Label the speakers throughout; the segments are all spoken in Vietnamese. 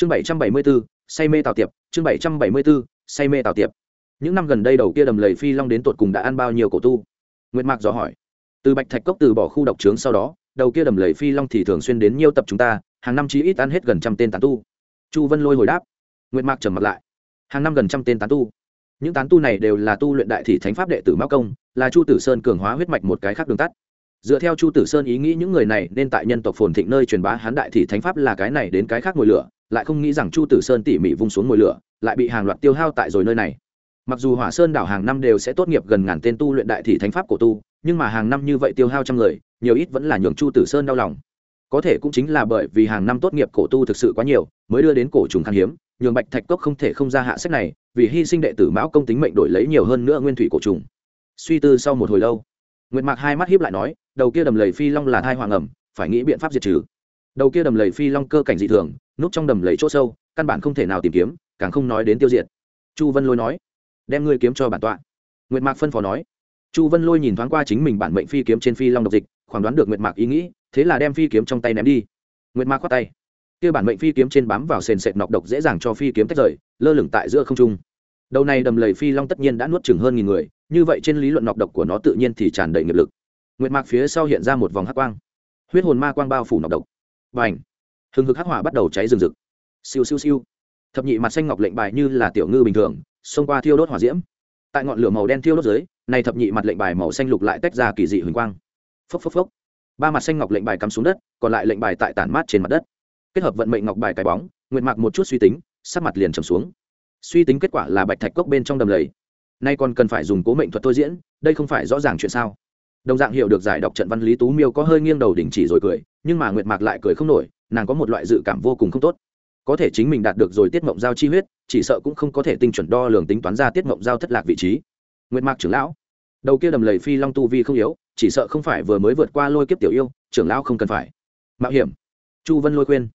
Speaker 1: chương bảy trăm bảy mươi bốn say mê tào tiệp, chương bảy trăm bảy mươi bốn say mê tào tiệp. Những năm gần đây đầu kia đầm lầy phi long đến tột cùng đã ăn bao nhiêu cổ tu? Nguyệt mạc dò hỏi. Từ bạch thạch cốc từ bỏ khu độc trướng sau đó, đầu kia đầm lầy phi long thì thường xuyên đến nhiều tập chúng ta, hàng năm chí ít ăn hết gần trăm tên tán tu. Chu vân lôi hồi đáp. Nguyệt mạc trầm mặt lại. Hàng năm gần trăm tên tán tu. Những tán tu này đều là tu luyện đại thị thánh pháp đệ tử mao công, là chu tử sơn cường hóa huyết mạch một cái khác đường tắt. Dựa theo chu tử sơn ý nghĩ những người này, nên tại nhân tộc phồn thịnh nơi truyền bá hán đại thị thánh pháp là cái này đến cái khác ngồi lửa lại không nghĩ rằng chu tử sơn tỉ mỉ vung xuống ngồi lửa, lại bị hàng loạt tiêu hao tại rồi nơi này. Mặc dù hỏa sơn đảo hàng năm đều sẽ tốt nghiệp gần ngàn tên tu luyện đại thị thánh pháp cổ tu, nhưng mà hàng năm như vậy tiêu hao trăm người, nhiều ít vẫn là nhường chu tử sơn đau lòng. Có thể cũng chính là bởi vì hàng năm tốt nghiệp cổ tu thực sự quá nhiều, mới đưa đến cổ trùng khan hiếm, nhường bạch thạch cốc không thể không ra hạ sách này, vì hy sinh đệ tử mão công tính mệnh đổi lấy nhiều hơn nữa nguyên thủy cổ trùng. Suy tư sau một hồi lâu, nguyệt mạc hai mắt hiếp lại nói, đầu kia đầm lầy phi long là thai hoàng ẩm, phải nghĩ biện pháp diệt trừ. Đầu kia đầm lầy phi long cơ cảnh dị thường núp trong đầm lầy chỗ sâu, căn bản không thể nào tìm kiếm, càng không nói đến tiêu diệt. Chu vân lôi nói, đem ngươi kiếm cho bản tọa. Nguyệt mạc phân phó nói. Chu vân lôi nhìn thoáng qua chính mình bản mệnh phi kiếm trên phi long độc dịch, khoảng đoán được nguyệt mạc ý nghĩ, thế là đem phi kiếm trong tay ném đi. Nguyệt mạc khoát tay. Kia bản mệnh phi kiếm trên bám vào sền sệt nọc độc dễ dàng cho phi kiếm tách rời, lơ lửng tại giữa không trung. Đầu này đầm lầy phi long tất nhiên đã nuốt chừng hơn nghìn người, như vậy trên lý luận nọc độc của nó tự nhiên thì tràn đầy nghiệp lực. Nguyệt mạc phía sau hiện ra một vòng hắc quang. Huyết hồn ma quang bao phủ nọc độc. Và ảnh hừng hực hắc hỏa bắt đầu cháy rừng rực. Siêu siêu siêu. Thập nhị mặt xanh ngọc lệnh bài như là tiểu ngư bình thường, xông qua thiêu đốt hỏa diễm. Tại ngọn lửa màu đen thiêu đốt dưới, này thập nhị mặt lệnh bài màu xanh lục lại tách ra kỳ dị huỳnh quang. Phốc phốc phốc. Ba mặt xanh ngọc lệnh bài cắm xuống đất, còn lại lệnh bài tại tản mát trên mặt đất. Kết hợp vận mệnh ngọc bài cái bóng nguyệt mạc một chút suy tính, sắc mặt liền trầm xuống. Suy tính kết quả là bạch thạch cốc bên trong đầm lầy. Nay còn cần phải dùng cố mệnh thuật thôi diễn, đây không phải rõ ràng chuyện sao? Đồng dạng hiểu được giải đọc trận văn lý tú miêu có hơi nghiêng đầu đình chỉ rồi cười, nhưng mà nguyệt mạc lại cười không nổi nàng có một loại dự cảm vô cùng không tốt. Có thể chính mình đạt được rồi tiết mộng giao chi huyết, chỉ sợ cũng không có thể tinh chuẩn đo lường tính toán ra tiết mộng giao thất lạc vị trí. Nguyệt mạc trưởng lão, đầu kia đầm lầy phi long tu vi không yếu, chỉ sợ không phải vừa mới vượt qua lôi kiếp tiểu yêu, trưởng lão không cần phải. Mạo hiểm, chu vân lôi khuyên.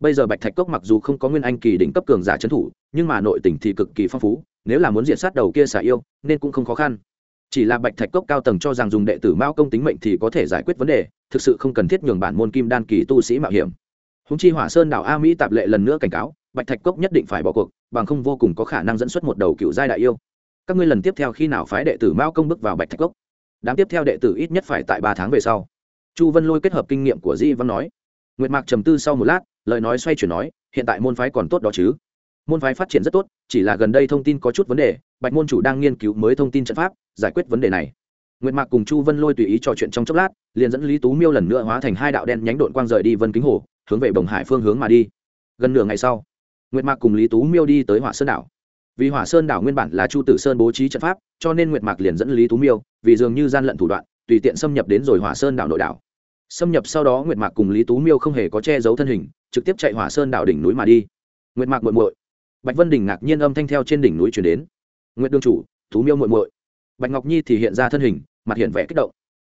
Speaker 1: Bây giờ bạch thạch cốc mặc dù không có nguyên anh kỳ đỉnh cấp cường giả trấn thủ, nhưng mà nội tình thì cực kỳ phong phú, nếu là muốn diện sát đầu kia xả yêu, nên cũng không khó khăn. Chỉ là bạch thạch cốc cao tầng cho rằng dùng đệ tử mao công tính mệnh thì có thể giải quyết vấn đề, thực sự không cần thiết nhường bản môn kim đan kỳ tu sĩ mạo hiểm húng chi hỏa sơn đảo a mỹ tạp lệ lần nữa cảnh cáo, bạch thạch cốc nhất định phải bỏ cuộc, bằng không vô cùng có khả năng dẫn xuất một đầu cựu giai đại yêu. Các ngươi lần tiếp theo khi nào phái đệ tử mao công bước vào bạch thạch cốc? Đám tiếp theo đệ tử ít nhất phải tại ba tháng về sau. Chu vân lôi kết hợp kinh nghiệm của di văn nói. Nguyệt mạc trầm tư sau một lát, lời nói xoay chuyển nói, hiện tại môn phái còn tốt đó chứ? Môn phái phát triển rất tốt, chỉ là gần đây thông tin có chút vấn đề, bạch môn chủ đang nghiên cứu mới thông tin trận pháp, giải quyết vấn đề này. Nguyệt mạc cùng chu vân lôi tùy ý trò chuyện trong chốc lát, liền dẫn lý tú miêu lần nữa hóa thành hai đạo đen nhánh đội quang rời đi vân kính hồ hướng về bồng hải phương hướng mà đi. Gần nửa ngày sau, nguyệt mạc cùng lý tú miêu đi tới hỏa sơn đảo. Vì hỏa sơn đảo nguyên bản là chu tử sơn bố trí trận pháp, cho nên nguyệt mạc liền dẫn lý tú miêu, vì dường như gian lận thủ đoạn, tùy tiện xâm nhập đến rồi hỏa sơn đảo nội đảo. Xâm nhập sau đó, nguyệt mạc cùng lý tú miêu không hề có che giấu thân hình, trực tiếp chạy hỏa sơn đảo đỉnh núi mà đi. Nguyệt mạc muội muội. Bạch vân đỉnh ngạc nhiên âm thanh theo trên đỉnh núi chuyển đến. Nguyệt đương chủ, tú miêu muội muội. Bạch ngọc nhi thì hiện ra thân hình, mặt hiện vẻ kích động.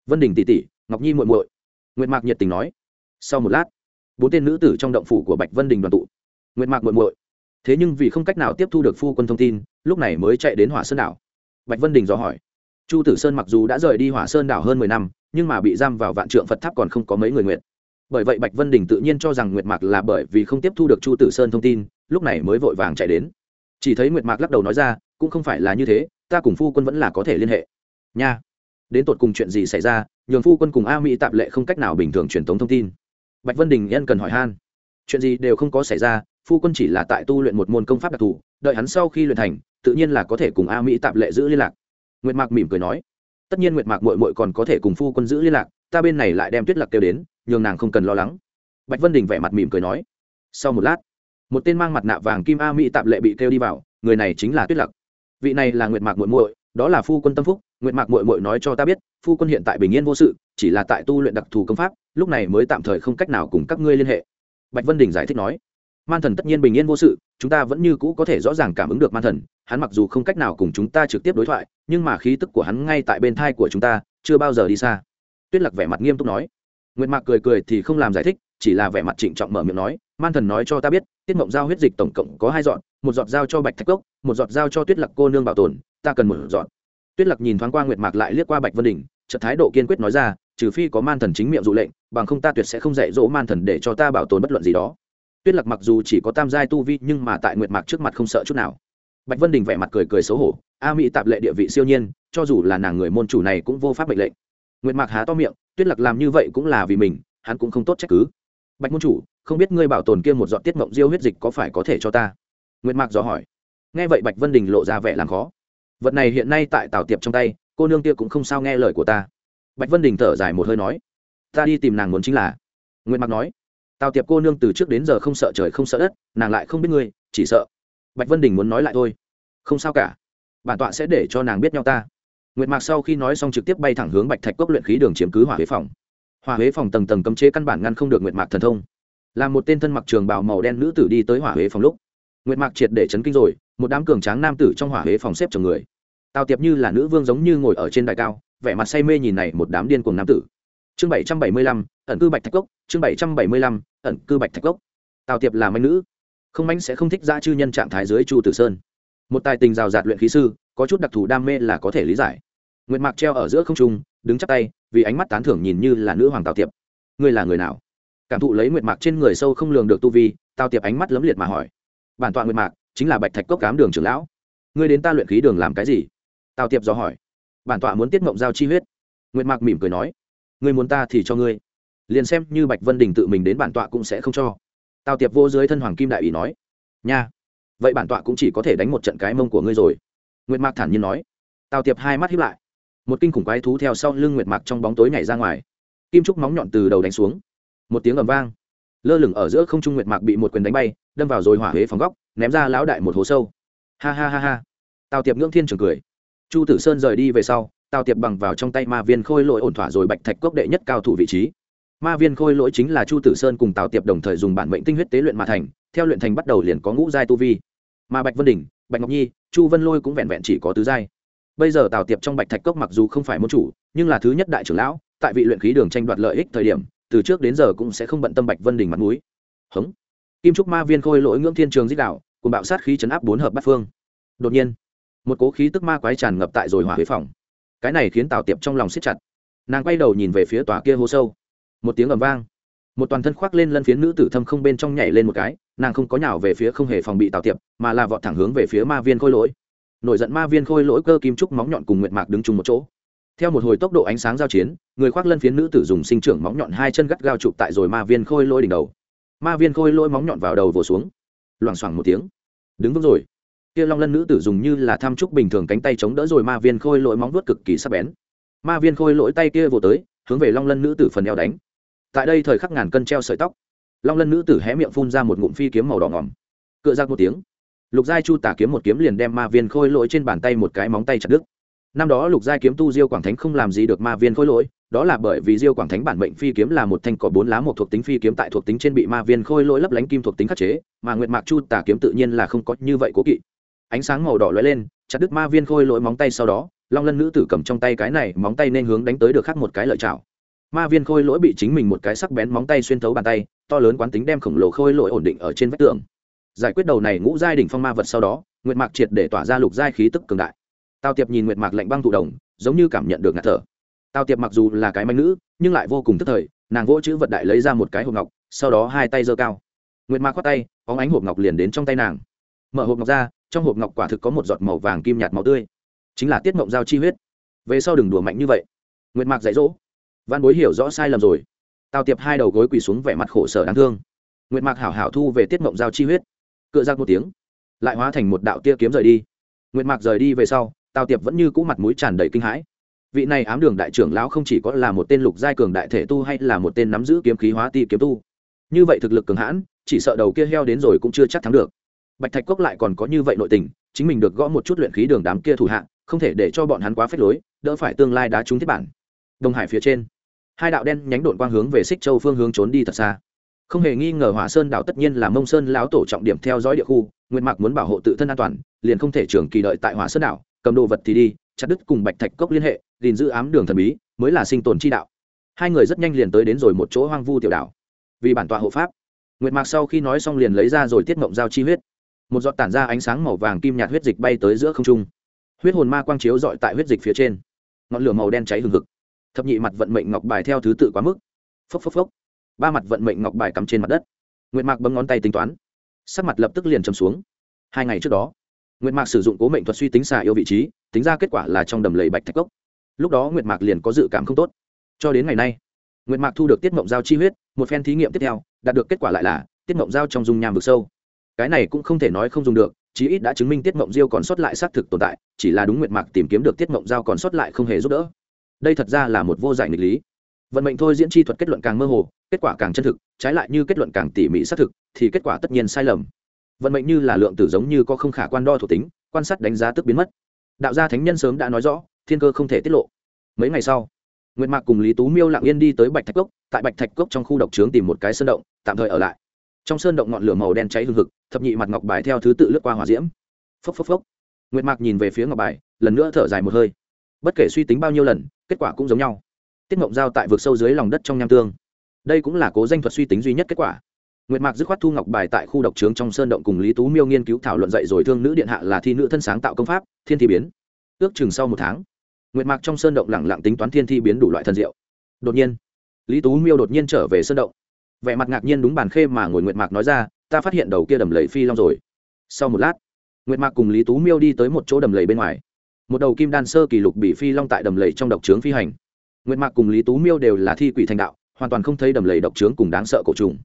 Speaker 1: Vân đỉnh tỷ tỷ, ngọc nhi muội muội. Nguyệt mạc nhiệt tình nói. Sau một lát bốn tên nữ tử trong động phủ của bạch vân đình đoàn tụ. Nguyệt mạc muộn muội. Thế nhưng vì không cách nào tiếp thu được phu quân thông tin, lúc này mới chạy đến hỏa sơn đảo. Bạch vân đình dò hỏi. Chu tử sơn mặc dù đã rời đi hỏa sơn đảo hơn mười năm, nhưng mà bị giam vào vạn trượng phật tháp còn không có mấy người nguyện. Bởi vậy bạch vân đình tự nhiên cho rằng nguyệt mạc là bởi vì không tiếp thu được chu tử sơn thông tin, lúc này mới vội vàng chạy đến. Chỉ thấy nguyệt mạc lắc đầu nói ra, cũng không phải là như thế, ta cùng phu quân vẫn là có thể liên hệ. Nha. Đến tột cùng chuyện gì xảy ra, nhường phu quân cùng a mỹ tạm lệ không cách nào bình thường truyền tống thông tin bạch vân đình yên cần hỏi han. Chuyện gì đều không có xảy ra, phu quân chỉ là tại tu luyện một môn công pháp đặc thù, đợi hắn sau khi luyện thành, tự nhiên là có thể cùng a mỹ tạm lệ giữ liên lạc. Nguyệt mạc mỉm cười nói, tất nhiên nguyệt mạc mội mội còn có thể cùng phu quân giữ liên lạc, ta bên này lại đem tuyết lạc kêu đến, nhường nàng không cần lo lắng. Bạch vân đình vẻ mặt mỉm cười nói, sau một lát, một tên mang mặt nạ vàng kim a mỹ tạm lệ bị kêu đi vào, người này chính là tuyết lạc. Vị này là nguyệt mạc muội muội, đó là phu quân tâm phúc nguyệt mạc muội muội nói cho ta biết, phu quân hiện tại bình yên vô sự, chỉ là tại tu luyện đặc thù công pháp, lúc này mới tạm thời không cách nào cùng các ngươi liên hệ. Bạch vân đình giải thích nói. Man thần tất nhiên bình yên vô sự, chúng ta vẫn như cũ có thể rõ ràng cảm ứng được man thần, hắn mặc dù không cách nào cùng chúng ta trực tiếp đối thoại, nhưng mà khí tức của hắn ngay tại bên thai của chúng ta, chưa bao giờ đi xa. Tuyết lạc vẻ mặt nghiêm túc nói. Nguyệt mạc cười cười thì không làm giải thích, chỉ là vẻ mặt trịnh trọng mở miệng nói, man thần nói cho ta biết, tiết mộng giao huyết dịch tổng cộng có hai dọn một giọt giao cho bạch thạch cốc, một giọt giao cho tuyết lạc cô nương bảo tồn, ta cần một giọt tuyết lạc nhìn thoáng qua nguyệt mạc lại liếc qua bạch vân đình chợt thái độ kiên quyết nói ra, trừ phi có man thần chính miệng dụ lệnh, bằng không ta tuyệt sẽ không dạy dỗ man thần để cho ta bảo tồn bất luận gì đó. Tuyết lạc mặc dù chỉ có tam giai tu vi, nhưng mà tại nguyệt mạc trước mặt không sợ chút nào. Bạch vân đình vẻ mặt cười cười xấu hổ, a mỹ tạp lệ địa vị siêu nhiên, cho dù là nàng người môn chủ này cũng vô pháp mệnh lệnh. Nguyệt mạc há to miệng, tuyết lạc làm như vậy cũng là vì mình, hắn cũng không tốt trách cứ. Bạch môn chủ, không biết ngươi bảo tồn kia một dọn tiết mộng diêu huyết dịch có phải có thể cho ta? Nguyệt mạc dò hỏi. Nghe vậy bạch vân đình lộ ra vẻ làm khó vật này hiện nay tại tào tiệp trong tay, cô nương kia cũng không sao nghe lời của ta. Bạch vân đình thở dài một hơi nói, ta đi tìm nàng muốn chính là. Nguyệt mạc nói, tào tiệp cô nương từ trước đến giờ không sợ trời không sợ đất, nàng lại không biết ngươi, chỉ sợ. Bạch vân đình muốn nói lại thôi, không sao cả, bản tọa sẽ để cho nàng biết nhau ta. Nguyệt mạc sau khi nói xong trực tiếp bay thẳng hướng bạch thạch cốc luyện khí đường chiếm cứ hỏa huế phòng. Hỏa huế phòng tầng tầng cấm chế căn bản ngăn không được nguyệt mạc thần thông. Là một tên thân mặc trường bào màu đen nữ tử đi tới hỏa huế phòng lúc. Nguyệt mạc triệt để chấn kinh rồi, một đám cường tráng nam tử trong hỏa huế phòng xếp chồng người tào tiệp như là nữ vương giống như ngồi ở trên đài cao, vẻ mặt say mê nhìn này một đám điên cuồng nam tử. Chương bảy trăm bảy mươi lăm, ẩn cư bạch thạch cốc, chương bảy trăm bảy mươi lăm, ẩn cư bạch thạch cốc. Tào tiệp là manh nữ, không manh sẽ không thích ra chư nhân trạng thái dưới chu tử sơn. Một tài tình rào rạt luyện khí sư, có chút đặc thù đam mê là có thể lý giải. Nguyệt mạc treo ở giữa không trung, đứng chắp tay, vì ánh mắt tán thưởng nhìn như là nữ hoàng tào tiệp. Ngươi là người nào? Cảm thụ lấy nguyệt mạc trên người sâu không lường được tu vi, tào tiệp ánh mắt lấm liệt mà hỏi. Bản tọa nguyệt mạc, chính là bạch thạch cốc cám đường trưởng lão. Ngươi đến ta luyện khí đường làm cái gì? Tào tiệp dò hỏi. Bản tọa muốn tiết mộng giao chi huyết. Nguyệt mạc mỉm cười nói. Ngươi muốn ta thì cho ngươi. Liền xem như bạch vân đình tự mình đến bản tọa cũng sẽ không cho. Tào tiệp vô dưới thân hoàng kim đại ủy nói. Nha. Vậy bản tọa cũng chỉ có thể đánh một trận cái mông của ngươi rồi. Nguyệt mạc thản nhiên nói. Tào tiệp hai mắt hiếp lại. Một kinh khủng quái thú theo sau lưng nguyệt mạc trong bóng tối nhảy ra ngoài. Kim trúc móng nhọn từ đầu đánh xuống. Một tiếng ầm vang. Lơ lửng ở giữa không trung nguyệt mạc bị một quyền đánh bay, đâm vào rồi hỏa huế phòng góc, ném ra lão đại một hố sâu. Ha ha ha ha. Tào tiệp ngưỡng thiên trường cười chu tử sơn rời đi về sau, tào tiệp bằng vào trong tay ma viên khôi lỗi ổn thỏa rồi bạch thạch cốc đệ nhất cao thủ vị trí. Ma viên khôi lỗi chính là chu tử sơn cùng tào tiệp đồng thời dùng bản mệnh tinh huyết tế luyện mà thành, theo luyện thành bắt đầu liền có ngũ giai tu vi. Mà bạch vân đình bạch ngọc nhi, chu vân lôi cũng vẹn vẹn chỉ có tứ giai. Bây giờ tào tiệp trong bạch thạch cốc mặc dù không phải môn chủ, nhưng là thứ nhất đại trưởng lão, tại vị luyện khí đường tranh đoạt lợi ích thời điểm, từ trước đến giờ cũng sẽ không bận tâm bạch vân đình mặt núi hống. Kim trúc ma viên khôi lỗi ngưỡng thiên trường dích đạo, cùng bạo sát khí chấn áp bốn hợp bát phương. Đột nhiên một cố khí tức ma quái tràn ngập tại rồi hỏa huế phòng. Cái này khiến tào tiệp trong lòng siết chặt. Nàng quay đầu nhìn về phía tòa kia hố sâu. Một tiếng ầm vang. Một toàn thân khoác lên lân phiến nữ tử thâm không bên trong nhảy lên một cái, nàng không có nhào về phía không hề phòng bị tào tiệp, mà là vọt thẳng hướng về phía ma viên khôi lỗi. Nổi giận ma viên khôi lỗi cơ kim trúc móng nhọn cùng nguyệt mạc đứng chung một chỗ. Theo một hồi tốc độ ánh sáng giao chiến, người khoác lân phiến nữ tử dùng sinh trưởng móng nhọn hai chân gắt gao chụp tại rồi ma viên khôi lỗi đỉnh đầu. Ma viên khôi lỗi móng nhọn vào đầu vồ xuống. Loảng xoảng một tiếng. Đứng vững rồi kia long lân nữ tử dùng như là tham trúc bình thường cánh tay chống đỡ rồi ma viên khôi lỗi móng vuốt cực kỳ sắc bén. Ma viên khôi lỗi tay kia vô tới, hướng về long lân nữ tử phần eo đánh. Tại đây thời khắc ngàn cân treo sợi tóc. Long lân nữ tử hé miệng phun ra một ngụm phi kiếm màu đỏ ngỏm cựa ra một tiếng, lục giai chu tả kiếm một kiếm liền đem ma viên khôi lỗi trên bàn tay một cái móng tay chặt đứt. Năm đó lục giai kiếm tu diêu quảng thánh không làm gì được ma viên khôi lỗi, đó là bởi vì diêu quảng thánh bản mệnh phi kiếm là một thanh cỏ bốn lá một thuộc tính phi kiếm tại thuộc tính trên bị ma viên khôi lỗi lấp lánh kim thuộc tính khắc chế, mà nguyệt mạc chu tả kiếm tự nhiên là không có như vậy cố kỵ ánh sáng màu đỏ lóe lên, chặt đứt ma viên khôi lỗi móng tay sau đó, long lân nữ tử cầm trong tay cái này, móng tay nên hướng đánh tới được khác một cái lợi chảo ma viên khôi lỗi bị chính mình một cái sắc bén móng tay xuyên thấu bàn tay, to lớn quán tính đem khổng lồ khôi lỗi ổn định ở trên vách tường. Giải quyết đầu này ngũ giai đỉnh phong ma vật sau đó, nguyệt mạc triệt để tỏa ra lục giai khí tức cường đại. Tào tiệp nhìn nguyệt mạc lạnh băng thụ đồng giống như cảm nhận được ngạt thở. Tào tiệp mặc dù là cái manh nữ, nhưng lại vô cùng tức thời, nàng vỗ chữ vật đại lấy ra một cái hộp ngọc, sau đó hai tay giơ cao. Nguyệt mạc khoát tay có ánh hộp ngọc liền đến trong tay nàng. Mở hộp ngọc ra trong hộp ngọc quả thực có một giọt màu vàng kim nhạt màu tươi. Chính là tiết mộng giao chi huyết. Về sau đừng đùa mạnh như vậy. Nguyệt mạc dạy dỗ. Văn bối hiểu rõ sai lầm rồi. Tào tiệp hai đầu gối quỳ xuống vẻ mặt khổ sở đáng thương. Nguyệt mạc hảo hảo thu về tiết mộng giao chi huyết. Cựa ra một tiếng, lại hóa thành một đạo tia kiếm rời đi. Nguyệt mạc rời đi về sau, tào tiệp vẫn như cũ mặt mũi tràn đầy kinh hãi. Vị này ám đường đại trưởng lão không chỉ có là một tên lục giai cường đại thể tu hay là một tên nắm giữ kiếm khí hóa ti kiếm tu. Như vậy thực lực cường hãn, chỉ sợ đầu kia heo đến rồi cũng chưa chắc thắng được bạch thạch cốc lại còn có như vậy nội tình, chính mình được gõ một chút luyện khí đường đám kia thủ hạ, không thể để cho bọn hắn quá phết lối, đỡ phải tương lai đá trúng thiết bản. Đông hải phía trên, hai đạo đen nhánh đội quang hướng về xích châu phương hướng trốn đi thật xa. Không hề nghi ngờ hỏa sơn đảo tất nhiên là mông sơn lão tổ trọng điểm theo dõi địa khu, Nguyệt mạc muốn bảo hộ tự thân an toàn, liền không thể trường kỳ đợi tại hỏa sơn đảo, cầm đồ vật thì đi, chặt đứt cùng bạch thạch cốc liên hệ, gìn giữ ám đường thần bí, mới là sinh tồn chi đạo. Hai người rất nhanh liền tới đến rồi một chỗ hoang vu tiểu đảo. Vì bản tọa hộ pháp, nguyệt mạc sau khi nói xong liền lấy ra rồi tiết mộng giao chi huyết một giọt tản ra ánh sáng màu vàng kim nhạt huyết dịch bay tới giữa không trung. Huyết hồn ma quang chiếu dọi tại huyết dịch phía trên. Ngọn lửa màu đen cháy hừng hực. Thập nhị mặt vận mệnh ngọc bài theo thứ tự quá mức. Phốc phốc phốc. Ba mặt vận mệnh ngọc bài cắm trên mặt đất. Nguyệt mạc bấm ngón tay tính toán. Sắc mặt lập tức liền chầm xuống. Hai ngày trước đó, nguyệt mạc sử dụng cố mệnh thuật suy tính xà yêu vị trí, tính ra kết quả là trong đầm lầy bạch thạch cốc. Lúc đó nguyệt mạc liền có dự cảm không tốt. Cho đến ngày nay, nguyệt mạc thu được tiết mộng giao chi huyết, một phen thí nghiệm tiếp theo, đạt được kết quả lại là tiết mộng giao trong dung nham vực sâu cái này cũng không thể nói không dùng được, chí ít đã chứng minh tiết mộng diêu còn sót lại xác thực tồn tại, chỉ là đúng nguyệt mạc tìm kiếm được tiết mộng giao còn sót lại không hề giúp đỡ. Đây thật ra là một vô giải nghịch lý. Vận mệnh thôi diễn chi thuật kết luận càng mơ hồ, kết quả càng chân thực, trái lại như kết luận càng tỉ mỉ xác thực, thì kết quả tất nhiên sai lầm. Vận mệnh như là lượng tử giống như có không khả quan đo thuộc tính, quan sát đánh giá tức biến mất. Đạo gia thánh nhân sớm đã nói rõ, thiên cơ không thể tiết lộ. Mấy ngày sau, nguyệt mạc cùng lý tú miêu lặng yên đi tới bạch thạch cốc. Tại bạch thạch cốc trong khu độc trướng tìm một cái sơn động, tạm thời ở lại trong sơn động ngọn lửa màu đen cháy hừng hực, thập nhị mặt ngọc bài theo thứ tự lướt qua hỏa diễm. Phốc phốc phốc. Nguyệt mạc nhìn về phía ngọc bài, lần nữa thở dài một hơi. Bất kể suy tính bao nhiêu lần, kết quả cũng giống nhau. Tiết ngộng giao tại vực sâu dưới lòng đất trong nham tương. Đây cũng là cố danh thuật suy tính duy nhất kết quả. Nguyệt mạc dứt khoát thu ngọc bài tại khu độc trướng trong sơn động cùng lý tú miêu nghiên cứu thảo luận dạy rồi thương nữ điện hạ là thi nữ thân sáng tạo công pháp, thiên thi biến. Ước chừng sau một tháng, nguyệt mạc trong sơn động lẳng lặng tính toán thiên thi biến đủ loại thần diệu. Đột nhiên, lý tú miêu đột nhiên trở về sơn động vẻ mặt ngạc nhiên đúng bàn khê mà ngồi nguyệt mạc nói ra, ta phát hiện đầu kia đầm lầy phi long rồi. Sau một lát, nguyệt mạc cùng lý tú miêu đi tới một chỗ đầm lầy bên ngoài. Một đầu kim đan sơ kỳ lục bị phi long tại đầm lầy trong độc trướng phi hành. Nguyệt mạc cùng lý tú miêu đều là thi quỷ thành đạo, hoàn toàn không thấy đầm lầy độc trướng cùng đáng sợ cổ trùng.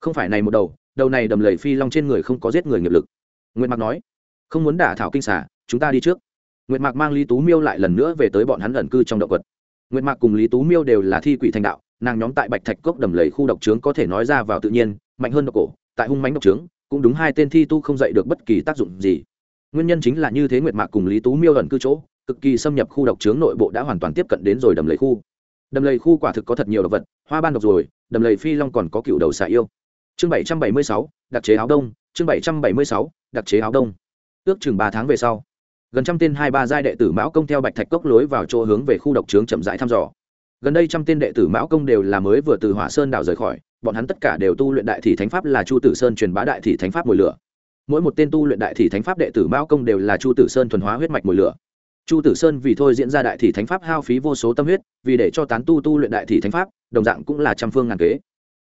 Speaker 1: Không phải này một đầu đầu này đầm lầy phi long trên người không có giết người nghiệp lực. Nguyệt mạc nói, không muốn đả thảo kinh xả chúng ta đi trước. Nguyệt mạc mang lý tú miêu lại lần nữa về tới bọn hắn ẩn cư trong động vật. Nguyệt mạc cùng lý tú miêu đều là thi quỷ thành đạo nàng nhóm tại bạch thạch cốc đầm lầy khu độc trướng có thể nói ra vào tự nhiên, mạnh hơn độc cổ, tại hung mánh độc trướng, cũng đúng hai tên thi tu không dạy được bất kỳ tác dụng gì. Nguyên nhân chính là như thế nguyệt mạc cùng lý tú miêu ẩn cư chỗ, cực kỳ xâm nhập khu độc trướng nội bộ đã hoàn toàn tiếp cận đến rồi đầm lầy khu. Đầm lầy khu quả thực có thật nhiều độc vật, hoa ban độc rồi, đầm lầy phi long còn có cựu đầu xà yêu. Chương bảy trăm bảy mươi sáu, đặc chế áo đông, chương bảy trăm bảy mươi sáu, đặc chế áo đông. Ước chừng ba tháng về sau, gần trăm tên hai ba giai đệ tử mão công theo bạch thạch cốc lối vào chỗ hướng về khu độc trướng chậm rãi thăm dò gần đây trăm tên đệ tử mão công đều là mới vừa từ hỏa sơn đảo rời khỏi, bọn hắn tất cả đều tu luyện đại thị thánh pháp là chu tử sơn truyền bá đại thị thánh pháp mồi lửa. Mỗi một tên tu luyện đại thị thánh pháp đệ tử mão công đều là chu tử sơn thuần hóa huyết mạch mồi lửa. Chu tử sơn vì thôi diễn ra đại thị thánh pháp hao phí vô số tâm huyết, vì để cho tán tu tu luyện đại thị thánh pháp, đồng dạng cũng là trăm phương ngàn kế.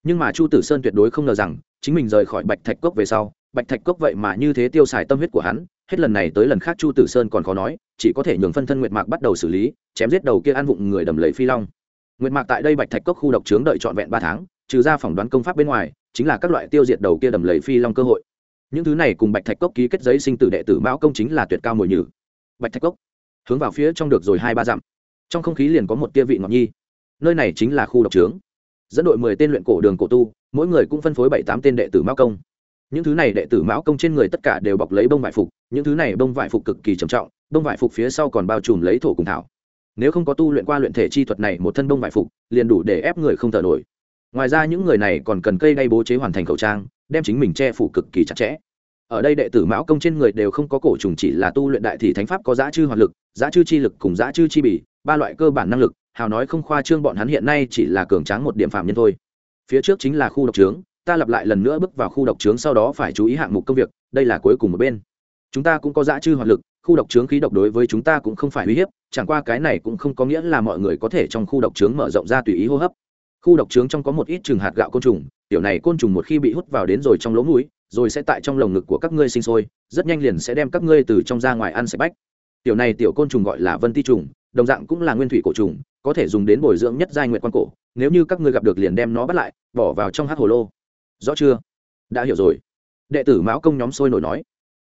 Speaker 1: Nhưng mà chu tử sơn tuyệt đối không ngờ rằng, chính mình rời khỏi bạch thạch cốc về sau, bạch thạch cốc vậy mà như thế tiêu xài tâm huyết của hắn, hết lần này tới lần khác chu tử sơn còn khó nói, chỉ có thể nhường phân thân nguyệt mạc bắt đầu xử lý, chém giết đầu kia ăn vụng người đầm lầy phi long nguyệt mạc tại đây bạch thạch cốc khu độc trướng đợi trọn vẹn ba tháng, trừ ra phỏng đoán công pháp bên ngoài, chính là các loại tiêu diệt đầu kia đầm lầy phi long cơ hội. Những thứ này cùng bạch thạch cốc ký kết giấy sinh tử đệ tử mão công chính là tuyệt cao mồi nhử. Bạch thạch cốc, hướng vào phía trong được rồi hai ba dặm. Trong không khí liền có một tia vị ngọt nhi. Nơi này chính là khu độc trướng dẫn đội mười tên luyện cổ đường cổ tu, mỗi người cũng phân phối bảy tám tên đệ tử mão công. Những thứ này đệ tử mão công trên người tất cả đều bọc lấy bông vải phục, những thứ này bông vải phục cực kỳ trầm trọng, bông vải phục phía sau còn bao trùm lấy thổ cùng thảo nếu không có tu luyện qua luyện thể chi thuật này một thân bông vải phục, liền đủ để ép người không thở nổi. Ngoài ra những người này còn cần cây gây bố chế hoàn thành khẩu trang, đem chính mình che phủ cực kỳ chặt chẽ. Ở đây đệ tử mão công trên người đều không có cổ trùng chỉ là tu luyện đại thị thánh pháp có giá chư hoạt lực, giá chư chi lực cùng giá chư chi bỉ ba loại cơ bản năng lực, hào nói không khoa trương bọn hắn hiện nay chỉ là cường tráng một điểm phạm nhân thôi. Phía trước chính là khu độc trướng, ta lặp lại lần nữa bước vào khu độc trướng sau đó phải chú ý hạng mục công việc, đây là cuối cùng một bên chúng ta cũng có dã chư hoạt lực, khu độc trướng khí độc đối với chúng ta cũng không phải uy hiếp, chẳng qua cái này cũng không có nghĩa là mọi người có thể trong khu độc trướng mở rộng ra tùy ý hô hấp. Khu độc trướng trong có một ít trường hạt gạo côn trùng, tiểu này côn trùng một khi bị hút vào đến rồi trong lỗ mũi, rồi sẽ tại trong lồng ngực của các ngươi sinh sôi, rất nhanh liền sẽ đem các ngươi từ trong ra ngoài ăn sạch bách. Tiểu này tiểu côn trùng gọi là vân ti trùng, đồng dạng cũng là nguyên thủy cổ trùng, có thể dùng đến bồi dưỡng nhất giai nguyện quan cổ, nếu như các ngươi gặp được liền đem nó bắt lại, bỏ vào trong hát hồ lô. Rõ chưa? Đã hiểu rồi. Đệ tử mão công nhóm sôi nổi nói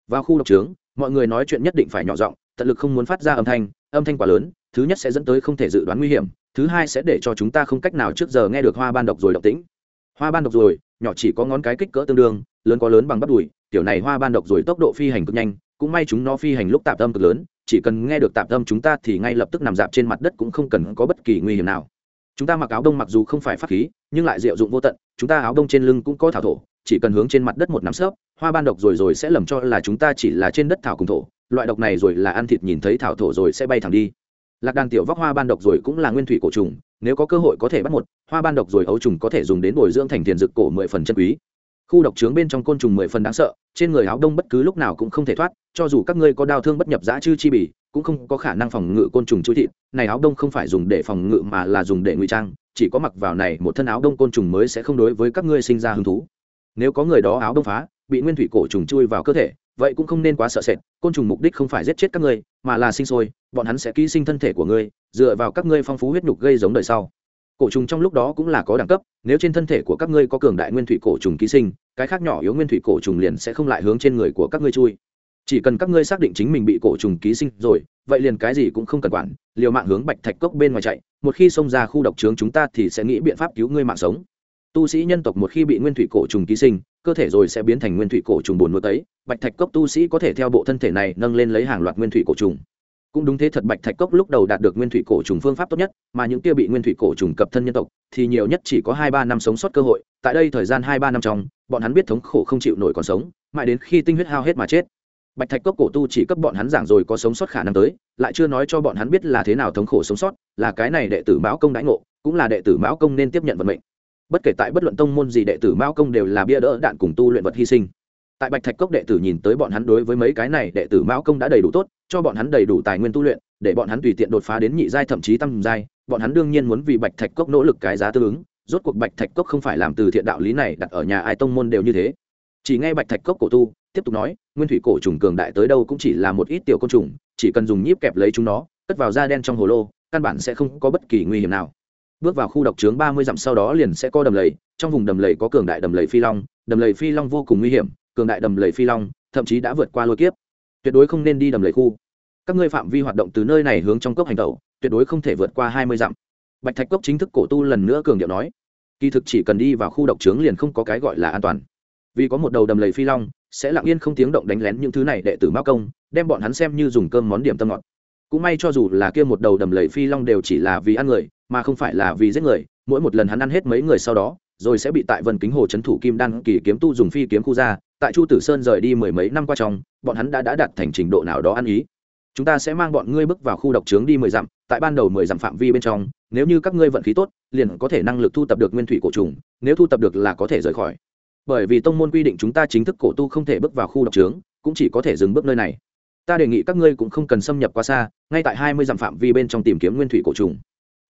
Speaker 1: vào khu độc trướng, mọi người nói chuyện nhất định phải nhỏ giọng, tận lực không muốn phát ra âm thanh âm thanh quá lớn, thứ nhất sẽ dẫn tới không thể dự đoán nguy hiểm, thứ hai sẽ để cho chúng ta không cách nào trước giờ nghe được hoa ban độc rồi độc tĩnh. Hoa ban độc rồi, nhỏ chỉ có ngón cái kích cỡ tương đương, lớn có lớn bằng bắp đùi tiểu này hoa ban độc rồi tốc độ phi hành cực nhanh, cũng may chúng nó phi hành lúc tạm tâm cực lớn, chỉ cần nghe được tạm tâm chúng ta thì ngay lập tức nằm dạp trên mặt đất cũng không cần có bất kỳ nguy hiểm nào. Chúng ta mặc áo đông mặc dù không phải pháp khí, nhưng lại diệu dụng vô tận, chúng ta áo đông trên lưng cũng có thảo thổ, chỉ cần hướng trên mặt đất một nắm sớp hoa ban độc rồi rồi sẽ lầm cho là chúng ta chỉ là trên đất thảo cùng thổ, loại độc này rồi là ăn thịt nhìn thấy thảo thổ rồi sẽ bay thẳng đi. Lạc đàn tiểu vóc hoa ban độc rồi cũng là nguyên thủy cổ trùng, nếu có cơ hội có thể bắt một, hoa ban độc rồi ấu trùng có thể dùng đến bồi dưỡng thành tiền dực cổ mười phần chân quý. Khu độc trướng bên trong côn trùng mười phần đáng sợ, trên người áo đông bất cứ lúc nào cũng không thể thoát, cho dù các ngươi có đau thương bất nhập giã chư chi bỉ cũng không có khả năng phòng ngự côn trùng chui thịt. Này áo đông không phải dùng để phòng ngự mà là dùng để ngụy trang, chỉ có mặc vào này một thân áo đông côn trùng mới sẽ không đối với các ngươi sinh ra hứng thú. Nếu có người đó áo đông phá bị nguyên thủy cổ trùng chui vào cơ thể, vậy cũng không nên quá sợ sệt, côn trùng mục đích không phải giết chết các ngươi, mà là sinh sôi, bọn hắn sẽ ký sinh thân thể của ngươi, dựa vào các ngươi phong phú huyết nhục gây giống đời sau. Cổ trùng trong lúc đó cũng là có đẳng cấp, nếu trên thân thể của các ngươi có cường đại nguyên thủy cổ trùng ký sinh, cái khác nhỏ yếu nguyên thủy cổ trùng liền sẽ không lại hướng trên người của các ngươi chui. Chỉ cần các ngươi xác định chính mình bị cổ trùng ký sinh rồi, vậy liền cái gì cũng không cần quản, liều mạng hướng bạch thạch cốc bên ngoài chạy, một khi xông ra khu độc trướng chúng ta thì sẽ nghĩ biện pháp cứu ngươi mạng sống. Tu sĩ nhân tộc một khi bị nguyên thủy cổ trùng ký sinh cơ thể rồi sẽ biến thành nguyên thủy cổ trùng buồn nuốt ấy. Bạch thạch cốc tu sĩ có thể theo bộ thân thể này nâng lên lấy hàng loạt nguyên thủy cổ trùng. Cũng đúng thế, thật bạch thạch cốc lúc đầu đạt được nguyên thủy cổ trùng phương pháp tốt nhất, mà những kia bị nguyên thủy cổ trùng cập thân nhân tộc thì nhiều nhất chỉ có hai ba năm sống sót cơ hội. Tại đây thời gian hai ba năm trong, bọn hắn biết thống khổ không chịu nổi còn sống, mãi đến khi tinh huyết hao hết mà chết. Bạch thạch cốc cổ tu chỉ cấp bọn hắn giảng rồi có sống sót khả năng tới, lại chưa nói cho bọn hắn biết là thế nào thống khổ sống sót, là cái này đệ tử mão công đãi ngộ, cũng là đệ tử mão công nên tiếp nhận vận mệnh bất kể tại bất luận tông môn gì đệ tử mão công đều là bia đỡ đạn cùng tu luyện vật hy sinh. Tại bạch thạch cốc đệ tử nhìn tới bọn hắn đối với mấy cái này đệ tử mão công đã đầy đủ tốt, cho bọn hắn đầy đủ tài nguyên tu luyện, để bọn hắn tùy tiện đột phá đến nhị giai thậm chí tăng giai, bọn hắn đương nhiên muốn vì bạch thạch cốc nỗ lực cái giá tương ứng, rốt cuộc bạch thạch cốc không phải làm từ thiện đạo lý này đặt ở nhà ai tông môn đều như thế. Chỉ nghe bạch thạch cốc cổ tu, tiếp tục nói, nguyên thủy cổ trùng cường đại tới đâu cũng chỉ là một ít tiểu côn trùng, chỉ cần dùng nhíp kẹp lấy chúng nó, cất vào da đen trong hồ lô, căn bản sẽ không có bất kỳ nguy hiểm nào bước vào khu độc trướng ba mươi dặm sau đó liền sẽ có đầm lầy, trong vùng đầm lầy có cường đại đầm lầy phi long, đầm lầy phi long vô cùng nguy hiểm, cường đại đầm lầy phi long thậm chí đã vượt qua lôi kiếp. Tuyệt đối không nên đi đầm lầy khu. Các ngươi phạm vi hoạt động từ nơi này hướng trong cốc hành tẩu, tuyệt đối không thể vượt qua hai mươi dặm. Bạch thạch cốc chính thức cổ tu lần nữa cường điệu nói. Kỳ thực chỉ cần đi vào khu độc trướng liền không có cái gọi là an toàn. Vì có một đầu đầm lầy phi long, sẽ lặng yên không tiếng động đánh lén những thứ này đệ tử mao công, đem bọn hắn xem như dùng cơm món điểm tâm ngọt. Cũng may cho dù là kia một đầu đầm lầy phi long đều chỉ là vì ăn người mà không phải là vì giết người, mỗi một lần hắn ăn hết mấy người sau đó, rồi sẽ bị tại vân kính hồ trấn thủ kim đan kỳ kiếm tu dùng phi kiếm khu ra, tại chu tử sơn rời đi mười mấy năm qua trong, bọn hắn đã đã đạt thành trình độ nào đó ăn ý. Chúng ta sẽ mang bọn ngươi bước vào khu độc trướng đi mười dặm, tại ban đầu mười dặm phạm vi bên trong, nếu như các ngươi vận khí tốt, liền có thể năng lực thu tập được nguyên thủy cổ trùng, nếu thu tập được là có thể rời khỏi. Bởi vì tông môn quy định chúng ta chính thức cổ tu không thể bước vào khu độc trướng, cũng chỉ có thể dừng bước nơi này. Ta đề nghị các ngươi cũng không cần xâm nhập quá xa, ngay tại hai mươi dặm phạm vi bên trong tìm kiếm nguyên thủy cổ trùng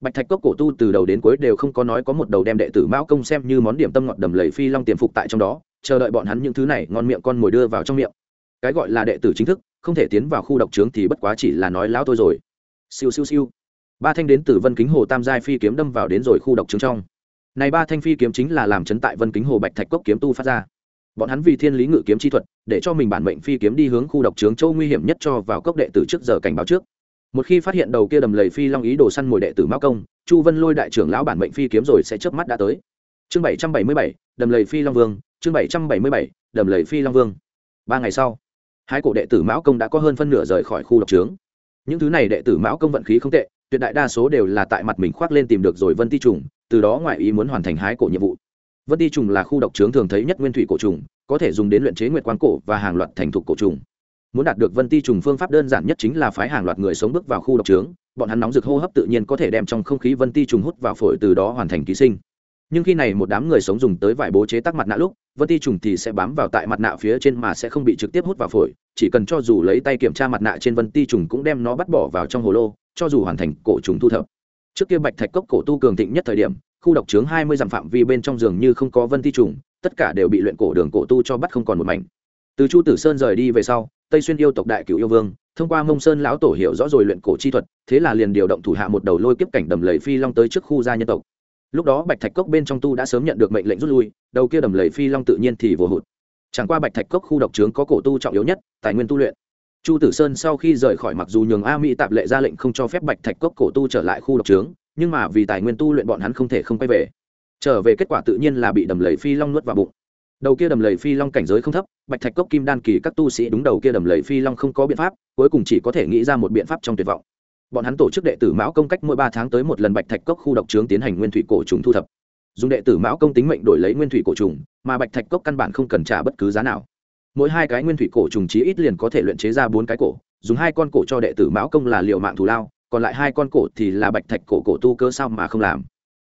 Speaker 1: bạch thạch cốc cổ tu từ đầu đến cuối đều không có nói có một đầu đem đệ tử mão công xem như món điểm tâm ngọt đầm lầy phi long tiềm phục tại trong đó, chờ đợi bọn hắn những thứ này ngon miệng con mồi đưa vào trong miệng. Cái gọi là đệ tử chính thức, không thể tiến vào khu độc trướng thì bất quá chỉ là nói lão tôi rồi. Siêu siêu siêu. Ba thanh đến từ vân kính hồ tam giai phi kiếm đâm vào đến rồi khu độc trướng trong. Này ba thanh phi kiếm chính là làm chấn tại vân kính hồ bạch thạch cốc kiếm tu phát ra. Bọn hắn vì thiên lý ngự kiếm chi thuật, để cho mình bản mệnh phi kiếm đi hướng khu độc trướng châu nguy hiểm nhất cho vào cốc đệ tử trước giờ cảnh báo trước một khi phát hiện đầu kia đầm lầy phi long ý đồ săn mồi đệ tử mão công, chu vân lôi đại trưởng lão bản mệnh phi kiếm rồi sẽ chớp mắt đã tới. Chương bảy trăm bảy mươi bảy, đầm lầy phi long vương, chương bảy trăm bảy mươi bảy, đầm lầy phi long vương. Ba ngày sau, hai cổ đệ tử mão công đã có hơn phân nửa rời khỏi khu độc trướng. Những thứ này đệ tử mão công vận khí không tệ, tuyệt đại đa số đều là tại mặt mình khoác lên tìm được rồi vân ti trùng, từ đó ngoại ý muốn hoàn thành hái cổ nhiệm vụ. Vân ti trùng là khu độc trướng thường thấy nhất nguyên thủy cổ trùng, có thể dùng đến luyện chế nguyệt quang cổ và hàng loạt thành thục cổ trùng muốn đạt được vân ti trùng phương pháp đơn giản nhất chính là phái hàng loạt người sống bước vào khu độc trướng, bọn hắn nóng rực hô hấp tự nhiên có thể đem trong không khí vân ti trùng hút vào phổi từ đó hoàn thành ký sinh. Nhưng khi này một đám người sống dùng tới vải bố chế tắc mặt nạ lúc, vân ti trùng thì sẽ bám vào tại mặt nạ phía trên mà sẽ không bị trực tiếp hút vào phổi, chỉ cần cho dù lấy tay kiểm tra mặt nạ trên vân ti trùng cũng đem nó bắt bỏ vào trong hồ lô, cho dù hoàn thành cổ trùng thu thập. Trước kia bạch thạch cốc cổ tu cường thịnh nhất thời điểm, khu độc trướng hai mươi dặm phạm vi bên trong giường như không có vân ti trùng, tất cả đều bị luyện cổ đường cổ tu cho bắt không còn một mảnh. Từ chu tử sơn rời đi về sau tây xuyên yêu tộc đại cựu yêu vương, thông qua mông sơn lão tổ hiểu rõ rồi luyện cổ chi thuật, thế là liền điều động thủ hạ một đầu lôi kiếp cảnh đầm lầy phi long tới trước khu gia nhân tộc. Lúc đó bạch thạch cốc bên trong tu đã sớm nhận được mệnh lệnh rút lui, đầu kia đầm lầy phi long tự nhiên thì vô hụt. Chẳng qua bạch thạch cốc khu độc trướng có cổ tu trọng yếu nhất, tài nguyên tu luyện. Chu tử sơn sau khi rời khỏi mặc dù nhường a mỹ tạp lệ ra lệnh không cho phép bạch thạch cốc cổ tu trở lại khu độc trướng nhưng mà vì tài nguyên tu luyện bọn hắn không thể không quay về. Trở về kết quả tự nhiên là bị đầm lầy phi long nuốt vào bụng đầu kia đầm lầy phi long cảnh giới không thấp, bạch thạch cốc kim đan kỳ các tu sĩ đúng đầu kia đầm lầy phi long không có biện pháp, cuối cùng chỉ có thể nghĩ ra một biện pháp trong tuyệt vọng. Bọn hắn tổ chức đệ tử mão công cách mỗi ba tháng tới một lần bạch thạch cốc khu độc trướng tiến hành nguyên thủy cổ trùng thu thập. Dùng đệ tử mão công tính mệnh đổi lấy nguyên thủy cổ trùng, mà bạch thạch cốc căn bản không cần trả bất cứ giá nào. Mỗi hai cái nguyên thủy cổ trùng chí ít liền có thể luyện chế ra bốn cái cổ, dùng hai con cổ cho đệ tử mão công là liệu mạng thù lao, còn lại hai con cổ thì là bạch thạch cổ cổ tu cơ sao mà không làm.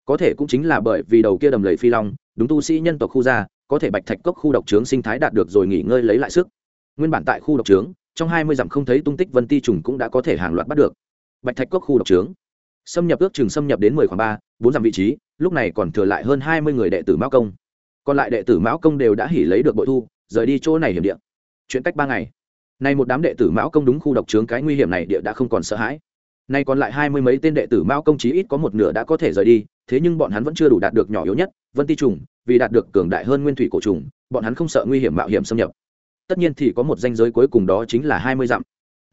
Speaker 1: Có thể cũng chính là bởi vì đầu kia đầm lầy phi long, đúng tu sĩ nhân tộc khu gia có thể bạch thạch cốc khu độc trướng sinh thái đạt được rồi nghỉ ngơi lấy lại sức. Nguyên bản tại khu độc trướng, trong hai mươi dặm không thấy tung tích vân ti trùng cũng đã có thể hàng loạt bắt được. Bạch thạch cốc khu độc trướng. Xâm nhập ước chừng xâm nhập đến mười khoảng ba, bốn dặm vị trí, lúc này còn thừa lại hơn hai mươi người đệ tử mão công. Còn lại đệ tử mão công đều đã hỉ lấy được bội thu, rời đi chỗ này hiểm địa. Chuyện cách ba ngày. Nay một đám đệ tử mão công đúng khu độc trướng cái nguy hiểm này địa đã không còn sợ hãi nay còn lại hai mươi mấy tên đệ tử Mao công chí ít có một nửa đã có thể rời đi, thế nhưng bọn hắn vẫn chưa đủ đạt được nhỏ yếu nhất, vân ti trùng, vì đạt được cường đại hơn nguyên thủy cổ trùng, bọn hắn không sợ nguy hiểm mạo hiểm xâm nhập. Tất nhiên thì có một danh giới cuối cùng đó chính là hai mươi dặm.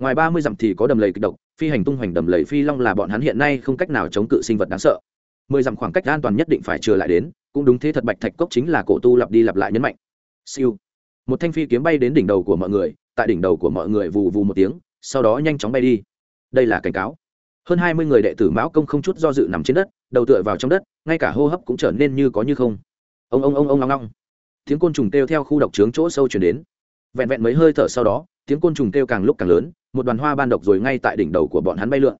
Speaker 1: Ngoài ba mươi dặm thì có đầm lầy kịch độc, phi hành tung hoành đầm lầy phi long là bọn hắn hiện nay không cách nào chống cự sinh vật đáng sợ. Mười dặm khoảng cách an toàn nhất định phải trừ lại đến, cũng đúng thế thật bạch thạch cốc chính là cổ tu lặp đi lặp lại nhấn mạnh. Siêu. Một thanh phi kiếm bay đến đỉnh đầu của mọi người, tại đỉnh đầu của mọi người vù vù một tiếng, sau đó nhanh chóng bay đi. Đây là cảnh cáo hơn hai mươi người đệ tử mão công không chút do dự nằm trên đất, đầu tựa vào trong đất, ngay cả hô hấp cũng trở nên như có như không. Ông ông ông ông, ngong ngong. Tiếng côn trùng kêu theo khu độc trướng chỗ sâu chuyển đến. Vẹn vẹn mấy hơi thở sau đó, tiếng côn trùng kêu càng lúc càng lớn, một đoàn hoa ban độc rồi ngay tại đỉnh đầu của bọn hắn bay lượn.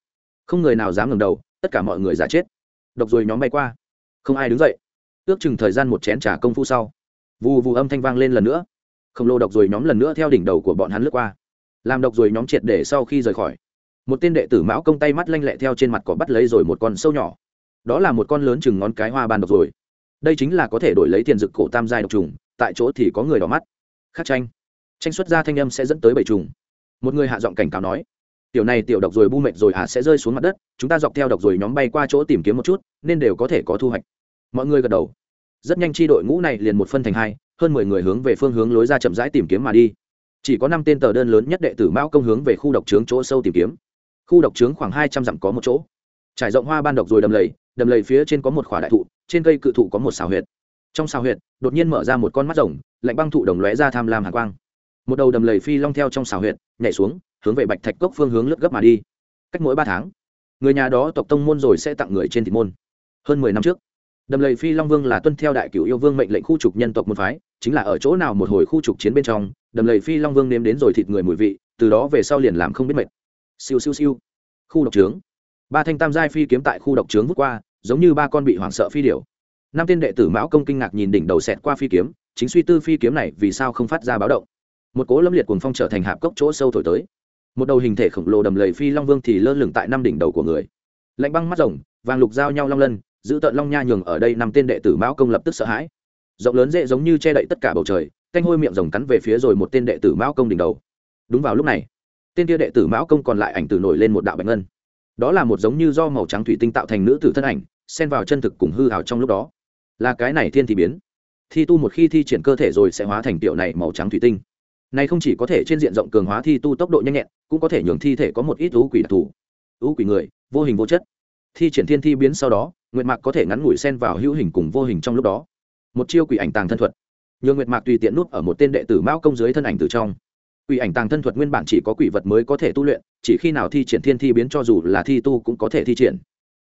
Speaker 1: Không người nào dám ngẩng đầu, tất cả mọi người giả chết. Độc rồi nhóm bay qua. Không ai đứng dậy. Ước chừng thời gian một chén trà công phu sau, vù vù âm thanh vang lên lần nữa. Khổng lồ độc rồi nhóm lần nữa theo đỉnh đầu của bọn hắn lướt qua. Làm độc rồi nhóm triệt để sau khi rời khỏi một tên đệ tử mão công tay mắt lanh lẹ theo trên mặt cỏ bắt lấy rồi một con sâu nhỏ. Đó là một con lớn chừng ngón cái hoa ban độc rồi. Đây chính là có thể đổi lấy tiền dực cổ tam giai độc trùng, tại chỗ thì có người đỏ mắt. Khắc tranh. Tranh xuất ra thanh âm sẽ dẫn tới bảy trùng. Một người hạ giọng cảnh cáo nói, tiểu này tiểu độc rồi bu mệt rồi à sẽ rơi xuống mặt đất, chúng ta dọc theo độc rồi nhóm bay qua chỗ tìm kiếm một chút, nên đều có thể có thu hoạch. Mọi người gật đầu. Rất nhanh chi đội ngũ này liền một phân thành hai, hơn mười người hướng về phương hướng lối ra chậm rãi tìm kiếm mà đi. Chỉ có năm tên tờ đơn lớn nhất đệ tử mão công hướng về khu độc trướng chỗ sâu tìm kiếm khu độc trướng khoảng hai trăm dặm có một chỗ. Trải rộng hoa ban độc rồi đầm lầy đầm lầy phía trên có một khỏa đại thụ, trên cây cự thụ có một xào huyệt. Trong xào huyệt, đột nhiên mở ra một con mắt rồng, lạnh băng thụ đồng lóe ra tham lam hạ quang. Một đầu đầm lầy phi long theo trong xào huyệt, nhảy xuống, hướng về bạch thạch cốc phương hướng lướt gấp mà đi. Cách mỗi ba tháng, người nhà đó tộc tông môn rồi sẽ tặng người trên thị môn. Hơn mười năm trước, đầm lầy phi long vương là tuân theo đại cửu yêu vương mệnh lệnh khu trục nhân tộc môn phái, chính là ở chỗ nào một hồi khu trục chiến bên trong, đầm lầy phi long vương nếm đến rồi thịt người mùi vị, từ đó về sau liền làm không biết mệt siêu siêu siêu. Khu độc trướng. Ba thanh tam giai phi kiếm tại khu độc trướng vút qua, giống như ba con bị hoảng sợ phi điểu. Năm tên đệ tử mão công kinh ngạc nhìn đỉnh đầu xẹt qua phi kiếm, chính suy tư phi kiếm này vì sao không phát ra báo động. Một cố lâm liệt cuồng phong trở thành hạp cốc chỗ sâu thổi tới. Một đầu hình thể khổng lồ đầm lầy phi long vương thì lơ lửng tại năm đỉnh đầu của người. Lạnh băng mắt rồng, vàng lục giao nhau long lân, giữ tợn long nha nhường ở đây năm tên đệ tử mão công lập tức sợ hãi. Rộng lớn dễ giống như che đậy tất cả bầu trời, canh hôi miệng rồng cắn về phía rồi một tên đệ tử mão công đỉnh đầu. Đúng vào lúc này tên kia đệ tử mão công còn lại ảnh tử nổi lên một đạo bạch ngân. Đó là một giống như do màu trắng thủy tinh tạo thành nữ tử thân ảnh, xen vào chân thực cùng hư hào trong lúc đó. Là cái này thiên thì biến. Thi tu một khi thi triển cơ thể rồi sẽ hóa thành tiểu này màu trắng thủy tinh. Này không chỉ có thể trên diện rộng cường hóa thi tu tốc độ nhanh nhẹn, cũng có thể nhường thi thể có một ít ưu quỷ đặc thù. Ưu quỷ người, vô hình vô chất. Thi triển thiên thi biến sau đó, nguyệt mạc có thể ngắn ngủi xen vào hữu hình cùng vô hình trong lúc đó. Một chiêu quỷ ảnh tàng thân thuật. Nhường nguyệt mạc tùy tiện nút ở một tên đệ tử mao công dưới thân ảnh từ trong quỷ ảnh tàng thân thuật nguyên bản chỉ có quỷ vật mới có thể tu luyện, chỉ khi nào thi triển thiên thi biến cho dù là thi tu cũng có thể thi triển.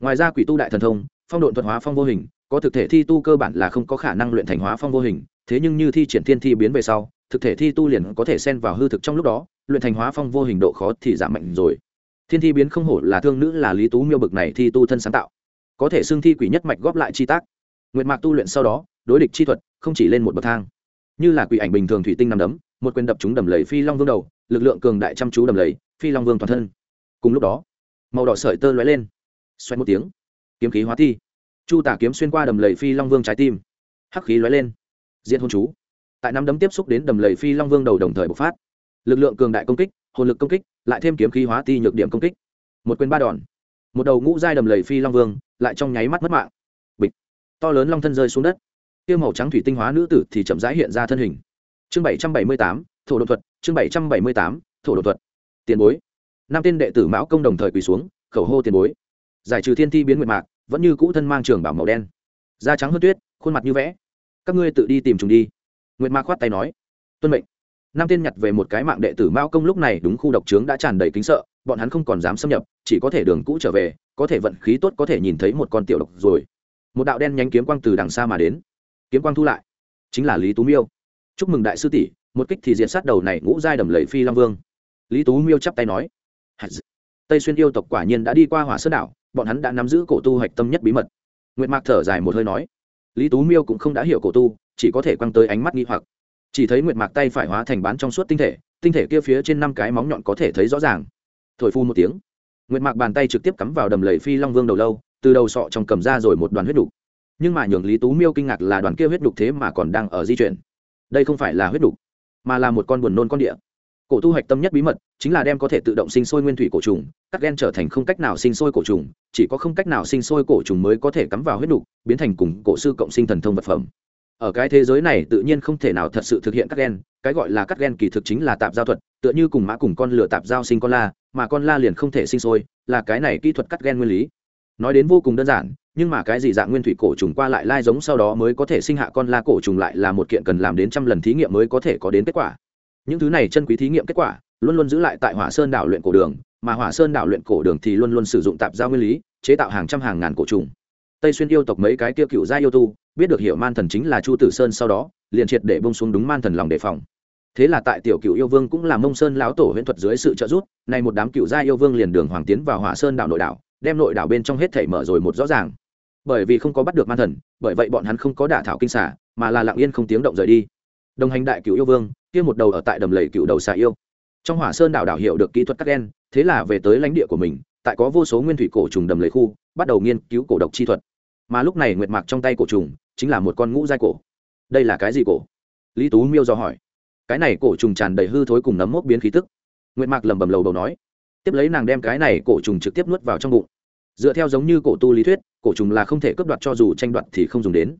Speaker 1: Ngoài ra quỷ tu đại thần thông, phong độn thuật hóa phong vô hình, có thực thể thi tu cơ bản là không có khả năng luyện thành hóa phong vô hình, thế nhưng như thi triển thiên thi biến về sau, thực thể thi tu liền có thể xen vào hư thực trong lúc đó, luyện thành hóa phong vô hình độ khó thì giảm mạnh rồi. Thiên thi biến không hổ là thương nữ là lý tú miêu bực này thi tu thân sáng tạo. Có thể xương thi quỷ nhất mạch góp lại chi tác. Nguyệt mạc tu luyện sau đó, đối địch chi thuật không chỉ lên một bậc thang. Như là quỷ ảnh bình thường thủy tinh nằm đấm một quyền đập chúng đầm lầy phi long vương đầu, lực lượng cường đại chăm chú đầm lầy, phi long vương toàn thân. Cùng lúc đó, màu đỏ sợi tơ lóe lên. Xoay một tiếng, kiếm khí hóa thi. Chu tả kiếm xuyên qua đầm lầy phi long vương trái tim. Hắc khí lóe lên. Diện hôn chú. Tại năm đấm tiếp xúc đến đầm lầy phi long vương đầu đồng thời bộc phát. Lực lượng cường đại công kích, hồn lực công kích, lại thêm kiếm khí hóa ti nhược điểm công kích. Một quyền ba đòn. Một đầu ngũ giai đầm lầy phi long vương, lại trong nháy mắt mất mạng. Bịch. To lớn long thân rơi xuống đất. Tiêu màu trắng thủy tinh hóa nữ tử thì chậm rãi hiện ra thân hình chương bảy trăm bảy mươi tám, thổ đột thuật, chương bảy trăm bảy mươi tám, thổ đột thuật. Tiền bối. Năm tên đệ tử mão công đồng thời quỳ xuống, khẩu hô tiền bối. Giải trừ thiên thi biến nguyệt mạc, vẫn như cũ thân mang trường bảo màu đen. Da trắng hơn tuyết, khuôn mặt như vẽ. Các ngươi tự đi tìm chúng đi. Nguyệt mạc khoát tay nói. Tuân mệnh. Năm tên nhặt về một cái mạng đệ tử mao công lúc này đúng khu độc trướng đã tràn đầy kính sợ, bọn hắn không còn dám xâm nhập, chỉ có thể đường cũ trở về, có thể vận khí tốt có thể nhìn thấy một con tiểu độc rồi. Một đạo đen nhánh kiếm quang từ đằng xa mà đến. Kiếm quang thu lại. Chính là lý tú miêu chúc mừng đại sư tỷ, một kích thì diệt sát đầu này ngũ giai đầm lầy phi long vương. Lý tú miêu chắp tay nói. Tây xuyên yêu tộc quả nhiên đã đi qua hỏa sơn đảo, bọn hắn đã nắm giữ cổ tu hạch tâm nhất bí mật. Nguyệt mạc thở dài một hơi nói. Lý tú miêu cũng không đã hiểu cổ tu, chỉ có thể quăng tới ánh mắt nghi hoặc. Chỉ thấy nguyệt mạc tay phải hóa thành bán trong suốt tinh thể tinh thể kia phía trên năm cái móng nhọn có thể thấy rõ ràng. Thổi phu một tiếng. Nguyệt mạc bàn tay trực tiếp cắm vào đầm lầy phi long vương đầu lâu, từ đầu sọ trong cầm ra rồi một đoàn huyết đục. Nhưng mà nhường lý tú miêu kinh ngạc là đoàn kia huyết đục thế mà còn đang ở di chuyển đây không phải là huyết đục, mà là một con buồn nôn con địa. Cổ tu hoạch tâm nhất bí mật chính là đem có thể tự động sinh sôi nguyên thủy cổ trùng cắt gen trở thành không cách nào sinh sôi cổ trùng, chỉ có không cách nào sinh sôi cổ trùng mới có thể cắm vào huyết đục, biến thành cùng cổ sư cộng sinh thần thông vật phẩm. Ở cái thế giới này tự nhiên không thể nào thật sự thực hiện cắt gen, cái gọi là cắt gen kỳ thực chính là tạp giao thuật, tựa như cùng mã cùng con lửa tạp giao sinh con la, mà con la liền không thể sinh sôi, là cái này kỹ thuật cắt gen nguyên lý nói đến vô cùng đơn giản, nhưng mà cái gì dạng nguyên thủy cổ trùng qua lại lai giống sau đó mới có thể sinh hạ con la cổ trùng lại là một kiện cần làm đến trăm lần thí nghiệm mới có thể có đến kết quả. Những thứ này chân quý thí nghiệm kết quả, luôn luôn giữ lại tại hỏa sơn đảo luyện cổ đường, mà hỏa sơn đảo luyện cổ đường thì luôn luôn sử dụng tạp giao nguyên lý, chế tạo hàng trăm hàng ngàn cổ trùng. Tây xuyên yêu tộc mấy cái kia cựu gia yêu tu, biết được hiểu man thần chính là chu tử sơn sau đó, liền triệt để bông xuống đúng man thần lòng đề phòng. Thế là tại tiểu cựu yêu vương cũng là mông sơn lão tổ huyễn thuật dưới sự trợ giúp này một đám cựu gia yêu vương liền đường hoàng tiến vào hỏa sơn đảo nội đảo đem nội đảo bên trong hết thảy mở rồi một rõ ràng. Bởi vì không có bắt được man thần, bởi vậy bọn hắn không có đả thảo kinh xả mà là lặng yên không tiếng động rời đi. Đồng hành đại cựu yêu vương, kia một đầu ở tại đầm lầy cựu đầu xà yêu. Trong hỏa sơn đảo đảo hiểu được kỹ thuật cắt đen thế là về tới lãnh địa của mình, tại có vô số nguyên thủy cổ trùng đầm lầy khu, bắt đầu nghiên cứu cổ độc chi thuật. Mà lúc này nguyệt mạc trong tay cổ trùng, chính là một con ngũ giai cổ. Đây là cái gì cổ? Lý tú miêu do hỏi. Cái này cổ trùng tràn đầy hư thối cùng nấm mốc biến khí tức. Nguyệt mạc lẩm bẩm lầu đầu nói. Tiếp lấy nàng đem cái này cổ trùng trực tiếp nuốt vào trong bụng dựa theo giống như cổ tu lý thuyết, cổ trùng là không thể cướp đoạt cho dù tranh đoạt thì không dùng đến.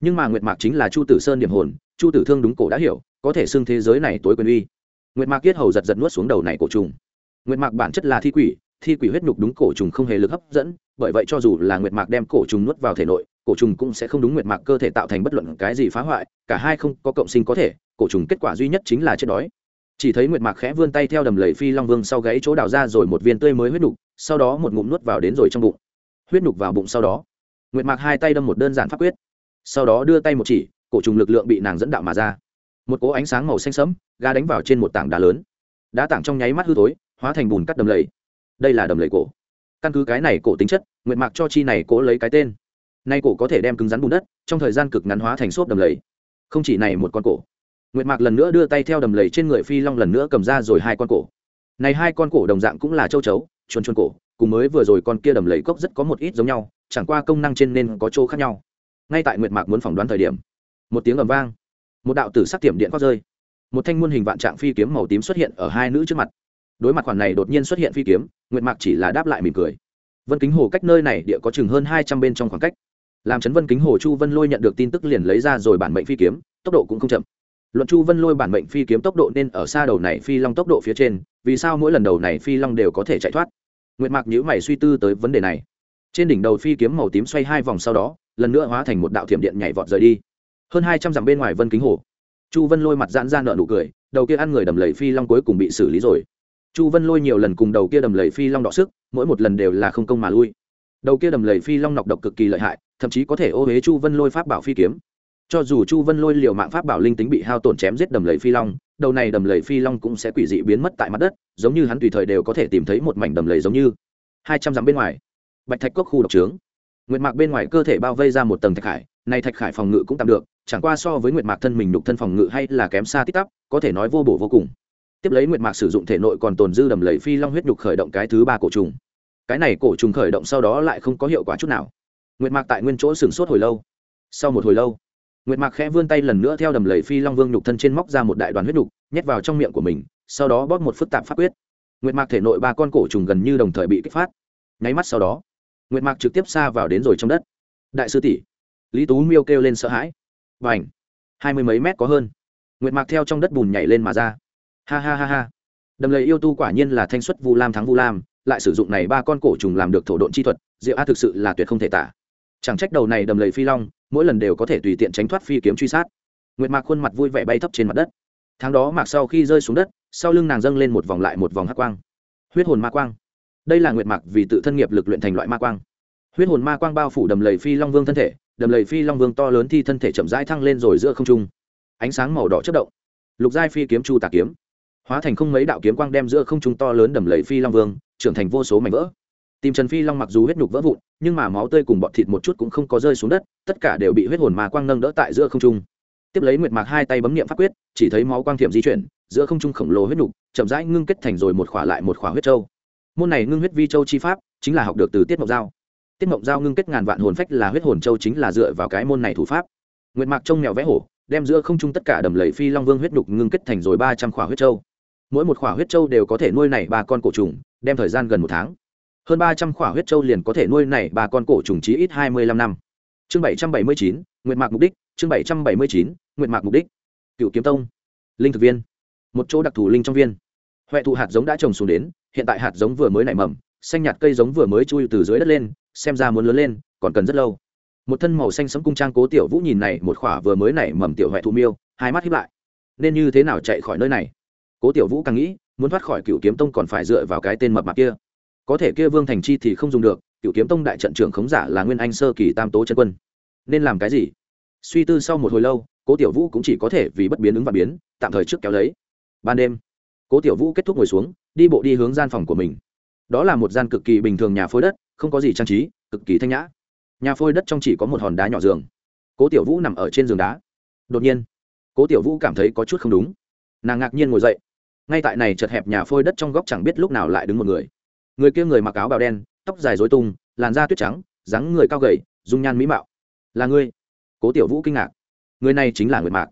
Speaker 1: Nhưng mà nguyệt mạc chính là chu tử sơn điểm hồn, chu tử thương đúng cổ đã hiểu, có thể xưng thế giới này tối quyền uy. Nguyệt mạc kiết hầu giật giật nuốt xuống đầu này cổ trùng. Nguyệt mạc bản chất là thi quỷ thi quỷ huyết nhục đúng cổ trùng không hề lực hấp dẫn, bởi vậy cho dù là nguyệt mạc đem cổ trùng nuốt vào thể nội, cổ trùng cũng sẽ không đúng nguyệt mạc cơ thể tạo thành bất luận cái gì phá hoại, cả hai không có cộng sinh có thể, cổ trùng kết quả duy nhất chính là chết đói. Chỉ thấy nguyệt mạc khẽ vươn tay theo đầm lầy phi long vương sau gáy chỗ đào ra rồi một viên tươi mới huyết nhục sau đó một ngụm nuốt vào đến rồi trong bụng. Huyết nhục vào bụng sau đó. Nguyệt mạc hai tay đâm một đơn giản pháp quyết. Sau đó đưa tay một chỉ, cổ trùng lực lượng bị nàng dẫn đạo mà ra. Một cỗ ánh sáng màu xanh sẫm, ga đánh vào trên một tảng đá lớn. Đá tảng trong nháy mắt hư tối hóa thành bùn cắt đầm lầy. Đây là đầm lầy cổ. Căn cứ cái này cổ tính chất, nguyệt mạc cho chi này cố lấy cái tên. Nay cổ có thể đem cứng rắn bùn đất, trong thời gian cực ngắn hóa thành xốp đầm lầy. Không chỉ này một con cổ. Nguyệt mạc lần nữa đưa tay theo đầm lầy trên người phi long lần nữa cầm ra rồi hai con cổ. Này hai con cổ đồng dạng cũng là châu chấu chuồn chuồn cổ, cùng mới vừa rồi con kia đầm lầy cốc rất có một ít giống nhau, chẳng qua công năng trên nên có chỗ khác nhau. Ngay tại nguyệt mạc muốn phỏng đoán thời điểm, một tiếng ầm vang, một đạo tử sắc tiệm điện quát rơi. Một thanh muôn hình vạn trạng phi kiếm màu tím xuất hiện ở hai nữ trước mặt. Đối mặt khoản này đột nhiên xuất hiện phi kiếm, nguyệt mạc chỉ là đáp lại mỉm cười. Vân kính hồ cách nơi này địa có chừng hơn hai trăm bên trong khoảng cách. Làm chấn vân kính hồ chu vân lôi nhận được tin tức liền lấy ra rồi bản mệnh phi kiếm, tốc độ cũng không chậm luận chu vân lôi bản mệnh phi kiếm tốc độ nên ở xa đầu này phi long tốc độ phía trên, vì sao mỗi lần đầu này phi long đều có thể chạy thoát? Nguyệt mạc nhữ mày suy tư tới vấn đề này. Trên đỉnh đầu phi kiếm màu tím xoay hai vòng sau đó, lần nữa hóa thành một đạo thiểm điện nhảy vọt rời đi. Hơn hai trăm dặm bên ngoài vân kính hồ. Chu vân lôi mặt giãn ra nợ nụ cười, đầu kia ăn người đầm lầy phi long cuối cùng bị xử lý rồi. Chu vân lôi nhiều lần cùng đầu kia đầm lầy phi long đọ sức, mỗi một lần đều là không công mà lui. Đầu kia đầm lầy phi long nọc độc cực kỳ lợi hại, thậm chí có thể ô huế chu vân lôi pháp bảo phi kiếm cho dù chu vân lôi liều mạng pháp bảo linh tính bị hao tổn chém giết đầm lầy phi long, đầu này đầm lầy phi long cũng sẽ quỷ dị biến mất tại mặt đất, giống như hắn tùy thời đều có thể tìm thấy một mảnh đầm lầy giống như. Hai trăm dặm bên ngoài, bạch thạch cốc khu độc trướng. Nguyệt mạc bên ngoài cơ thể bao vây ra một tầng thạch khải nay thạch khải phòng ngự cũng tạm được, chẳng qua so với nguyệt mạc thân mình đục thân phòng ngự hay là kém xa tít tắp, có thể nói vô bổ vô cùng. Tiếp lấy nguyệt mạc sử dụng thể nội còn tồn dư đầm lầy phi long huyết nhục khởi động cái thứ ba cổ trùng. Cái này cổ trùng khởi động sau đó lại không có hiệu quả chút nào. Nguyệt mạc tại nguyên chỗ sửng sốt hồi lâu. Sau một hồi lâu nguyệt mạc khẽ vươn tay lần nữa theo đầm lầy phi long vương nhục thân trên móc ra một đại đoàn huyết nhục, nhét vào trong miệng của mình, sau đó bóp một phức tạp pháp quyết. Nguyệt mạc thể nội ba con cổ trùng gần như đồng thời bị kích phát. Nháy mắt sau đó, nguyệt mạc trực tiếp xa vào đến rồi trong đất. Đại sư tỷ, lý tú miêu kêu lên sợ hãi. Và ảnh hai mươi mấy mét có hơn. Nguyệt mạc theo trong đất bùn nhảy lên mà ra. Ha ha ha ha. Đầm lầy yêu tu quả nhiên là thanh xuất vu lam thắng vu lam, lại sử dụng này ba con cổ trùng làm được thổ độn chi thuật, diệu a thực sự là tuyệt không thể tả chẳng trách đầu này đầm lầy phi long, mỗi lần đều có thể tùy tiện tránh thoát phi kiếm truy sát. Nguyệt mạc khuôn mặt vui vẻ bay thấp trên mặt đất. Tháng đó mạc sau khi rơi xuống đất, sau lưng nàng dâng lên một vòng lại một vòng hắc quang. Huyết hồn ma quang. Đây là nguyệt mạc vì tự thân nghiệp lực luyện thành loại ma quang. Huyết hồn ma quang bao phủ đầm lầy phi long vương thân thể, đầm lầy phi long vương to lớn thi thân thể chậm rãi thăng lên rồi giữa không trung. Ánh sáng màu đỏ chất động. Lục giai phi kiếm chu tà kiếm. Hóa thành không mấy đạo kiếm quang đem giữa không trung to lớn đầm lầy phi long vương, trưởng thành vô số mảnh vỡ tìm trần phi long mặc dù huyết nhục vỡ vụn, nhưng mà máu tươi cùng bọn thịt một chút cũng không có rơi xuống đất, tất cả đều bị huyết hồn mà quang nâng đỡ tại giữa không trung. Tiếp lấy nguyệt mạc hai tay bấm nghiệm pháp quyết, chỉ thấy máu quang thiệm di chuyển, giữa không trung khổng lồ huyết nhục, chậm rãi ngưng kết thành rồi một khỏa lại một khỏa huyết châu. Môn này ngưng huyết vi châu chi pháp, chính là học được từ tiết mộc giao. Tiết Mộc giao ngưng kết ngàn vạn hồn phách là huyết hồn châu chính là dựa vào cái môn này thủ pháp. Nguyệt mạc trông mèo vẽ hổ, đem giữa không trung tất cả đầm lầy phi long vương huyết đục ngưng kết thành rồi ba trăm khỏa huyết châu. Mỗi một khỏa huyết châu đều có thể nuôi nảy ba con cổ trùng, đem thời gian gần một tháng hơn ba trăm khỏa huyết châu liền có thể nuôi nảy ba con cổ trùng chí ít hai mươi lăm năm. Chương bảy trăm bảy mươi chín, nguyệt mạc mục đích. Chương bảy trăm bảy mươi chín, nguyệt mạc mục đích. Cựu kiếm tông. Linh thực viên. Một chỗ đặc thù linh trong viên. Huệ thụ hạt giống đã trồng xuống đến, hiện tại hạt giống vừa mới nảy mầm, xanh nhạt cây giống vừa mới chui từ dưới đất lên, xem ra muốn lớn lên, còn cần rất lâu. Một thân màu xanh sẫm cung trang cố tiểu vũ nhìn này, một khỏa vừa mới nảy mầm tiểu huệ thụ miêu, hai mắt hiếp lại. Nên như thế nào chạy khỏi nơi này? Cố tiểu vũ càng nghĩ, muốn thoát khỏi cựu kiếm tông còn phải dựa vào cái tên mập mạp kia có thể kia vương thành chi thì không dùng được cựu kiếm tông đại trận trưởng khống giả là nguyên anh sơ kỳ tam tố chân quân. Nên làm cái gì? Suy tư sau một hồi lâu, cố tiểu vũ cũng chỉ có thể vì bất biến ứng và biến, tạm thời trước kéo lấy. Ban đêm, cố tiểu vũ kết thúc ngồi xuống, đi bộ đi hướng gian phòng của mình. Đó là một gian cực kỳ bình thường nhà phôi đất, không có gì trang trí, cực kỳ thanh nhã. Nhà phôi đất trong chỉ có một hòn đá nhỏ giường. Cố tiểu vũ nằm ở trên giường đá. Đột nhiên, cố tiểu vũ cảm thấy có chút không đúng. Nàng ngạc nhiên ngồi dậy. Ngay tại này chật hẹp nhà phôi đất trong góc chẳng biết lúc nào lại đứng một người người kia người mặc áo bào đen, tóc dài dối tung, làn da tuyết trắng, dáng người cao gầy, dung nhan mỹ mạo. Là ngươi? Cố tiểu vũ kinh ngạc. Người này chính là nguyệt mạc.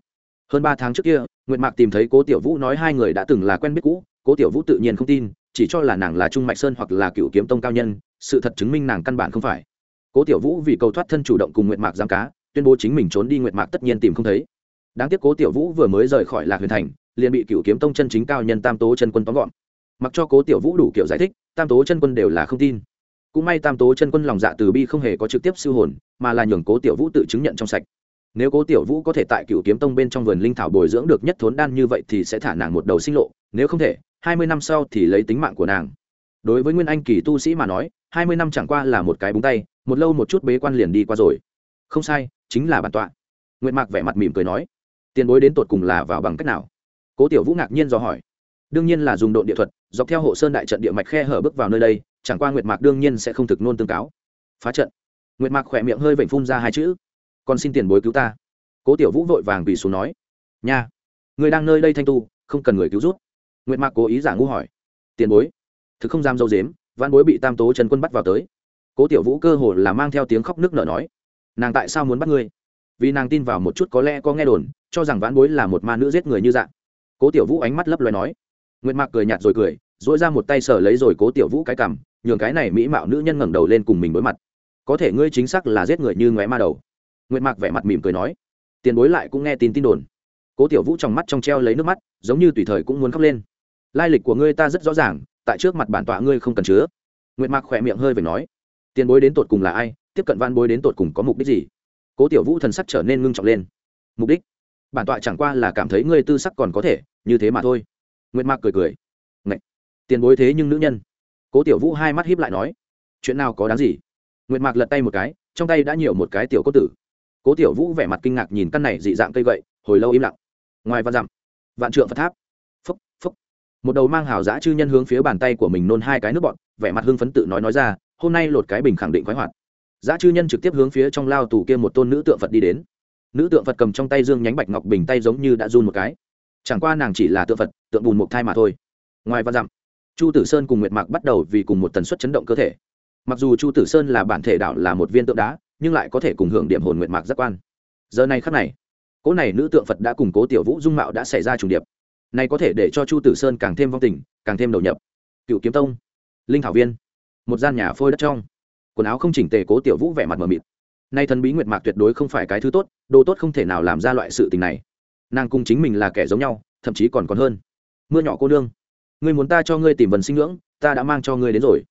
Speaker 1: Hơn ba tháng trước kia, nguyệt mạc tìm thấy cố tiểu vũ nói hai người đã từng là quen biết cũ, cố tiểu vũ tự nhiên không tin, chỉ cho là nàng là trung mạch sơn hoặc là cựu kiếm tông cao nhân, sự thật chứng minh nàng căn bản không phải. Cố tiểu vũ vì cầu thoát thân chủ động cùng nguyệt mạc giam cá, tuyên bố chính mình trốn đi nguyệt mạc tất nhiên tìm không thấy. Đáng tiếc cố tiểu vũ vừa mới rời khỏi lạc huyền thành, liền bị cựu kiếm tông chân chính cao nhân tam tố chân quân tóm gọn. Mặc cho cố tiểu vũ đủ kiểu giải thích tam tố chân quân đều là không tin. Cũng may tam tố chân quân lòng dạ từ bi không hề có trực tiếp siêu hồn, mà là nhường cố tiểu vũ tự chứng nhận trong sạch. Nếu cố tiểu vũ có thể tại cựu kiếm tông bên trong vườn linh thảo bồi dưỡng được nhất thốn đan như vậy thì sẽ thả nàng một đầu sinh lộ, nếu không thể, hai mươi năm sau thì lấy tính mạng của nàng. Đối với nguyên anh kỳ tu sĩ mà nói, hai mươi năm chẳng qua là một cái búng tay, một lâu một chút bế quan liền đi qua rồi. Không sai, chính là bản tọa. Nguyệt mạc vẻ mặt mỉm cười nói, tiền bối đến tột cùng là vào bằng cách nào? Cố tiểu vũ ngạc nhiên do hỏi đương nhiên là dùng độn địa thuật, dọc theo hộ sơn đại trận địa mạch khe hở bước vào nơi đây, chẳng qua nguyệt mạc đương nhiên sẽ không thực nôn tương cáo. Phá trận. Nguyệt mạc khỏe miệng hơi vểnh phun ra hai chữ. Còn xin tiền bối cứu ta. Cố tiểu vũ vội vàng quỳ xuống nói. Nha, người đang nơi đây thanh tu, không cần người cứu rút nguyệt mạc cố ý giả ngu hỏi. Tiền bối. Thực không dám dâu dếm văn bối bị tam tố trần quân bắt vào tới. Cố tiểu vũ cơ hồ là mang theo tiếng khóc nước nở nói. Nàng tại sao muốn bắt ngươi? Vì nàng tin vào một chút có lẽ có nghe đồn, cho rằng vãn bối là một ma nữ giết người như dạng cố tiểu vũ ánh mắt lấp loài nói nguyệt mạc cười nhạt rồi cười dỗi ra một tay sờ lấy rồi cố tiểu vũ cái cằm, nhường cái này mỹ mạo nữ nhân ngẩng đầu lên cùng mình đối mặt. Có thể ngươi chính xác là giết người như ngoé ma đầu. Nguyệt mạc vẻ mặt mỉm cười nói. Tiền bối lại cũng nghe tin tin đồn. Cố tiểu vũ trong mắt trong treo lấy nước mắt, giống như tùy thời cũng muốn khóc lên. Lai lịch của ngươi ta rất rõ ràng, tại trước mặt bản tọa ngươi không cần chứa. Nguyệt mạc khỏe miệng hơi về nói. Tiền bối đến tột cùng là ai? Tiếp cận van bối đến tột cùng có mục đích gì? Cố tiểu vũ thần sắc trở nên ngưng trọng lên. Mục đích? Bản tọa chẳng qua là cảm thấy ngươi tư sắc còn có thể, như thế mà thôi nguyệt mạc cười cười. Ngậy! tiền bối thế nhưng nữ nhân. Cố tiểu vũ hai mắt hiếp lại nói. Chuyện nào có đáng gì? Nguyệt mạc lật tay một cái, trong tay đã nhiều một cái tiểu cốt tử. Cố tiểu vũ vẻ mặt kinh ngạc nhìn căn này dị dạng cây gậy, hồi lâu im lặng. Ngoài văn dặm, vạn trượng phật tháp. Phúc phúc. Một đầu mang hào giã chư nhân hướng phía bàn tay của mình nôn hai cái nước bọn vẻ mặt hưng phấn tự nói nói ra, hôm nay lột cái bình khẳng định khoái hoạt. Giã chư nhân trực tiếp hướng phía trong lao tù kia một tôn nữ tượng phật đi đến. Nữ tượng phật cầm trong tay dương nhánh bạch ngọc bình tay giống như đã run một cái chẳng qua nàng chỉ là tượng phật, tượng bùn mục thai mà thôi. Ngoài văn dặm, chu tử sơn cùng nguyệt mạc bắt đầu vì cùng một tần suất chấn động cơ thể. Mặc dù chu tử sơn là bản thể đạo là một viên tượng đá, nhưng lại có thể cùng hưởng điểm hồn nguyệt mạc giác quan. Giờ này khắc này, cỗ này nữ tượng phật đã củng cố tiểu vũ dung mạo đã xảy ra trùng điệp. Này có thể để cho chu tử sơn càng thêm vong tình, càng thêm đầu nhập. Cựu kiếm tông, linh thảo viên, một gian nhà phôi đất trong. Quần áo không chỉnh tề cố tiểu vũ vẻ mặt mờ mịt. Nay thần bí nguyệt mạc tuyệt đối không phải cái thứ tốt, đồ tốt không thể nào làm ra loại sự tình này nàng cùng chính mình là kẻ giống nhau, thậm chí còn còn hơn. Mưa nhỏ cô nương, ngươi muốn ta cho ngươi tìm vần sinh ngưỡng, ta đã mang cho ngươi đến rồi.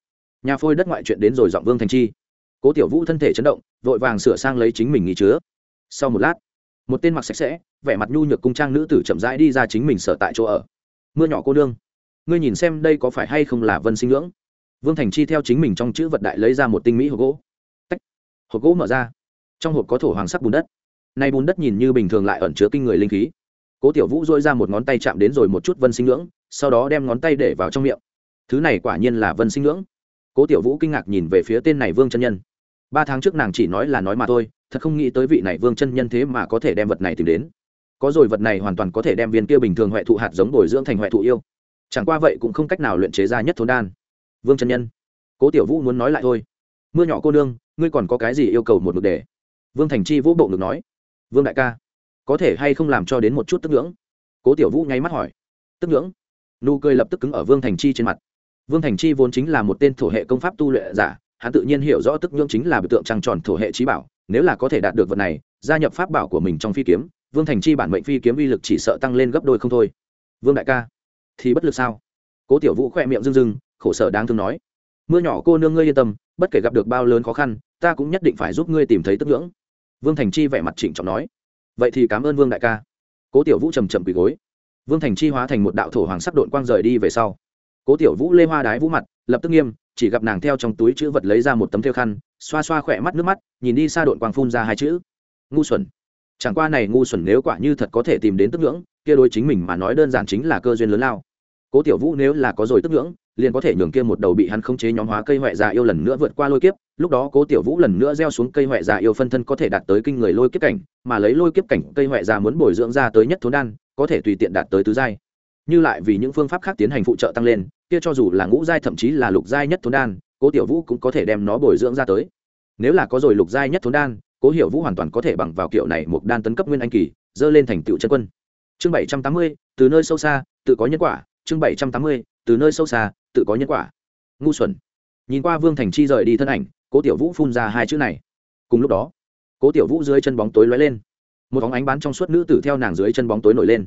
Speaker 1: Nhà phôi đất ngoại chuyện đến rồi dọn vương thành chi. Cố tiểu vũ thân thể chấn động, vội vàng sửa sang lấy chính mình nghỉ chứa. Sau một lát, một tên mặc sạch sẽ, vẻ mặt nhu nhược cung trang nữ tử chậm rãi đi ra chính mình sở tại chỗ ở. Mưa nhỏ cô nương, ngươi nhìn xem đây có phải hay không là vân sinh ngưỡng? Vương thành chi theo chính mình trong chữ vật đại lấy ra một tinh mỹ hộp gỗ. Tách. hộp gỗ mở ra. Trong hộp có thổ hoàng sắc bùn đất nay bùn đất nhìn như bình thường lại ẩn chứa kinh người linh khí. Cố tiểu vũ dôi ra một ngón tay chạm đến rồi một chút vân sinh ngưỡng, sau đó đem ngón tay để vào trong miệng. Thứ này quả nhiên là vân sinh ngưỡng. Cố tiểu vũ kinh ngạc nhìn về phía tên này vương chân nhân. Ba tháng trước nàng chỉ nói là nói mà thôi, thật không nghĩ tới vị này vương chân nhân thế mà có thể đem vật này tìm đến. Có rồi vật này hoàn toàn có thể đem viên kia bình thường huệ thụ hạt giống bồi dưỡng thành huệ thụ yêu. Chẳng qua vậy cũng không cách nào luyện chế ra nhất thốn đan. Vương chân nhân. Cố tiểu vũ muốn nói lại thôi. Mưa nhỏ cô nương, ngươi còn có cái gì yêu cầu một mực đề vương thành chi vũ bộ ngực nói vương đại ca, có thể hay không làm cho đến một chút tức ngưỡng? Cố tiểu vũ nháy mắt hỏi. Tức ngưỡng? Nụ cười lập tức cứng ở vương thành chi trên mặt. Vương thành chi vốn chính là một tên thổ hệ công pháp tu luyện giả, hắn tự nhiên hiểu rõ tức ngưỡng chính là biểu tượng trăng tròn thổ hệ trí bảo, nếu là có thể đạt được vật này, gia nhập pháp bảo của mình trong phi kiếm, vương thành chi bản mệnh phi kiếm uy lực chỉ sợ tăng lên gấp đôi không thôi. Vương đại ca, thì bất lực sao? Cố tiểu vũ khỏe miệng rưng rưng, khổ sở đáng thương nói. Mưa nhỏ cô nương ngươi yên tâm, bất kể gặp được bao lớn khó khăn, ta cũng nhất định phải giúp ngươi tìm thấy tức ngưỡng vương thành chi vẻ mặt trịnh trọng nói, vậy thì cảm ơn vương đại ca. Cố tiểu vũ trầm trầm quỳ gối. Vương thành chi hóa thành một đạo thổ hoàng sắc đội quang rời đi về sau. Cố tiểu vũ lê hoa đái vũ mặt, lập tức nghiêm, chỉ gặp nàng theo trong túi chữ vật lấy ra một tấm theo khăn, xoa xoa khỏe mắt nước mắt, nhìn đi xa đội quang phun ra hai chữ, ngu xuẩn. Chẳng qua này ngu xuẩn nếu quả như thật có thể tìm đến tức ngưỡng, kia đối chính mình mà nói đơn giản chính là cơ duyên lớn lao. Cố tiểu vũ nếu là có rồi tức ngưỡng liền có thể nhường kia một đầu bị hắn khống chế nhóm hóa cây hoại già yêu lần nữa vượt qua lôi kiếp, lúc đó cố tiểu vũ lần nữa gieo xuống cây hoại già yêu phân thân có thể đạt tới kinh người lôi kiếp cảnh, mà lấy lôi kiếp cảnh cây hoại già muốn bồi dưỡng ra tới nhất thốn đan, có thể tùy tiện đạt tới tứ giai. Như lại vì những phương pháp khác tiến hành phụ trợ tăng lên, kia cho dù là ngũ giai thậm chí là lục giai nhất thốn đan, cố tiểu vũ cũng có thể đem nó bồi dưỡng ra tới. Nếu là có rồi lục giai nhất thốn đan, cố hiểu vũ hoàn toàn có thể bằng vào kiểu này một đan tấn cấp nguyên anh kỳ, dơ lên thành tựu chân quân. Chương bảy trăm tám mươi, từ nơi sâu xa, tự có nhân quả, chương bảy trăm tám mươi từ nơi sâu xa, tự có nhân quả. Ngu xuẩn. Nhìn qua vương thành chi rời đi thân ảnh, cố tiểu vũ phun ra hai chữ này. Cùng lúc đó, cố tiểu vũ dưới chân bóng tối lóe lên. Một bóng ánh bán trong suốt nữ tử theo nàng dưới chân bóng tối nổi lên.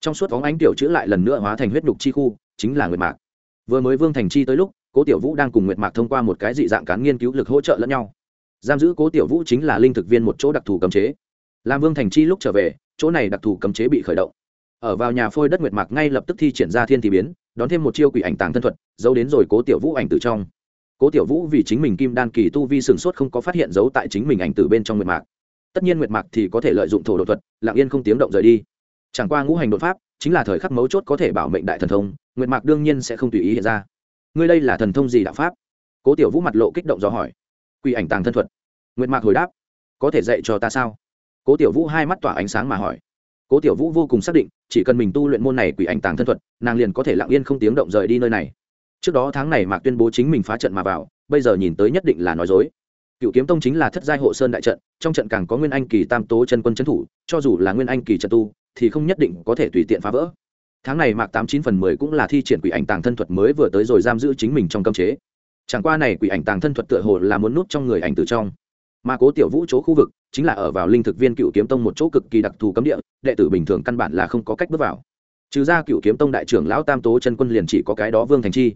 Speaker 1: Trong suốt bóng ánh tiểu chữ lại lần nữa hóa thành huyết nhục chi khu, chính là nguyệt mạc. Vừa mới vương thành chi tới lúc, cố tiểu vũ đang cùng nguyệt mạc thông qua một cái dị dạng cán nghiên cứu lực hỗ trợ lẫn nhau. Giam giữ cố tiểu vũ chính là linh thực viên một chỗ đặc thù cấm chế. Làm vương thành chi lúc trở về, chỗ này đặc thù cấm chế bị khởi động. Ở vào nhà phôi đất nguyệt mạc ngay lập tức thi triển ra thiên thì biến đón thêm một chiêu quỷ ảnh tàng thân thuật, giấu đến rồi cố tiểu vũ ảnh tử trong. Cố tiểu vũ vì chính mình kim đan kỳ tu vi sừng sốt không có phát hiện giấu tại chính mình ảnh tử bên trong nguyệt mạc. Tất nhiên nguyệt mạc thì có thể lợi dụng thổ đột thuật, lặng yên không tiếng động rời đi. Chẳng qua ngũ hành đột pháp, chính là thời khắc mấu chốt có thể bảo mệnh đại thần thông, nguyệt mạc đương nhiên sẽ không tùy ý hiện ra. Ngươi đây là thần thông gì đạo pháp? Cố tiểu vũ mặt lộ kích động do hỏi. Quỷ ảnh tàng thân thuật. Nguyệt mạc hồi đáp. Có thể dạy cho ta sao? Cố tiểu vũ hai mắt tỏa ánh sáng mà hỏi. Cố tiểu vũ vô cùng xác định, chỉ cần mình tu luyện môn này quỷ ảnh tàng thân thuật nàng liền có thể lặng yên không tiếng động rời đi nơi này. Trước đó tháng này mạc tuyên bố chính mình phá trận mà vào, bây giờ nhìn tới nhất định là nói dối. Cựu kiếm tông chính là thất giai hộ sơn đại trận, trong trận càng có nguyên anh kỳ tam tố chân quân trấn thủ, cho dù là nguyên anh kỳ trận tu, thì không nhất định có thể tùy tiện phá vỡ. Tháng này mạc tám chín phần mười cũng là thi triển quỷ ảnh tàng thân thuật mới vừa tới rồi giam giữ chính mình trong cơm chế. Chẳng qua này quỷ ảnh tàng thân thuật tựa hồ là muốn nút trong người ảnh từ trong. Mà cố tiểu vũ chỗ khu vực, chính là ở vào linh thực viên cựu kiếm tông một chỗ cực kỳ đặc thù cấm địa, đệ tử bình thường căn bản là không có cách bước vào trừ ra cựu kiếm tông đại trưởng lão tam tố chân quân liền chỉ có cái đó vương thành chi.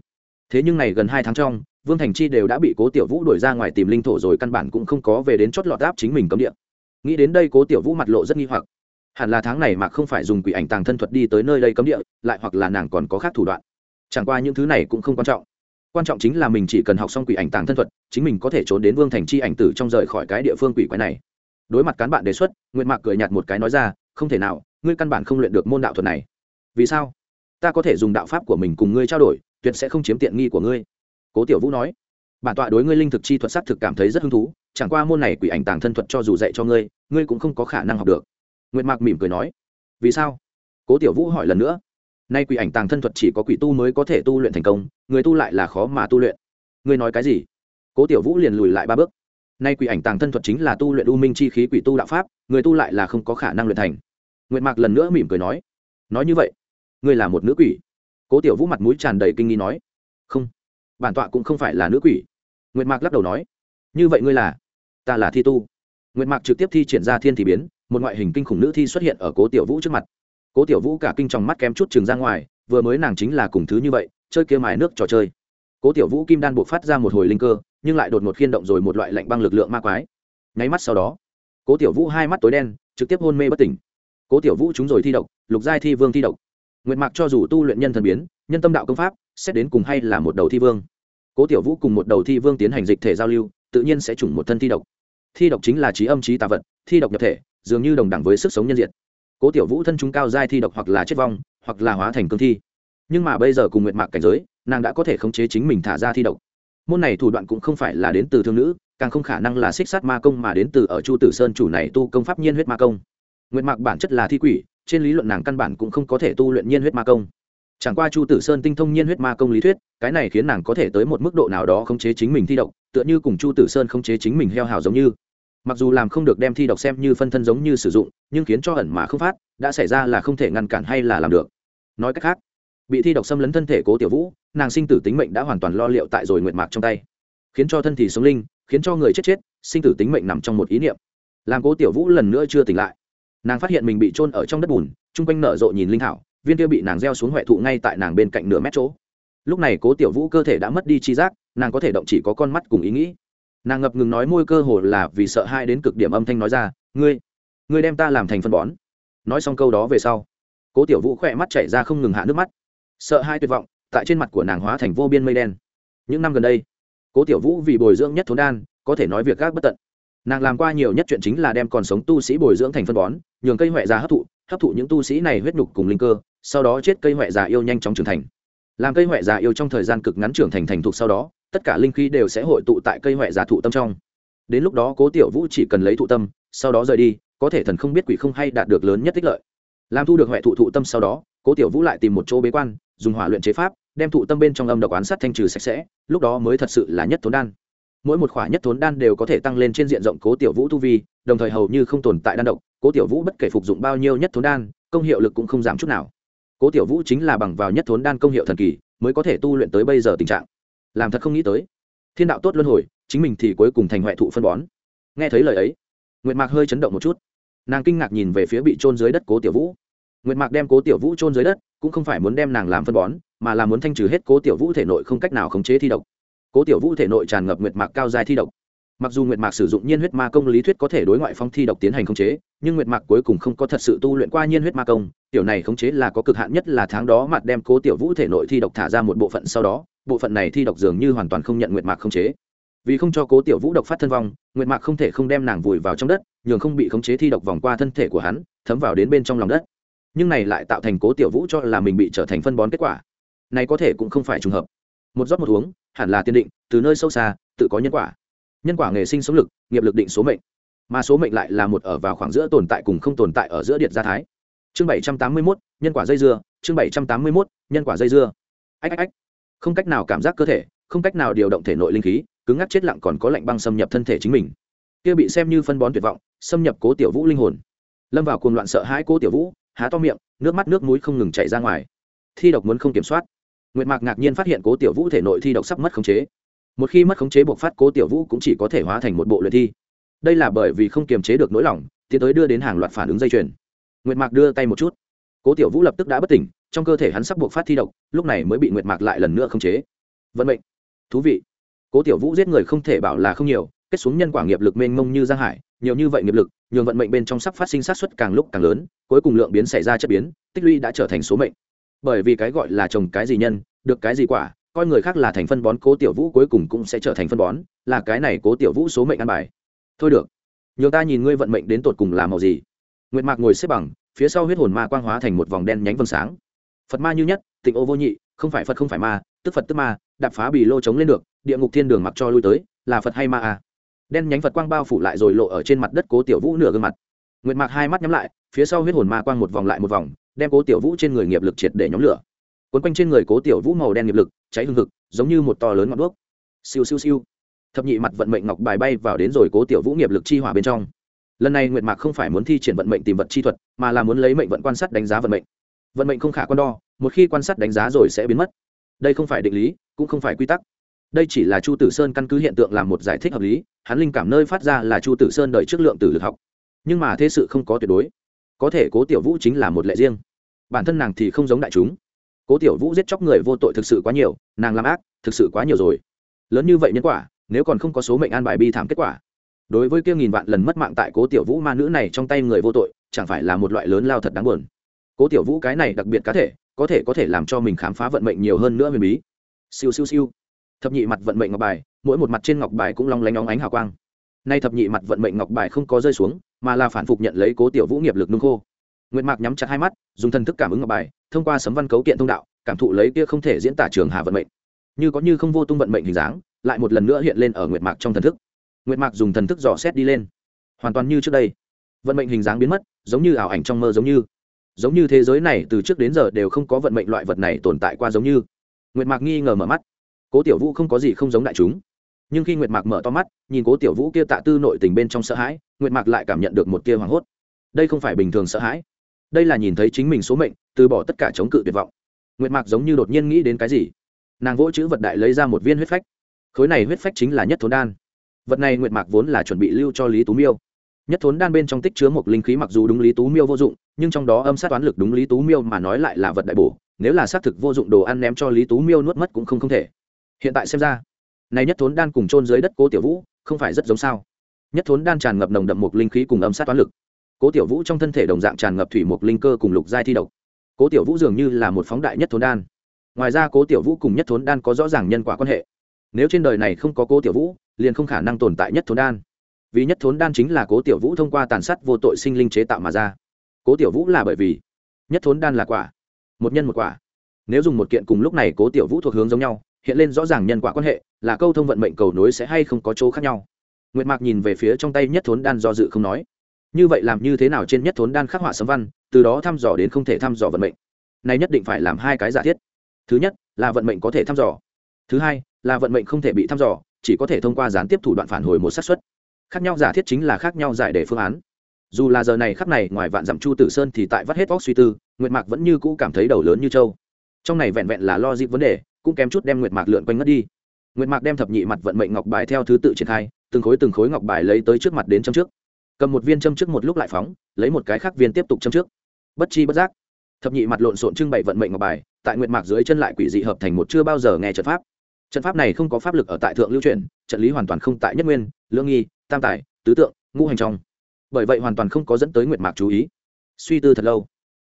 Speaker 1: Thế nhưng này gần hai tháng trong, vương thành chi đều đã bị cố tiểu vũ đuổi ra ngoài tìm linh thổ rồi căn bản cũng không có về đến chót lọt áp chính mình cấm địa. Nghĩ đến đây cố tiểu vũ mặt lộ rất nghi hoặc. Hẳn là tháng này mà không phải dùng quỷ ảnh tàng thân thuật đi tới nơi đây cấm địa, lại hoặc là nàng còn có khác thủ đoạn. Chẳng qua những thứ này cũng không quan trọng. Quan trọng chính là mình chỉ cần học xong quỷ ảnh tàng thân thuật, chính mình có thể trốn đến vương thành chi ảnh tử trong rời khỏi cái địa phương quỷ quái này. Đối mặt cán bạn đề xuất nguyện mạc cười nhạt một cái nói ra, không thể nào, ngươi căn bản không luyện được môn đạo thuật này vì sao? Ta có thể dùng đạo pháp của mình cùng ngươi trao đổi, tuyệt sẽ không chiếm tiện nghi của ngươi. Cố tiểu vũ nói. Bản tọa đối ngươi linh thực chi thuật s á t thực cảm thấy rất hứng thú, chẳng qua môn này quỷ ảnh tàng thân thuật cho dù dạy cho ngươi ngươi cũng không có khả năng học được. Nguyệt mạc mỉm cười nói. Vì sao? Cố tiểu vũ hỏi lần nữa. Nay quỷ ảnh tàng thân thuật chỉ có quỷ tu mới có thể tu luyện thành công, người tu lại là khó mà tu luyện. Ngươi nói cái gì? Cố tiểu vũ liền lùi lại ba bước. Nay quỷ ảnh tàng thân thuật chính là tu luyện u minh chi khí quỷ tu đạo pháp, người tu lại là không có khả năng luyện thành. Nguyệt mạc lần nữa mỉm cười nói. Nói như vậy ngươi là một nữ quỷ. Cố tiểu vũ mặt mũi tràn đầy kinh nghi nói. Không, bản tọa cũng không phải là nữ quỷ. Nguyệt mạc lắc đầu nói. Như vậy ngươi là? Ta là thi tu. Nguyệt mạc trực tiếp thi triển ra thiên thì biến, một ngoại hình kinh khủng nữ thi xuất hiện ở cố tiểu vũ trước mặt. Cố tiểu vũ cả kinh trong mắt kém chút trường ra ngoài, vừa mới nàng chính là cùng thứ như vậy, chơi kia mài nước trò chơi. Cố tiểu vũ kim đan buộc phát ra một hồi linh cơ, nhưng lại đột ngột khiên động rồi một loại lạnh băng lực lượng ma quái. Nháy mắt sau đó, cố tiểu vũ hai mắt tối đen, trực tiếp hôn mê bất tỉnh. Cố tiểu vũ trúng rồi thi độc, lục giai thi vương thi độc nguyệt mạc cho dù tu luyện nhân thần biến, nhân tâm đạo công pháp xét đến cùng hay là một đầu thi vương. Cố tiểu vũ cùng một đầu thi vương tiến hành dịch thể giao lưu, tự nhiên sẽ chủng một thân thi độc. Thi độc chính là trí âm trí tà vật, thi độc nhập thể, dường như đồng đẳng với sức sống nhân diện cố tiểu vũ thân chúng cao giai thi độc hoặc là chết vong, hoặc là hóa thành cương thi. Nhưng mà bây giờ cùng nguyệt mạc cảnh giới, nàng đã có thể khống chế chính mình thả ra thi độc. Môn này thủ đoạn cũng không phải là đến từ thương nữ, càng không khả năng là xích sát ma công mà đến từ ở chu tử sơn chủ này tu công pháp nhiên huyết ma công. Nguyệt mạc bản chất là thi quỷ trên lý luận nàng căn bản cũng không có thể tu luyện nhiên huyết ma công. Chẳng qua chu tử sơn tinh thông nhiên huyết ma công lý thuyết, cái này khiến nàng có thể tới một mức độ nào đó khống chế chính mình thi độc, tựa như cùng chu tử sơn khống chế chính mình heo hào giống như. Mặc dù làm không được đem thi độc xem như phân thân giống như sử dụng, nhưng khiến cho ẩn mà không phát, đã xảy ra là không thể ngăn cản hay là làm được. Nói cách khác, bị thi độc xâm lấn thân thể cố tiểu vũ, nàng sinh tử tính mệnh đã hoàn toàn lo liệu tại rồi nguyệt mạc trong tay. Khiến cho thân thì sống linh, khiến cho người chết chết, sinh tử tính mệnh nằm trong một ý niệm. Làm cố tiểu vũ lần nữa chưa tỉnh lại nàng phát hiện mình bị trôn ở trong đất bùn, chung quanh nở rộ nhìn linh thảo, viên kia bị nàng gieo xuống huệ thụ ngay tại nàng bên cạnh nửa mét chỗ. Lúc này cố tiểu vũ cơ thể đã mất đi chi giác, nàng có thể động chỉ có con mắt cùng ý nghĩ. Nàng ngập ngừng nói môi cơ hồ là vì sợ hai đến cực điểm âm thanh nói ra, ngươi ngươi đem ta làm thành phân bón. Nói xong câu đó về sau, cố tiểu vũ khỏe mắt chảy ra không ngừng hạ nước mắt. Sợ hai tuyệt vọng, tại trên mặt của nàng hóa thành vô biên mây đen. Những năm gần đây, cố tiểu vũ vì bồi dưỡng nhất thốn đan, có thể nói việc gác bất tận. Nàng làm qua nhiều nhất chuyện chính là đem còn sống tu sĩ bồi dưỡng thành phân bón nhường cây huệ già hấp thụ hấp thụ những tu sĩ này huyết nhục cùng linh cơ, sau đó chết cây huệ già yêu nhanh chóng trưởng thành. Làm cây huệ già yêu trong thời gian cực ngắn trưởng thành thành thục sau đó, tất cả linh khí đều sẽ hội tụ tại cây huệ già thụ tâm trong. Đến lúc đó cố tiểu vũ chỉ cần lấy thụ tâm, sau đó rời đi, có thể thần không biết quỷ không hay đạt được lớn nhất tích lợi. Làm thu được huệ thụ thụ tâm sau đó, cố tiểu vũ lại tìm một chỗ bế quan, dùng hỏa luyện chế pháp, đem thụ tâm bên trong âm độc oán sát thanh trừ sạch sẽ, lúc đó mới thật sự là nhất thốn đan. Mỗi một khỏa nhất thốn đan đều có thể tăng lên trên diện rộng cố tiểu vũ tu vi, đồng thời hầu như không tồn tại đan độc cố tiểu vũ bất kể phục dụng bao nhiêu nhất thốn đan, công hiệu lực cũng không giảm chút nào. Cố tiểu vũ chính là bằng vào nhất thốn đan công hiệu thần kỳ, mới có thể tu luyện tới bây giờ tình trạng. Làm thật không nghĩ tới. Thiên đạo tốt luân hồi, chính mình thì cuối cùng thành huệ thụ phân bón. Nghe thấy lời ấy, nguyệt mạc hơi chấn động một chút. Nàng kinh ngạc nhìn về phía bị trôn dưới đất cố tiểu vũ. Nguyệt mạc đem cố tiểu vũ trôn dưới đất, cũng không phải muốn đem nàng làm phân bón, mà là muốn thanh trừ hết cố tiểu vũ thể nội không cách nào khống chế thi độc. Cố tiểu vũ thể nội tràn ngập nguyệt mạc cao dài thi độc mặc dù nguyệt mạc sử dụng nhiên huyết ma công lý thuyết có thể đối ngoại phong thi độc tiến hành khống chế, nhưng nguyệt mạc cuối cùng không có thật sự tu luyện qua nhiên huyết ma công, tiểu này khống chế là có cực hạn nhất là tháng đó mặt đem cố tiểu vũ thể nội thi độc thả ra một bộ phận sau đó, bộ phận này thi độc dường như hoàn toàn không nhận nguyệt mạc khống chế. Vì không cho cố tiểu vũ độc phát thân vong, nguyệt mạc không thể không đem nàng vùi vào trong đất, nhường không bị khống chế thi độc vòng qua thân thể của hắn, thấm vào đến bên trong lòng đất. Nhưng này lại tạo thành cố tiểu vũ cho là mình bị trở thành phân bón kết quả. Này có thể cũng không phải trùng hợp. Một rót một uống, hẳn là tiên định, từ nơi sâu xa, tự có nhân quả nhân quả nghề sinh sống lực, nghiệp lực định số mệnh. Mà số mệnh lại là một ở vào khoảng giữa tồn tại cùng không tồn tại ở giữa điện gia thái. Chương bảy trăm tám mươi mốt, nhân quả dây dưa, chương bảy trăm tám mươi mốt, nhân quả dây dưa. Ách ách ách. Không cách nào cảm giác cơ thể, không cách nào điều động thể nội linh khí, cứng ngắc chết lặng còn có lạnh băng xâm nhập thân thể chính mình. Kia bị xem như phân bón tuyệt vọng, xâm nhập cố tiểu vũ linh hồn. Lâm vào cuồng loạn sợ hãi cố tiểu vũ, há to miệng, nước mắt, nước mũi không ngừng chảy ra ngoài. Thi độc muốn không kiểm soát. Nguyệt mạc ngạc nhiên phát hiện cố tiểu vũ thể nội thi độc sắp mất khống chế một khi mất khống chế buộc phát cố tiểu vũ cũng chỉ có thể hóa thành một bộ luyện thi. Đây là bởi vì không kiềm chế được nỗi lòng, tiến tới đưa đến hàng loạt phản ứng dây chuyền. Nguyệt mạc đưa tay một chút. Cố tiểu vũ lập tức đã bất tỉnh, trong cơ thể hắn sắp buộc phát thi độc, lúc này mới bị nguyệt mạc lại lần nữa khống chế. Vận mệnh. Thú vị. Cố tiểu vũ giết người không thể bảo là không nhiều, kết xuống nhân quả nghiệp lực mênh mông như giang hải, nhiều như vậy nghiệp lực, nhường vận mệnh bên trong sắp phát sinh sát xuất càng lúc càng lớn, cuối cùng lượng biến xảy ra chất biến, tích lũy đã trở thành số mệnh. Bởi vì cái gọi là trồng cái gì nhân, được cái gì quả coi người khác là thành phân bón, cố tiểu vũ cuối cùng cũng sẽ trở thành phân bón, là cái này cố tiểu vũ số mệnh ăn bài. Thôi được nhiều ta nhìn ngươi vận mệnh đến tột cùng là màu gì. Nguyệt mạc ngồi xếp bằng, phía sau huyết hồn ma quang hóa thành một vòng đen nhánh vầng sáng. Phật ma như nhất, tịnh ô vô nhị, không phải phật không phải ma, tức phật tức ma, đạp phá bì lô chống lên được, địa ngục thiên đường mặc cho lui tới, là phật hay ma à? Đen nhánh phật quang bao phủ lại rồi lộ ở trên mặt đất cố tiểu vũ nửa gương mặt. Nguyệt mạc hai mắt nhắm lại, phía sau huyết hồn ma quang một vòng lại một vòng, đem cố tiểu vũ trên người nghiệp lực triệt để nhóm lửa quấn quanh trên người cố tiểu vũ màu đen nghiệp lực, cháy hừng hực, giống như một to lớn ngọn đuốc. Siêu siêu siêu. Thập nhị mặt vận mệnh ngọc bài bay vào đến rồi cố tiểu vũ nghiệp lực chi hỏa bên trong. Lần này nguyệt mạc không phải muốn thi triển vận mệnh tìm vật chi thuật, mà là muốn lấy mệnh vận quan sát đánh giá vận mệnh. Vận mệnh không khả quan đo, một khi quan sát đánh giá rồi sẽ biến mất. Đây không phải định lý, cũng không phải quy tắc. Đây chỉ là chu tử sơn căn cứ hiện tượng làm một giải thích hợp lý, hắn linh cảm nơi phát ra là chu tử sơn đợi trước lượng tử lực học. Nhưng mà thế sự không có tuyệt đối. Có thể cố tiểu vũ chính là một lệ riêng. Bản thân nàng thì không giống đại chúng cố tiểu vũ giết chóc người vô tội thực sự quá nhiều, nàng làm ác, thực sự quá nhiều rồi. Lớn như vậy nhân quả, nếu còn không có số mệnh an bài bi thảm kết quả. Đối với kia nghìn vạn lần mất mạng tại cố tiểu vũ ma nữ này trong tay người vô tội, chẳng phải là một loại lớn lao thật đáng buồn. Cố tiểu vũ cái này đặc biệt cá thể, có thể có thể làm cho mình khám phá vận mệnh nhiều hơn nữa huyền bí. Siêu siêu siêu. Thập nhị mặt vận mệnh ngọc bài, mỗi một mặt trên ngọc bài cũng long lánh óng ánh hào quang. Nay thập nhị mặt vận mệnh ngọc bài không có rơi xuống, mà là phản phục nhận lấy cố tiểu vũ nghiệp lực nung khô nguyệt mạc nhắm chặt hai mắt, dùng thần thức cảm ứng ngọc bài, thông qua sấm văn cấu kiện thông đạo, cảm thụ lấy kia không thể diễn tả trường hà vận mệnh. Như có như không vô tung vận mệnh hình dáng, lại một lần nữa hiện lên ở nguyệt mạc trong thần thức. Nguyệt mạc dùng thần thức dò xét đi lên. Hoàn toàn như trước đây. Vận mệnh hình dáng biến mất, giống như ảo ảnh trong mơ giống như. Giống như thế giới này từ trước đến giờ đều không có vận mệnh loại vật này tồn tại qua giống như. Nguyệt mạc nghi ngờ mở mắt. Cố tiểu vũ không có gì không giống đại chúng. Nhưng khi nguyệt mạc mở to mắt, nhìn cố tiểu vũ kia tạ tư nội tình bên trong sợ hãi, nguyệt mạc lại cảm nhận được một tia hoảng hốt. Đây không phải bình thường sợ hãi đây là nhìn thấy chính mình số mệnh, từ bỏ tất cả chống cự tuyệt vọng. Nguyệt mạc giống như đột nhiên nghĩ đến cái gì? Nàng vỗ chữ vật đại lấy ra một viên huyết phách. Khối này huyết phách chính là nhất thốn đan. Vật này nguyệt mạc vốn là chuẩn bị lưu cho lý tú miêu. Nhất thốn đan bên trong tích chứa một linh khí mặc dù đúng lý tú miêu vô dụng, nhưng trong đó âm sát toán lực đúng lý tú miêu mà nói lại là vật đại bổ, nếu là xác thực vô dụng đồ ăn ném cho lý tú miêu nuốt mất cũng không không thể. Hiện tại xem ra, này nhất thốn đan cùng chôn dưới đất cố tiểu vũ không phải rất giống sao. Nhất thốn đan tràn ngập nồng đậm một linh khí cùng âm sát toán lực cố tiểu vũ trong thân thể đồng dạng tràn ngập thủy mục linh cơ cùng lục giai thi độc. Cố tiểu vũ dường như là một phóng đại nhất thốn đan. Ngoài ra, cố tiểu vũ cùng nhất thốn đan có rõ ràng nhân quả quan hệ. Nếu trên đời này không có cố tiểu vũ, liền không khả năng tồn tại nhất thốn đan. Vì nhất thốn đan chính là cố tiểu vũ thông qua tàn sát vô tội sinh linh chế tạo mà ra. Cố tiểu vũ là bởi vì nhất thốn đan là quả, một nhân một quả. Nếu dùng một kiện cùng lúc này cố tiểu vũ thuộc hướng giống nhau, hiện lên rõ ràng nhân quả quan hệ, là câu thông vận mệnh cầu nối sẽ hay không có chỗ khác nhau. Nguyệt mạc nhìn về phía trong tay nhất thốn đan do dự không nói như vậy làm như thế nào trên nhất thốn đan khắc họa sấm văn, từ đó thăm dò đến không thể thăm dò vận mệnh. Này nhất định phải làm hai cái giả thiết. Thứ nhất, là vận mệnh có thể thăm dò. Thứ hai, là vận mệnh không thể bị thăm dò, chỉ có thể thông qua gián tiếp thủ đoạn phản hồi một xác suất. Khác nhau giả thiết chính là khác nhau giải đề phương án. Dù là giờ này khắc này, ngoài vạn dặm chu tử sơn thì tại vắt hết vóc suy tư, nguyệt mạc vẫn như cũ cảm thấy đầu lớn như trâu. Trong này vẹn vẹn là lo dịp vấn đề, cũng kém chút đem nguyệt mạc lượn quanh ngất đi. Nguyệt mạc đem thập nhị mặt vận mệnh ngọc bài theo thứ tự triển khai, từng khối từng khối ngọc bài lấy tới trước mặt đến trong trước cầm một viên châm trước một lúc lại phóng, lấy một cái khác viên tiếp tục châm trước. Bất chi bất giác, thập nhị mặt lộn xộn trưng bày vận mệnh ngọc bài, tại nguyện mạc dưới chân lại quỷ dị hợp thành một chưa bao giờ nghe trận pháp. Trận pháp này không có pháp lực ở tại thượng lưu truyền, trận lý hoàn toàn không tại nhất nguyên lương nghi, tam tài, tứ tượng, ngũ hành trong. Bởi vậy hoàn toàn không có dẫn tới nguyện mạc chú ý. Suy tư thật lâu,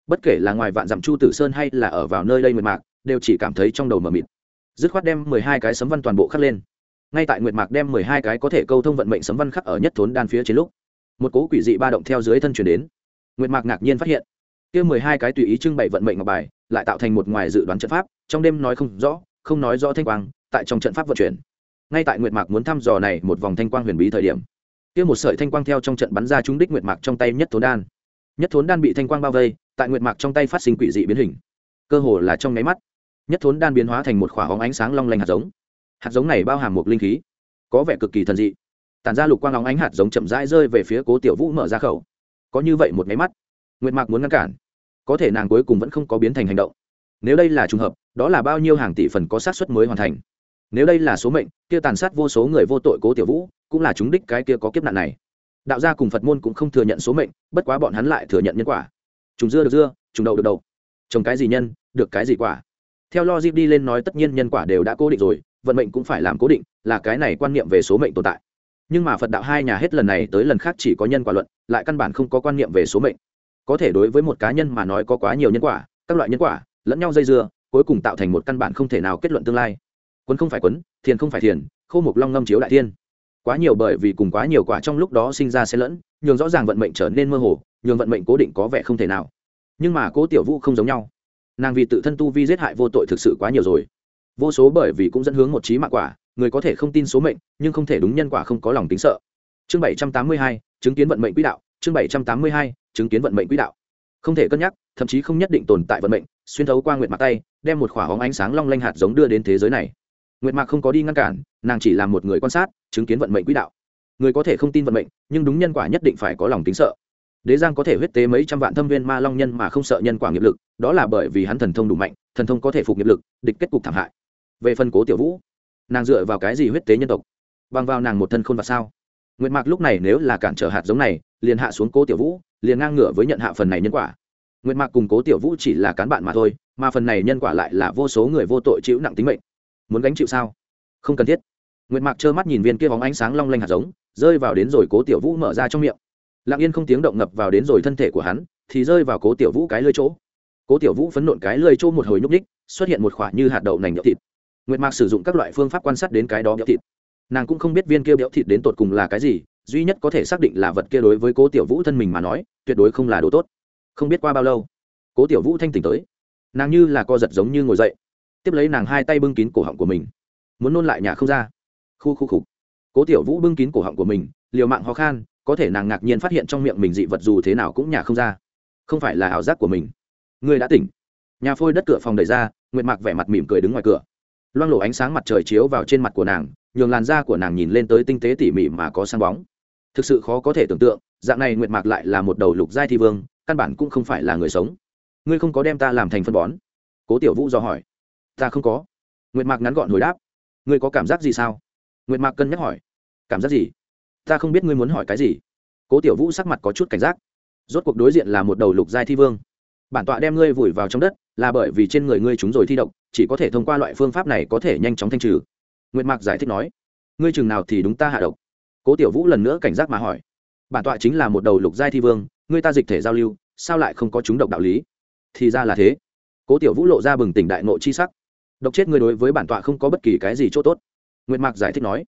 Speaker 1: bất kể là ngoài vạn dặm chu tử sơn hay là ở vào nơi đây nguyện mạc, đều chỉ cảm thấy trong đầu mờ mịt. Dứt khoát đem mười hai cái sấm văn toàn bộ khắc lên. Ngay tại nguyện mạc đem mười hai cái có thể câu thông vận mệnh sấm văn khắc ở nhất thốn đan phía trên lúc một cố quỷ dị ba động theo dưới thân chuyển đến. Nguyệt mạc ngạc nhiên phát hiện, kia mười hai cái tùy ý trưng bày vận mệnh ngọc bài, lại tạo thành một ngoài dự đoán trận pháp, trong đêm nói không rõ, không nói rõ thanh quang, tại trong trận pháp vận chuyển. Ngay tại nguyệt mạc muốn thăm dò này một vòng thanh quang huyền bí thời điểm, kia một sợi thanh quang theo trong trận bắn ra trúng đích nguyệt mạc trong tay nhất thốn đan. Nhất thốn đan bị thanh quang bao vây, tại nguyệt mạc trong tay phát sinh quỷ dị biến hình. Cơ hồ là trong nháy mắt, nhất thốn đan biến hóa thành một khỏa hóng ánh sáng long lanh hạt giống. Hạt giống này bao hàm một linh khí, có vẻ cực kỳ thần dị tàn ra lục quang óng ánh hạt giống chậm rãi rơi về phía cố tiểu vũ mở ra khẩu. Có như vậy một máy mắt, nguyệt mạc muốn ngăn cản. Có thể nàng cuối cùng vẫn không có biến thành hành động. Nếu đây là trùng hợp, đó là bao nhiêu hàng tỷ phần có sát suất mới hoàn thành. Nếu đây là số mệnh, kia tàn sát vô số người vô tội cố tiểu vũ, cũng là chúng đích cái kia có kiếp nạn này. Đạo gia cùng phật môn cũng không thừa nhận số mệnh, bất quá bọn hắn lại thừa nhận nhân quả. Trùng dưa được dưa, trùng đậu được đậu. Trồng cái gì nhân, được cái gì quả. Theo logic đi lên nói tất nhiên nhân quả đều đã cố định rồi, vận mệnh cũng phải làm cố định, là cái này quan niệm về số mệnh tồn tại nhưng mà phật đạo hai nhà hết lần này tới lần khác chỉ có nhân quả luận, lại căn bản không có quan niệm về số mệnh. Có thể đối với một cá nhân mà nói có quá nhiều nhân quả, các loại nhân quả, lẫn nhau dây dưa, cuối cùng tạo thành một căn bản không thể nào kết luận tương lai. Quấn không phải quấn, thiền không phải thiền khâu mục long ngâm chiếu đại thiên. Quá nhiều bởi vì cùng quá nhiều quả trong lúc đó sinh ra sẽ lẫn, nhường rõ ràng vận mệnh trở nên mơ hồ, nhường vận mệnh cố định có vẻ không thể nào. Nhưng mà cố tiểu vũ không giống nhau. Nàng vì tự thân tu vi giết hại vô tội thực sự quá nhiều rồi. Vô số bởi vì cũng dẫn hướng một trí mạng quả người có thể không tin số mệnh, nhưng không thể đúng nhân quả không có lòng tính sợ. Chương bảy trăm tám mươi hai, chứng kiến vận mệnh quỹ đạo. Chương bảy trăm tám mươi hai, chứng kiến vận mệnh quỹ đạo. Không thể cân nhắc, thậm chí không nhất định tồn tại vận mệnh, xuyên thấu qua nguyệt mạc tay, đem một khỏa hóng ánh sáng long lanh hạt giống đưa đến thế giới này. Nguyệt mạc không có đi ngăn cản, nàng chỉ là một người quan sát, chứng kiến vận mệnh quỹ đạo. Người có thể không tin vận mệnh, nhưng đúng nhân quả nhất định phải có lòng tính sợ. Đế giang có thể huyết tế mấy trăm vạn thâm viên ma long nhân mà không sợ nhân quả nghiệp lực, đó là bởi vì hắn thần thông đủ mạnh, thần thông có thể phục nghiệp lực, địch kết cục thảm hại. Về phần cố tiểu vũ nàng dựa vào cái gì huyết tế nhân tộc? Bằng vào nàng một thân khôn và sao? Nguyệt mạc lúc này nếu là cản trở hạt giống này, liền hạ xuống cố tiểu vũ, liền ngang ngửa với nhận hạ phần này nhân quả. Nguyệt mạc cùng cố tiểu vũ chỉ là cán bạn mà thôi, mà phần này nhân quả lại là vô số người vô tội chịu nặng tính mệnh. Muốn gánh chịu sao? Không cần thiết. Nguyệt mạc trơ mắt nhìn viên kia bóng ánh sáng long lanh hạt giống, rơi vào đến rồi cố tiểu vũ mở ra trong miệng. Lặng yên không tiếng động ngập vào đến rồi thân thể của hắn, thì rơi vào cố tiểu vũ cái lơi chỗ. Cố tiểu vũ phấn nộn cái lơi chỗ một hồi nhúc ních xuất hiện một khoả như hạt đậu nành nhậu thịt nguyệt mạc sử dụng các loại phương pháp quan sát đến cái đó béo thịt. Nàng cũng không biết viên kia béo thịt đến tột cùng là cái gì, duy nhất có thể xác định là vật kia đối với cố tiểu vũ thân mình mà nói, tuyệt đối không là đồ tốt. Không biết qua bao lâu, cố tiểu vũ thanh tỉnh tới. Nàng như là co giật giống như ngồi dậy, tiếp lấy nàng hai tay bưng kín cổ họng của mình, muốn nôn lại nhà không ra. Khu khu khục cố tiểu vũ bưng kín cổ họng của mình, liều mạng ho khan, có thể nàng ngạc nhiên phát hiện trong miệng mình dị vật dù thế nào cũng nhà không ra. Không phải là ảo giác của mình. Ngươi đã tỉnh. Nhà phôi đất cửa phòng đẩy ra, nguyệt mạc vẻ mặt mỉm cười đứng ngoài cửa loang lộ ánh sáng mặt trời chiếu vào trên mặt của nàng, nhường làn da của nàng nhìn lên tới tinh tế tỉ mỉ mà có sáng bóng. Thực sự khó có thể tưởng tượng, dạng này nguyệt mạc lại là một đầu lục giai thi vương, căn bản cũng không phải là người sống. Ngươi không có đem ta làm thành phân bón? Cố tiểu vũ do hỏi. Ta không có. Nguyệt mạc ngắn gọn hồi đáp. Ngươi có cảm giác gì sao? Nguyệt mạc cân nhắc hỏi. Cảm giác gì? Ta không biết ngươi muốn hỏi cái gì. Cố tiểu vũ sắc mặt có chút cảnh giác. Rốt cuộc đối diện là một đầu lục giai thi vương. Bản tọa đem ngươi vùi vào trong đất, là bởi vì trên người ngươi chúng rồi thi độc chỉ có thể thông qua loại phương pháp này có thể nhanh chóng thanh trừ. Nguyệt mạc giải thích nói, ngươi chừng nào thì đúng ta hạ độc. Cố tiểu vũ lần nữa cảnh giác mà hỏi, bản tọa chính là một đầu lục giai thi vương, ngươi ta dịch thể giao lưu, sao lại không có chúng độc đạo lý? Thì ra là thế. Cố tiểu vũ lộ ra bừng tỉnh đại nộ chi sắc. Độc chết ngươi đối với bản tọa không có bất kỳ cái gì c h ỗ t ố t nguyệt mạc giải thích nói,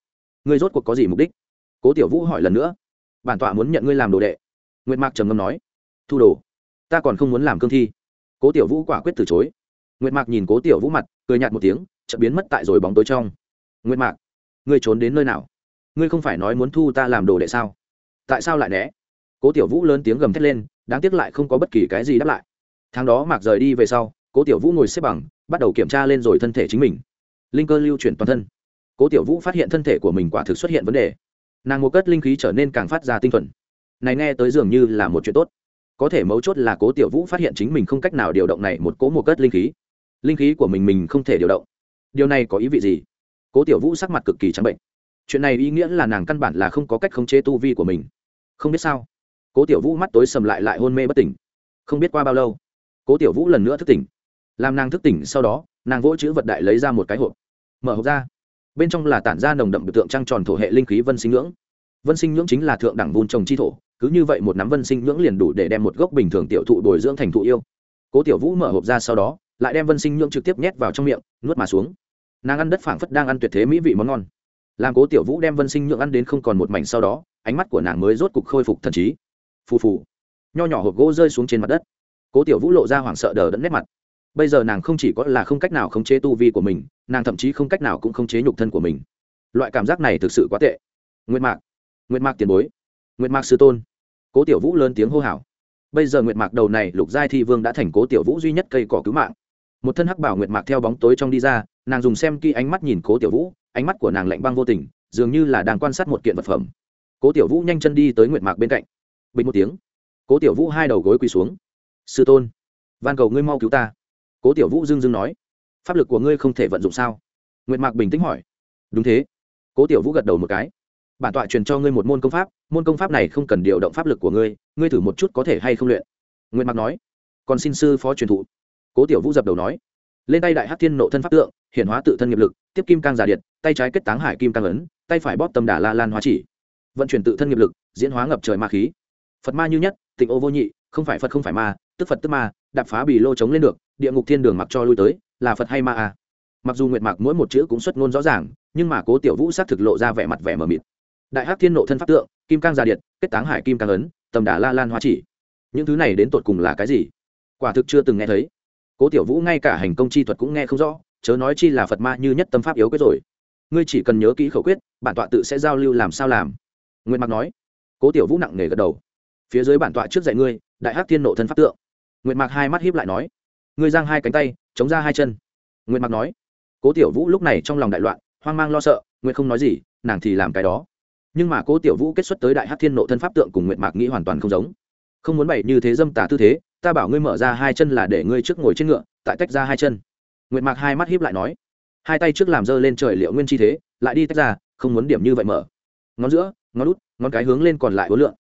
Speaker 1: ngươi rốt cuộc có gì mục đích? Cố tiểu vũ hỏi lần nữa, bản tọa muốn nhận ngươi làm đồ đệ. Nguyệt mạc trầm ngâm nói, thu đồ, ta còn không muốn làm cương thi. Cố tiểu vũ quả quyết từ chối nguyệt mạc nhìn cố tiểu vũ mặt, cười nhạt một tiếng, chợt biến mất tại rồi bóng tối trong. Nguyệt mạc, ngươi trốn đến nơi nào? Ngươi không phải nói muốn thu ta làm đồ đệ sao? Tại sao lại né? Cố tiểu vũ lớn tiếng gầm thét lên, đáng tiếc lại không có bất kỳ cái gì đáp lại. Tháng đó mạc rời đi về sau, cố tiểu vũ ngồi xếp bằng, bắt đầu kiểm tra lên rồi thân thể chính mình. Linh cơ lưu chuyển toàn thân. Cố tiểu vũ phát hiện thân thể của mình quả thực xuất hiện vấn đề. Nàng một cất linh khí trở nên càng phát ra tinh thuần. Này nghe tới dường như là một chuyện tốt. Có thể mấu chốt là cố tiểu vũ phát hiện chính mình không cách nào điều động này một cố một cất linh khí linh khí của mình mình không thể điều động. Điều này có ý vị gì? Cố tiểu vũ sắc mặt cực kỳ trắng bệnh. Chuyện này ý nghĩa là nàng căn bản là không có cách khống chế tu vi của mình. Không biết sao cố tiểu vũ mắt tối sầm lại lại hôn mê bất tỉnh. Không biết qua bao lâu cố tiểu vũ lần nữa thức tỉnh. Làm nàng thức tỉnh sau đó nàng vỗ chữ vật đại lấy ra một cái hộp. Mở hộp ra. Bên trong là tản ra nồng đậm biểu tượng trăng tròn thổ hệ linh khí vân sinh ngưỡng, vân sinh nhưỡng chính là thượng đẳng vun trồng chi thổ cứ như vậy một nắm vân sinh nhưỡng liền đủ để đem một gốc bình thường tiểu thụ bồi dưỡng thành thụ yêu. Cố tiểu vũ mở hộp ra sau đó lại đem vân sinh nhượng trực tiếp nhét vào trong miệng, nuốt mà xuống. Nàng ăn đất phảng phất đang ăn tuyệt thế mỹ vị món ngon. Làm cố tiểu vũ đem vân sinh nhượng ăn đến không còn một mảnh sau đó, ánh mắt của nàng mới rốt cục khôi phục thần trí. Phù phù. Nho nhỏ hộp gỗ rơi xuống trên mặt đất. Cố tiểu vũ lộ ra hoảng sợ đờ đẫn nét mặt. Bây giờ nàng không chỉ có là không cách nào khống chế tu vi của mình, nàng thậm chí không cách nào cũng khống chế nhục thân của mình. Loại cảm giác này thực sự quá tệ. Nguyệt mạc. Nguyệt mạc tiền bối. Nguyệt mạc sư tôn. Cố tiểu vũ lớn tiếng hô hào. Bây giờ nguyệt mạc đầu này lục giai thi vương đã thành cố tiểu vũ duy nhất cây cỏ cứu mạng một thân hắc bảo nguyệt mạc theo bóng tối trong đi ra, nàng dùng xem kỹ ánh mắt nhìn cố tiểu vũ, ánh mắt của nàng lạnh băng vô tình, dường như là đang quan sát một kiện vật phẩm. Cố tiểu vũ nhanh chân đi tới nguyệt mạc bên cạnh. Bình một tiếng, cố tiểu vũ hai đầu gối quỳ xuống. Sư tôn, van cầu ngươi mau cứu ta. Cố tiểu vũ dưng dưng nói. Pháp lực của ngươi không thể vận dụng sao? Nguyệt mạc bình tĩnh hỏi. Đúng thế. Cố tiểu vũ gật đầu một cái. Bản tọa truyền cho ngươi một môn công pháp, môn công pháp này không cần điều động pháp lực của ngươi ngươi thử một chút có thể hay không luyện. Nguyệt mạc nói. Còn xin sư phó truyền thụ cố tiểu vũ dập đầu nói, lên tay đại hát thiên nộ thân pháp tượng hiện hóa tự thân nghiệp lực, tiếp kim cang giả điện tay trái kết táng hải kim cang ấn, tay phải bóp tâm đà la lan hóa chỉ. Vận chuyển tự thân nghiệp lực, diễn hóa ngập trời ma khí. Phật ma như nhất, tịnh ô vô nhị, không phải phật không phải ma, tức phật tức ma, đạp phá bì lô chống lên được, địa ngục thiên đường mặc cho lui tới, là phật hay ma à? Mặc dù nguyệt mạc mỗi một chữ cũng xuất ngôn rõ ràng, nhưng mà cố tiểu vũ xác thực lộ ra vẻ mặt vẻ mờ mịt. Đại hắc thiên nộ thân pháp tượng, kim cang già điện kết táng hải kim cang ấn tầm đà la lan hóa chỉ. Những thứ này đến tột cùng là cái gì? Quả thực chưa từng nghe thấy cố tiểu vũ ngay cả hành công chi thuật cũng nghe không rõ, chớ nói chi là phật ma như nhất tâm pháp yếu quyết rồi. Ngươi chỉ cần nhớ kỹ khẩu quyết, bản tọa tự sẽ giao lưu làm sao làm. Nguyệt mặc nói. Cố tiểu vũ nặng nề gật đầu. Phía dưới bản tọa trước dạy ngươi, đại hắc thiên nộ thân pháp tượng. Nguyệt mạc hai mắt hiếp lại nói. Ngươi giang hai cánh tay, chống ra hai chân. Nguyệt mạc nói. Cố tiểu vũ lúc này trong lòng đại loạn, hoang mang lo sợ, nguyệt không nói gì, nàng thì làm cái đó. Nhưng mà cố tiểu vũ kết xuất tới đại hắc thiên nộ thân pháp tượng cùng nguyệt mạc nghĩ hoàn toàn không giống. Không muốn bày như thế dâm tả tư thế ta bảo ngươi mở ra hai chân là để ngươi trước ngồi trên ngựa, tại tách ra hai chân. Nguyệt mạc hai mắt hiếp lại nói, hai tay trước làm dơ lên trời liệu nguyên chi thế, lại đi tách ra, không muốn điểm như vậy mở. Ngón giữa, ngón út, ngón cái hướng lên còn lại hối lượng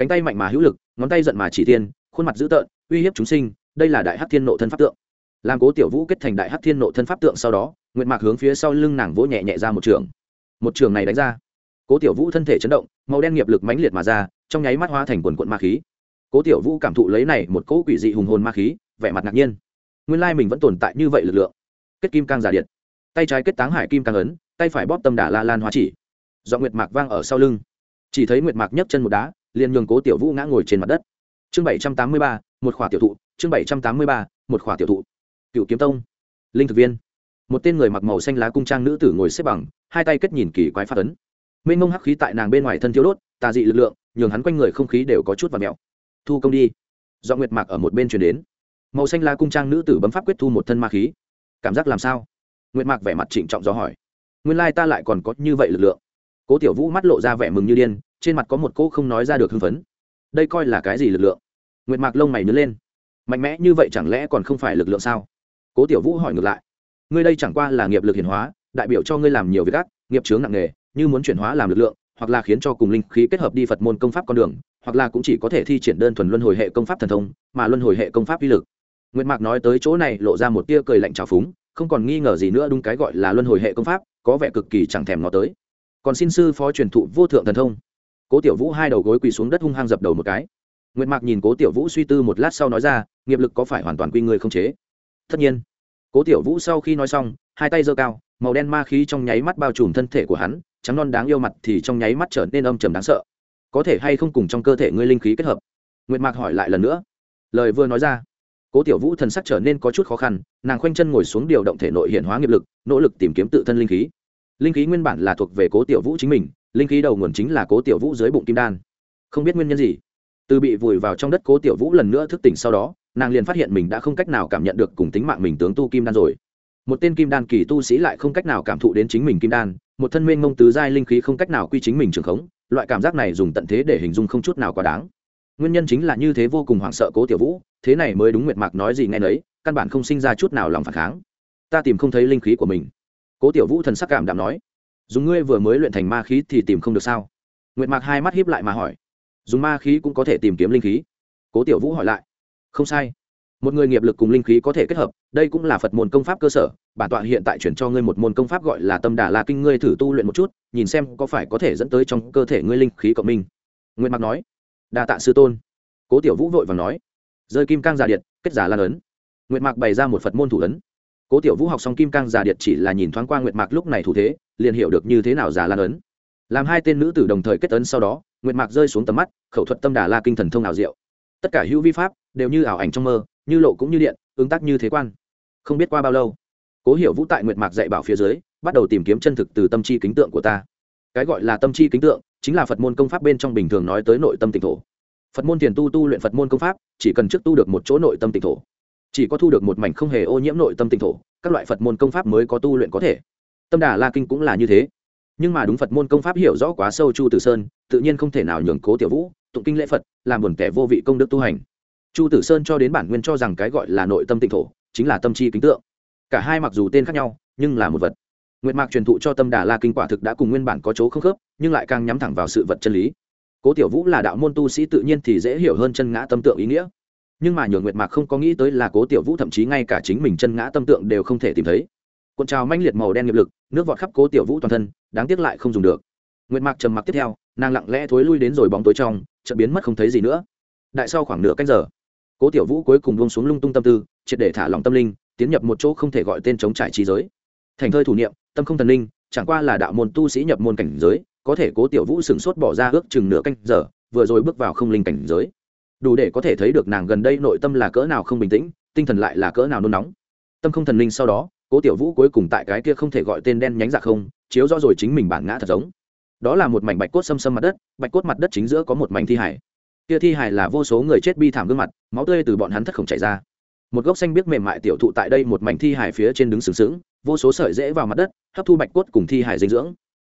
Speaker 1: cánh tay mạnh mà hữu lực, ngón tay giận mà chỉ tiên khuôn mặt dữ tợn, uy hiếp chúng sinh, đây là đại hắc thiên nộ thân pháp tượng. Làm cố tiểu vũ kết thành đại hắc thiên nộ thân pháp tượng sau đó, nguyệt mạc hướng phía sau lưng nàng vỗ nhẹ nhẹ ra một trường. Một trường này đánh ra, cố tiểu vũ thân thể chấn động, màu đen nghiệp lực mãnh liệt mà ra, trong nháy mắt hóa thành quần quận ma khí cố tiểu vũ cảm thụ lấy này một cỗ quỷ dị hùng hồn ma khí, vẻ mặt ngạc nhiên. Nguyên lai mình vẫn tồn tại như vậy lực lượng. Kết kim cang giả điện. Tay trái kết táng hải kim cang ấn, tay phải bóp tâm đả la lan hóa chỉ. Do nguyệt mạc vang ở sau lưng. Chỉ thấy nguyệt mạc nhấc chân một đá, liền nhường cố tiểu vũ ngã ngồi trên mặt đất. Chương bảy trăm tám mươi ba, một khỏa tiểu thụ. Chương bảy trăm tám mươi ba, một khỏa tiểu thụ. Cựu kiếm tông. Linh thực viên. Một tên người mặc màu xanh lá cung trang nữ tử ngồi xếp bằng, hai tay kết nhìn kỳ quái phát ấn. Mênh mông hắc khí tại nàng bên ngoài thân thiếu đốt, tà dị lực lượng, nhường hắn quanh người không khí đều có chút và mẹo thu công đi. Do nguyệt mạc ở một bên chuyển đến. Màu xanh la cung trang nữ tử bấm pháp quyết thu một thân ma khí. Cảm giác làm sao? Nguyệt mạc vẻ mặt trịnh trọng do hỏi. Nguyên lai ta lại còn có như vậy lực lượng. Cố tiểu vũ mắt lộ ra vẻ mừng như điên, trên mặt có một cô không nói ra được hưng phấn. Đây coi là cái gì lực lượng? Nguyệt mạc lông mày nứt lên. Mạnh mẽ như vậy chẳng lẽ còn không phải lực lượng sao? Cố tiểu vũ hỏi ngược lại. Ngươi đây chẳng qua là nghiệp lực hiển hóa, đại biểu cho ngươi làm nhiều việc ác, nghiệp chướng nặng nề, như muốn chuyển hóa làm lực lượng hoặc là khiến cho cùng linh khí kết hợp đi phật môn công pháp con đường, hoặc là cũng chỉ có thể thi triển đơn thuần luân hồi hệ công pháp thần thông, mà luân hồi hệ công pháp uy lực. Nguyệt mạc nói tới chỗ này lộ ra một tia cười lạnh trào phúng, không còn nghi ngờ gì nữa đúng cái gọi là luân hồi hệ công pháp, có vẻ cực kỳ chẳng thèm nó tới. Còn xin sư phó truyền thụ vô thượng thần thông. Cố tiểu vũ hai đầu gối quỳ xuống đất hung hăng dập đầu một cái. Nguyệt mạc nhìn cố tiểu vũ suy tư một lát sau nói ra, nghiệp lực có phải hoàn toàn quy người không chế? Tất nhiên. Cố tiểu vũ sau khi nói xong, hai tay giơ cao, màu đen ma khí trong nháy mắt bao trùm thân thể của hắn trắng non đáng yêu mặt thì trong nháy mắt trở nên âm trầm đáng sợ. Có thể hay không cùng trong cơ thể ngươi linh khí kết hợp? Nguyệt mạc hỏi lại lần nữa. Lời vừa nói ra, cố tiểu vũ thần sắc trở nên có chút khó khăn, nàng khoanh chân ngồi xuống điều động thể nội hiện hóa nghiệp lực, nỗ lực tìm kiếm tự thân linh khí. Linh khí nguyên bản là thuộc về cố tiểu vũ chính mình, linh khí đầu nguồn chính là cố tiểu vũ dưới bụng kim đan. Không biết nguyên nhân gì, từ bị vùi vào trong đất cố tiểu vũ lần nữa thức tỉnh sau đó, nàng liền phát hiện mình đã không cách nào cảm nhận được cùng tính mạng mình tướng tu kim đan rồi. Một tên kim đan kỳ tu sĩ lại không cách nào cảm thụ đến chính mình kim đan một thân mênh mông tứ giai linh khí không cách nào quy chính mình trường khống, loại cảm giác này dùng tận thế để hình dung không chút nào quá đáng. Nguyên nhân chính là như thế vô cùng hoảng sợ cố tiểu vũ, thế này mới đúng nguyệt mạc nói gì nghe nấy, căn bản không sinh ra chút nào lòng phản kháng. Ta tìm không thấy linh khí của mình. Cố tiểu vũ thần sắc cảm đạm nói, dùng ngươi vừa mới luyện thành ma khí thì tìm không được sao? Nguyệt mạc hai mắt hiếp lại mà hỏi, dùng ma khí cũng có thể tìm kiếm linh khí? Cố tiểu vũ hỏi lại, không sai một người nghiệp lực cùng linh khí có thể kết hợp, đây cũng là phật môn công pháp cơ sở, bản tọa hiện tại chuyển cho ngươi một môn công pháp gọi là tâm đà la kinh, ngươi thử tu luyện một chút, nhìn xem có phải có thể dẫn tới trong cơ thể ngươi linh khí cộng minh. Nguyên mặc nói, đa tạ sư tôn. Cố tiểu vũ vội và nói, rơi kim cang giả điện kết giả lan ấn nguyệt mạc bày ra một phật môn thủ ấn. Cố tiểu vũ học xong kim cang giả điện chỉ là nhìn thoáng qua nguyệt mạc lúc này thủ thế, liền hiểu được như thế nào giả lan ấn làm hai tên nữ tử đồng thời kết ấn sau đó, nguyệt mạc rơi xuống tầm mắt, khẩu thuật tâm đà la kinh thần thông ảo diệu. Tất cả hữu vi pháp đều như ảo ảnh trong mơ như lộ cũng như điện, ứng tác như thế quan. Không biết qua bao lâu, cố hiểu vũ tại nguyệt mạc dạy bảo phía dưới, bắt đầu tìm kiếm chân thực từ tâm chi kính tượng của ta. Cái gọi là tâm chi kính tượng, chính là phật môn công pháp bên trong bình thường nói tới nội tâm tịnh thổ. Phật môn thiền tu tu luyện phật môn công pháp, chỉ cần trước tu được một chỗ nội tâm tịnh thổ. Chỉ có thu được một mảnh không hề ô nhiễm nội tâm tịnh thổ, các loại phật môn công pháp mới có tu luyện có thể. Tâm đà la kinh cũng là như thế. Nhưng mà đúng phật môn công pháp hiểu rõ quá sâu chu tử sơn, tự nhiên không thể nào nhường cố tiểu vũ tụng kinh lễ phật, làm buồn kẻ vô vị công đức tu hành chu tử sơn cho đến bản nguyên cho rằng cái gọi là nội tâm tịnh thổ, chính là tâm chi kính tượng. Cả hai mặc dù tên khác nhau, nhưng là một vật. Nguyệt mạc truyền thụ cho tâm đà la kinh quả thực đã cùng nguyên bản có chỗ không khớp, nhưng lại càng nhắm thẳng vào sự vật chân lý. Cố tiểu vũ là đạo môn tu sĩ tự nhiên thì dễ hiểu hơn chân ngã tâm tượng ý nghĩa. Nhưng mà nhường nguyệt mạc không có nghĩ tới là cố tiểu vũ thậm chí ngay cả chính mình chân ngã tâm tượng đều không thể tìm thấy. Cuộn trào manh liệt màu đen nghiệp lực, nước vọt khắp cố tiểu vũ toàn thân, đáng tiếc lại không dùng được. Nguyệt mạc trầm mặc tiếp theo, nàng lặng lẽ thối lui đến rồi bóng tối trong, chợt biến mất không thấy gì nữa. Đại sau khoảng nửa canh giờ cố tiểu vũ cuối cùng buông xuống lung tung tâm tư, triệt để thả lòng tâm linh, tiến nhập một chỗ không thể gọi tên chống trải trí giới. Thành thơi thủ niệm, tâm không thần linh, chẳng qua là đạo môn tu sĩ nhập môn cảnh giới, có thể cố tiểu vũ sửng sốt bỏ ra ước chừng nửa canh giờ, vừa rồi bước vào không linh cảnh giới. Đủ để có thể thấy được nàng gần đây nội tâm là cỡ nào không bình tĩnh, tinh thần lại là cỡ nào nôn nóng. Tâm không thần linh sau đó, cố tiểu vũ cuối cùng tại cái kia không thể gọi tên đen nhánh dạ không, chiếu rõ rồi chính mình bản ngã thật giống. Đó là một mảnh bạch cốt xâm xâm mặt đất, bạch cốt mặt đất chính giữa có một mảnh thi hải kia thi hải là vô số người chết bi thảm gương mặt, máu tươi từ bọn hắn thất khổng chảy ra. Một gốc xanh biếc mềm mại tiểu thụ tại đây một mảnh thi hải phía trên đứng sừng sững, vô số sợi rễ vào mặt đất, hấp thu bạch cốt cùng thi hải dinh dưỡng.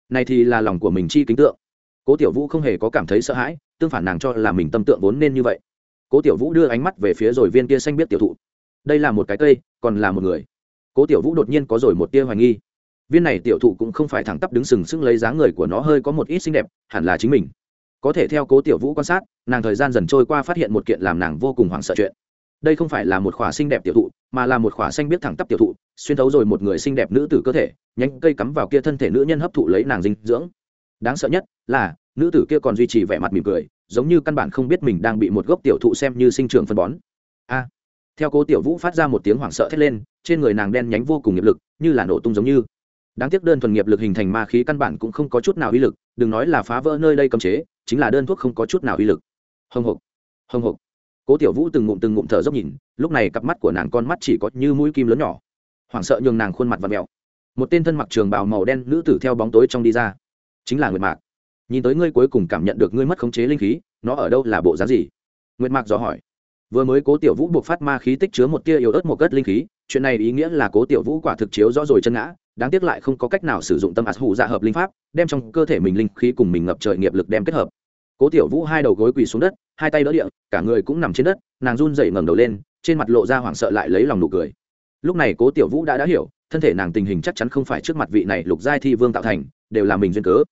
Speaker 1: Này thì là lòng của mình chi kính tượng. Cố tiểu vũ không hề có cảm thấy sợ hãi, tương phản nàng cho là mình tâm tượng vốn nên như vậy. Cố tiểu vũ đưa ánh mắt về phía rồi viên kia xanh biết tiểu thụ. Đây là một cái cây, còn là một người. Cố tiểu vũ đột nhiên có rồi một tia hoài nghi. Viên này tiểu thụ cũng không phải thẳng tắp đứng sừng sững lấy dáng người của nó, hơi có một ít xinh đẹp, hẳn là chính mình có thể theo cố tiểu vũ quan sát, nàng thời gian dần trôi qua phát hiện một kiện làm nàng vô cùng hoảng sợ chuyện. Đây không phải là một khỏa xinh đẹp tiểu thụ, mà là một khỏa xanh biết thẳng tắp tiểu thụ, xuyên thấu rồi một người xinh đẹp nữ tử cơ thể, nhánh cây cắm vào kia thân thể nữ nhân hấp thụ lấy nàng dinh dưỡng. Đáng sợ nhất là, nữ tử kia còn duy trì vẻ mặt mỉm cười, giống như căn bản không biết mình đang bị một gốc tiểu thụ xem như sinh trưởng phân bón. A! Theo cố tiểu vũ phát ra một tiếng hoảng sợ thét lên, trên người nàng đen nhánh vô cùng nghiệp lực, như là nổ tung giống như. Đáng tiếc đơn thuần nghiệp lực hình thành ma khí căn bản cũng không có chút nào uy lực, đừng nói là phá vỡ nơi đây cấm chế chính là đơn thuốc không có chút nào uy lực. Hồng hộc hồng hộc. Cố tiểu vũ từng ngụm từng ngụm thở dốc nhìn, lúc này cặp mắt của nàng con mắt chỉ có như mũi kim lớn nhỏ. Hoảng sợ nhường nàng khuôn mặt và mẹo một tên thân mặc trường bào màu đen nữ tử theo bóng tối trong đi ra. Chính là nguyệt mạc. Nhìn tới ngươi cuối cùng cảm nhận được ngươi mất khống chế linh khí, nó ở đâu là bộ dáng gì? Nguyệt mạc dò hỏi. Vừa mới cố tiểu vũ buộc phát ma khí tích chứa một tia yếu ớt một cất linh khí, chuyện này ý nghĩa là cố tiểu vũ quả thực chiếu rõ rồi chân ngã đáng tiếc lại không có cách nào sử dụng tâm ạt hủ dạ hợp linh pháp, đem trong cơ thể mình linh khí cùng mình ngập trời nghiệp lực đem kết hợp. Cố tiểu vũ hai đầu gối quỳ xuống đất, hai tay đỡ địa, cả người cũng nằm trên đất, nàng run dậy ngẩng đầu lên, trên mặt lộ ra hoảng sợ lại lấy lòng nụ cười. Lúc này cố tiểu vũ đã đã hiểu, thân thể nàng tình hình chắc chắn không phải trước mặt vị này lục giai thi vương tạo thành, đều là mình duyên cớ.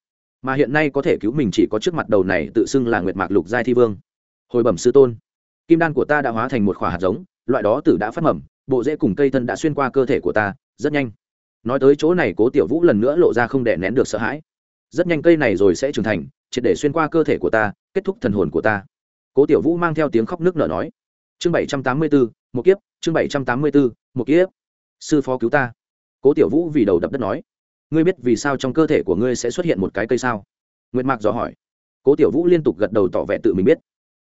Speaker 1: Mà hiện nay có thể cứu mình chỉ có trước mặt đầu này tự xưng là nguyệt mạc lục giai thi vương. Hồi bẩm sư tôn, kim đan của ta đã hóa thành một khỏa hạt giống, loại đó tử đã phát mầm, bộ rễ cùng cây thân đã xuyên qua cơ thể của ta, rất nhanh nói tới chỗ này cố tiểu vũ lần nữa lộ ra không đè nén được sợ hãi. Rất nhanh cây này rồi sẽ trưởng thành, triệt để xuyên qua cơ thể của ta, kết thúc thần hồn của ta. Cố tiểu vũ mang theo tiếng khóc nước nở nói. Chương bảy trăm tám mươi bốn một kiếp, chương bảy trăm tám mươi bốn một kiếp. Sư phó cứu ta. Cố tiểu vũ vì đầu đập đất nói. Ngươi biết vì sao trong cơ thể của ngươi sẽ xuất hiện một cái cây sao? Nguyệt mạc dò hỏi. Cố tiểu vũ liên tục gật đầu tỏ vẻ tự mình biết.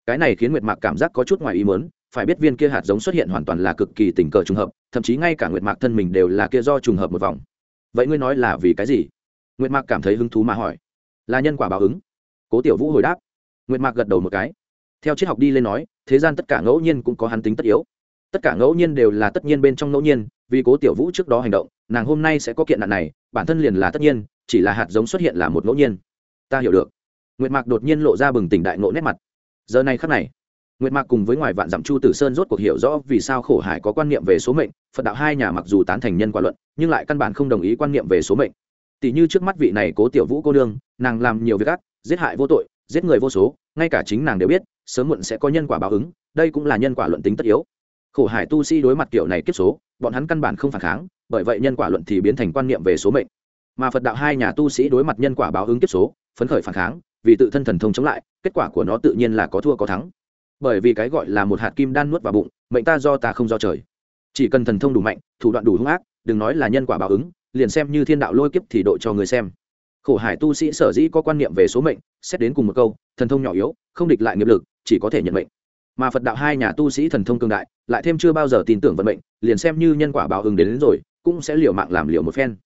Speaker 1: Cái này khiến nguyệt mạc cảm giác có chút ngoài ý mớn phải biết viên kia hạt giống xuất hiện hoàn toàn là cực kỳ tình cờ trùng hợp, thậm chí ngay cả nguyệt mạc thân mình đều là kia do trùng hợp một vòng. Vậy ngươi nói là vì cái gì? Nguyệt mạc cảm thấy hứng thú mà hỏi. Là nhân quả báo ứng. Cố tiểu vũ hồi đáp. Nguyệt mạc gật đầu một cái. Theo triết học đi lên nói, thế gian tất cả ngẫu nhiên cũng có hắn tính tất yếu. Tất cả ngẫu nhiên đều là tất nhiên bên trong ngẫu nhiên, vì cố tiểu vũ trước đó hành động, nàng hôm nay sẽ có kiện nạn này, bản thân liền là tất nhiên, chỉ là hạt giống xuất hiện là một ngẫu nhiên. Ta hiểu được. Nguyệt mạc đột nhiên lộ ra bừng tỉnh đại ngộ nét mặt. Giờ này khắc này nguyệt mạc cùng với ngoài vạn dặm chu tử sơn rốt cuộc hiểu rõ vì sao khổ hải có quan niệm về số mệnh, phật đạo hai nhà mặc dù tán thành nhân quả luận, nhưng lại căn bản không đồng ý quan niệm về số mệnh. Tỷ như trước mắt vị này cố tiểu vũ cô nương, nàng làm nhiều việc ác, giết hại vô tội, giết người vô số, ngay cả chính nàng đều biết, sớm muộn sẽ có nhân quả báo ứng, đây cũng là nhân quả luận tính tất yếu. Khổ hải tu sĩ đối mặt kiểu này kiếp số, bọn hắn căn bản không phản kháng, bởi vậy nhân quả luận thì biến thành quan niệm về số mệnh. Mà phật đạo hai nhà tu sĩ đối mặt nhân quả báo ứng kiếp số, phấn khởi phản kháng, vì tự thân thần thông chống lại, kết quả của nó tự nhiên là có thua có thắng bởi vì cái gọi là một hạt kim đan nuốt vào bụng mệnh ta do ta không do trời. Chỉ cần thần thông đủ mạnh thủ đoạn đủ hung ác đừng nói là nhân quả báo ứng liền xem như thiên đạo lôi kiếp thì độ cho người xem. Khổ hải tu sĩ sở dĩ có quan niệm về số mệnh xét đến cùng một câu thần thông nhỏ yếu không địch lại nghiệp lực chỉ có thể nhận mệnh. Mà phật đạo hai nhà tu sĩ thần thông cương đại lại thêm chưa bao giờ tin tưởng vận mệnh liền xem như nhân quả báo ứng đến, đến rồi cũng sẽ liều mạng làm liều một phen.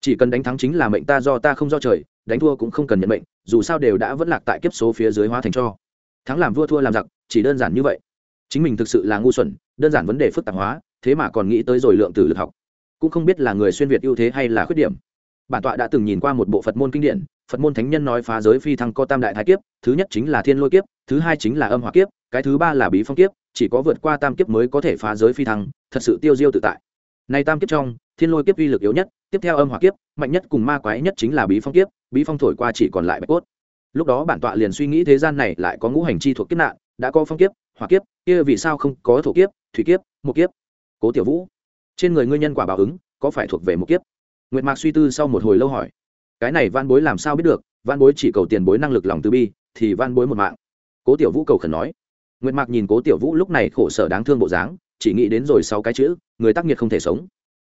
Speaker 1: Chỉ cần đánh thắng chính là mệnh ta do ta không do trời đánh thua cũng không cần nhận mệnh dù sao đều đã vẫn lạc tại kiếp số phía dưới hóa thành cho. Thắng làm vua thua làm giặc chỉ đơn giản như vậy. Chính mình thực sự là ngu xuẩn, đơn giản vấn đề phức tạp hóa, thế mà còn nghĩ tới rồi lượng tử lực học. Cũng không biết là người xuyên việt ưu thế hay là khuyết điểm. Bản tọa đã từng nhìn qua một bộ phật môn kinh điển, phật môn thánh nhân nói phá giới phi thăng có tam đại thái kiếp, thứ nhất chính là thiên lôi kiếp, thứ hai chính là âm hỏa kiếp, cái thứ ba là bí phong kiếp, chỉ có vượt qua tam kiếp mới có thể phá giới phi thăng, thật sự tiêu diêu tự tại. Nay tam kiếp trong, thiên lôi kiếp uy lực yếu nhất, tiếp theo âm hỏa kiếp, mạnh nhất cùng ma quái nhất chính là bí phong kiếp, bí phong thổi qua chỉ còn lại bạch cốt. Lúc đó bản tọa liền suy nghĩ thế gian này lại có ngũ hành chi thuộc kiếp nạn đã có phong kiếp, hỏa kiếp, kia vì sao không có thổ kiếp, thủy kiếp một kiếp? Cố tiểu vũ, trên người ngươi nhân quả báo ứng, có phải thuộc về một kiếp? Nguyệt mạc suy tư sau một hồi lâu hỏi. Cái này van bối làm sao biết được? Van bối chỉ cầu tiền bối năng lực lòng từ bi, thì van bối một mạng. Cố tiểu vũ cầu khẩn nói. Nguyệt mạc nhìn cố tiểu vũ lúc này khổ sở đáng thương bộ dáng, chỉ nghĩ đến rồi sáu cái chữ, người tác nghiệt không thể sống.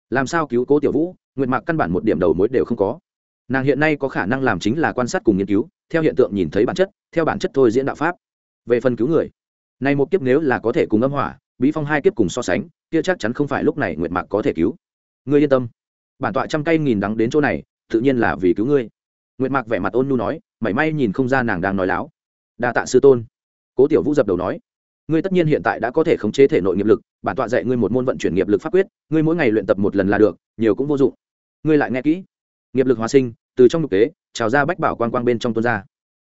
Speaker 1: Làm sao cứu cố tiểu vũ? Nguyệt mạc căn bản một điểm đầu mối đều không có. Nàng hiện nay có khả năng làm chính là quan sát cùng nghiên cứu, theo hiện tượng nhìn thấy bản chất, theo bản chất thôi diễn đạo pháp về phần cứu người. Này một kiếp nếu là có thể cùng âm hỏa, bí phong hai kiếp cùng so sánh, kia chắc chắn không phải lúc này nguyệt mạc có thể cứu. Ngươi yên tâm. Bản tọa trăm cây nghìn đắng đến chỗ này, tự nhiên là vì cứu ngươi. Nguyệt mạc vẻ mặt ôn nhu nói, mảy may nhìn không ra nàng đang nói láo. Đa tạ sư tôn. Cố tiểu vũ dập đầu nói, ngươi tất nhiên hiện tại đã có thể khống chế thể nội nghiệp lực, bản tọa dạy ngươi một môn vận chuyển nghiệp lực pháp quyết, ngươi mỗi ngày luyện tập một lần là được, nhiều cũng vô dụng. Ngươi lại nghe kỹ. Nghiệp lực hóa sinh, từ trong thực tế, trào ra bách bảo quang quang bên trong tuôn ra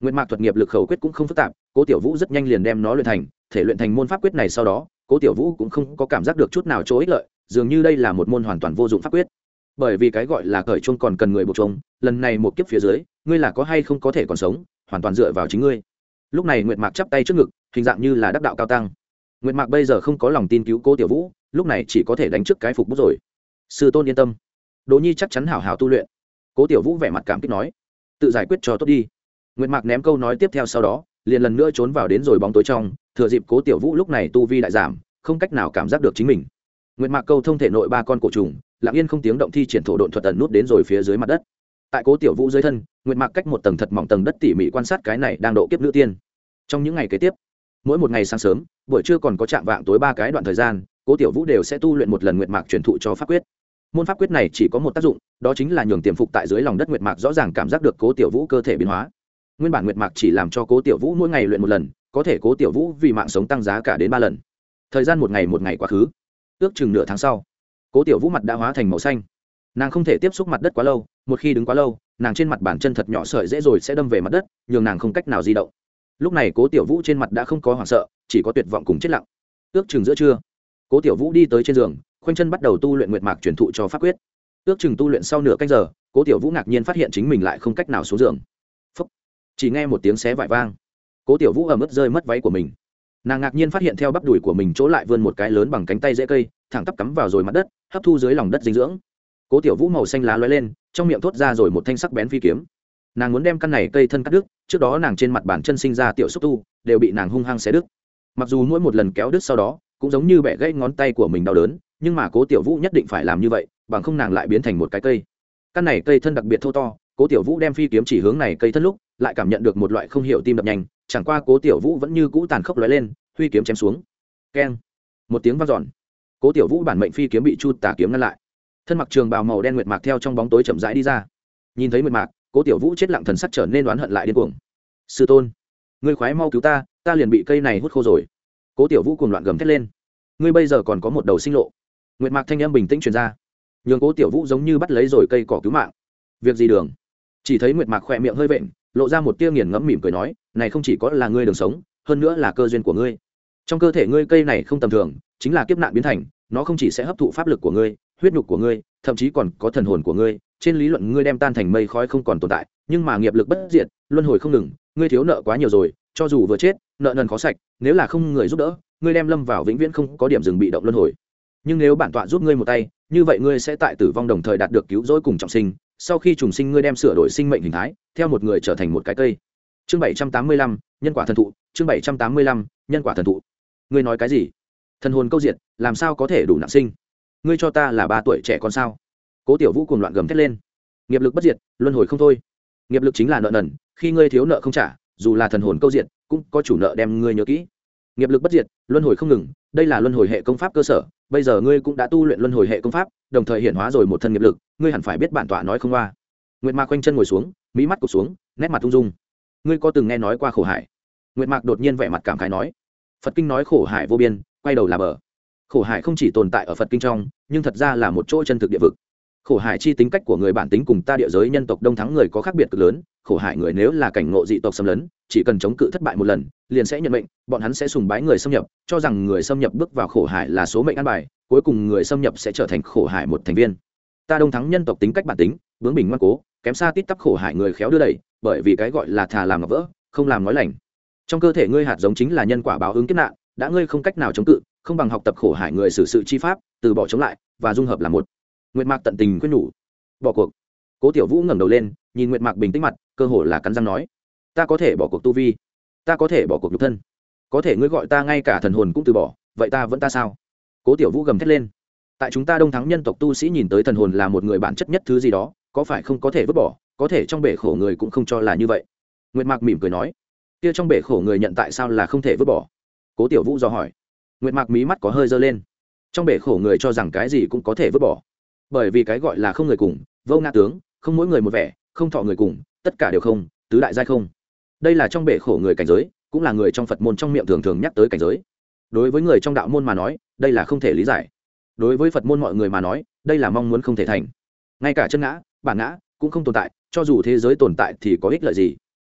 Speaker 1: nguyện mạc thuật nghiệp lực khẩu quyết cũng không phức tạp, cố tiểu vũ rất nhanh liền đem nó luyện thành, thể luyện thành môn pháp quyết này sau đó, cố tiểu vũ cũng không có cảm giác được chút nào chỗ ích lợi, dường như đây là một môn hoàn toàn vô dụng pháp quyết. Bởi vì cái gọi là cởi chung còn cần người buộc chung lần này một kiếp phía dưới, ngươi là có hay không có thể còn sống, hoàn toàn dựa vào chính ngươi. Lúc này nguyệt mạc chắp tay trước ngực, hình dạng như là đắc đạo cao tăng. Nguyệt mạc bây giờ không có lòng tin cứu cố tiểu vũ, lúc này chỉ có thể đánh trước cái phục bút rồi. Sư tôn yên tâm. Đỗ nhi chắc chắn hảo hảo tu luyện. Cố tiểu vũ vẻ mặt cảm kích nói, tự giải quyết cho tốt đi nguyệt mạc ném câu nói tiếp theo sau đó, liền lần nữa trốn vào đến rồi bóng tối trong, thừa dịp cố tiểu vũ lúc này tu vi đại giảm, không cách nào cảm giác được chính mình. Nguyệt mạc câu thông thể nội ba con cổ trùng, lặng yên không tiếng động thi triển thổ độn thuật tần nút đến rồi phía dưới mặt đất. Tại cố tiểu vũ dưới thân, nguyệt mạc cách một tầng thật mỏng tầng đất tỉ mỉ quan sát cái này đang độ kiếp nữ tiên. Trong những ngày kế tiếp, mỗi một ngày sáng sớm, buổi trưa còn có trạng vạng tối ba cái đoạn thời gian, cố tiểu vũ đều sẽ tu luyện một lần nguyệt mạc truyền thụ cho pháp quyết. Môn pháp quyết này chỉ có một tác dụng, đó chính là nhường tiềm phục tại dưới lòng đất nguyệt mạc rõ ràng cảm giác được cố tiểu vũ cơ thể biến hóa nguyên bản nguyệt mạc chỉ làm cho cố tiểu vũ mỗi ngày luyện một lần, có thể cố tiểu vũ vì mạng sống tăng giá cả đến ba lần. Thời gian một ngày một ngày quá khứ. Ước chừng nửa tháng sau, cố tiểu vũ mặt đã hóa thành màu xanh. Nàng không thể tiếp xúc mặt đất quá lâu, một khi đứng quá lâu, nàng trên mặt bàn chân thật nhỏ sợi dễ rồi sẽ đâm về mặt đất, nhường nàng không cách nào di động. Lúc này cố tiểu vũ trên mặt đã không có hoảng sợ, chỉ có tuyệt vọng cùng chết lặng. Ước chừng giữa trưa, cố tiểu vũ đi tới trên giường, khoanh chân bắt đầu tu luyện nguyệt mạc truyền thụ cho pháp quyết. Ước chừng tu luyện sau nửa canh giờ, cố tiểu vũ ngạc nhiên phát hiện chính mình lại không cách nào xuống giường chỉ nghe một tiếng xé vải vang. Cố tiểu vũ ở mức rơi mất váy của mình. Nàng ngạc nhiên phát hiện theo bắp đùi của mình chỗ lại vươn một cái lớn bằng cánh tay dễ cây, thẳng tắp cắm vào rồi mặt đất, hấp thu dưới lòng đất dinh dưỡng. Cố tiểu vũ màu xanh lá loay lên, trong miệng thốt ra rồi một thanh sắc bén phi kiếm. Nàng muốn đem căn này cây thân cắt đứt, trước đó nàng trên mặt bàn chân sinh ra tiểu xúc tu, đều bị nàng hung hăng xé đứt. Mặc dù mỗi một lần kéo đứt sau đó, cũng giống như bẻ gãy ngón tay của mình đau đớn, nhưng mà cố tiểu vũ nhất định phải làm như vậy, bằng không nàng lại biến thành một cái cây. Căn này cây thân đặc biệt thô to, cố tiểu vũ đem phi kiếm chỉ hướng này cây thân lúc lại cảm nhận được một loại không hiểu tim đập nhanh, chẳng qua cố tiểu vũ vẫn như cũ tàn khốc lóe lên, huy kiếm chém xuống. Keng. Một tiếng vang dọn. Cố tiểu vũ bản mệnh phi kiếm bị chu tà kiếm ngăn lại. Thân mặc trường bào màu đen nguyệt mạc theo trong bóng tối chậm rãi đi ra. Nhìn thấy nguyệt mạc, cố tiểu vũ chết lặng thần sắc trở nên đoán hận lại điên cuồng. Sư tôn, ngươi khoái mau cứu ta ta liền bị cây này hút khô rồi. Cố tiểu vũ cùng loạn gầm thét lên. Ngươi bây giờ còn có một đầu sinh lộ. Nguyệt mạc thanh em bình tĩnh truyền ra. Nhường cố tiểu vũ giống như bắt lấy rồi cây cỏ cứu mạng. Việc gì đường? Chỉ thấy nguyệt mạc khỏe miệng hơi vện lộ ra một tia nghiền ngẫm mỉm cười nói, này không chỉ có là ngươi đường sống, hơn nữa là cơ duyên của ngươi. Trong cơ thể ngươi cây này không tầm thường, chính là kiếp nạn biến thành, nó không chỉ sẽ hấp thụ pháp lực của ngươi, huyết nhục của ngươi, thậm chí còn có thần hồn của ngươi. Trên lý luận ngươi đem tan thành mây khói không còn tồn tại, nhưng mà nghiệp lực bất diệt, luân hồi không ngừng, ngươi thiếu nợ quá nhiều rồi, cho dù vừa chết, nợ nần khó sạch, nếu là không người giúp đỡ, ngươi đem lâm vào vĩnh viễn không có điểm dừng bị động luân hồi. Nhưng nếu bản tọa giúp ngươi một tay, như vậy ngươi sẽ tại tử vong đồng thời đạt được cứu rỗi cùng trọng sinh sau khi trùng sinh ngươi đem sửa đổi sinh mệnh hình thái, theo một người trở thành một cái cây. Chương bảy trăm tám mươi lăm, nhân quả thần thụ, chương bảy trăm tám mươi lăm, nhân quả thần thụ. Ngươi nói cái gì? Thần hồn câu diệt, làm sao có thể đủ nặng sinh? Ngươi cho ta là ba tuổi trẻ con sao? Cố tiểu vũ cùng loạn gầm thét lên. Nghiệp lực bất diệt, luân hồi không thôi. Nghiệp lực chính là nợ nần, khi ngươi thiếu nợ không trả, dù là thần hồn câu diệt, cũng có chủ nợ đem ngươi nhớ kỹ. Nghiệp lực bất diệt, luân hồi không ngừng, đây là luân hồi hệ công pháp cơ sở bây giờ ngươi cũng đã tu luyện luân hồi hệ công pháp, đồng thời hiện hóa rồi một thân nghiệp lực, ngươi hẳn phải biết bản tọa nói không qua. Nguyệt mạc quanh chân ngồi xuống mỹ mắt cụt xuống, nét mặt ung dung. Ngươi có từng nghe nói qua khổ hải? Nguyệt mạc đột nhiên vẻ mặt cảm khái nói. Phật kinh nói khổ hải vô biên, quay đầu là bờ. Khổ hải không chỉ tồn tại ở phật kinh trong, nhưng thật ra là một chỗ chân thực địa vực. Khổ hải chi tính cách của người bản tính cùng ta địa giới nhân tộc đông thắng người có khác biệt cực lớn, khổ hải người nếu là cảnh ngộ dị tộc xâm lấn chỉ cần chống cự thất bại một lần, liền sẽ nhận mệnh, bọn hắn sẽ sùng bái người xâm nhập, cho rằng người xâm nhập bước vào khổ hải là số mệnh ăn bài, cuối cùng người xâm nhập sẽ trở thành khổ hải một thành viên. Ta đông thắng nhân tộc tính cách bản tính, bướng bình ngoan cố, kém xa tít tắp khổ hải người khéo đưa đẩy, bởi vì cái gọi là thà làm ngọc vỡ, không làm nói lành. Trong cơ thể ngươi hạt giống chính là nhân quả báo ứng kiếp nạn, đã ngươi không cách nào chống cự, không bằng học tập khổ hải người xử sự chi pháp, từ bỏ chống lại, và dung hợp là một. Nguyệt mạc tận tình quyết nhủ. Bỏ cuộc. Cố tiểu vũ ngẩng đầu lên, nhìn nguyệt mạc bình tĩnh mặt, cơ hồ là cắn răng nói ta có thể bỏ cuộc tu vi, ta có thể bỏ cuộc nhục thân. Có thể ngươi gọi ta ngay cả thần hồn cũng từ bỏ, vậy ta vẫn ta sao? Cố tiểu vũ gầm thét lên. Tại chúng ta đông thắng nhân tộc tu sĩ nhìn tới thần hồn là một người bản chất nhất thứ gì đó, có phải không có thể vứt bỏ, có thể trong bể khổ người cũng không cho là như vậy? Nguyệt mạc mỉm cười nói. Kia trong bể khổ người nhận tại sao là không thể vứt bỏ? Cố tiểu vũ do hỏi. Nguyệt mạc mí mắt có hơi dơ lên. Trong bể khổ người cho rằng cái gì cũng có thể vứt bỏ. Bởi vì cái gọi là không người cùng, vô ngã tướng, không mỗi người một vẻ, không thọ người cùng, tất cả đều không, tứ đại giai không đây là trong bể khổ người cảnh giới, cũng là người trong phật môn trong miệng thường thường nhắc tới cảnh giới. Đối với người trong đạo môn mà nói, đây là không thể lý giải. Đối với phật môn mọi người mà nói, đây là mong muốn không thể thành. Ngay cả chân ngã, bản ngã cũng không tồn tại, cho dù thế giới tồn tại thì có ích lợi gì?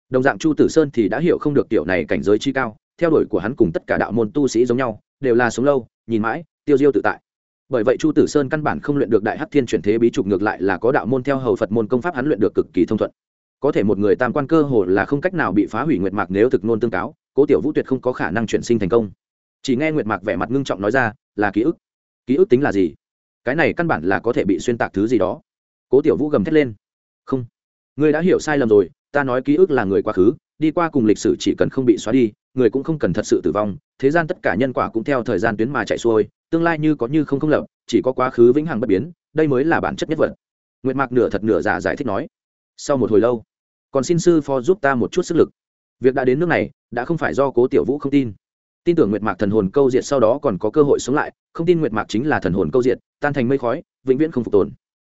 Speaker 1: Đồng dạng chu tử sơn thì đã hiểu không được tiểu này cảnh giới chi cao, theo đuổi của hắn cùng tất cả đạo môn tu sĩ giống nhau, đều là sống lâu, nhìn mãi, tiêu diêu tự tại. Bởi vậy chu tử sơn căn bản không luyện được đại hắc thiên chuyển thế bí trục ngược lại là có đạo môn theo hầu phật môn công pháp hắn luyện được cực kỳ thông thuận có thể một người tam quan cơ hồ là không cách nào bị phá hủy nguyệt mạc nếu thực nôn tương cáo, cố tiểu vũ tuyệt không có khả năng chuyển sinh thành công. Chỉ nghe nguyệt mạc vẻ mặt ngưng trọng nói ra, là ký ức. Ký ức tính là gì? Cái này căn bản là có thể bị xuyên tạc thứ gì đó. Cố tiểu vũ gầm thét lên. Không, ngươi đã hiểu sai lầm rồi, ta nói ký ức là người quá khứ, đi qua cùng lịch sử chỉ cần không bị xóa đi, người cũng không cần thật sự tử vong, thế gian tất cả nhân quả cũng theo thời gian tuyến mà chạy xuôi, tương lai như có như không không lập, chỉ có quá khứ vĩnh hằng bất biến, đây mới là bản chất nhất vật. Nguyệt mạc nửa thật nửa giả giải thích nói. Sau một hồi lâu còn xin sư phó giúp ta một chút sức lực. Việc đã đến nước này, đã không phải do cố tiểu vũ không tin. Tin tưởng nguyệt mạc thần hồn câu diệt sau đó còn có cơ hội sống lại, không tin nguyệt mạc chính là thần hồn câu diệt, tan thành mây khói, vĩnh viễn không phục tồn.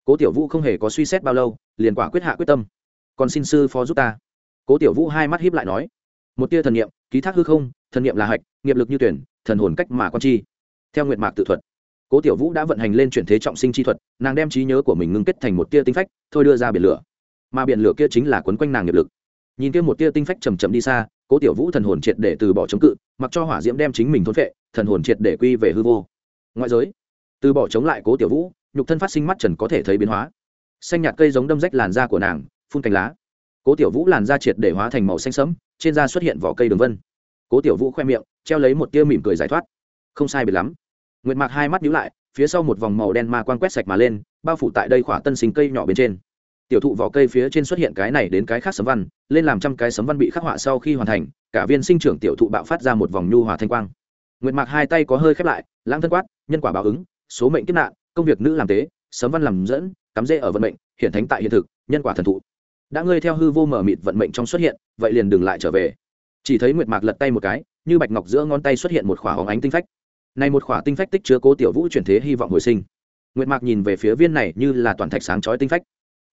Speaker 1: Cố tiểu vũ không hề có suy xét bao lâu, liền quả quyết hạ quyết tâm. Còn xin sư phó giúp ta. Cố tiểu vũ hai mắt hiếp lại nói, một tia thần niệm, ký thác hư không, thần niệm là hạch, nghiệp lực như tuyển, thần hồn cách mà con chi. Theo nguyệt mạc tự thuật, cố tiểu vũ đã vận hành lên chuyển thế trọng sinh chi thuật, nàng đem trí nhớ của mình ngưng kết thành một tia tinh phách, thôi đưa ra biển lửa mà biển lửa kia chính là quấn quanh nàng nghiệp lực. Nhìn kia một tia tinh phách chầm chậm đi xa, cố tiểu vũ thần hồn triệt để từ bỏ chống cự, mặc cho hỏa diễm đem chính mình thôn vệ thần hồn triệt để quy về hư vô. Ngoại giới, từ bỏ chống lại cố tiểu vũ, nhục thân phát sinh mắt trần có thể thấy biến hóa. Xanh nhạt cây giống đâm rách làn da của nàng, phun cành lá. Cố tiểu vũ làn da triệt để hóa thành màu xanh sẫm, trên da xuất hiện vỏ cây đường vân. Cố tiểu vũ khoe miệng, treo lấy một tia mỉm cười giải thoát. Không sai biệt lắm. Nguyệt mạc hai mắt nhíu lại, phía sau một vòng màu đen ma quang quét sạch mà lên, bao phủ tại đây khỏa tân sinh cây nhỏ bên trên tiểu thụ vỏ cây phía trên xuất hiện cái này đến cái khác sấm văn, lên làm trăm cái sấm văn bị khắc họa sau khi hoàn thành, cả viên sinh trưởng tiểu thụ bạo phát ra một vòng nhu hòa thanh quang. Nguyệt mạc hai tay có hơi khép lại, lãng thân quát, nhân quả báo ứng, số mệnh kiếp nạn, công việc nữ làm tế, sấm văn làm dẫn, cắm rễ ở vận mệnh, hiện thánh tại hiện thực, nhân quả thần thụ. Đã ngươi theo hư vô mở mịt vận mệnh trong xuất hiện, vậy liền đừng lại trở về. Chỉ thấy nguyệt mạc lật tay một cái, như bạch ngọc giữa ngón tay xuất hiện một khỏa hóng ánh tinh phách. Này một khỏa tinh phách tích chứa cố tiểu vũ chuyển thế hy vọng hồi sinh. Nguyệt mạc nhìn về phía viên này như là toàn thạch sáng chói tinh phách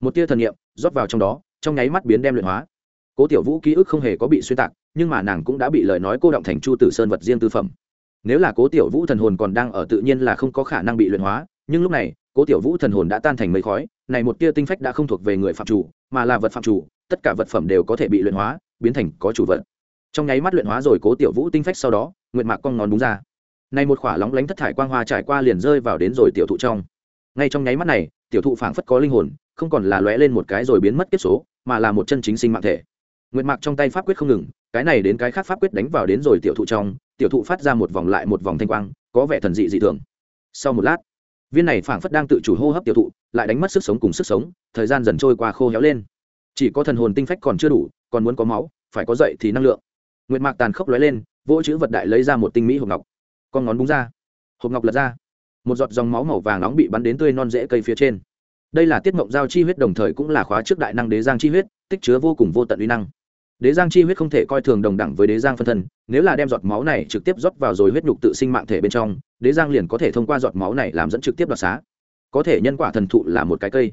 Speaker 1: một tia thần niệm rót vào trong đó, trong nháy mắt biến đem luyện hóa. Cố tiểu vũ ký ức không hề có bị xuyên tạc, nhưng mà nàng cũng đã bị lời nói cô động thành chu tử sơn vật riêng tư phẩm. Nếu là cố tiểu vũ thần hồn còn đang ở tự nhiên là không có khả năng bị luyện hóa, nhưng lúc này, cố tiểu vũ thần hồn đã tan thành mây khói, này một tia tinh phách đã không thuộc về người phạm chủ, mà là vật phạm chủ, tất cả vật phẩm đều có thể bị luyện hóa, biến thành có chủ vật. Trong nháy mắt luyện hóa rồi cố tiểu vũ tinh phách sau đó nguyện mạc con ngón đúng ra. Này một khỏa lóng lánh thất thải quang hoa trải qua liền rơi vào đến rồi tiểu thụ trong. Ngay trong nháy mắt này, tiểu thụ phảng phất có linh hồn không còn là lóe lên một cái rồi biến mất kiếp số, mà là một chân chính sinh mạng thể. Nguyệt mạc trong tay pháp quyết không ngừng, cái này đến cái khác pháp quyết đánh vào đến rồi tiểu thụ trong, tiểu thụ phát ra một vòng lại một vòng thanh quang, có vẻ thần dị dị thường. Sau một lát, viên này phảng phất đang tự chủ hô hấp tiểu thụ, lại đánh mất sức sống cùng sức sống, thời gian dần trôi qua khô héo lên. Chỉ có thần hồn tinh phách còn chưa đủ, còn muốn có máu, phải có dậy thì năng lượng. Nguyệt mạc tàn khốc lóe lên, vỗ chữ vật đại lấy ra một tinh mỹ hộp ngọc. Con ngón búng ra, hộp ngọc lật ra. Một giọt dòng máu màu vàng nóng bị bắn đến tươi non rễ cây phía trên đây là tiết mộng giao chi huyết đồng thời cũng là khóa trước đại năng đế giang chi huyết, tích chứa vô cùng vô tận uy năng. Đế giang chi huyết không thể coi thường đồng đẳng với đế giang phân thân, nếu là đem giọt máu này trực tiếp rót vào rồi huyết nhục tự sinh mạng thể bên trong, đế giang liền có thể thông qua giọt máu này làm dẫn trực tiếp đoạt xá. Có thể nhân quả thần thụ là một cái cây.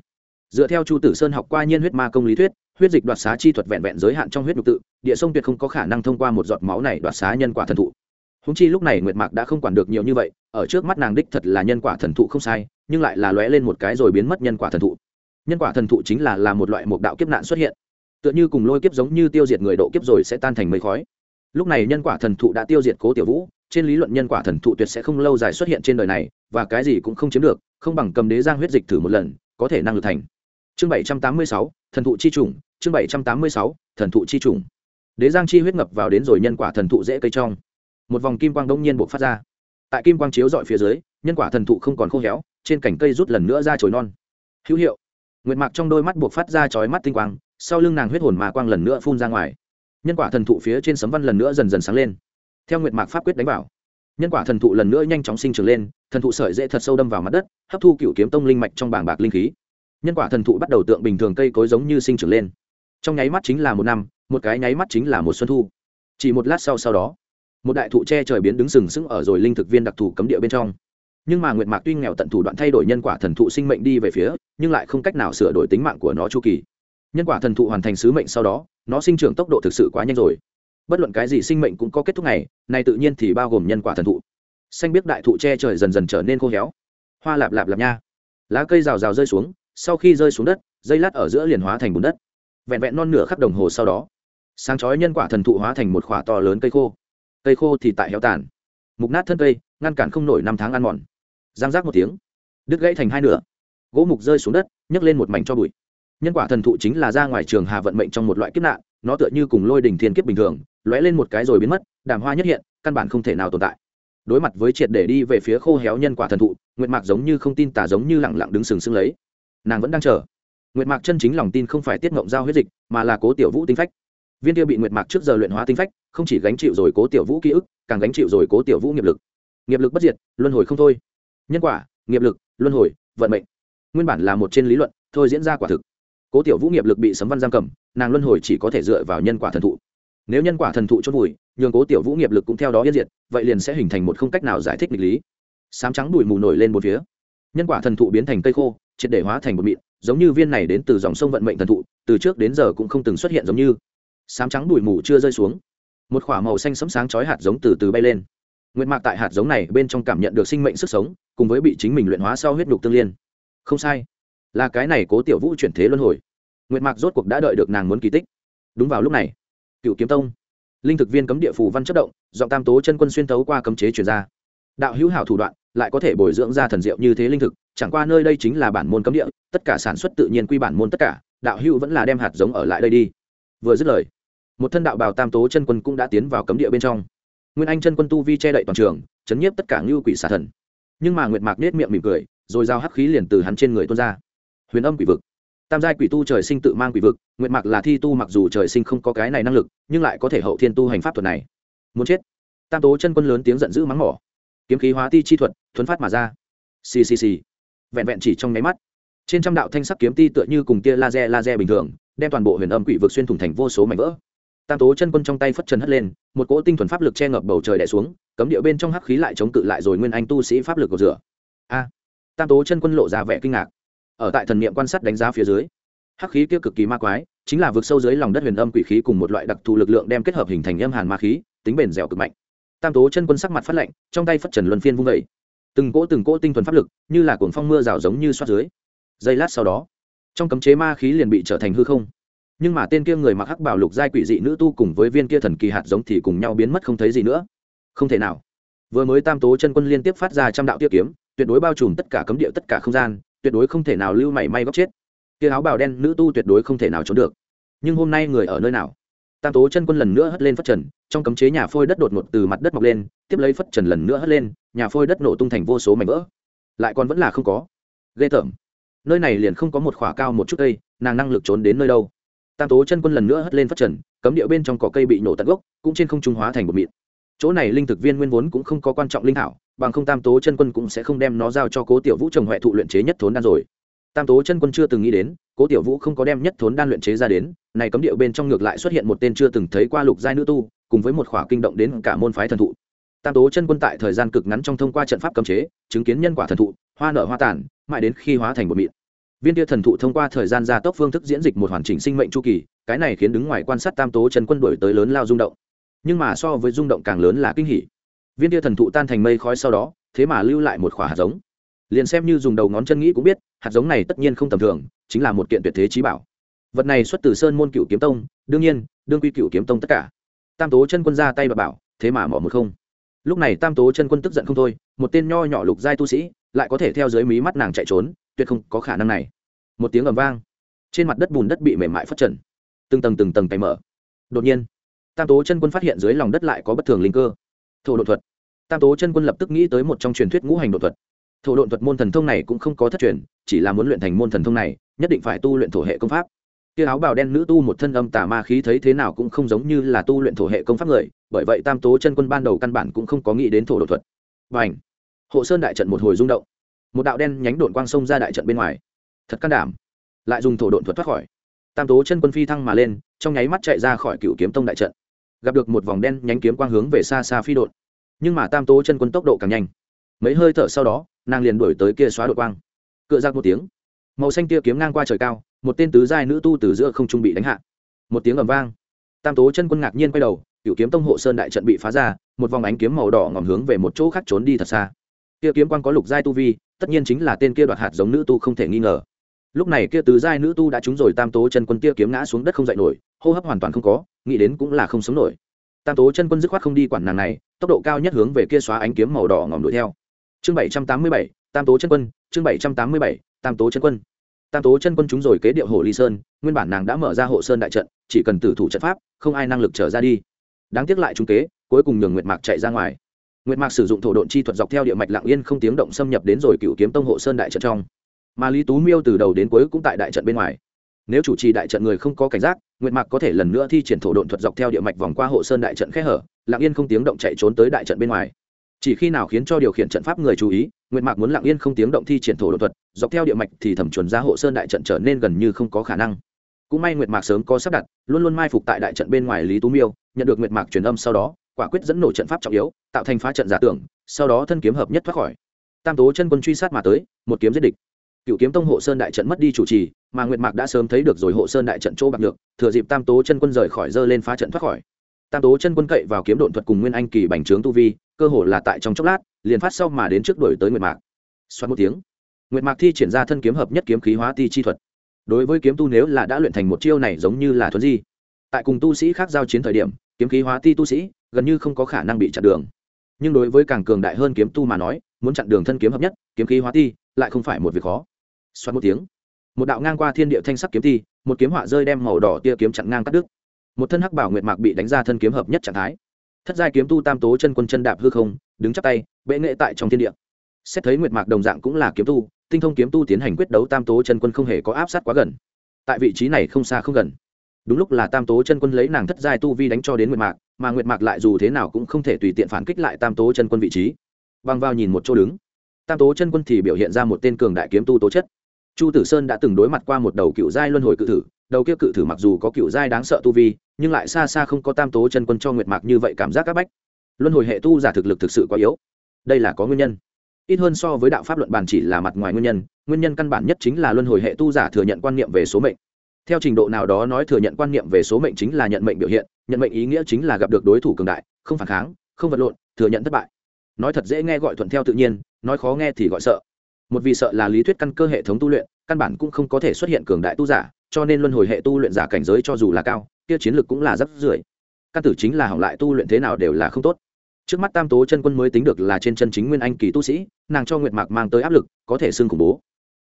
Speaker 1: Dựa theo chu tử sơn học qua nhiên huyết ma công lý thuyết, huyết dịch đoạt xá chi thuật vẹn vẹn giới hạn trong huyết nhục tự, địa sông tuyệt không có khả năng thông qua một giọt máu này đoạt xá nhân quả thần thụ húng chi lúc này nguyệt mạc đã không quản được nhiều như vậy, ở trước mắt nàng đích thật là nhân quả thần thụ không sai, nhưng lại là lóe lên một cái rồi biến mất nhân quả thần thụ. Nhân quả thần thụ chính là là một loại mục đạo kiếp nạn xuất hiện. Tựa như cùng lôi kiếp giống như tiêu diệt người độ kiếp rồi sẽ tan thành mây khói. Lúc này nhân quả thần thụ đã tiêu diệt cố tiểu vũ, trên lý luận nhân quả thần thụ tuyệt sẽ không lâu dài xuất hiện trên đời này, và cái gì cũng không chiếm được, không bằng cầm đế giang huyết dịch thử một lần, có thể năng lực thành. Chương bảy trăm tám mươi sáu, thần thụ chi trùng, chương bảy trăm tám mươi sáu, thần thụ chi trùng. Đế giang chi huyết ngập vào đến rồi nhân quả thần thụ dễ cây trong một vòng kim quang đông nhiên buộc phát ra. Tại kim quang chiếu dọi phía dưới, nhân quả thần thụ không còn khô héo, trên cành cây rút lần nữa ra chồi non. Hữu hiệu. Nguyệt mạc trong đôi mắt buộc phát ra chói mắt tinh quang, sau lưng nàng huyết hồn mà quang lần nữa phun ra ngoài. Nhân quả thần thụ phía trên sấm văn lần nữa dần dần sáng lên. Theo nguyệt mạc pháp quyết đánh vào, nhân quả thần thụ lần nữa nhanh chóng sinh trưởng lên, thần thụ sợi dễ thật sâu đâm vào mặt đất, hấp thu cựu kiếm tông linh mạch trong bảng bạc linh khí. Nhân quả thần thụ bắt đầu tượng bình thường cây cối giống như sinh trưởng lên. Trong nháy mắt chính là một năm, một cái nháy mắt chính là một xuân thu. Chỉ một lát sau sau đó một đại thụ che trời biến đứng sừng sững ở rồi linh thực viên đặc thù cấm địa bên trong. Nhưng mà nguyệt mạc tuy nghèo tận thủ đoạn thay đổi nhân quả thần thụ sinh mệnh đi về phía, nhưng lại không cách nào sửa đổi tính mạng của nó chu kỳ. Nhân quả thần thụ hoàn thành sứ mệnh sau đó, nó sinh trưởng tốc độ thực sự quá nhanh rồi. Bất luận cái gì sinh mệnh cũng có kết thúc này này tự nhiên thì bao gồm nhân quả thần thụ. Xanh biết đại thụ che trời dần dần trở nên khô héo. Hoa lạp lạp lạp nha. Lá cây rào rào rơi xuống, sau khi rơi xuống đất, dây lát ở giữa liền hóa thành bùn đất. Vẹn vẹn non nửa khắc đồng hồ sau đó, sáng chói nhân quả thần thụ hóa thành một khỏa to lớn cây khô cây khô thì tại héo tàn. Mục nát thân cây, ngăn cản không nổi năm tháng ăn mòn. Giang giác một tiếng. Đứt gãy thành hai nửa. Gỗ mục rơi xuống đất, nhấc lên một mảnh cho bụi. Nhân quả thần thụ chính là ra ngoài trường hà vận mệnh trong một loại kiếp nạn, nó tựa như cùng lôi đình thiên kiếp bình thường, lóe lên một cái rồi biến mất, đàm hoa nhất hiện, căn bản không thể nào tồn tại. Đối mặt với triệt để đi về phía khô héo nhân quả thần thụ, nguyệt mạc giống như không tin tả giống như lẳng lặng đứng sừng sững lấy. Nàng vẫn đang chờ. Nguyệt mạc chân chính lòng tin không phải tiết ngộng giao huyết dịch, mà là cố tiểu vũ tinh phách. Viên tiêu bị nguyệt mạc trước giờ luyện hóa tinh phách không chỉ gánh chịu rồi cố tiểu vũ ký ức, càng gánh chịu rồi cố tiểu vũ nghiệp lực. Nghiệp lực bất diệt, luân hồi không thôi. Nhân quả, nghiệp lực, luân hồi, vận mệnh. Nguyên bản là một trên lý luận, thôi diễn ra quả thực. Cố tiểu vũ nghiệp lực bị sấm văn giam cầm, nàng luân hồi chỉ có thể dựa vào nhân quả thần thụ. Nếu nhân quả thần thụ chốt vùi, nhường cố tiểu vũ nghiệp lực cũng theo đó yên diệt, vậy liền sẽ hình thành một không cách nào giải thích nghịch lý. Sám trắng đùi mù nổi lên một phía. Nhân quả thần thụ biến thành cây khô, triệt để hóa thành một mịn, giống như viên này đến từ dòng sông vận mệnh thần thụ, từ trước đến giờ cũng không từng xuất hiện giống như. Sám trắng đùi mù chưa rơi xuống một k h ỏ a màu xanh sẫm sáng chói hạt giống từ từ bay lên. Nguyệt mạc tại hạt giống này bên trong cảm nhận được sinh mệnh sức sống, cùng với bị chính mình luyện hóa sau huyết nhục tương liên. Không sai, là cái này cố tiểu vũ chuyển thế luân hồi. Nguyệt mạc rốt cuộc đã đợi được nàng muốn kỳ tích. Đúng vào lúc này, cựu kiếm tông, linh thực viên cấm địa phù văn chất động, giọng tam tố chân quân xuyên tấu qua cấm chế chuyển ra. Đạo hữu hảo thủ đoạn, lại có thể bồi dưỡng ra thần diệu như thế linh thực, chẳng qua nơi đây chính là bản môn cấm địa, tất cả sản xuất tự nhiên quy bản môn tất cả, đạo hữu vẫn là đem hạt giống ở lại đây đi. Vừa dứt lời một thân đạo bào tam tố chân quân cũng đã tiến vào cấm địa bên trong. Nguyên anh chân quân tu vi che đậy toàn trường, chấn nhiếp tất cả ngưu quỷ xà thần. Nhưng mà nguyệt mạc nết miệng mỉm cười, rồi giao hắc khí liền từ hắn trên người tuôn ra. Huyền âm quỷ vực. Tam giai quỷ tu trời sinh tự mang quỷ vực, nguyệt mạc là thi tu mặc dù trời sinh không có cái này năng lực, nhưng lại có thể hậu thiên tu hành pháp thuật này. Muốn chết. Tam tố chân quân lớn tiếng giận dữ mắng mỏ. Kiếm khí hóa ti chi thuật, thuấn phát mà ra. Xì xì xì. Vẹn vẹn chỉ trong nháy mắt, trên trăm đạo thanh sắc kiếm ti tựa như cùng tia laser laser bình thường, đem toàn bộ huyền âm quỷ vực xuyên thủng thành vô số mảnh vỡ tam tố chân quân trong tay phất trần hất lên, một cỗ tinh thuần pháp lực che ngập bầu trời đẻ xuống, cấm điệu bên trong hắc khí lại chống cự lại rồi nguyên anh tu sĩ pháp lực của rửa. A! Tam tố chân quân lộ ra vẻ kinh ngạc. Ở tại thần niệm quan sát đánh giá phía dưới, hắc khí kia cực kỳ ma quái, chính là vực sâu dưới lòng đất huyền âm quỷ khí cùng một loại đặc thù lực lượng đem kết hợp hình thành âm hàn ma khí, tính bền dẻo cực mạnh. Tam tố chân quân sắc mặt phát lạnh, trong tay phất trần luân phiên vung vẩy từng cỗ từng cỗ tinh thuần pháp lực, như là cuồng phong mưa rào giống như xoát dưới. Giây lát sau đó, trong cấm chế ma khí liền bị trở thành hư không nhưng mà tên kia người mặc hắc bảo lục giai quỷ dị nữ tu cùng với viên kia thần kỳ hạt giống thì cùng nhau biến mất không thấy gì nữa. Không thể nào. Vừa mới tam tố chân quân liên tiếp phát ra trăm đạo tiết kiếm, tuyệt đối bao trùm tất cả cấm địa tất cả không gian, tuyệt đối không thể nào lưu mảy may góc chết. Kia áo bào đen nữ tu tuyệt đối không thể nào trốn được. Nhưng hôm nay người ở nơi nào? Tam tố chân quân lần nữa hất lên phất trần, trong cấm chế nhà phôi đất đột ngột từ mặt đất mọc lên, tiếp lấy phất trần lần nữa hất lên, nhà phôi đất nổ tung thành vô số mảnh vỡ. Lại còn vẫn là không có. Ghê tởm. Nơi này liền không có một khỏa cao một chút cây nàng năng lực trốn đến nơi đâu? Tam tố chân quân lần nữa hất lên phát trần, cấm địa bên trong cỏ cây bị nổ tận gốc, cũng trên không trung hóa thành một mịn. Chỗ này linh thực viên nguyên vốn cũng không có quan trọng linh thảo, bằng không tam tố chân quân cũng sẽ không đem nó giao cho cố tiểu vũ trồng huệ thụ luyện chế nhất thốn đan rồi. Tam tố chân quân chưa từng nghĩ đến, cố tiểu vũ không có đem nhất thốn đan luyện chế ra đến, này cấm địa bên trong ngược lại xuất hiện một tên chưa từng thấy qua lục giai nữ tu, cùng với một khỏa kinh động đến cả môn phái thần thụ. Tam tố chân quân tại thời gian cực ngắn trong thông qua trận pháp cấm chế, chứng kiến nhân quả thần thụ, hoa nở hoa tàn, mãi đến khi hóa thành một mịn viên tia thần thụ thông qua thời gian gia tốc phương thức diễn dịch một hoàn chỉnh sinh mệnh chu kỳ, cái này khiến đứng ngoài quan sát tam tố chân quân đổi tới lớn lao rung động. Nhưng mà so với rung động càng lớn là kinh hỉ. Viên tia thần thụ tan thành mây khói sau đó, thế mà lưu lại một khỏa hạt giống. Liền xem như dùng đầu ngón chân nghĩ cũng biết, hạt giống này tất nhiên không tầm thường, chính là một kiện tuyệt thế trí bảo. Vật này xuất từ sơn môn cựu kiếm tông, đương nhiên, đương quy cựu kiếm tông tất cả. Tam tố chân quân ra tay và bảo, thế mà mỏ một không. Lúc này tam tố chân quân tức giận không thôi, một tên nho nhỏ lục giai tu sĩ, lại có thể theo dưới mí mắt nàng chạy trốn tuyệt không có khả năng này. Một tiếng ầm vang, trên mặt đất bùn đất bị mềm mại phát trần, từng tầng từng tầng tay mở. Đột nhiên, tam tố chân quân phát hiện dưới lòng đất lại có bất thường linh cơ. Thổ đột thuật. Tam tố chân quân lập tức nghĩ tới một trong truyền thuyết ngũ hành đột thuật. Thổ đột thuật môn thần thông này cũng không có thất truyền, chỉ là muốn luyện thành môn thần thông này, nhất định phải tu luyện thổ hệ công pháp. Kia áo bào đen nữ tu một thân âm tà ma khí thấy thế nào cũng không giống như là tu luyện thổ hệ công pháp người, bởi vậy tam tố chân quân ban đầu căn bản cũng không có nghĩ đến thổ đột thuật. Và ảnh hộ sơn đại trận một hồi rung động một đạo đen nhánh đột quang sông ra đại trận bên ngoài. Thật can đảm. Lại dùng thổ độn thuật thoát khỏi. Tam tố chân quân phi thăng mà lên, trong nháy mắt chạy ra khỏi cựu kiếm tông đại trận. Gặp được một vòng đen nhánh kiếm quang hướng về xa xa phi đột nhưng mà tam tố chân quân tốc độ càng nhanh. Mấy hơi thở sau đó, nàng liền đuổi tới kia xóa đột quang. Cựa giặc một tiếng, màu xanh tia kiếm ngang qua trời cao, một tên tứ giai nữ tu từ giữa không trung bị đánh hạ. Một tiếng ầm vang, tam tố chân quân ngạc nhiên quay đầu, cựu kiếm tông hộ sơn đại trận bị phá ra, một vòng ánh kiếm màu đỏ ngòm hướng về một chỗ khác trốn đi thật xa. Kia kiếm quang có lục giai tu vi tất nhiên chính là tên kia đoạt hạt giống nữ tu không thể nghi ngờ. Lúc này kia tứ giai nữ tu đã trúng rồi tam tố chân quân kia kiếm ngã xuống đất không dậy nổi, hô hấp hoàn toàn không có, nghĩ đến cũng là không sống nổi. Tam tố chân quân dứt khoát không đi quản nàng này, tốc độ cao nhất hướng về kia xóa ánh kiếm màu đỏ ngòm đuổi theo. Chương bảy trăm tám mươi bảy, tam tố chân quân, chương bảy trăm tám mươi bảy, tam tố chân quân. Tam tố chân quân trúng rồi kế điệu hồ ly sơn, nguyên bản nàng đã mở ra hộ sơn đại trận, chỉ cần tử thủ trận pháp, không ai năng lực trở ra đi. Đáng tiếc lại trúng kế, cuối cùng nhường nguyệt mạc chạy ra ngoài nguyệt mạc sử dụng thổ độn chi thuật dọc theo địa mạch lặng yên không tiếng động xâm nhập đến rồi cựu kiếm tông hộ sơn đại trận trong. Mà lý tú miêu từ đầu đến cuối cũng tại đại trận bên ngoài. Nếu chủ trì đại trận người không có cảnh giác, nguyệt mạc có thể lần nữa thi triển thổ độn thuật dọc theo địa mạch vòng qua hộ sơn đại trận khẽ hở, lặng yên không tiếng động chạy trốn tới đại trận bên ngoài. Chỉ khi nào khiến cho điều khiển trận pháp người chú ý, nguyệt mạc muốn lặng yên không tiếng động thi triển thổ độn thuật dọc theo địa mạch thì thẩm chuẩn ra hộ sơn đại trận trở nên gần như không có khả năng. Cũng may nguyệt mạc sớm có sắp đặt, luôn luôn mai phục tại đại trận bên ngoài lý tú miêu, nhận được nguyệt mạc truyền âm sau đó quả quyết dẫn nổ trận pháp trọng yếu, tạo thành phá trận giả tưởng, sau đó thân kiếm hợp nhất thoát khỏi. Tam tố chân quân truy sát mà tới, một kiếm giết địch. Cựu kiếm tông hộ sơn đại trận mất đi chủ trì, mà nguyệt mạc đã sớm thấy được rồi hộ sơn đại trận chỗ bạc được thừa dịp tam tố chân quân rời khỏi dơ lên phá trận thoát khỏi. Tam tố chân quân cậy vào kiếm độn thuật cùng nguyên anh kỳ bành trướng tu vi, cơ hồ là tại trong chốc lát, liền phát sau mà đến trước đuổi tới nguyệt mạc. Xoát một tiếng, nguyệt mạc thi triển ra thân kiếm hợp nhất kiếm khí hóa ti chi thuật. Đối với kiếm tu nếu là đã luyện thành một chiêu này giống như là thuấn di. Tại cùng tu sĩ khác giao chiến thời điểm, kiếm khí hóa ti tu sĩ gần như không có khả năng bị chặn đường. Nhưng đối với càng cường đại hơn kiếm tu mà nói, muốn chặn đường thân kiếm hợp nhất, kiếm khí hóa ti, lại không phải một việc khó. Xoát một tiếng, một đạo ngang qua thiên địa thanh sắc kiếm ti, một kiếm họa rơi đem màu đỏ tia kiếm chặn ngang cắt đứt. Một thân hắc bảo nguyệt mạc bị đánh ra thân kiếm hợp nhất trạng thái. Thất giai kiếm tu tam tố chân quân chân đạp hư không, đứng chắp tay, bệ nghệ tại trong thiên địa. Xét thấy nguyệt mạc đồng dạng cũng là kiếm tu, tinh thông kiếm tu tiến hành quyết đấu tam tố chân quân không hề có áp sát quá gần. Tại vị trí này không xa không gần đúng lúc là tam tố chân quân lấy nàng thất giai tu vi đánh cho đến nguyệt mạc, mà nguyệt mạc lại dù thế nào cũng không thể tùy tiện phản kích lại tam tố chân quân vị trí. Băng vào nhìn một chỗ đứng. Tam tố chân quân thì biểu hiện ra một tên cường đại kiếm tu tố chất. Chu tử sơn đã từng đối mặt qua một đầu cựu giai luân hồi cự thử, đầu kia cự thử mặc dù có cựu giai đáng sợ tu vi, nhưng lại xa xa không có tam tố chân quân cho nguyệt mạc như vậy cảm giác c áp bách. Luân hồi hệ tu giả thực lực thực sự quá yếu. Đây là có nguyên nhân. Ít hơn so với đạo pháp luận bàn chỉ là mặt ngoài nguyên nhân nguyên nhân căn bản nhất chính là luân hồi hệ tu giả thừa nhận quan niệm về số mệnh theo trình độ nào đó nói thừa nhận quan niệm về số mệnh chính là nhận mệnh biểu hiện, nhận mệnh ý nghĩa chính là gặp được đối thủ cường đại, không phản kháng, không vật lộn, thừa nhận thất bại. Nói thật dễ nghe gọi thuận theo tự nhiên, nói khó nghe thì gọi sợ. Một vì sợ là lý thuyết căn cơ hệ thống tu luyện, căn bản cũng không có thể xuất hiện cường đại tu giả, cho nên luân hồi hệ tu luyện giả cảnh giới cho dù là cao, kia chiến lược cũng là rất rưỡi. Căn tử chính là hỏng lại tu luyện thế nào đều là không tốt. Trước mắt tam tố chân quân mới tính được là trên chân chính nguyên anh kỳ tu sĩ, nàng cho nguyệt mạc mang tới áp lực, có thể xưng khủng bố.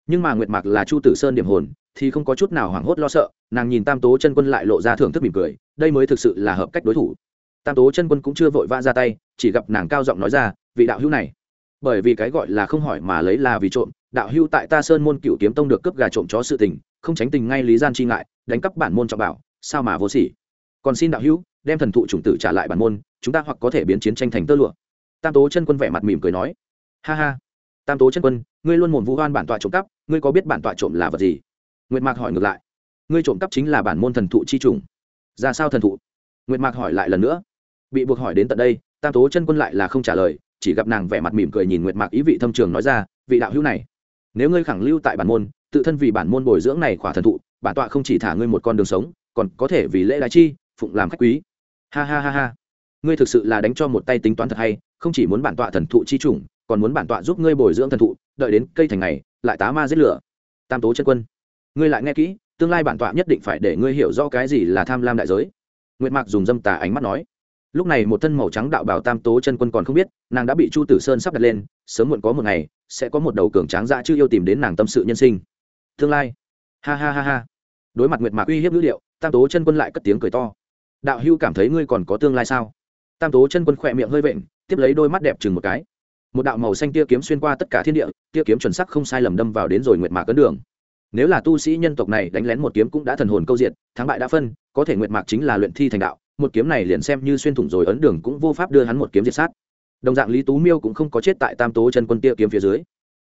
Speaker 1: Nhưng mà nguyệt mạc là chu tử sơn điểm hồn thì không có chút nào hoảng hốt lo sợ, nàng nhìn tam tố chân quân lại lộ ra thưởng thức mỉm cười, đây mới thực sự là hợp cách đối thủ. Tam tố chân quân cũng chưa vội vã ra tay, chỉ gặp nàng cao giọng nói ra, vị đạo hữu này. Bởi vì cái gọi là không hỏi mà lấy là vì trộm, đạo hữu tại ta sơn môn cựu kiếm tông được cướp gà trộm chó sự tình, không tránh tình ngay lý gian chi ngại, đánh cắp bản môn trọng bảo, sao mà vô sỉ? Còn xin đạo hữu, đem thần thụ chủng tử trả lại bản môn, chúng ta hoặc có thể biến chiến tranh thành tơ lụa. Tam tố chân quân vẻ mặt mỉm cười nói. Ha ha. Tam tố chân quân, ngươi luôn mồm vu hoan bản tọa trộm cắp, ngươi có biết bản tọa trộm là vật gì? Nguyệt mạc hỏi ngược lại. Ngươi trộm cắp chính là bản môn thần thụ chi trùng. Ra sao thần thụ? Nguyệt mạc hỏi lại lần nữa. Bị buộc hỏi đến tận đây, tam tố chân quân lại là không trả lời, chỉ gặp nàng vẻ mặt mỉm cười nhìn nguyệt mạc ý vị thâm trường nói ra, vị đạo hữu này, nếu ngươi khẳng lưu tại bản môn, tự thân vì bản môn bồi dưỡng này khỏa thần thụ, bản tọa không chỉ thả ngươi một con đường sống, còn có thể vì lễ đại chi, phụng làm khách quý. Ha ha ha ha. Ngươi thực sự là đánh cho một tay tính toán thật hay, không chỉ muốn bản tọa thần thụ chi chủng còn muốn bản tọa giúp ngươi bồi dưỡng thần thụ, đợi đến cây thành này, lại tá ma giết lửa. Tam tố chân quân ngươi lại nghe kỹ, tương lai bản tọa nhất định phải để ngươi hiểu rõ cái gì là tham lam đại giới. Nguyệt mạc dùng dâm tà ánh mắt nói. Lúc này một thân màu trắng đạo bảo tam tố chân quân còn không biết, nàng đã bị chu tử sơn sắp đặt lên, sớm muộn có một ngày, sẽ có một đầu cường tráng dã chưa yêu tìm đến nàng tâm sự nhân sinh. Tương lai. Ha ha ha ha. Đối mặt nguyệt mạc uy hiếp ngữ liệu tam tố chân quân lại cất tiếng cười to. Đạo hưu cảm thấy ngươi còn có tương lai sao? Tam tố chân quân khỏe miệng hơi vện, tiếp lấy đôi mắt đẹp chừng một cái. Một đạo màu xanh tia kiếm xuyên qua tất cả thiên địa, tia kiếm chuẩn sắc không sai lầm đâm vào đến rồi nguyệt mạc cấn đường nếu là tu sĩ nhân tộc này đánh lén một kiếm cũng đã thần hồn câu diện thắng bại đã phân, có thể nguyệt mạc chính là luyện thi thành đạo, một kiếm này liền xem như xuyên thủng rồi ấn đường cũng vô pháp đưa hắn một kiếm diệt sát. Đồng dạng lý tú miêu cũng không có chết tại tam tố chân quân tia kiếm phía dưới.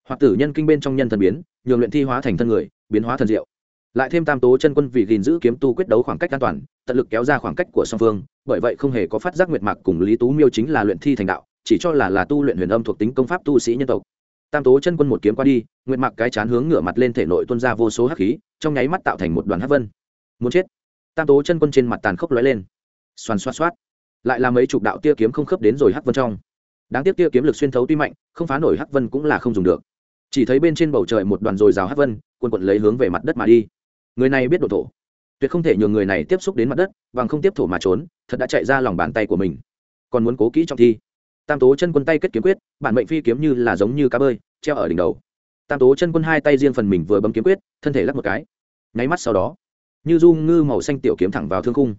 Speaker 1: Hoặc tử nhân kinh bên trong nhân thần biến, nhường luyện thi hóa thành thân người, biến hóa thần diệu. Lại thêm tam tố chân quân vì gìn giữ kiếm tu quyết đấu khoảng cách an toàn, tận lực kéo ra khoảng cách của song phương, bởi vậy không hề có phát giác nguyệt mạc cùng lý tú miêu chính là luyện thi thành đạo, chỉ cho là là tu luyện huyền âm thuộc tính công pháp tu sĩ nhân tộc tam tố chân quân một kiếm qua đi, nguyệt mạc cái chán hướng ngửa mặt lên thể nội tuôn ra vô số hắc khí, trong nháy mắt tạo thành một đoàn hắc vân. Muốn chết. Tam tố chân quân trên mặt tàn khốc lóe lên. Xoàn xoát xoát. Lại là mấy chục đạo tia kiếm không khớp đến rồi hắc vân trong. Đáng tiếc tia kiếm lực xuyên thấu tuy mạnh, không phá nổi hắc vân cũng là không dùng được. Chỉ thấy bên trên bầu trời một đoàn dồi rào hắc vân quân quận lấy hướng về mặt đất mà đi. Người này biết đổ thổ. Tuyệt không thể nhường người này tiếp xúc đến mặt đất, bằng không tiếp thổ mà trốn, thật đã chạy ra lòng bàn tay của mình. Còn muốn cố kỹ trong thi tam tố chân quân tay kết kiếm quyết, bản mệnh phi kiếm như là giống như cá bơi, treo ở đỉnh đầu. Tam tố chân quân hai tay riêng phần mình vừa bấm kiếm quyết, thân thể lắc một cái. Nháy mắt sau đó, như du ngư màu xanh tiểu kiếm thẳng vào thương khung.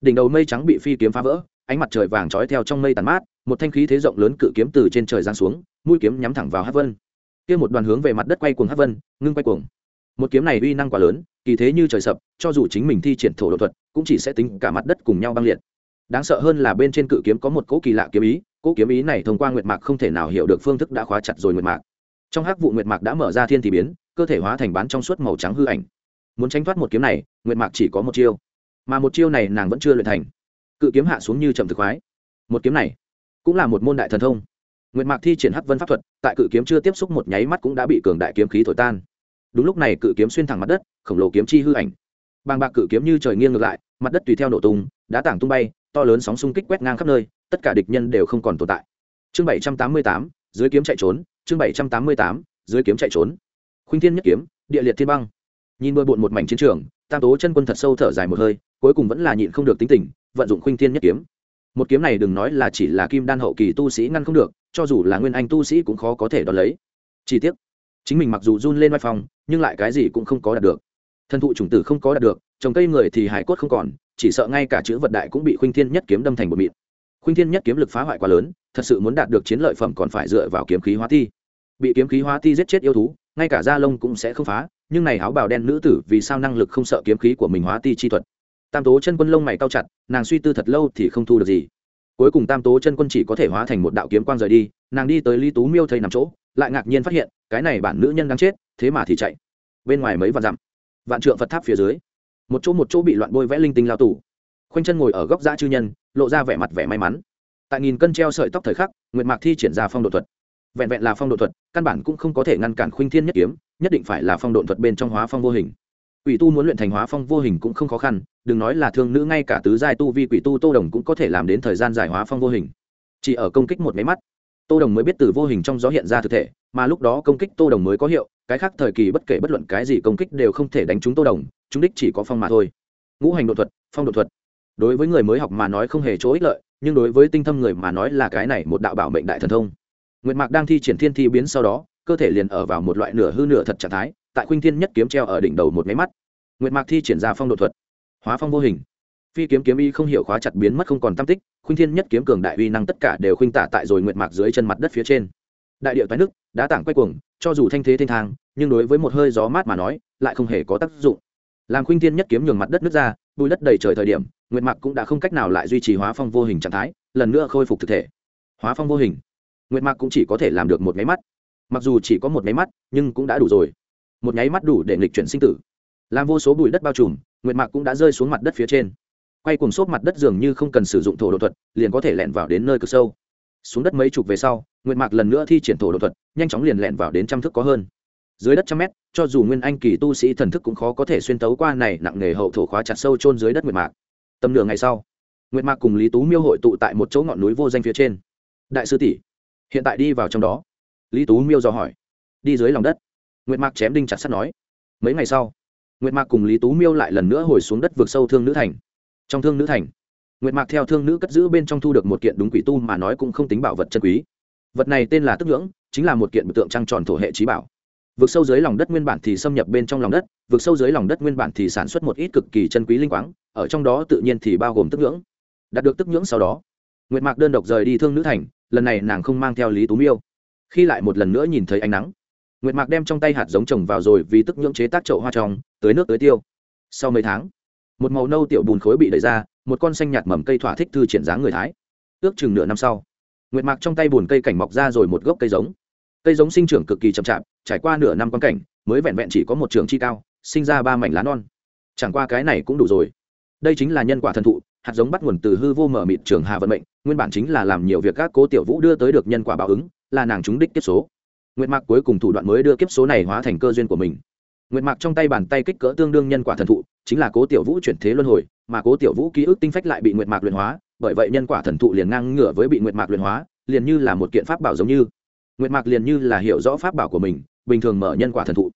Speaker 1: Đỉnh đầu mây trắng bị phi kiếm phá vỡ, ánh mặt trời vàng trói theo trong mây tàn mát, một thanh khí thế rộng lớn cự kiếm từ trên trời giáng xuống, mũi kiếm nhắm thẳng vào hát vân. Kia một đoàn hướng về mặt đất quay cuồng hát vân, ngưng quay cuồng. Một kiếm này uy năng quá lớn, kỳ thế như trời sập, cho dù chính mình thi triển thổ độ thuật, cũng chỉ sẽ tính cả mặt đất cùng nhau băng liệt đáng sợ hơn là bên trên cự kiếm có một cỗ kỳ lạ kiếm ý, cỗ kiếm ý này thông qua nguyệt mạc không thể nào hiểu được phương thức đã khóa chặt rồi nguyệt mạc. Trong hắc vụ nguyệt mạc đã mở ra thiên thì biến, cơ thể hóa thành bán trong suốt màu trắng hư ảnh. Muốn tránh thoát một kiếm này, nguyệt mạc chỉ có một chiêu. Mà một chiêu này nàng vẫn chưa luyện thành. Cự kiếm hạ xuống như chậm thực khoái. Một kiếm này cũng là một môn đại thần thông. Nguyệt mạc thi triển hắc vân pháp thuật, tại cự kiếm chưa tiếp xúc một nháy mắt cũng đã bị cường đại kiếm khí thổi tan. Đúng lúc này cự kiếm xuyên thẳng mặt đất, khổng lồ kiếm chi hư ảnh. Bàng bạc cự kiếm như trời nghiêng ngược lại, mặt đất tùy theo nổ tung, đá tảng tung bay to lớn sóng xung kích quét ngang khắp nơi, tất cả địch nhân đều không còn tồn tại. Chương bảy trăm tám mươi tám, dưới kiếm chạy trốn, chương bảy trăm tám mươi tám, dưới kiếm chạy trốn. Khuynh thiên nhất kiếm, địa liệt thiên băng. Nhìn bừa bộn một mảnh chiến trường, tam tố chân quân thật sâu thở dài một hơi, cuối cùng vẫn là nhịn không được tính tình, vận dụng khuynh thiên nhất kiếm. Một kiếm này đừng nói là chỉ là kim đan hậu kỳ tu sĩ ngăn không được, cho dù là nguyên anh tu sĩ cũng khó có thể đón lấy. Chi tiết chính mình mặc dù run lên vai phòng nhưng lại cái gì cũng không có đạt được. Thân thụ chủng tử không có đạt được, trồng cây người thì hải cốt không còn chỉ sợ ngay cả chữ vật đại cũng bị khuynh thiên nhất kiếm đâm thành một mịn. Khuynh thiên nhất kiếm lực phá hoại quá lớn, thật sự muốn đạt được chiến lợi phẩm còn phải dựa vào kiếm khí hóa thi. Bị kiếm khí hóa thi giết chết yêu thú, ngay cả da lông cũng sẽ không phá, nhưng này áo bào đen nữ tử vì sao năng lực không sợ kiếm khí của mình hóa ti chi thuật? Tam tố chân quân lông mày cao chặt, nàng suy tư thật lâu thì không thu được gì. Cuối cùng tam tố chân quân chỉ có thể hóa thành một đạo kiếm quang rời đi, nàng đi tới lý tú miêu thầy nằm chỗ, lại ngạc nhiên phát hiện, cái này bản nữ nhân đang chết, thế mà thì chạy. Bên ngoài mấy vạn dặm, vạn trượng phật tháp phía dưới một chỗ một chỗ bị loạn bôi vẽ linh tinh lao tù. Khoanh chân ngồi ở góc dã chư nhân, lộ ra vẻ mặt vẻ may mắn. Tại nghìn cân treo sợi tóc thời khắc, nguyệt mạc thi triển ra phong độ thuật. Vẹn vẹn là phong độ thuật, căn bản cũng không có thể ngăn cản khuynh thiên nhất kiếm, nhất định phải là phong độ thuật bên trong hóa phong vô hình. Quỷ tu muốn luyện thành hóa phong vô hình cũng không khó khăn, đừng nói là thương nữ ngay cả tứ giai tu vi quỷ tu tô đồng cũng có thể làm đến thời gian giải hóa phong vô hình. Chỉ ở công kích một máy mắt, tô đồng mới biết từ vô hình trong gió hiện ra thực thể, mà lúc đó công kích tô đồng mới có hiệu, cái khác thời kỳ bất kể bất luận cái gì công kích đều không thể đánh trúng tô đồng chúng đích chỉ có phong mà thôi. Ngũ hành độ thuật, phong độ thuật. Đối với người mới học mà nói không hề chỗ ích lợi, nhưng đối với tinh thâm người mà nói là cái này một đạo bảo mệnh đại thần thông. Nguyệt mạc đang thi triển thiên thi biến sau đó, cơ thể liền ở vào một loại nửa hư nửa thật trạng thái, tại khuynh thiên nhất kiếm treo ở đỉnh đầu một máy mắt. Nguyệt mạc thi triển ra phong độ thuật. Hóa phong vô hình. Phi kiếm kiếm y không hiểu khóa chặt biến mất không còn tam tích, khuynh thiên nhất kiếm cường đại uy năng tất cả đều khuynh tả tại rồi nguyệt mạc dưới chân mặt đất phía trên. Đại điệu toái nước, đá tảng quay cuồng, cho dù thanh thế thanh thang, nhưng đối với một hơi gió mát mà nói, lại không hề có tác dụng làm khuynh thiên nhất kiếm nhường mặt đất nước ra bùi đất đầy trời thời điểm, nguyệt mạc cũng đã không cách nào lại duy trì hóa phong vô hình trạng thái, lần nữa khôi phục thực thể. Hóa phong vô hình. Nguyệt mạc cũng chỉ có thể làm được một nháy mắt. Mặc dù chỉ có một nháy mắt, nhưng cũng đã đủ rồi. Một nháy mắt đủ để nghịch chuyển sinh tử. Làm vô số bụi đất bao trùm, nguyệt mạc cũng đã rơi xuống mặt đất phía trên. Quay cùng xốp mặt đất dường như không cần sử dụng thổ độ thuật, liền có thể lẻn vào đến nơi cực sâu. Xuống đất mấy chục về sau, nguyệt mạc lần nữa thi triển thổ độ thuật, nhanh chóng liền lẻn vào đến trăm thước có hơn dưới đất trăm mét, cho dù nguyên anh kỳ tu sĩ thần thức cũng khó có thể xuyên tấu qua này nặng nghề hậu thổ khóa chặt sâu chôn dưới đất nguyệt mạc. Tầm nửa ngày sau, nguyệt mạc cùng lý tú miêu hội tụ tại một chỗ ngọn núi vô danh phía trên. Đại sư tỷ, hiện tại đi vào trong đó. Lý tú miêu dò hỏi. Đi dưới lòng đất. Nguyệt mạc chém đinh chặt sắt nói. Mấy ngày sau, nguyệt mạc cùng lý tú miêu lại lần nữa hồi xuống đất vượt sâu thương nữ thành. Trong thương nữ thành, nguyệt mạc theo thương nữ cất giữ bên trong thu được một kiện đúng quỷ tu mà nói cũng không tính bảo vật chân quý. Vật này tên là tức ngưỡng, chính là một kiện biểu tượng trăng tròn thổ hệ trí bảo vực sâu dưới lòng đất nguyên bản thì xâm nhập bên trong lòng đất, vực sâu dưới lòng đất nguyên bản thì sản xuất một ít cực kỳ chân quý linh quáng, ở trong đó tự nhiên thì bao gồm tức ngưỡng đạt được tức ngưỡng sau đó, nguyệt mạc đơn độc rời đi thương nữ thành, lần này nàng không mang theo lý tú miêu. Khi lại một lần nữa nhìn thấy ánh nắng, nguyệt mạc đem trong tay hạt giống trồng vào rồi vì tức nhưỡng chế tác chậu hoa trong tới nước tới tiêu. Sau mấy tháng, một màu nâu tiểu bùn khối bị đẩy ra, một con xanh nhạt mầm cây thỏa thích thư triển dáng người thái. Ước chừng nửa năm sau, nguyệt mạc trong tay bùn cây cảnh mọc ra rồi một gốc cây giống. Cây giống sinh trưởng cực kỳ chậm chạp trải qua nửa năm quan cảnh, mới vẹn vẹn chỉ có một trường chi cao, sinh ra ba mảnh lá non. Chẳng qua cái này cũng đủ rồi. Đây chính là nhân quả thần thụ, hạt giống bắt nguồn từ hư vô mở mịt trường hà vận mệnh, nguyên bản chính là làm nhiều việc các cố tiểu vũ đưa tới được nhân quả báo ứng, là nàng chúng đích kiếp số. Nguyệt mạc cuối cùng thủ đoạn mới đưa kiếp số này hóa thành cơ duyên của mình. Nguyệt mạc trong tay bàn tay kích cỡ tương đương nhân quả thần thụ, chính là cố tiểu vũ chuyển thế luân hồi, mà cố tiểu vũ ký ức tinh phách lại bị nguyệt mạc luyện hóa, bởi vậy nhân quả thần thụ liền ngang ngửa với bị nguyệt mạc luyện hóa, liền như là một kiện pháp bảo giống như. Nguyệt mạc liền như là hiểu rõ pháp bảo của mình bình thường mở nhân quả thần thụ.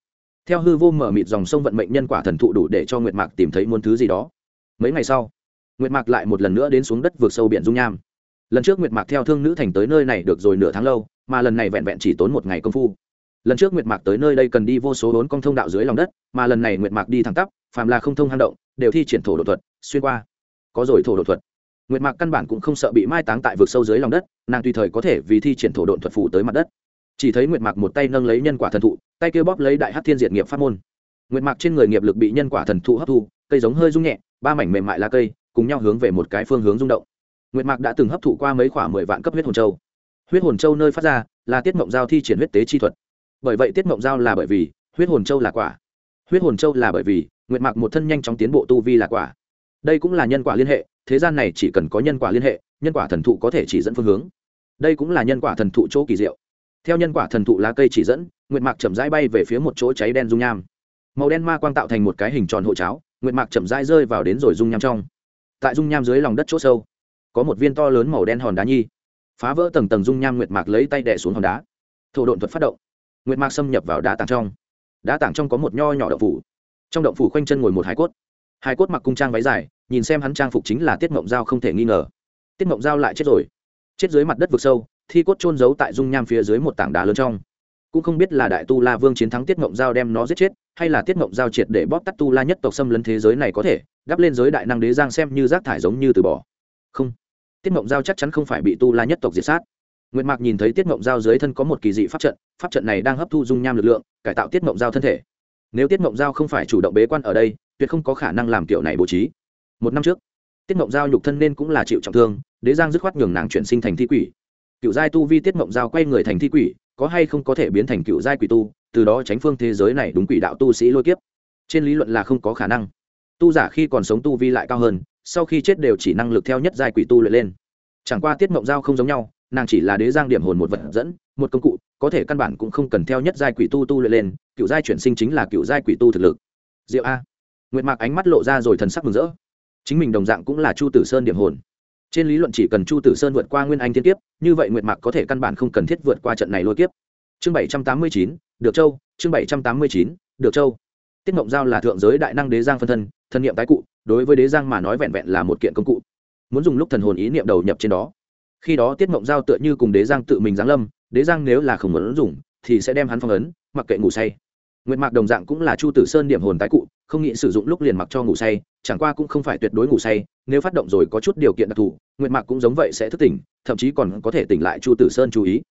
Speaker 1: Theo hư vô mở mịt dòng sông vận mệnh nhân quả thần thụ đủ để cho nguyệt mạc tìm thấy muôn thứ gì đó. Mấy ngày sau, nguyệt mạc lại một lần nữa đến xuống đất vượt sâu biển dung nham. Lần trước nguyệt mạc theo thương nữ thành tới nơi này được rồi nửa tháng lâu, mà lần này vẹn vẹn chỉ tốn một ngày công phu. Lần trước nguyệt mạc tới nơi đây cần đi vô số vốn con thông đạo dưới lòng đất, mà lần này nguyệt mạc đi thẳng tắp, phàm là không thông hang động, đều thi triển thổ độ thuật, xuyên qua. Có rồi thổ độ thuật. Nguyệt mạc căn bản cũng không sợ bị mai táng tại vực sâu dưới lòng đất, nàng tùy thời có thể vì thi triển thổ đột thuật phụ tới mặt đất chỉ thấy nguyệt mạc một tay nâng lấy nhân quả thần thụ, tay kia bóp lấy đại hát thiên diệt nghiệp pháp môn. Nguyệt mạc trên người nghiệp lực bị nhân quả thần thụ hấp thu, cây giống hơi rung nhẹ, ba mảnh mềm mại lá cây cùng nhau hướng về một cái phương hướng rung động. Nguyệt mạc đã từng hấp thụ qua mấy khoảng mười vạn cấp huyết hồn châu. Huyết hồn châu nơi phát ra là tiết mộng giao thi triển huyết tế chi thuật. Bởi vậy tiết mộng giao là bởi vì huyết hồn châu là quả. Huyết hồn châu là bởi vì nguyệt mạc một thân nhanh chóng tiến bộ tu vi là quả. Đây cũng là nhân quả liên hệ, thế gian này chỉ cần có nhân quả liên hệ, nhân quả thần thụ có thể chỉ dẫn phương hướng. Đây cũng là nhân quả thần thụ chỗ kỳ diệu theo nhân quả thần thụ lá cây chỉ dẫn, nguyệt mạc chậm rãi bay về phía một chỗ cháy đen dung nham. Màu đen ma quang tạo thành một cái hình tròn hộ cháo, nguyệt mạc chậm rãi rơi vào đến rồi dung nham trong. Tại dung nham dưới lòng đất chỗ sâu, có một viên to lớn màu đen hòn đá nhi. Phá vỡ tầng tầng dung nham nguyệt mạc lấy tay đè xuống hòn đá. Thổ độn thuật phát động. Nguyệt mạc xâm nhập vào đá tảng trong. Đá tảng trong có một nho nhỏ động phủ. Trong động phủ khoanh chân ngồi một hải cốt. Hải cốt mặc cung trang váy dài, nhìn xem hắn trang phục chính là tiết mộng giao không thể nghi ngờ. Tiết mộng giao lại chết rồi. Chết dưới mặt đất vực sâu thi cốt trôn giấu tại dung nham phía dưới một tảng đá lớn trong. Cũng không biết là đại tu la vương chiến thắng tiết ngộng giao đem nó giết chết, hay là tiết ngộng giao triệt để bóp tắt tu la nhất tộc xâm lấn thế giới này có thể, đắp lên giới đại năng đế giang xem như rác thải giống như từ bỏ. Không. Tiết ngộng giao chắc chắn không phải bị tu la nhất tộc diệt sát. Nguyệt mạc nhìn thấy tiết ngộng giao dưới thân có một kỳ dị pháp trận pháp trận này đang hấp thu dung nham lực lượng, cải tạo tiết ngộng giao thân thể. Nếu tiết ngộng giao không phải chủ động bế quan ở đây, tuyệt không có khả năng làm kiểu này bố trí. Một năm trước, tiết ngộng giao nhục thân nên cũng là chịu trọng thương, đế giang dứt khoát nhường nàng chuyển sinh thành thi quỷ cựu giai tu vi tiết mộng giao quay người thành thi quỷ, có hay không có thể biến thành cựu giai quỷ tu, từ đó tránh phương thế giới này đúng quỷ đạo tu sĩ lôi kiếp. Trên lý luận là không có khả năng. Tu giả khi còn sống tu vi lại cao hơn, sau khi chết đều chỉ năng lực theo nhất giai quỷ tu luyện lên. Chẳng qua tiết mộng giao không giống nhau, nàng chỉ là đế giang điểm hồn một vật dẫn, một công cụ, có thể căn bản cũng không cần theo nhất giai quỷ tu tu luyện lên, cựu giai chuyển sinh chính là cựu giai quỷ tu thực lực. Diệu a. Nguyệt mạc ánh mắt lộ ra rồi thần sắc mừng rỡ. Chính mình đồng dạng cũng là chu tử sơn điểm hồn trên lý luận chỉ cần chu tử sơn vượt qua nguyên anh thiên kiếp, như vậy nguyệt mạc có thể căn bản không cần thiết vượt qua trận này lôi kiếp. Chương bảy trăm tám mươi chín, được châu, chương bảy trăm tám mươi chín, được châu. Tiết mộng giao là thượng giới đại năng đế giang phân thân thân nhiệm tái cụ, đối với đế giang mà nói vẹn vẹn là một kiện công cụ. Muốn dùng lúc thần hồn ý niệm đầu nhập trên đó. Khi đó tiết mộng giao tựa như cùng đế giang tự mình giáng lâm, đế giang nếu là không muốn dùng, thì sẽ đem hắn phong ấn, mặc kệ ngủ say nguyệt mạc đồng dạng cũng là chu tử sơn điểm hồn tái cụ, không nghĩ sử dụng lúc liền mặc cho ngủ say, chẳng qua cũng không phải tuyệt đối ngủ say, nếu phát động rồi có chút điều kiện đặc thù, nguyệt mạc cũng giống vậy sẽ thức tỉnh, thậm chí còn có thể tỉnh lại chu tử sơn chú ý.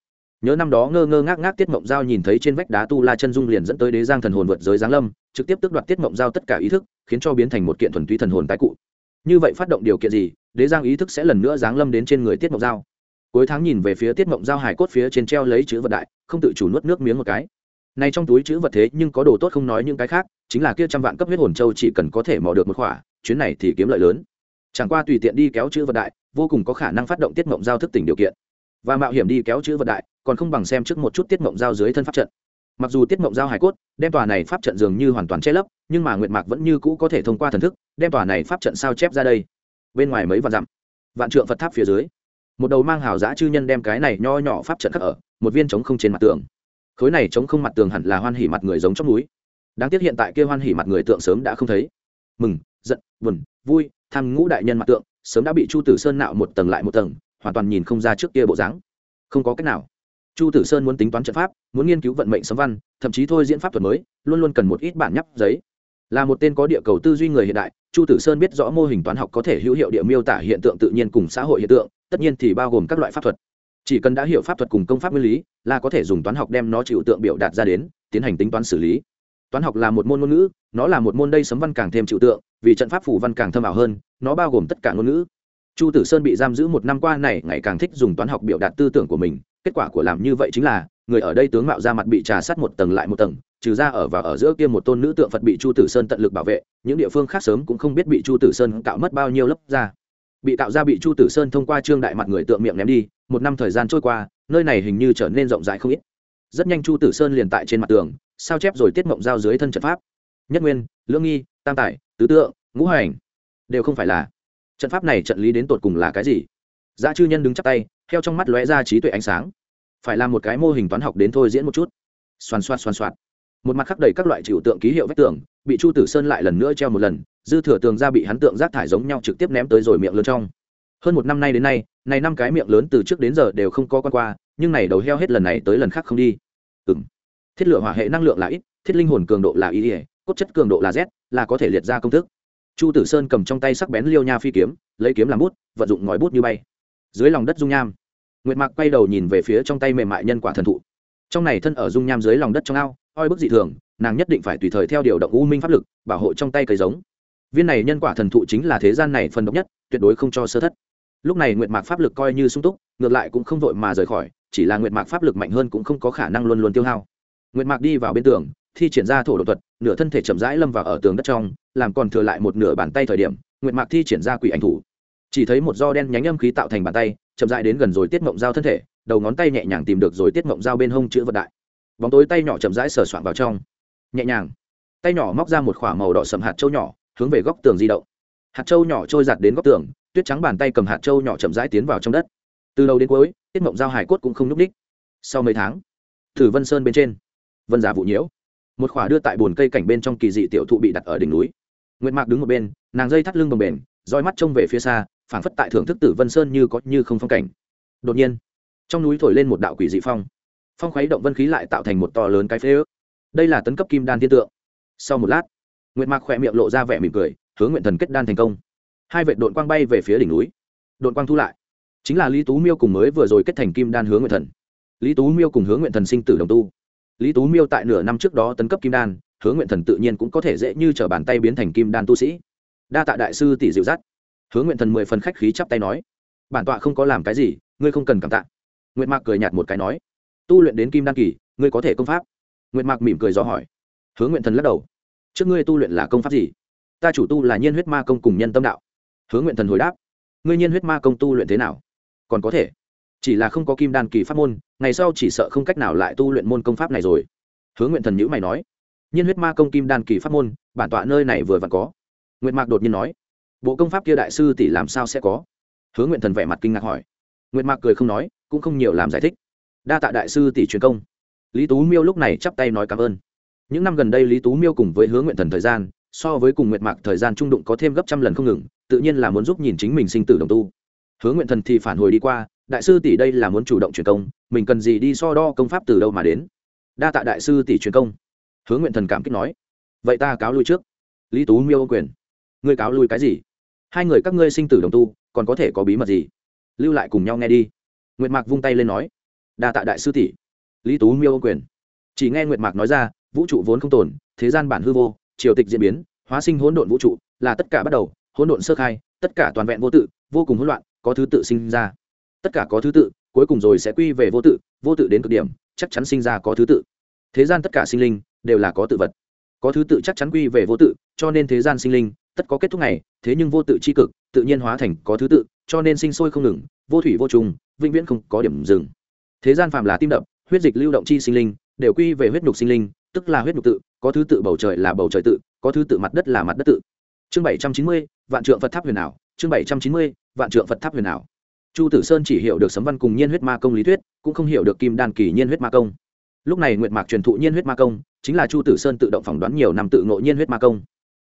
Speaker 1: Nhớ năm đó ngơ ngơ ngác ngác tiết mộng giao nhìn thấy trên vách đá tu la chân dung liền dẫn tới đế giang thần hồn vượt giới giáng lâm, trực tiếp tước đoạt tiết mộng giao tất cả ý thức, khiến cho biến thành một kiện thuần túy thần hồn tái cụ. Như vậy phát động điều kiện gì, đế giang ý thức sẽ lần nữa giáng lâm đến trên người tiết mộng giao. Cuối tháng nhìn về phía tiết mộng giao hải cốt phía trên treo lấy chữ vật đại, không tự chủ nuốt nước miếng một cái này trong túi chữ vật thế nhưng có đồ tốt không nói những cái khác, chính là kia trăm vạn cấp huyết hồn châu chỉ cần có thể mò được một khỏa, chuyến này thì kiếm lợi lớn. Chẳng qua tùy tiện đi kéo chữ vật đại, vô cùng có khả năng phát động tiết mộng giao thức tỉnh điều kiện. Và mạo hiểm đi kéo chữ vật đại, còn không bằng xem trước một chút tiết mộng giao dưới thân pháp trận. Mặc dù tiết mộng giao hải cốt, đem tòa này pháp trận dường như hoàn toàn che lấp, nhưng mà nguyệt mạc vẫn như cũ có thể thông qua thần thức, đem tòa này pháp trận sao chép ra đây. Bên ngoài mấy vạn dặm, vạn trượng phật tháp phía dưới, một đầu mang hào giã chư nhân đem cái này nho nhỏ pháp trận khắc ở, một viên trống không trên mặt tường khối này chống không mặt tường hẳn là hoan hỉ mặt người giống trong núi. Đáng tiếc hiện tại kia hoan hỉ mặt người tượng sớm đã không thấy. Mừng, giận, buồn, vui, tham ngũ đại nhân mặt tượng, sớm đã bị chu tử sơn nạo một tầng lại một tầng, hoàn toàn nhìn không ra trước kia bộ dáng. Không có cách nào. Chu tử sơn muốn tính toán trận pháp, muốn nghiên cứu vận mệnh sấm văn, thậm chí thôi diễn pháp thuật mới, luôn luôn cần một ít bản nhắp giấy. Là một tên có địa cầu tư duy người hiện đại, chu tử sơn biết rõ mô hình toán học có thể hữu hiệu địa miêu tả hiện tượng tự nhiên cùng xã hội hiện tượng, tất nhiên thì bao gồm các loại pháp thuật chỉ cần đã hiểu pháp thuật cùng công pháp nguyên lý, là có thể dùng toán học đem nó chịu tượng biểu đạt ra đến, tiến hành tính toán xử lý. Toán học là một môn ngôn ngữ, nó là một môn đây sấm văn càng thêm chịu tượng, vì trận pháp phủ văn càng thâm ảo hơn, nó bao gồm tất cả ngôn ngữ. Chu tử sơn bị giam giữ một năm qua này, ngày càng thích dùng toán học biểu đạt tư tưởng của mình. Kết quả của làm như vậy chính là, người ở đây tướng mạo ra mặt bị trà sát một tầng lại một tầng, trừ ra ở và ở giữa kia một tôn nữ tượng phật bị chu tử sơn tận lực bảo vệ, những địa phương khác sớm cũng không biết bị chu tử sơn cạo mất bao nhiêu lớp ra bị tạo ra bị chu tử sơn thông qua trương đại mặt người tượng miệng ném đi một năm thời gian trôi qua, nơi này hình như trở nên rộng rãi không ít. Rất nhanh chu tử sơn liền tại trên mặt tường, sao chép rồi tiết mộng giao dưới thân trận pháp. Nhất nguyên lưỡng nghi, tam tài, tứ tượng, ngũ hành, đều không phải là. Trận pháp này trận lý đến tột cùng là cái gì? Giá chư nhân đứng chắp tay, theo trong mắt lóe ra trí tuệ ánh sáng. Phải làm một cái mô hình toán học đến thôi diễn một chút. Xoàn xoạt xoàn xoạt. Một mặt khắc đầy các loại trừu tượng ký hiệu vách tường, bị chu tử sơn lại lần nữa treo một lần, dư thừa tường ra bị hắn tượng rác thải giống nhau trực tiếp ném tới rồi miệng lớn trong. Hơn một năm nay đến nay này năm cái miệng lớn từ trước đến giờ đều không có quan qua, nhưng này đầu heo hết lần này tới lần khác không đi. Ừng thiết lựa hỏa hệ năng lượng là ít, thiết linh hồn cường độ là y ỉa cốt chất cường độ là z, là có thể liệt ra công thức. Chu tử sơn cầm trong tay sắc bén liêu nha phi kiếm, lấy kiếm làm bút, vận dụng ngòi bút như bay. Dưới lòng đất dung nham, nguyệt mạc quay đầu nhìn về phía trong tay mềm mại nhân quả thần thụ. Trong này thân ở dung nham dưới lòng đất trong ao, oi bức dị thường, nàng nhất định phải tùy thời theo điều động u minh pháp lực, bảo hộ trong tay cây giống. Viên này nhân quả thần thụ chính là thế gian này phần độc nhất, tuyệt đối không cho sơ thất lúc này nguyệt mạc pháp lực coi như sung túc, ngược lại cũng không vội mà rời khỏi, chỉ là nguyệt mạc pháp lực mạnh hơn cũng không có khả năng luôn luôn tiêu hao. Nguyệt mạc đi vào bên tường, thi triển ra thổ đột thuật, nửa thân thể chậm rãi lâm vào ở tường đất trong, làm còn thừa lại một nửa bàn tay thời điểm, nguyệt mạc thi triển ra quỷ ảnh thủ. Chỉ thấy một do đen nhánh âm khí tạo thành bàn tay, chậm rãi đến gần rồi tiết mộng dao thân thể, đầu ngón tay nhẹ nhàng tìm được rồi tiết mộng dao bên hông chữ vật đại. Bóng tối tay nhỏ chậm rãi sờ soạn vào trong. Nhẹ nhàng. Tay nhỏ móc ra một k h ỏ màu đỏ sầm hạt trâu nhỏ, hướng về góc tường di động. Hạt trâu nhỏ trôi giặt đến góc tường tuyết trắng bàn tay cầm hạt trâu nhỏ chậm rãi tiến vào trong đất. Từ đầu đến cuối, tiết mộng giao hải cốt cũng không nhúc đích sau mấy tháng, thử vân sơn bên trên, vân giả vụ nhiễu. Một khỏa đưa tại bồn cây cảnh bên trong kỳ dị tiểu thụ bị đặt ở đỉnh núi. Nguyệt mạc đứng một bên, nàng dây thắt lưng bồng bềnh, roi mắt trông về phía xa, phảng phất tại thưởng thức tử vân sơn như có như không phong cảnh. Đột nhiên, trong núi thổi lên một đạo quỷ dị phong. Phong khuấy động vân khí lại tạo thành một to lớn cái phế ước. Đây là tấn cấp kim đan thiên tượng. Sau một lát, nguyệt mạc khỏe miệng lộ ra vẻ mỉm cười, hướng nguyện thần kết đan thành công hai vệ đội quang bay về phía đỉnh núi. Đội quang thu lại. Chính là lý tú miêu cùng mới vừa rồi kết thành kim đan hướng nguyện thần. Lý tú miêu cùng hướng nguyện thần sinh tử đồng tu. Lý tú miêu tại nửa năm trước đó tấn cấp kim đan hướng nguyện thần tự nhiên cũng có thể dễ như t r ở bàn tay biến thành kim đan tu sĩ. Đa tạ đại sư tỷ dịu dắt. Hướng nguyện thần mười phần khách khí chắp tay nói. Bản tọa không có làm cái gì, ngươi không cần cảm tạ. Nguyệt mạc cười nhạt một cái nói. Tu luyện đến kim đan kỳ, ngươi có thể công pháp. Nguyệt mạc mỉm cười gió hỏi. Hướng nguyện thần lắc đầu. Trước ngươi tu luyện là công pháp gì? Ta chủ tu là nhiên huyết ma công cùng nhân tâm đạo hướng nguyện thần hồi đáp, ngươi nhiên huyết ma công tu luyện thế nào? Còn có thể, chỉ là không có kim đan kỳ pháp môn, ngày sau chỉ sợ không cách nào lại tu luyện môn công pháp này rồi. Hướng nguyện thần nhữ mày nói, nhiên huyết ma công kim đan kỳ pháp môn, bản tọa nơi này vừa vặn có. Nguyệt mạc đột nhiên nói, bộ công pháp kia đại sư tỷ làm sao sẽ có? Hướng nguyện thần vẻ mặt kinh ngạc hỏi. Nguyệt mạc cười không nói, cũng không nhiều làm giải thích. Đa tạ đại sư tỷ truyền công. Lý tú miêu lúc này chắp tay nói cảm ơn. Những năm gần đây lý tú miêu cùng với hướng nguyện thần thời gian so với cùng nguyệt mạc thời gian trung đụng có thêm gấp trăm lần không ngừng, tự nhiên là muốn giúp nhìn chính mình sinh tử đồng tu. Hướng nguyện thần thì phản hồi đi qua, đại sư tỷ đây là muốn chủ động truyền công, mình cần gì đi so đo công pháp từ đâu mà đến? Đa tạ đại sư tỷ truyền công. Hướng nguyện thần cảm kích nói, vậy ta cáo lui trước. Lý tú miêu ô quyền. Ngươi cáo lui cái gì? Hai người các ngươi sinh tử đồng tu, còn có thể có bí mật gì? Lưu lại cùng nhau nghe đi. Nguyệt mạc vung tay lên nói, đa tạ đại sư tỷ. Lý tú miêu ô quyền. Chỉ nghe nguyệt mạc nói ra, vũ trụ vốn không tồn, thế gian bản hư vô triều tịch diễn biến, hóa sinh hỗn độn vũ trụ, là tất cả bắt đầu, hỗn độn sơ khai, tất cả toàn vẹn vô tự, vô cùng hỗn loạn, có thứ tự sinh ra. Tất cả có thứ tự, cuối cùng rồi sẽ quy về vô tự vô tự đến cực điểm, chắc chắn sinh ra có thứ tự. Thế gian tất cả sinh linh, đều là có tự vật. Có thứ tự chắc chắn quy về vô tự, cho nên thế gian sinh linh, tất có kết thúc này thế nhưng vô tự c h i cực, tự nhiên hóa thành có thứ tự, cho nên sinh sôi không ngừng, vô thủy vô trùng, vĩnh viễn không có điểm dừng. Thế gian phàm là tim đập, huyết dịch lưu động chi sinh linh, đều quy về huyết nhục sinh linh tức là huyết nhục tự, có thứ tự bầu trời là bầu trời tự, có thứ tự mặt đất là mặt đất tự. Chương bảy trăm chín mươi, vạn trượng phật tháp huyền ảo. Chương bảy trăm chín mươi, vạn trượng phật tháp huyền ảo. Chu tử sơn chỉ hiểu được sấm văn cùng nhiên huyết ma công lý thuyết, cũng không hiểu được kim đan kỳ nhiên huyết ma công. Lúc này nguyệt mạc truyền thụ nhiên huyết ma công, chính là chu tử sơn tự động phỏng đoán nhiều năm tự ngộ nhiên huyết ma công.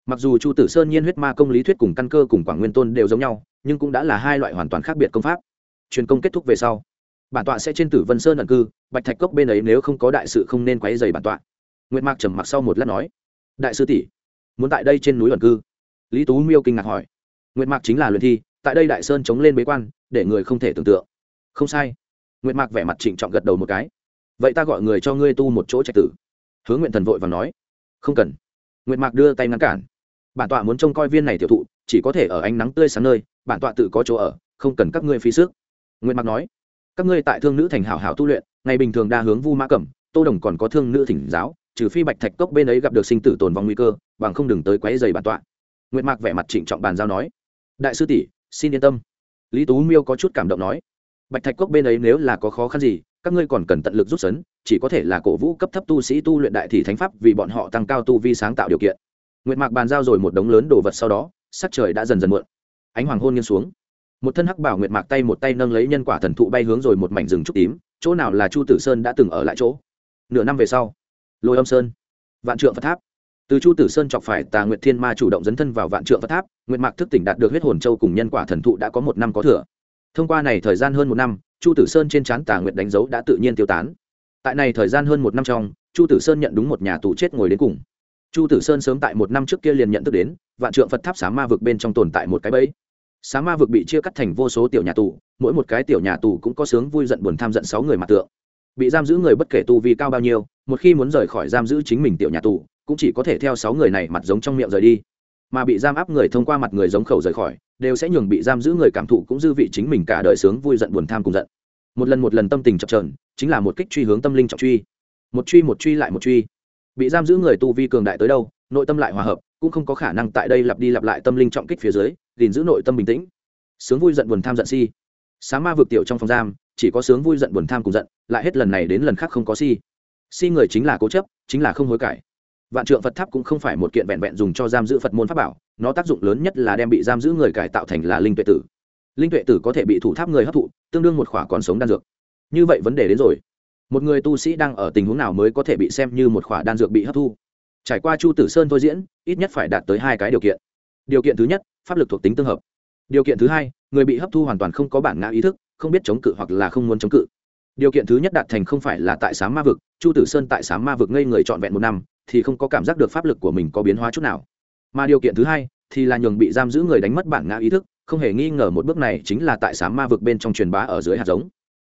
Speaker 1: Mặc dù chu tử sơn nhiên huyết ma công lý thuyết cùng căn cơ cùng quảng nguyên tôn đều giống nhau, nhưng cũng đã là hai loại hoàn toàn khác biệt công pháp. Truyền công kết thúc về sau, bản tọa sẽ trên tử vân sơn ẩn cư, bạch thạch cốc bên ấy nếu không có đại sự không nên quấy dày bản tọa nguyệt mạc trầm mặc sau một lát nói, đại sư tỷ, muốn tại đây trên núi ẩn cư? Lý tú miêu kinh ngạc hỏi, nguyệt mạc chính là luyện thi, tại đây đại sơn chống lên bế quan, để người không thể tưởng tượng. Không sai. Nguyệt mạc vẻ mặt trịnh trọng gật đầu một cái, vậy ta gọi người cho ngươi tu một chỗ trạch tử. Hướng nguyện thần vội và nói, không cần. Nguyệt mạc đưa tay ngăn cản, bản tọa muốn trông coi viên này tiểu thụ, chỉ có thể ở ánh nắng tươi sáng nơi, bản tọa tự có chỗ ở, không cần các ngươi phí sức. Nguyệt mạc nói, các ngươi tại thương nữ thành hảo hảo tu luyện, ngày bình thường đa hướng vu mã cẩm, tô đồng còn có thương nữ thỉnh giáo trừ phi bạch thạch cốc bên ấy gặp được sinh tử tồn vong nguy cơ, bằng không đừng tới quấy dày bản tọa. Nguyệt mạc vẻ mặt trịnh trọng bàn giao nói. Đại sư tỷ, xin yên tâm. Lý tú miêu có chút cảm động nói. Bạch thạch cốc bên ấy nếu là có khó khăn gì, các ngươi còn cần tận lực rút sấn, chỉ có thể là cổ vũ cấp thấp tu sĩ tu luyện đại thị thánh pháp vì bọn họ tăng cao tu vi sáng tạo điều kiện. Nguyệt mạc bàn giao rồi một đống lớn đồ vật sau đó, sắc trời đã dần dần muộn. Ánh hoàng hôn nghiêng xuống. Một thân hắc bảo nguyệt mạc tay một tay nâng lấy nhân quả thần thụ bay hướng rồi một mảnh rừng trúc tím, chỗ nào là chu tử sơn đã từng ở lại chỗ? Nửa năm về sau lôi âm sơn. Vạn trượng phật tháp. Từ chu tử sơn chọc phải tà nguyệt thiên ma chủ động dấn thân vào vạn trượng phật tháp, nguyệt mạc thức tỉnh đạt được huyết hồn châu cùng nhân quả thần thụ đã có một năm có thừa. Thông qua này thời gian hơn một năm, chu tử sơn trên trán tà nguyệt đánh dấu đã tự nhiên tiêu tán. Tại này thời gian hơn một năm trong, chu tử sơn nhận đúng một nhà tù chết ngồi đến cùng. Chu tử sơn sớm tại một năm trước kia liền nhận thức đến, vạn trượng phật tháp xá ma vực bên trong tồn tại một cái bẫy. Xá ma vực bị chia cắt thành vô số tiểu nhà tù, mỗi một cái tiểu nhà tù cũng có sướng vui giận buồn tham giận sáu người mặt tượng bị giam giữ người bất kể tu vi cao bao nhiêu, một khi muốn rời khỏi giam giữ chính mình tiểu nhà tù, cũng chỉ có thể theo sáu người này mặt giống trong miệng rời đi. Mà bị giam áp người thông qua mặt người giống khẩu rời khỏi, đều sẽ nhường bị giam giữ người cảm thụ cũng dư vị chính mình cả đời sướng, vui giận buồn tham cùng giận. Một lần một lần tâm tình chập trờn chính là một kích truy hướng tâm linh trọng truy. Một truy một truy lại một truy. Bị giam giữ người tu vi cường đại tới đâu, nội tâm lại hòa hợp, cũng không có khả năng tại đây lặp đi lặp lại tâm linh trọng kích phía dưới, gìn giữ nội tâm bình tĩnh. Sướng, vui giận buồn tham giận si. Sáng ma vực tiểu trong phòng giam chỉ có sướng vui giận buồn tham cùng giận, lại hết lần này đến lần khác không có si. Si người chính là cố chấp, chính là không hối cải. Vạn trượng phật tháp cũng không phải một kiện vẹn vẹn dùng cho giam giữ phật môn pháp bảo, nó tác dụng lớn nhất là đem bị giam giữ người cải tạo thành là linh tuệ tử. Linh tuệ tử có thể bị thủ tháp người hấp thụ, tương đương một khỏa còn sống đan dược. Như vậy vấn đề đến rồi. Một người tu sĩ đang ở tình huống nào mới có thể bị xem như một khỏa đan dược bị hấp thu? Trải qua chu tử sơn thôi diễn, ít nhất phải đạt tới hai cái điều kiện. Điều kiện thứ nhất, pháp lực thuộc tính tương hợp. Điều kiện thứ hai, người bị hấp thu hoàn toàn không có bản ngã ý thức không biết chống cự hoặc là không muốn chống cự. Điều kiện thứ nhất đạt thành không phải là tại sám ma vực, chu tử sơn tại sám ma vực ngây người trọn vẹn một năm, thì không có cảm giác được pháp lực của mình có biến hóa chút nào. Mà điều kiện thứ hai, thì là nhường bị giam giữ người đánh mất bản ngã ý thức, không hề nghi ngờ một bước này chính là tại sám ma vực bên trong truyền bá ở dưới hạt giống.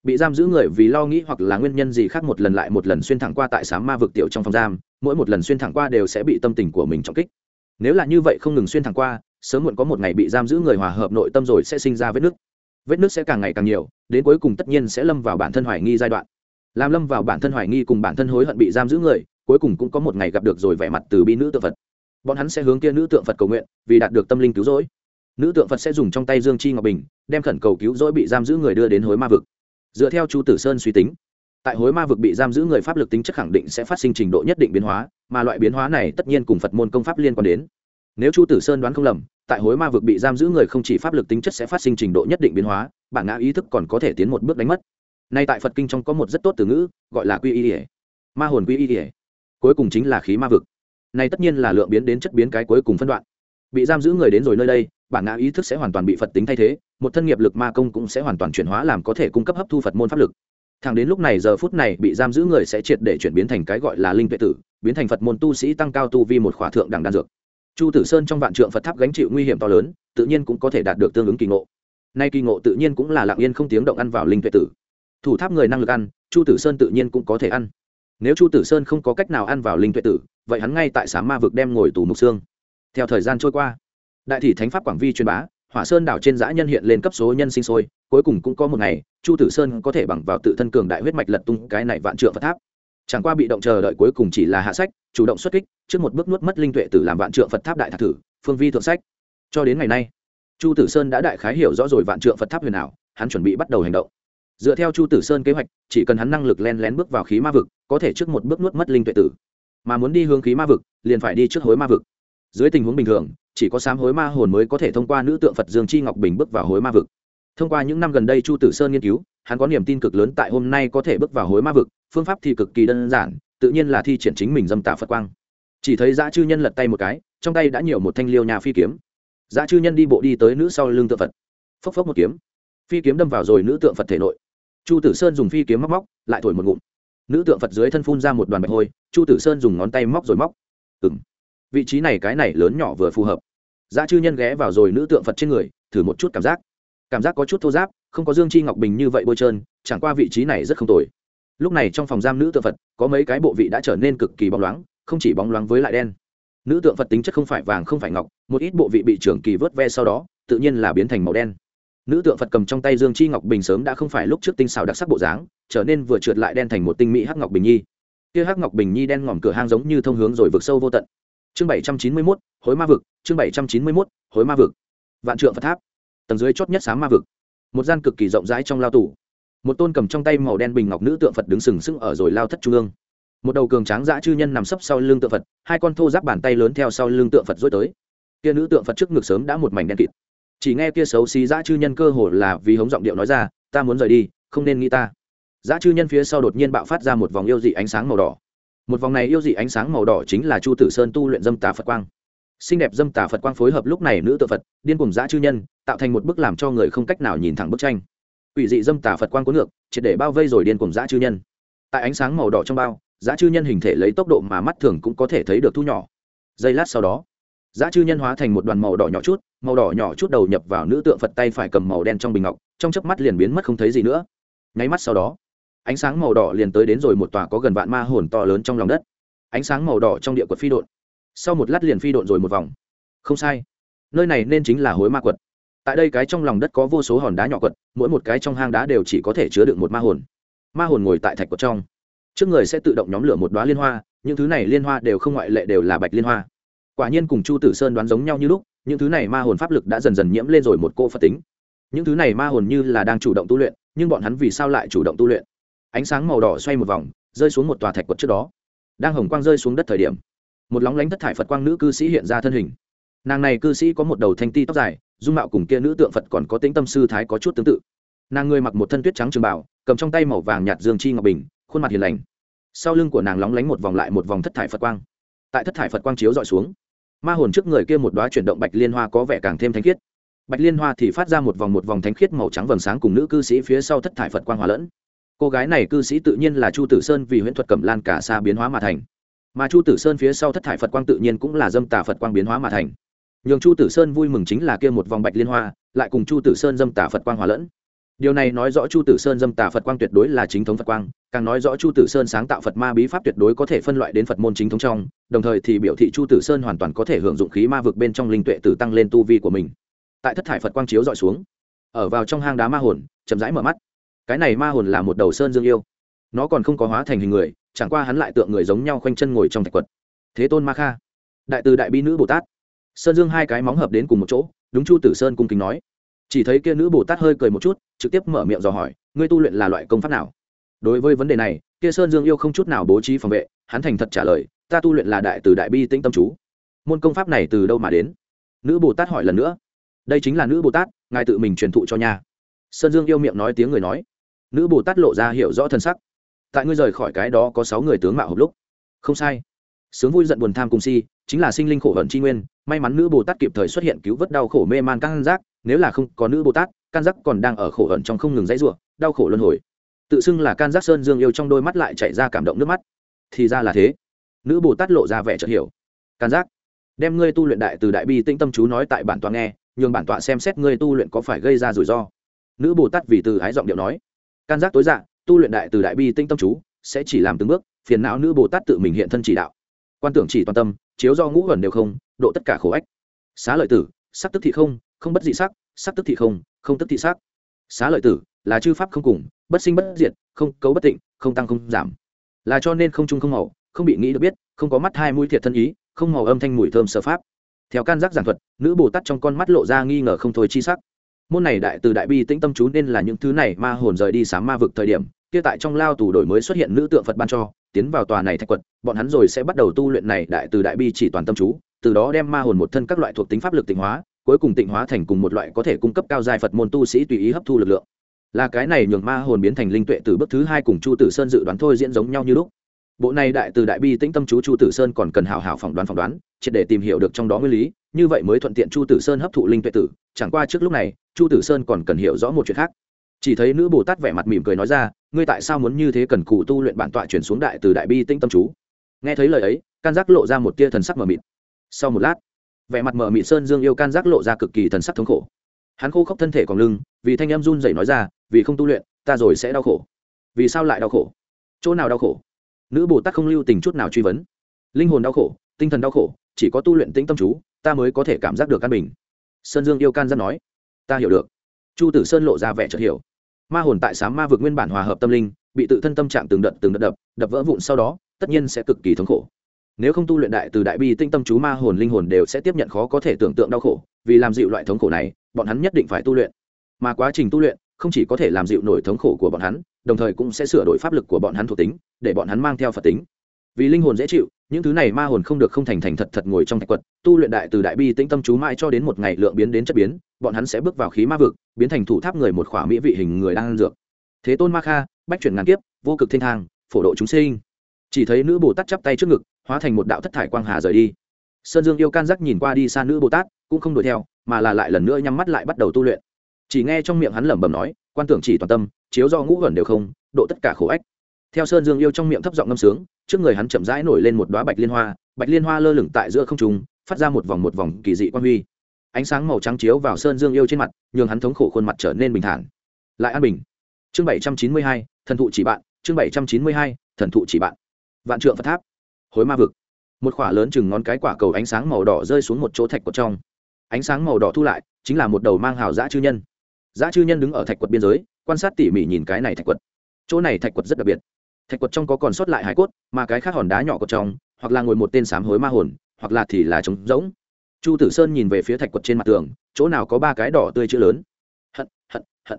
Speaker 1: Bị giam giữ người vì lo nghĩ hoặc là nguyên nhân gì khác một lần lại một lần xuyên thẳng qua tại sám ma vực tiểu trong phòng giam, mỗi một lần xuyên thẳng qua đều sẽ bị tâm tình của mình trọng kích. Nếu là như vậy không ngừng xuyên thẳng qua, sớm muộn có một ngày bị giam giữ người hòa hợp nội tâm rồi sẽ sinh ra vết nứt vết nứt sẽ càng ngày càng nhiều, đến cuối cùng tất nhiên sẽ lâm vào bản thân hoài nghi giai đoạn. Làm lâm vào bản thân hoài nghi cùng bản thân hối hận bị giam giữ người, cuối cùng cũng có một ngày gặp được rồi vẻ mặt từ bi nữ tượng phật. Bọn hắn sẽ hướng kia nữ tượng phật cầu nguyện, vì đạt được tâm linh cứu rỗi. Nữ tượng phật sẽ dùng trong tay dương chi ngọc bình, đem khẩn cầu cứu rỗi bị giam giữ người đưa đến hối ma vực. Dựa theo chu tử sơn suy tính, tại hối ma vực bị giam giữ người pháp lực tính chất khẳng định sẽ phát sinh trình độ nhất định biến hóa, mà loại biến hóa này tất nhiên cùng phật môn công pháp liên quan đến. Nếu chu tử sơn đoán không lầm tại hối ma vực bị giam giữ người không chỉ pháp lực tính chất sẽ phát sinh trình độ nhất định biến hóa, bản ngã ý thức còn có thể tiến một bước đánh mất. Nay tại phật kinh trong có một rất tốt từ ngữ, gọi là quy y ỉa ma hồn quy y ỉa cuối cùng chính là khí ma vực. Này tất nhiên là lượng biến đến chất biến cái cuối cùng phân đoạn. Bị giam giữ người đến rồi nơi đây, bản ngã ý thức sẽ hoàn toàn bị phật tính thay thế, một thân nghiệp lực ma công cũng sẽ hoàn toàn chuyển hóa làm có thể cung cấp hấp thu phật môn pháp lực. Thẳng đến lúc này giờ phút này bị giam giữ người sẽ triệt để chuyển biến thành cái gọi là linh tuệ tử, biến thành phật môn tu sĩ tăng cao tu vi một khỏa thượng đẳng đan dược chu tử sơn trong vạn trượng phật tháp gánh chịu nguy hiểm to lớn, tự nhiên cũng có thể đạt được tương ứng kỳ ngộ. Nay kỳ ngộ tự nhiên cũng là lặng yên không tiếng động ăn vào linh tuệ tử. Thủ tháp người năng lực ăn, chu tử sơn tự nhiên cũng có thể ăn. Nếu chu tử sơn không có cách nào ăn vào linh tuệ tử, vậy hắn ngay tại sáng ma vực đem ngồi tù mục xương. Theo thời gian trôi qua, đại thị thánh pháp quảng vi truyền bá, hỏa sơn đảo trên dã nhân hiện lên cấp số nhân sinh sôi, cuối cùng cũng có một ngày, chu tử sơn có thể bằng vào tự thân cường đại huyết mạch lật tung cái này vạn trượng phật tháp chẳng qua bị động chờ đợi cuối cùng chỉ là hạ sách, chủ động xuất kích, trước một bước nuốt mất linh tuệ tử làm vạn trượng phật tháp đại thạc thử, phương vi thượng sách. Cho đến ngày nay, chu tử sơn đã đại khái hiểu rõ rồi vạn trượng phật tháp huyền ảo, hắn chuẩn bị bắt đầu hành động. Dựa theo chu tử sơn kế hoạch, chỉ cần hắn năng lực len lén bước vào khí ma vực, có thể trước một bước nuốt mất linh tuệ tử. Mà muốn đi hướng khí ma vực, liền phải đi trước hối ma vực. Dưới tình huống bình thường, chỉ có sám hối ma hồn mới có thể thông qua nữ tượng phật dương chi ngọc bình bước vào hối ma vực. Thông qua những năm gần đây chu tử sơn nghiên cứu hắn có niềm tin cực lớn tại hôm nay có thể bước vào hối ma vực, phương pháp thì cực kỳ đơn giản, tự nhiên là thi triển chính mình dâm tả phật quang. Chỉ thấy dã chư nhân lật tay một cái, trong tay đã nhiều một thanh liêu nhà phi kiếm. Dã chư nhân đi bộ đi tới nữ sau lưng tượng phật. Phốc phốc một kiếm. Phi kiếm đâm vào rồi nữ tượng phật thể nội. Chu tử sơn dùng phi kiếm móc móc, lại thổi một ngụm. Nữ tượng phật dưới thân phun ra một đoàn bạch hôi, chu tử sơn dùng ngón tay móc rồi móc. Ừng vị trí này cái này lớn nhỏ vừa phù hợp. Dã chư nhân ghé vào rồi nữ tượng phật trên người, thử một chút cảm giác. Cảm giác có chút thô giáp không có dương chi ngọc bình như vậy bôi trơn, chẳng qua vị trí này rất không tồi. Lúc này trong phòng giam nữ tượng phật, có mấy cái bộ vị đã trở nên cực kỳ bóng loáng, không chỉ bóng loáng với lại đen. Nữ tượng phật tính chất không phải vàng không phải ngọc, một ít bộ vị bị trưởng kỳ vớt ve sau đó, tự nhiên là biến thành màu đen. Nữ tượng phật cầm trong tay dương chi ngọc bình sớm đã không phải lúc trước tinh xào đặc sắc bộ dáng, trở nên vừa trượt lại đen thành một tinh mỹ hắc ngọc bình nhi. Kia hắc ngọc bình nhi đen ngòm cửa hang giống như thông hướng rồi vực sâu vô tận. Chương bảy trăm chín mươi mốt, hối ma vực, chương bảy trăm chín mươi mốt, hối ma vực. Vạn trượng phật tháp. Tầng dưới chót nhất sáng ma vực một gian cực kỳ rộng rãi trong lao tủ một tôn cầm trong tay màu đen bình ngọc nữ tượng phật đứng sừng sững ở rồi lao thất trung ương. Một đầu cường tráng dã chư nhân nằm sấp sau lưng tượng phật, hai con thô giáp bàn tay lớn theo sau lưng tượng phật dối tới. Kia nữ tượng phật trước ngực sớm đã một mảnh đen kịt. Chỉ nghe kia xấu xí dã chư nhân cơ hồ là vì hống giọng điệu nói ra, ta muốn rời đi, không nên nghĩ ta. Dã chư nhân phía sau đột nhiên bạo phát ra một vòng yêu dị ánh sáng màu đỏ. Một vòng này yêu dị ánh sáng màu đỏ chính là chu tử sơn tu luyện dâm tà phật quang xinh đẹp dâm tà phật quang phối hợp lúc này nữ tự phật, điên cùng dã chư nhân, tạo thành một bức làm cho người không cách nào nhìn thẳng bức tranh. Ủy dị dâm tà phật quang cuốn ngược, triệt để bao vây rồi điên cùng dã chư nhân. Tại ánh sáng màu đỏ trong bao, dã chư nhân hình thể lấy tốc độ mà mắt thường cũng có thể thấy được thu nhỏ. Giây lát sau đó, dã chư nhân hóa thành một đoàn màu đỏ nhỏ chút, màu đỏ nhỏ chút đầu nhập vào nữ tượng phật tay phải cầm màu đen trong bình ngọc, trong chớp mắt liền biến mất không thấy gì nữa. Nháy mắt sau đó, ánh sáng màu đỏ liền tới đến rồi một tòa có gần vạn ma hồn to lớn trong lòng đất. Ánh sáng màu đỏ trong địa quật phi độn sau một lát liền phi độn rồi một vòng. Không sai. Nơi này nên chính là hối ma quật. Tại đây cái trong lòng đất có vô số hòn đá nhỏ quật, mỗi một cái trong hang đá đều chỉ có thể chứa được một ma hồn. Ma hồn ngồi tại thạch quật trong. Trước người sẽ tự động nhóm lửa một đoá liên hoa, những thứ này liên hoa đều không ngoại lệ đều là bạch liên hoa. Quả nhiên cùng chu tử sơn đoán giống nhau như lúc, những thứ này ma hồn pháp lực đã dần dần nhiễm lên rồi một cô phật tính. Những thứ này ma hồn như là đang chủ động tu luyện, nhưng bọn hắn vì sao lại chủ động tu luyện? Ánh sáng màu đỏ xoay một vòng, rơi xuống một tòa thạch quật trước đó. Đang hồng quang rơi xuống đất thời điểm một lóng lánh thất thải phật quang nữ cư sĩ hiện ra thân hình. Nàng này cư sĩ có một đầu thanh ti tóc dài, dung mạo cùng kia nữ tượng phật còn có tính tâm sư thái có chút tương tự. Nàng người mặc một thân tuyết trắng trường bảo cầm trong tay màu vàng nhạt dương chi ngọc bình, khuôn mặt hiền lành. Sau lưng của nàng lóng lánh một vòng lại một vòng thất thải phật quang. Tại thất thải phật quang chiếu dọi xuống, ma hồn trước người kia một đoá chuyển động bạch liên hoa có vẻ càng thêm thanh khiết. Bạch liên hoa thì phát ra một vòng một vòng thánh khiết màu trắng vầng sáng cùng nữ cư sĩ phía sau thất thải phật quang hòa lẫn. Cô gái này cư sĩ tự nhiên là chu tử sơn vì huyễn thuật cẩm lan cả xa biến hóa mà thành mà chu tử sơn phía sau thất thải phật quang tự nhiên cũng là dâm tà phật quang biến hóa mà thành. Nhường chu tử sơn vui mừng chính là kia một vòng bạch liên hoa, lại cùng chu tử sơn dâm tà phật quang hòa lẫn. Điều này nói rõ chu tử sơn dâm tà phật quang tuyệt đối là chính thống phật quang, càng nói rõ chu tử sơn sáng tạo phật ma bí pháp tuyệt đối có thể phân loại đến phật môn chính thống trong, đồng thời thì biểu thị chu tử sơn hoàn toàn có thể hưởng dụng khí ma vực bên trong linh tuệ tử tăng lên tu vi của mình. Tại thất thải phật quang chiếu dọi xuống, ở vào trong hang đá ma hồn, chậm rãi mở mắt. Cái này ma hồn là một đầu sơn dương yêu. Nó còn không có hóa thành hình người chẳng qua hắn lại tượng người giống nhau khoanh chân ngồi trong thạch quật. Thế tôn ma kha, đại từ đại bi nữ bồ tát. Sơn dương hai cái móng hợp đến cùng một chỗ, đúng chu tử sơn cung kính nói. Chỉ thấy kia nữ bồ tát hơi cười một chút, trực tiếp mở miệng dò hỏi, ngươi tu luyện là loại công pháp nào? Đối với vấn đề này, kia sơn dương yêu không chút nào bố trí phòng vệ, hắn thành thật trả lời, ta tu luyện là đại từ đại bi tĩnh tâm chú. Môn công pháp này từ đâu mà đến? Nữ bồ tát hỏi lần nữa. Đây chính là nữ bồ tát, ngài tự mình truyền thụ cho nhà. Sơn dương yêu miệng nói tiếng người nói. Nữ bồ tát lộ ra hiểu rõ thân sắc tại ngươi rời khỏi cái đó có sáu người tướng mạo hộp lúc. Không sai. Sướng vui giận buồn tham cùng si, chính là sinh linh khổ hận tri nguyên, may mắn nữ bồ tát kịp thời xuất hiện cứu vớt đau khổ mê man căn giác, nếu là không có nữ bồ tát can giác còn đang ở khổ hận trong không ngừng dãy ruộng đau khổ luân hồi. Tự xưng là can giác sơn dương yêu trong đôi mắt lại chạy ra cảm động nước mắt. Thì ra là thế. Nữ bồ tát lộ ra vẻ chợt hiểu. Can giác. Đem ngươi tu luyện đại từ đại bi tĩnh tâm chú nói tại bản tọa nghe, nhường bản tọa xem xét ngươi tu luyện có phải gây ra rủi ro. Nữ bồ tát vì từ ái giọng điệu nói. Can giác tối dạ tu luyện đại từ đại bi tinh tâm chú, sẽ chỉ làm từng bước, phiền não nữ bồ tát tự mình hiện thân chỉ đạo. Quan tưởng chỉ toàn tâm, chiếu do ngũ vẩn đều không, độ tất cả khổ ách. Xá lợi tử, sắc tức thị không không bất dị sắc sắc tức thị không không tức thị sắc. Xá lợi tử, là chư pháp không cùng, bất sinh bất diệt, không cấu bất tịnh, không tăng không giảm. Là cho nên không trung không màu, không bị nghĩ được biết, không có mắt hai mũi thiệt thân ý, không màu âm thanh mùi thơm sơ pháp. Theo can giác giảng thuật, nữ bồ tát trong con mắt lộ ra nghi ngờ không thôi chi sắc môn này đại từ đại bi tĩnh tâm chú nên là những thứ này ma hồn rời đi sáng ma vực thời điểm, kia tại trong lao tù đổi mới xuất hiện nữ tượng phật ban cho, tiến vào tòa này thạch quật, bọn hắn rồi sẽ bắt đầu tu luyện này đại từ đại bi chỉ toàn tâm chú, từ đó đem ma hồn một thân các loại thuộc tính pháp lực tịnh hóa, cuối cùng tịnh hóa thành cùng một loại có thể cung cấp cao giai phật môn tu sĩ tùy ý hấp thu lực lượng. Là cái này nhường ma hồn biến thành linh tuệ từ bước thứ hai cùng chu tử sơn dự đoán thôi diễn giống nhau như lúc. Bộ này đại từ đại bi tĩnh tâm chú chu tử sơn còn cần hào hào phỏng đoán phỏng đoán, triệt để tìm hiểu được trong đó nguyên lý, như vậy mới thuận tiện chu tử sơn hấp thụ linh tuệ tử, chẳng qua trước lúc này chu tử sơn còn cần hiểu rõ một chuyện khác. Chỉ thấy nữ bồ tát vẻ mặt mỉm cười nói ra, ngươi tại sao muốn như thế cần cụ tu luyện bản tọa chuyển xuống đại từ đại bi tinh tâm chú? Nghe thấy lời ấy, can giác lộ ra một tia thần sắc mờ mịt. Sau một lát, vẻ mặt mờ mịt sơn dương yêu can giác lộ ra cực kỳ thần sắc thống khổ. Hắn khô khốc thân thể còn lưng, vì thanh em run dậy nói ra, vì không tu luyện, ta rồi sẽ đau khổ. Vì sao lại đau khổ? Chỗ nào đau khổ? Nữ bồ tát không lưu tình chút nào truy vấn. Linh hồn đau khổ, tinh thần đau khổ, chỉ có tu luyện tĩnh tâm chú, ta mới có thể cảm giác được căn bình. Sơn dương yêu can giác nói ta hiểu được. Chu tử sơn lộ ra vẻ chợt hiểu. Ma hồn tại sám ma vực nguyên bản hòa hợp tâm linh, bị tự thân tâm trạng từng đợt từng đợt đập đập vỡ vụn sau đó, tất nhiên sẽ cực kỳ thống khổ. Nếu không tu luyện đại từ đại bi tinh tâm chú ma hồn linh hồn đều sẽ tiếp nhận khó có thể tưởng tượng đau khổ, vì làm dịu loại thống khổ này, bọn hắn nhất định phải tu luyện. Mà quá trình tu luyện, không chỉ có thể làm dịu nổi thống khổ của bọn hắn, đồng thời cũng sẽ sửa đổi pháp lực của bọn hắn thuộc tính, để bọn hắn mang theo phật tính. Vì linh hồn dễ chịu những thứ này ma hồn không được không thành thành thật thật ngồi trong thạch quật, tu luyện đại từ đại bi tĩnh tâm chú mãi cho đến một ngày lượng biến đến chất biến, bọn hắn sẽ bước vào khí ma vực, biến thành thủ tháp người một khỏa mỹ vị hình người đang ăn dược. Thế tôn ma kha, bách chuyển ngàn kiếp, vô cực thiên thang, phổ độ chúng sinh. Chỉ thấy nữ bồ tát chắp tay trước ngực, hóa thành một đạo thất thải quang hà rời đi. Sơn dương yêu can giác nhìn qua đi xa nữ bồ tát, cũng không đuổi theo, mà là lại lần nữa nhắm mắt lại bắt đầu tu luyện. Chỉ nghe trong miệng hắn lẩm bẩm nói, quan tưởng chỉ toàn tâm, chiếu do ngũ vẩn đều không, độ tất cả khổ ách. Theo sơn dương yêu trong miệng thấp giọng ngâm sướng trước người hắn chậm rãi nổi lên một đoá bạch liên hoa, bạch liên hoa lơ lửng tại giữa không trung, phát ra một vòng một vòng kỳ dị quan huy. Ánh sáng màu trắng chiếu vào sơn dương yêu trên mặt, nhường hắn thống khổ khuôn mặt trở nên bình thản. Lại an bình. Chương bảy trăm chín mươi hai, thần thụ chỉ bạn, chương bảy trăm chín mươi hai, thần thụ chỉ bạn. Vạn trượng phật tháp. Hối ma vực. Một khỏa lớn chừng ngón cái quả cầu ánh sáng màu đỏ rơi xuống một chỗ thạch quật trong. Ánh sáng màu đỏ thu lại, chính là một đầu mang hào dã chư nhân. Dã chư nhân đứng ở thạch quật biên giới, quan sát tỉ mỉ nhìn cái này thạch quật. Chỗ này thạch quật rất đặc biệt thạch quật trong có còn sót lại hải cốt, mà cái khác hòn đá nhỏ cột trong, hoặc là ngồi một tên sám hối ma hồn, hoặc là thì là trống rỗng. Chu tử sơn nhìn về phía thạch quật trên mặt tường, chỗ nào có ba cái đỏ tươi chữ lớn. Hận hận hận.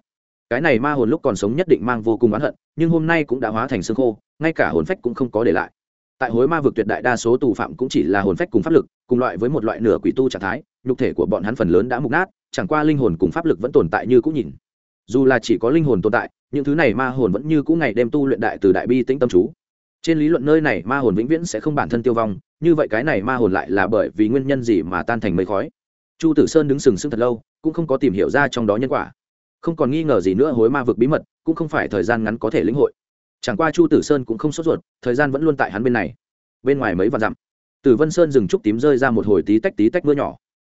Speaker 1: Cái này ma hồn lúc còn sống nhất định mang vô cùng oán hận, nhưng hôm nay cũng đã hóa thành xương khô, ngay cả hồn phách cũng không có để lại. Tại hối ma vực tuyệt đại đa số tù phạm cũng chỉ là hồn phách cùng pháp lực, cùng loại với một loại nửa quỷ tu trạng thái, nhục thể của bọn hắn phần lớn đã mục nát, chẳng qua linh hồn cùng pháp lực vẫn tồn tại như cũng nhìn dù là chỉ có linh hồn tồn tại, những thứ này ma hồn vẫn như cũ ngày đêm tu luyện đại từ đại bi tĩnh tâm chú. Trên lý luận nơi này ma hồn vĩnh viễn sẽ không bản thân tiêu vong, như vậy cái này ma hồn lại là bởi vì nguyên nhân gì mà tan thành mây khói? Chu tử sơn đứng sừng sững thật lâu, cũng không có tìm hiểu ra trong đó nhân quả. Không còn nghi ngờ gì nữa hối ma vực bí mật, cũng không phải thời gian ngắn có thể lĩnh hội. Chẳng qua chu tử sơn cũng không sốt ruột, thời gian vẫn luôn tại hắn bên này. Bên ngoài mấy vạn dặm, tử vân sơn dừng trúc tím rơi ra một hồi tí tách tí tách mưa nhỏ.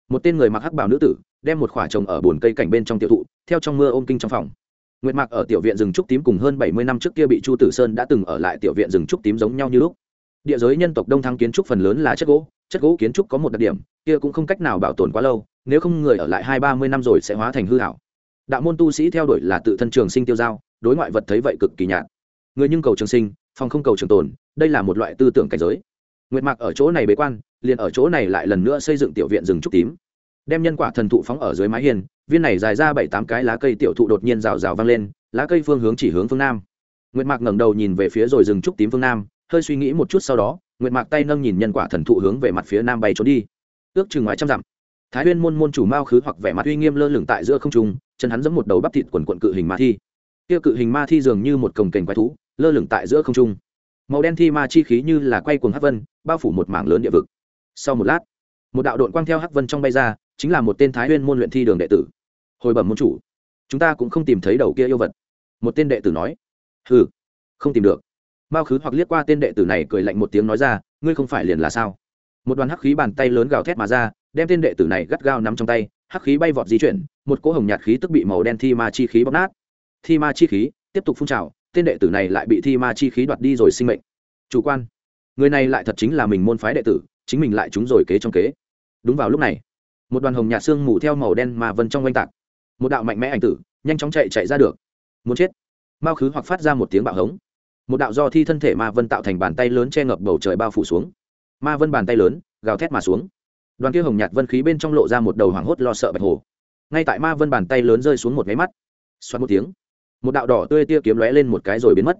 Speaker 1: Một tên người mặc hắc bảo nữ tử đem một khỏa trồng ở bồn cây cảnh bên trong tiểu thụ, theo trong mưa ôm kinh trong phòng. Nguyệt mạc ở tiểu viện rừng trúc tím cùng hơn bảy mươi năm trước kia bị chu tử sơn đã từng ở lại tiểu viện rừng trúc tím giống nhau như lúc. Địa giới nhân tộc đông thăng kiến trúc phần lớn là chất gỗ chất gỗ kiến trúc có một đặc điểm, kia cũng không cách nào bảo tồn quá lâu, nếu không người ở lại hai ba mươi năm rồi sẽ hóa thành hư hảo. Đạo môn tu sĩ theo đuổi là tự thân trường sinh tiêu giao đối ngoại vật thấy vậy cực kỳ nhạt. Người nhưng cầu trường sinh, phòng không cầu trường tồn, đây là một loại tư tưởng cảnh giới. Nguyệt mạc ở chỗ này bế quan, liền ở chỗ này lại lần nữa xây dựng tiểu viện rừng trúc tím đem nhân quả thần thụ phóng ở dưới mái hiên, viên này dài ra bảy tám cái lá cây tiểu thụ đột nhiên rào rào vang lên, lá cây phương hướng chỉ hướng phương nam. Nguyệt mạc ngẩng đầu nhìn về phía rồi rừng trúc tím phương nam, hơi suy nghĩ một chút sau đó, nguyệt mạc tay nâng nhìn nhân quả thần thụ hướng về mặt phía nam bay trốn đi. Ước chừng ngoài trăm dặm, thái huyên môn môn chủ mao khứ hoặc vẻ mặt uy nghiêm lơ lửng tại giữa không trung, chân hắn giẫm một đầu bắp thịt quần quận cự hình ma thi. Kia cự hình ma thi dường như một cồng kềnh quái thú, lơ lửng tại giữa không trung. Màu đen thi ma chi khí như là quay cuồng hắc vân, bao phủ một mảng lớn địa vực. Sau một lát, một đạo đội quang theo hắc vân trong bay ra chính là một tên thái huyên môn luyện thi đường đệ tử. Hồi bẩm môn chủ, chúng ta cũng không tìm thấy đầu kia yêu vật. Một tên đệ tử nói, hừ, không tìm được. Mao khứ hoặc liếc qua tên đệ tử này cười lạnh một tiếng nói ra, ngươi không phải liền là sao? Một đoàn hắc khí bàn tay lớn gào thét mà ra, đem tên đệ tử này gắt gao nắm trong tay, hắc khí bay vọt di chuyển, một cỗ hồng nhạt khí tức bị màu đen thi ma chi khí bóc nát. Thi ma chi khí tiếp tục phun trào, tên đệ tử này lại bị thi ma chi khí đoạt đi rồi sinh mệnh. Chủ quan, người này lại thật chính là mình môn phái đệ tử, chính mình lại trúng rồi kế trong kế. Đúng vào lúc này một đoàn hồng nhạt xương mù theo màu đen mà vân trong oanh tạc. Một đạo mạnh mẽ ảnh tử, nhanh chóng chạy chạy ra được. Muốn chết. Mao khứ hoặc phát ra một tiếng bạo hống. Một đạo do thi thân thể ma vân tạo thành bàn tay lớn che ngập bầu trời bao phủ xuống. Ma vân bàn tay lớn, gào thét mà xuống. Đoàn kia hồng nhạt vân khí bên trong lộ ra một đầu hoảng hốt lo sợ bạch hồ. Ngay tại ma vân bàn tay lớn rơi xuống một máy mắt. Xoắn một tiếng, một đạo đỏ tươi tia kiếm lóe lên một cái rồi biến mất.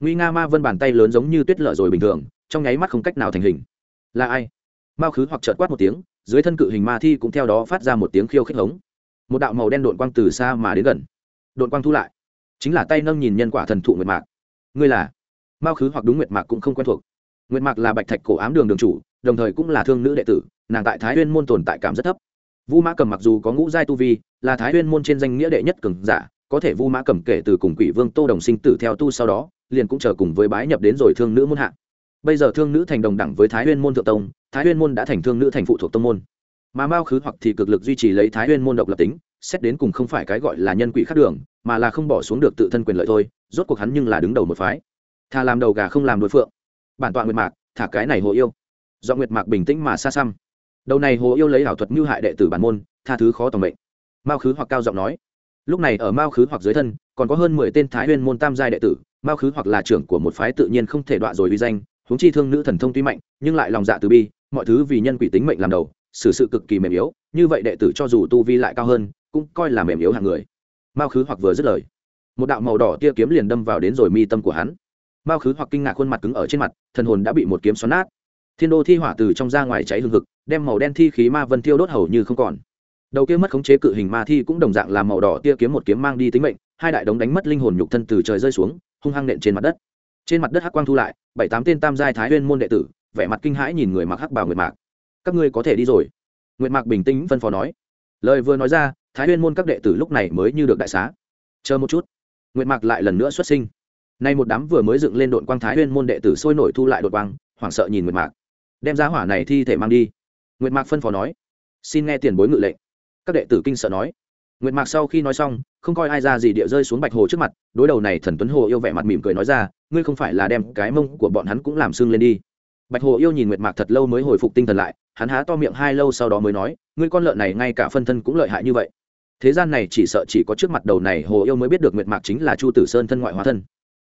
Speaker 1: Nguy nga ma vân bàn tay lớn giống như tuyết lở rồi bình thường, trong nháy mắt không cách nào thành hình. Là ai? Mao khứ hoặc trợt quát một tiếng dưới thân cự hình ma thi cũng theo đó phát ra một tiếng khiêu khích hống. Một đạo màu đen đội quang từ xa mà đến gần. Đội quang thu lại. Chính là tay nâng nhìn nhân quả thần thụ nguyệt mạc. Ngươi là? Mao khứ hoặc đúng nguyệt mạc cũng không quen thuộc. Nguyệt mạc là bạch thạch cổ ám đường đường chủ, đồng thời cũng là thương nữ đệ tử, nàng tại thái huyên môn tồn tại cảm rất thấp. Vu mã cầm mặc dù có ngũ giai tu vi, là thái huyên môn trên danh nghĩa đệ nhất cường giả, có thể vu mã cầm kể từ cùng quỷ vương tô đồng sinh tử theo tu sau đó, liền cũng chờ cùng với bái nhập đến rồi thương nữ môn hạ bây giờ thương nữ thành đồng đẳng với thái huyên môn thượng tông, thái huyên môn đã thành thương nữ thành phụ thuộc tông môn. Mà mao khứ hoặc thì cực lực duy trì lấy thái huyên môn độc lập tính, xét đến cùng không phải cái gọi là nhân quỷ khác đường, mà là không bỏ xuống được tự thân quyền lợi thôi, rốt cuộc hắn nhưng là đứng đầu một phái. Thà làm đầu gà không làm đối phượng. Bản tọa nguyệt mạc, thả cái này hồ yêu. Do nguyệt mạc bình tĩnh mà xa xăm. Đầu này hồ yêu lấy ảo thuật mưu hại đệ tử bản môn, tha thứ khó tầm mệnh. Mao khứ hoặc cao giọng nói. Lúc này ở mao khứ hoặc dưới thân, còn có hơn mười tên thái huyên môn tam giai đệ tử. Mao khứ hoặc là trưởng của một phái tự nhiên không thể đọa rồi uy danh huống chi thương nữ thần thông tuy mạnh, nhưng lại lòng dạ từ bi, mọi thứ vì nhân quỷ tính mệnh làm đầu, xử sự cực kỳ mềm yếu, như vậy đệ tử cho dù tu vi lại cao hơn, cũng coi là mềm yếu hàng người. Mao khứ hoặc vừa dứt lời, một đạo màu đỏ tia kiếm liền đâm vào đến rồi mi tâm của hắn. Mao khứ hoặc kinh ngạc khuôn mặt cứng ở trên mặt, thần hồn đã bị một kiếm xoắn nát. Thiên đô thi hỏa từ trong ra ngoài cháy hừng hực, đem màu đen thi khí ma vân tiêu đốt hầu như không còn. Đầu kia mất khống chế cự hình ma thi cũng đồng dạng làm màu đỏ tia kiếm một kiếm mang đi tính mệnh, hai đại đống đánh mất linh hồn nhục thân từ trời rơi xuống, hung hăng nện trên mặt đất trên mặt đất hắc quang thu lại, bảy tám tên tam giai thái huyên môn đệ tử, vẻ mặt kinh hãi nhìn người mặc hắc bào nguyệt mạc. Các ngươi có thể đi rồi. Nguyệt mạc bình tĩnh phân phó nói. Lời vừa nói ra, thái huyên môn các đệ tử lúc này mới như được đại xá. Chờ một chút. Nguyệt mạc lại lần nữa xuất sinh. Nay một đám vừa mới dựng lên đội quang thái huyên môn đệ tử sôi nổi thu lại đội quang, hoảng sợ nhìn nguyệt mạc. Đem giá hỏa này thi thể mang đi. Nguyệt mạc phân phó nói. Xin nghe tiền bối ngự lệnh. Các đệ tử kinh sợ nói. Nguyệt mạc sau khi nói xong, không coi ai ra gì địa rơi xuống bạch hồ trước mặt, đối đầu này thần tuấn hồ yêu vẻ mặt mỉm cười nói ra ngươi không phải là đem cái mông của bọn hắn cũng làm xương lên đi. Bạch hồ yêu nhìn nguyệt mạc thật lâu mới hồi phục tinh thần lại, hắn há to miệng hai lâu sau đó mới nói, ngươi con lợn này ngay cả phân thân cũng lợi hại như vậy. Thế gian này chỉ sợ chỉ có trước mặt đầu này hồ yêu mới biết được nguyệt mạc chính là chu tử sơn thân ngoại hóa thân.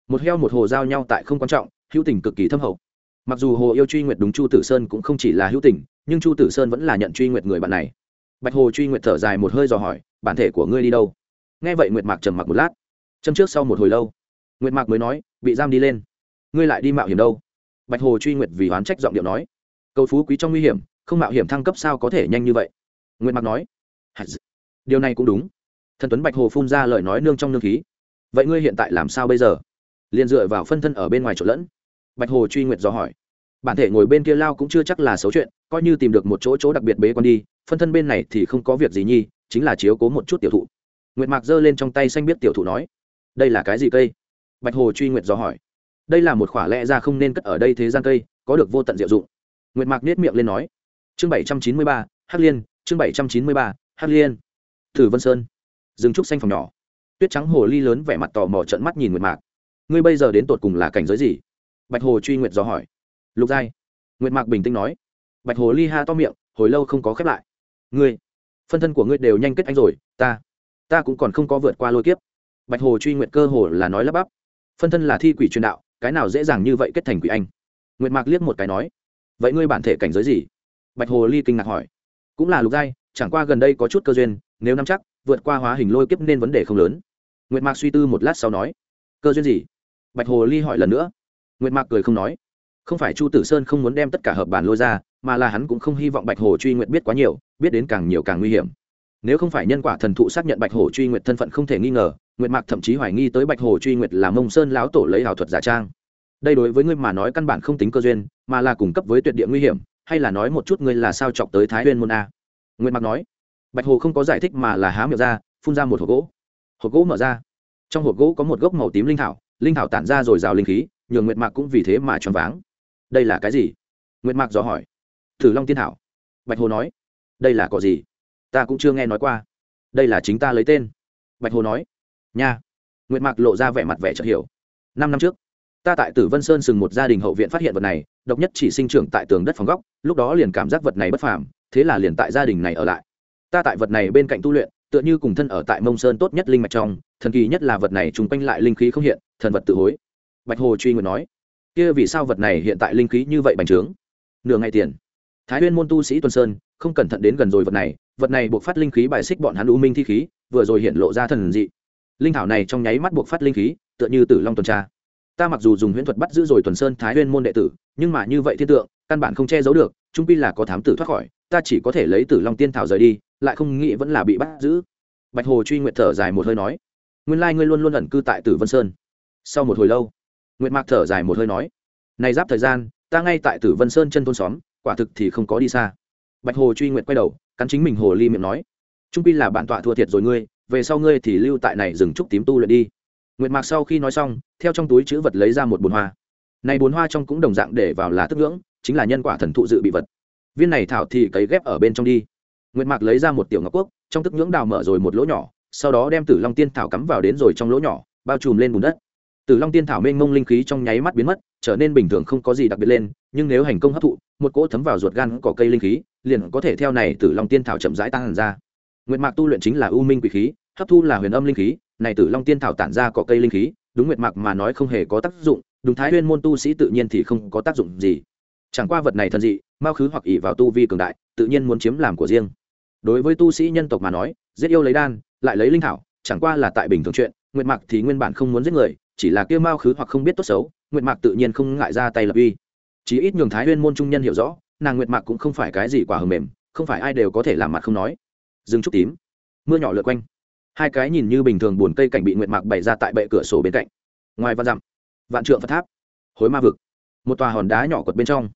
Speaker 1: Một heo một hồ giao nhau tại không quan trọng, hữu tình cực kỳ thâm hậu. Mặc dù hồ yêu truy nguyệt đúng chu tử sơn cũng không chỉ là hữu tình, nhưng chu tử sơn vẫn là nhận truy nguyệt người bạn này. Bạch hồ truy nguyệt thở dài một hơi dò hỏi, bản thể của ngươi đi đâu? Nghe vậy nguyệt mạc trầm mặc một lát. Châm trước sau một hồi lâu, nguyệt mạc mới nói bị giam đi lên. Ngươi lại đi mạo hiểm đâu? Bạch hồ truy nguyệt vì oán trách giọng điệu nói. Cầu phú quý trong nguy hiểm, không mạo hiểm thăng cấp sao có thể nhanh như vậy? Nguyệt Mặc nói. Điều này cũng đúng. Thần tuấn bạch hồ phun ra lời nói nương trong nương khí. Vậy ngươi hiện tại làm sao bây giờ? Liền dựa vào phân thân ở bên ngoài chỗ lẫn. Bạch hồ truy nguyệt do hỏi. Bản thể ngồi bên kia lao cũng chưa chắc là xấu chuyện, coi như tìm được một chỗ chỗ đặc biệt bế con đi, phân thân bên này thì không có việc gì nhi, chính là chiếu cố một chút tiểu thụ. Nguyệt mạc giơ lên trong tay xanh biết tiểu thụ nói. Đây là cái gì cây? Bạch hồ truy nguyệt do hỏi. Đây là một khoả lẽ ra không nên cất ở đây thế gian cây, có được vô tận diệu dụng. Nguyệt mạc nết miệng lên nói. Chương bảy trăm chín mươi ba, hắc liên, chương bảy trăm chín mươi ba, hắc liên. Thử vân sơn. Rừng trúc xanh phòng nhỏ. Tuyết trắng hồ ly lớn vẻ mặt tò mò trận mắt nhìn nguyệt mạc. Ngươi bây giờ đến tột cùng là cảnh giới gì? Bạch hồ truy nguyệt do hỏi. Lục giai. Nguyệt mạc bình tĩnh nói. Bạch hồ ly ha to miệng, hồi lâu không có khép lại. Ngươi, phân thân của ngươi đều nhanh kết anh rồi, ta ta cũng còn không có vượt qua lôi kiếp. Bạch hồ truy nguyệt cơ hồ là nói lắp bắp phân thân là thi quỷ truyền đạo, cái nào dễ dàng như vậy kết thành quỷ anh? Nguyệt mạc liếc một cái nói, vậy ngươi bản thể cảnh giới gì? Bạch hồ ly kinh ngạc hỏi, cũng là lục giai, chẳng qua gần đây có chút cơ duyên, nếu nắm chắc, vượt qua hóa hình lôi kiếp nên vấn đề không lớn. Nguyệt mạc suy tư một lát sau nói, cơ duyên gì? Bạch hồ ly hỏi lần nữa, nguyệt mạc cười không nói, không phải chu tử sơn không muốn đem tất cả hợp bản lôi ra, mà là hắn cũng không hy vọng bạch hồ truy nguyệt biết quá nhiều, biết đến càng nhiều càng nguy hiểm nếu không phải nhân quả thần thụ xác nhận bạch hồ truy nguyệt thân phận không thể nghi ngờ, nguyệt mạc thậm chí hoài nghi tới bạch hồ truy nguyệt là mông sơn láo tổ lấy ảo thuật giả trang. Đây đối với ngươi mà nói căn bản không tính cơ duyên, mà là cung cấp với tuyệt địa nguy hiểm, hay là nói một chút ngươi là sao chọc tới thái nguyên môn a? Nguyệt mạc nói. Bạch hồ không có giải thích mà là há miệng ra, phun ra một hộp gỗ. Hộp gỗ mở ra. Trong hộp gỗ có một gốc màu tím linh thảo linh thảo tản ra rồi rào linh khí, nhường nguyệt mạc cũng vì thế mà choáng váng. Đây là cái gì? Nguyệt mạc dò hỏi. Thử long tiên thảo. Bạch hồ nói. Đây là cỏ gì? Ta cũng chưa nghe nói qua. Đây là chính ta lấy tên. Bạch hồ nói. Nha. Nguyệt mạc lộ ra vẻ mặt vẻ chợt hiểu. Năm năm trước, ta tại tử vân sơn sừng một gia đình hậu viện phát hiện vật này, độc nhất chỉ sinh trưởng tại tường đất phòng góc, lúc đó liền cảm giác vật này bất phàm, thế là liền tại gia đình này ở lại. Ta tại vật này bên cạnh tu luyện, tựa như cùng thân ở tại mông sơn tốt nhất linh mạch trong, thần kỳ nhất là vật này chung quanh lại linh khí không hiện, thần vật tự hối. Bạch hồ truy nguyện nói. Kia vì sao vật này hiện tại linh khí như vậy bành trướng? Nửa ngày tiền. Thái nguyên môn tu sĩ tuần sơn, không cẩn thận đến gần rồi vật này vật này buộc phát linh khí bài xích bọn hắn u minh thi khí, vừa rồi hiện lộ ra thần dị. Linh thảo này trong nháy mắt buộc phát linh khí, tựa như tử long tuần tra. Ta mặc dù dùng huyễn thuật bắt giữ rồi tuần sơn thái nguyên môn đệ tử, nhưng mà như vậy thiên tượng, căn bản không che giấu được, trung pi là có thám tử thoát khỏi, ta chỉ có thể lấy tử long tiên thảo rời đi, lại không nghĩ vẫn là bị bắt giữ. Bạch hồ truy nguyện thở dài một hơi nói, nguyên lai ngươi luôn luôn ẩn cư tại tử vân sơn. Sau một hồi lâu nguyện mạc thở dài một hơi nói, này giáp thời gian, ta ngay tại tử vân sơn chân thôn xóm, quả thực thì không có đi xa. Bạch hồ truy nguyện quay đầu cắn chính mình hồ ly miệng nói, trung pi là bản tọa thua thiệt rồi ngươi, về sau ngươi thì lưu tại này dừng trúc tím tu luyện đi. Nguyệt mạc sau khi nói xong, theo trong túi chữ vật lấy ra một bồn hoa. Này bồn hoa trong cũng đồng dạng để vào lá tức ngưỡng, chính là nhân quả thần thụ dự bị vật. Viên này thảo thì cấy ghép ở bên trong đi. Nguyệt mạc lấy ra một tiểu ngọc quốc, trong tức ngưỡng đào mở rồi một lỗ nhỏ, sau đó đem tử long tiên thảo cắm vào đến rồi trong lỗ nhỏ, bao trùm lên bùn đất tử long tiên thảo mênh mông linh khí trong nháy mắt biến mất, trở nên bình thường không có gì đặc biệt lên, nhưng nếu hành công hấp thụ, một cỗ thấm vào ruột gan cỏ cây linh khí, liền có thể theo này tử long tiên thảo chậm rãi tăng hẳn ra. Nguyệt mạc tu luyện chính là u minh quỷ khí, hấp thu là huyền âm linh khí, này tử long tiên thảo tản ra cỏ cây linh khí, đúng nguyệt mạc mà nói không hề có tác dụng, đúng thái huyên môn tu sĩ tự nhiên thì không có tác dụng gì. Chẳng qua vật này thần dị mao khứ hoặc ỷ vào tu vi cường đại, tự nhiên muốn chiếm làm của riêng. Đối với tu sĩ nhân tộc mà nói, giết yêu lấy đan, lại lấy linh thảo, chẳng qua là tại bình thường chuyện, nguyệt mạc thì nguyên bản không muốn giết người chỉ là kia mao khứ hoặc không biết tốt xấu, nguyệt mạc tự nhiên không ngại ra tay lập uy. Chí ít nhường thái huyên môn trung nhân hiểu rõ, nàng nguyệt mạc cũng không phải cái gì quả hờ mềm, không phải ai đều có thể làm mặt không nói. Dừng chút tím, mưa nhỏ lượt quanh. Hai cái nhìn như bình thường buồn cây cảnh bị nguyệt mạc bày ra tại bệ cửa sổ bên cạnh. Ngoài văn dặm, vạn trượng phật tháp, hối ma vực, một tòa hòn đá nhỏ quật bên trong.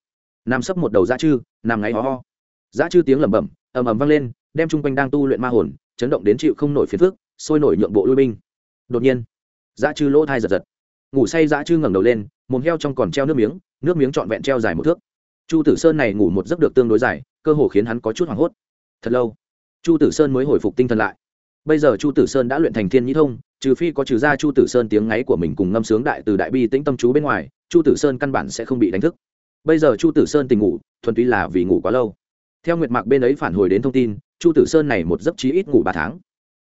Speaker 1: Nằm sấp một đầu dã chư nằm ngáy ho ho. Dã chư tiếng lẩm bẩm, ầm ầm vang lên, đem chung quanh đang tu luyện ma hồn, chấn động đến chịu không nổi phiền phước sôi nổi nhượng bộ lui binh. Đột nhiên dã chư lỗ thai giật giật. Ngủ say dã chư ngẩng đầu lên, mồm heo trong còn treo nước miếng nước miếng trọn vẹn treo dài một thước. Chu tử sơn này ngủ một giấc được tương đối dài, cơ hồ khiến hắn có chút hoảng hốt. Thật lâu, chu tử sơn mới hồi phục tinh thần lại. Bây giờ chu tử sơn đã luyện thành thiên nhĩ thông, trừ phi có trừ ra chu tử sơn tiếng ngáy của mình cùng ngâm sướng đại từ đại bi tĩnh tâm chú bên ngoài, chu tử sơn căn bản sẽ không bị đánh thức. Bây giờ chu tử sơn tình ngủ, thuần túy là vì ngủ quá lâu. Theo nguyệt mạc bên ấy phản hồi đến thông tin, chu tử sơn này một giấc chí ít ngủ ba tháng.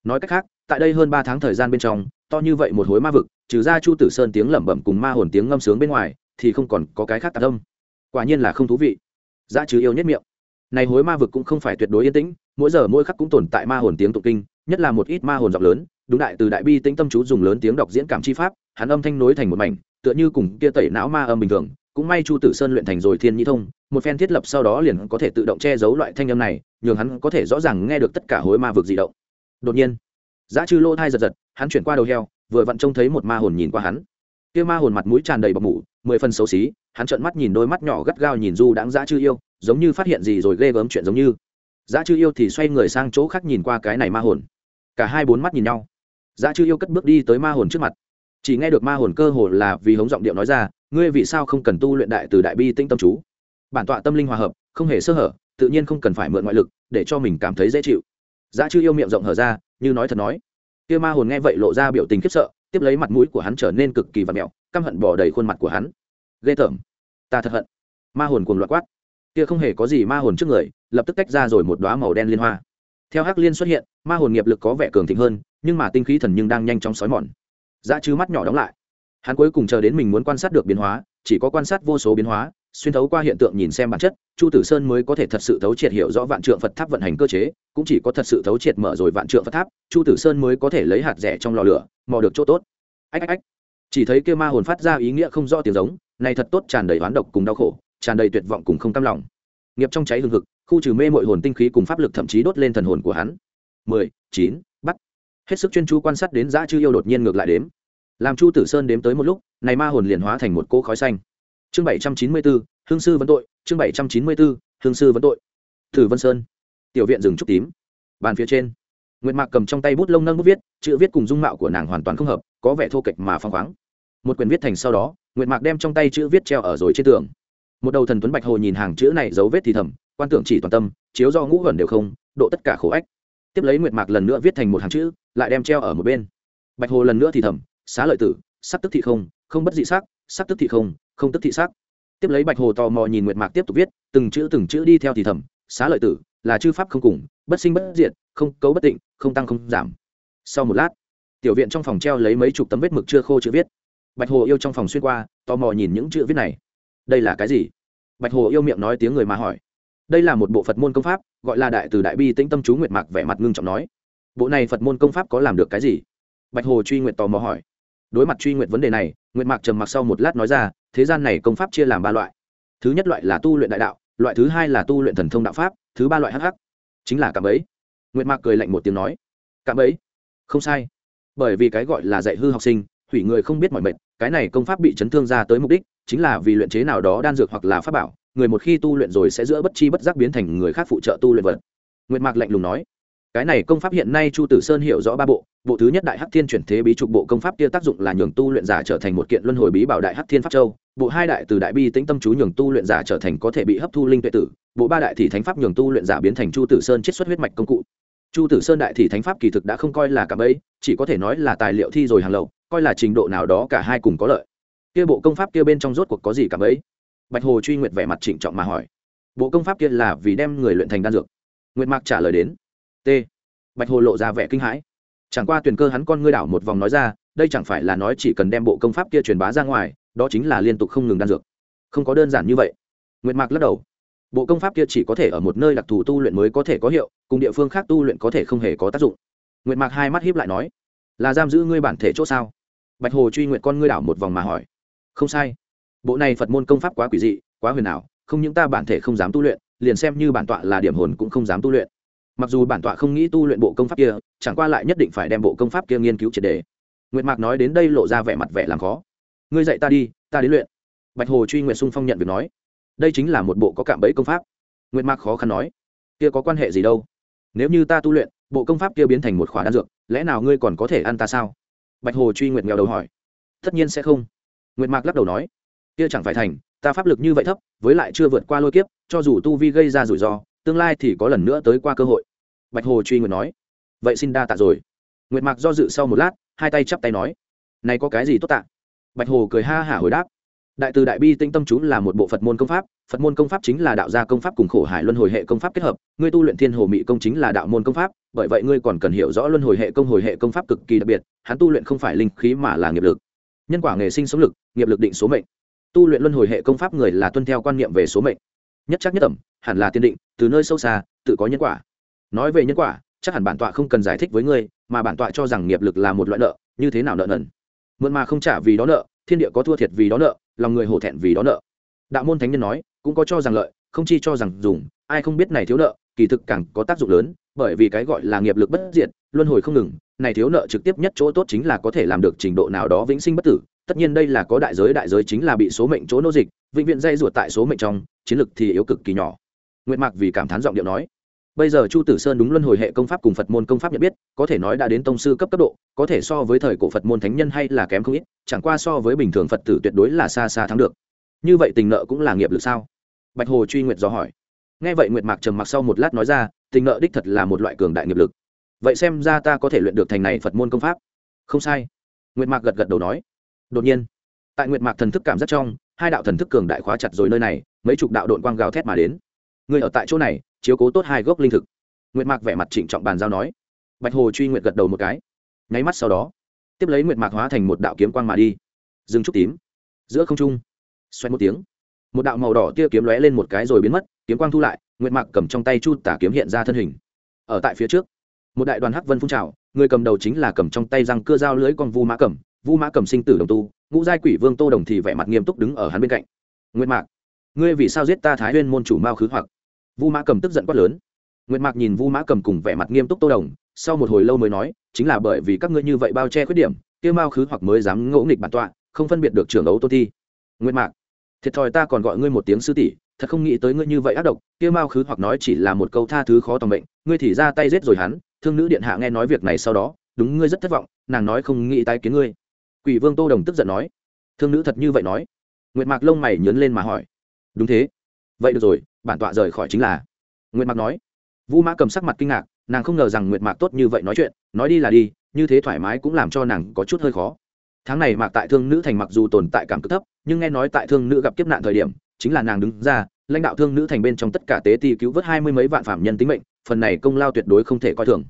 Speaker 1: Nói cách khác, tại đây hơn ba tháng thời gian bên trong to như vậy một hối ma vực, trừ ra chu tử sơn tiếng lẩm bẩm cùng ma hồn tiếng ngâm sướng bên ngoài, thì không còn có cái khác tạc tâm quả nhiên là không thú vị. Giá chứ yêu nhất miệng. Này hối ma vực cũng không phải tuyệt đối yên tĩnh, mỗi giờ mỗi khắc cũng tồn tại ma hồn tiếng tụng kinh, nhất là một ít ma hồn giọng lớn, đúng đại từ đại bi tĩnh tâm chú dùng lớn tiếng đọc diễn cảm chi pháp, hắn âm thanh nối thành một mảnh, tựa như cùng kia tẩy não ma âm bình thường, cũng may chu tử sơn luyện thành rồi thiên nhi thông, một phen thiết lập sau đó liền có thể tự động che giấu loại thanh âm này, nhường hắn có thể rõ ràng nghe được tất cả hối ma vực di động. Đột nhiên giá chư lỗ thai giật giật, hắn chuyển qua đầu heo, vừa vặn trông thấy một ma hồn nhìn qua hắn. Kia ma hồn mặt mũi tràn đầy bọc mủ, mười phần xấu xí, hắn trợn mắt nhìn đôi mắt nhỏ gắt gao nhìn du đãng Giá chư yêu, giống như phát hiện gì rồi ghê gớm chuyện giống như. Giá chư yêu thì xoay người sang chỗ khác nhìn qua cái này ma hồn. Cả hai bốn mắt nhìn nhau. Giá chư yêu cất bước đi tới ma hồn trước mặt. Chỉ nghe được ma hồn cơ hồ là vì hống giọng điệu nói ra, ngươi vì sao không cần tu luyện đại từ đại bi tinh tâm chú? Bản tọa tâm linh hòa hợp, không hề sơ hở, tự nhiên không cần phải mượn ngoại lực để cho mình cảm thấy dễ chịu dã chư yêu miệng rộng hở ra, như nói thật nói. Kia ma hồn nghe vậy lộ ra biểu tình khiếp sợ, tiếp lấy mặt mũi của hắn trở nên cực kỳ và mẹo, căm hận bỏ đầy khuôn mặt của hắn. Ghê tởm. Ta thật hận. Ma hồn cuồng loạn quát. Kia không hề có gì ma hồn trước người, lập tức tách ra rồi một đoá màu đen liên hoa. Theo hắc liên xuất hiện, ma hồn nghiệp lực có vẻ cường thịnh hơn, nhưng mà tinh khí thần nhưng đang nhanh chóng xói mòn. Dã chứ mắt nhỏ đóng lại. Hắn cuối cùng chờ đến mình muốn quan sát được biến hóa, chỉ có quan sát vô số biến hóa xuyên thấu qua hiện tượng nhìn xem bản chất, chu tử sơn mới có thể thật sự thấu triệt hiểu rõ vạn trượng phật tháp vận hành cơ chế, cũng chỉ có thật sự thấu triệt mở rồi vạn trượng phật tháp, chu tử sơn mới có thể lấy hạt rẻ trong lò lửa, mò được chỗ tốt. Ách ách ách. Chỉ thấy kêu ma hồn phát ra ý nghĩa không rõ tiếng giống, này thật tốt tràn đầy oán độc cùng đau khổ, tràn đầy tuyệt vọng cùng không cam lòng. Nghiệp trong cháy hương hực, khu trừ mê mội hồn tinh khí cùng pháp lực thậm chí đốt lên thần hồn của hắn. Mười, chín, bắt. Hết sức chuyên chú quan sát đến dã chư yêu đột nhiên ngược lại đếm. Làm chu tử sơn đếm tới một lúc, này ma hồn liền hóa thành một cỗ khói xanh chương bảy trăm chín mươi bốn, hương sư vấn tội, chương bảy trăm chín mươi bốn, hương sư vấn tội. Thử vân sơn, tiểu viện rừng trúc tím. Bàn phía trên, nguyệt mạc cầm trong tay bút lông nâng bút viết, chữ viết cùng dung mạo của nàng hoàn toàn không hợp, có vẻ thô kệch mà phong khoáng. Một quyển viết thành sau đó, nguyệt mạc đem trong tay chữ viết treo ở rồi trên tường. Một đầu thần tuấn bạch hồ nhìn hàng chữ này dấu vết thì thầm, quan tưởng chỉ toàn tâm, chiếu do ngũ gần đều không, độ tất cả khổ ách. Tiếp lấy nguyệt mạc lần nữa viết thành một hàng chữ, lại đem treo ở một bên. Bạch hồ lần nữa thì thầm, xá lợi tử, sắc tức thị không không bất dị sắc sắc tức thị không không tức thị sắc tiếp lấy bạch hồ tò mò nhìn nguyệt mạc tiếp tục viết, từng chữ từng chữ đi theo thì thầm, xá lợi tử, là chư pháp không cùng, bất sinh bất diệt, không cấu bất định không tăng không giảm. Sau một lát, tiểu viện trong phòng treo lấy mấy chục tấm vết mực chưa khô chữ viết. Bạch hồ yêu trong phòng xuyên qua, tò mò nhìn những chữ viết này. Đây là cái gì? Bạch hồ yêu miệng nói tiếng người mà hỏi. Đây là một bộ phật môn công pháp, gọi là đại từ đại bi tĩnh tâm chú nguyệt mạc vẻ mặt ngưng trọng nói. Bộ này phật môn công pháp có làm được cái gì? Bạch hồ truy nguyệt tò mò hỏi đối mặt truy nguyện vấn đề này nguyện mạc trầm mặc sau một lát nói ra, thế gian này công pháp chia làm ba loại. Thứ nhất loại là tu luyện đại đạo, loại thứ hai là tu luyện thần thông đạo pháp, thứ ba loại hh chính là cạm ấy nguyện mạc cười lạnh một tiếng nói, cạm ấy không sai. Bởi vì cái gọi là dạy hư học sinh, hủy người không biết mọi mệt cái này công pháp bị chấn thương ra tới mục đích chính là vì luyện chế nào đó đan dược hoặc là pháp bảo, người một khi tu luyện rồi sẽ giữa bất chi bất giác biến thành người khác phụ trợ tu luyện vật. Nguyệt mạc lạnh lùng nói cái này công pháp hiện nay chu tử sơn hiểu rõ ba bộ bộ thứ nhất đại hắc thiên chuyển thế bí trục bộ công pháp kia tác dụng là nhường tu luyện giả trở thành một kiện luân hồi bí bảo đại hắc thiên pháp châu, bộ hai đại từ đại bi tĩnh tâm chú nhường tu luyện giả trở thành có thể bị hấp thu linh tuệ tử, bộ ba đại thì thánh pháp nhường tu luyện giả biến thành chu tử sơn chiết xuất huyết mạch công cụ. Chu tử sơn đại thì thánh pháp kỳ thực đã không coi là cả bẫy chỉ có thể nói là tài liệu thi rồi hàng lậu, coi là trình độ nào đó cả hai cùng có lợi. Kia bộ công pháp kia bên trong rốt cuộc có gì cả bẫy bạch hồ truy nguyệt vẻ mặt trịnh trọng mà hỏi. Bộ công pháp kia là vì đem người luyện thành đan dược. Nguyệt mạc trả lời đến t. Bạch hồ lộ ra vẻ kinh hãi. Chẳng qua tuyển cơ hắn con ngươi đảo một vòng nói ra, đây chẳng phải là nói chỉ cần đem bộ công pháp kia truyền bá ra ngoài, đó chính là liên tục không ngừng đan dược. Không có đơn giản như vậy. Nguyệt mạc lắc đầu. Bộ công pháp kia chỉ có thể ở một nơi đặc thù tu luyện mới có thể có hiệu, cùng địa phương khác tu luyện có thể không hề có tác dụng. Nguyệt mạc hai mắt hiếp lại nói, là giam giữ ngươi bản thể c h ỗ sao? Bạch hồ truy nguyện con ngươi đảo một vòng mà hỏi, không sai. Bộ này phật môn công pháp quá quỷ dị, quá huyền ảo, không những ta bản thể không dám tu luyện, liền xem như bản tọa là điểm hồn cũng không dám tu luyện mặc dù bản tọa không nghĩ tu luyện bộ công pháp kia, chẳng qua lại nhất định phải đem bộ công pháp kia nghiên cứu triệt đề. Nguyệt mạc nói đến đây lộ ra vẻ mặt vẻ làm khó. Ngươi dạy ta đi, ta đến luyện. Bạch hồ truy nguyệt sung phong nhận việc nói. Đây chính là một bộ có cạm bẫy công pháp. Nguyệt mạc khó khăn nói. Kia có quan hệ gì đâu? Nếu như ta tu luyện, bộ công pháp kia biến thành một khóa đan dược, lẽ nào ngươi còn có thể ăn ta sao? Bạch hồ truy nguyệt nghèo đầu hỏi. Tất nhiên sẽ không. Nguyệt mạc lắc đầu nói. Kia chẳng phải thành, ta pháp lực như vậy thấp, với lại chưa vượt qua lôi kiếp, cho dù tu vi gây ra rủi ro tương lai thì có lần nữa tới qua cơ hội. Bạch hồ truy nguyện nói, vậy xin đa tạ rồi. Nguyệt mạc do dự sau một lát, hai tay chắp tay nói, này có cái gì tốt tạ? Bạch hồ cười ha hả hồi đáp, đại từ đại bi tinh tâm chú là một bộ phật môn công pháp, phật môn công pháp chính là đạo gia công pháp cùng khổ hải luân hồi hệ công pháp kết hợp, ngươi tu luyện thiên hồ mị công chính là đạo môn công pháp, bởi vậy ngươi còn cần hiểu rõ luân hồi hệ công, hồi hệ công pháp cực kỳ đặc biệt, hắn tu luyện không phải linh khí mà là nghiệp lực. Nhân quả nghề sinh sống lực, nghiệp lực định số mệnh. Tu luyện luân hồi hệ công pháp người là tuân theo quan niệm về số mệnh nhất chắc nhất ẩm, hẳn là tiên định, từ nơi sâu xa, tự có nhân quả. Nói về nhân quả, chắc hẳn bản tọa không cần giải thích với ngươi, mà bản tọa cho rằng nghiệp lực là một loại nợ, như thế nào nợ nần? Mượn mà không trả vì đó nợ, thiên địa có thua thiệt vì đó nợ, lòng người hổ thẹn vì đó nợ. Đạo môn thánh nhân nói, cũng có cho rằng lợi, không chi cho rằng dùng, ai không biết này thiếu nợ, kỳ thực càng có tác dụng lớn, bởi vì cái gọi là nghiệp lực bất diệt, luân hồi không ngừng, này thiếu nợ trực tiếp nhất chỗ tốt chính là có thể làm được trình độ nào đó vĩnh sinh bất tử tất nhiên đây là có đại giới đại giới chính là bị số mệnh chỗ nô dịch, vĩnh viễn dây ruột tại số mệnh trong, chiến lực thì yếu cực kỳ nhỏ. Nguyệt mạc vì cảm thán giọng điệu nói, bây giờ chu tử sơn đúng luân hồi hệ công pháp cùng phật môn công pháp nhận biết, có thể nói đã đến tông sư cấp cấp độ, có thể so với thời cổ phật môn thánh nhân hay là kém không ít, chẳng qua so với bình thường phật tử tuyệt đối là xa xa thắng được. Như vậy tình nợ cũng là nghiệp lực sao? Bạch hồ truy nguyệt do hỏi. Nghe vậy nguyệt mạc trầm mặc sau một lát nói ra, tình nợ đích thật là một loại cường đại nghiệp lực. Vậy xem ra ta có thể luyện được thành này phật môn công pháp. Không sai. Nguyệt mạc gật gật đầu nói đột nhiên, tại nguyệt mạc thần thức cảm giác trong, hai đạo thần thức cường đại khóa chặt rồi nơi này, mấy chục đạo đội quang gào thét mà đến. Người ở tại chỗ này, chiếu cố tốt hai gốc linh thực. Nguyệt mạc vẻ mặt trịnh trọng bàn giao nói. Bạch hồ truy nguyệt gật đầu một cái. Nháy mắt sau đó, tiếp lấy nguyệt mạc hóa thành một đạo kiếm quang mà đi. Dừng trúc tím. Giữa không trung xoay một tiếng, một đạo màu đỏ tia kiếm lóe lên một cái rồi biến mất, kiếm quang thu lại, nguyệt mạc cầm trong tay chu tả kiếm hiện ra thân hình. Ở tại phía trước, một đại đoàn hắc vân phun trào, người cầm đầu chính là cầm trong tay răng cưa dao lưới con vu mã cầm vu mã cầm sinh tử đồng tu ngũ giai quỷ vương tô đồng thì vẻ mặt nghiêm túc đứng ở hắn bên cạnh. Nguyệt mạc ngươi vì sao giết ta thái Huyên môn chủ mao khứ hoặc? Vu mã cầm tức giận quát lớn. Nguyệt mạc nhìn vu mã cầm cùng vẻ mặt nghiêm túc tô đồng sau một hồi lâu mới nói chính là bởi vì các ngươi như vậy bao che khuyết điểm kia mao khứ hoặc mới dám ngỗ nghịch bản tọa không phân biệt được trưởng ấu tô thi. Nguyệt mạc thiệt thòi ta còn gọi ngươi một tiếng sư tỷ thật không nghĩ tới ngươi như vậy ác độc kia mao khứ hoặc nói chỉ là một câu tha thứ khó tòng bệnh, ngươi thì ra tay giết rồi hắn thương nữ điện hạ nghe nói việc này sau đó đúng ngươi rất thất vọng nàng nói không nghĩ tái kiến ngươi quỷ vương tô đồng tức giận nói. Thương nữ thật như vậy nói. Nguyệt mạc lông mày nhớn lên mà hỏi. Đúng thế. Vậy được rồi, bản tọa rời khỏi chính là. Nguyệt mạc nói. Vu mã cầm sắc mặt kinh ngạc, nàng không ngờ rằng nguyệt mạc tốt như vậy nói chuyện. Nói đi là đi, như thế thoải mái cũng làm cho nàng có chút hơi khó. Tháng này mạc tại thương nữ thành mặc dù tồn tại cảm cực thấp, nhưng nghe nói tại thương nữ gặp kiếp nạn thời điểm, chính là nàng đứng ra, lãnh đạo thương nữ thành bên trong tất cả tế ti cứu vớt hai mươi mấy vạn phạm nhân tính mệnh, phần này công lao tuyệt đối không thể coi thường.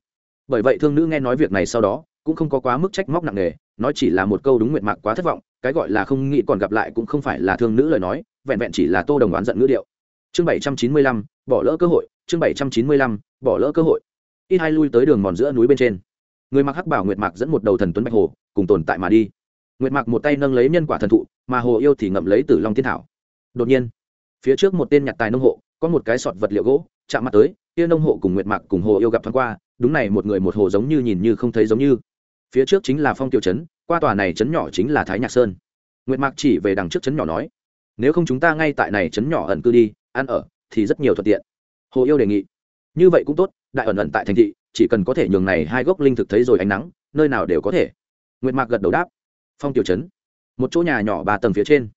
Speaker 1: Bởi vậy thương nữ nghe nói việc này sau đó cũng không có quá mức trách móc nặng nề, nói chỉ là một câu đúng nguyện mạc quá thất vọng, cái gọi là không nghĩ còn gặp lại cũng không phải là thương nữ lời nói, vẹn vẹn chỉ là tô đồng oán giận ngữ điệu. Chương bảy trăm chín mươi lăm, bỏ lỡ cơ hội, chương bảy trăm chín mươi lăm, bỏ lỡ cơ hội. Ít hai lui tới đường mòn giữa núi bên trên. Người mặc hắc bảo nguyệt mạc dẫn một đầu thần tuấn bạch hồ, cùng tồn tại mà đi. Nguyệt mạc một tay nâng lấy nhân quả thần thụ, mà hồ yêu thì ngậm lấy tử long thiên thảo. Đột nhiên, phía trước một tên nhặt tài nông hộ, có một cái sọt vật liệu gỗ, chạm mặt tới, kia nông hộ cùng nguyệt mạc cùng hồ yêu gặp thoáng qua, đúng này một người một hồ giống như nhìn như không thấy giống như phía trước chính là phong tiêu trấn, qua tòa này trấn nhỏ chính là thái nhạc sơn. Nguyệt mạc chỉ về đằng trước trấn nhỏ nói, nếu không chúng ta ngay tại này trấn nhỏ ẩn cư đi, ăn ở thì rất nhiều thuận tiện. Hồ yêu đề nghị, như vậy cũng tốt, đại ẩn ẩn tại thành thị, chỉ cần có thể nhường này hai gốc linh thực thấy rồi ánh nắng, nơi nào đều có thể. Nguyệt mạc gật đầu đáp, phong tiểu trấn, một chỗ nhà nhỏ ba tầng phía trên,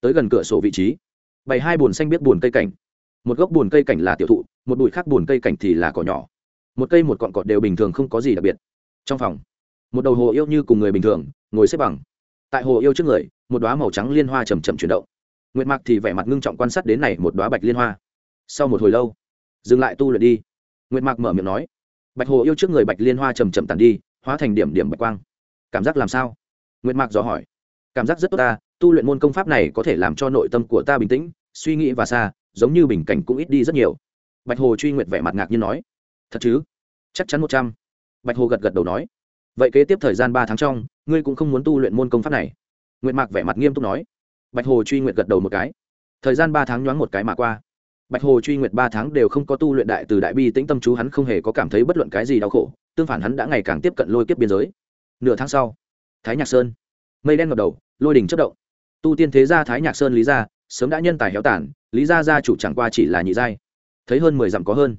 Speaker 1: tới gần cửa sổ vị trí, bày hai bùn xanh biết bùn cây cảnh. Một gốc bùn cây cảnh là tiểu thụ, một bụi khác bùn cây cảnh thì là cỏ nhỏ. Một cây một cọn cọt đều bình thường không có gì đặc biệt. Trong phòng một đầu hồ yêu như cùng người bình thường, ngồi xếp bằng. Tại hồ yêu trước người, một đoá màu trắng liên hoa chầm chậm chuyển động. Nguyệt mạc thì vẻ mặt ngưng trọng quan sát đến này một đoá bạch liên hoa. Sau một hồi lâu, dừng lại tu luyện đi. Nguyệt mạc mở miệng nói, bạch hồ yêu trước người bạch liên hoa chầm chậm tàn đi, hóa thành điểm điểm bạch quang. Cảm giác làm sao? Nguyệt mạc dò hỏi. Cảm giác rất tốt ta, tu luyện môn công pháp này có thể làm cho nội tâm của ta bình tĩnh, suy nghĩ và xa, giống như bình cảnh cũng ít đi rất nhiều. Bạch hồ truy nguyệt vẻ mặt ngạc nhiên nói, thật chứ? Chắc chắn một trăm. Bạch hồ gật gật đầu nói vậy kế tiếp thời gian ba tháng trong, ngươi cũng không muốn tu luyện môn công pháp này. Nguyệt mạc vẻ mặt nghiêm túc nói. Bạch hồ truy nguyệt gật đầu một cái. Thời gian ba tháng nhoáng một cái mà qua. Bạch hồ truy nguyệt ba tháng đều không có tu luyện đại từ đại bi, tĩnh tâm chú hắn không hề có cảm thấy bất luận cái gì đau khổ, tương phản hắn đã ngày càng tiếp cận lôi kiếp biên giới. Nửa tháng sau, thái nhạc sơn. Mây đen ngập đầu, lôi đỉnh chất động. Tu tiên thế gia thái nhạc sơn lý gia, sớm đã nhân tài héo tản lý gia gia chủ chẳng qua chỉ là nhị giai. Thấy hơn mười dặm có hơn.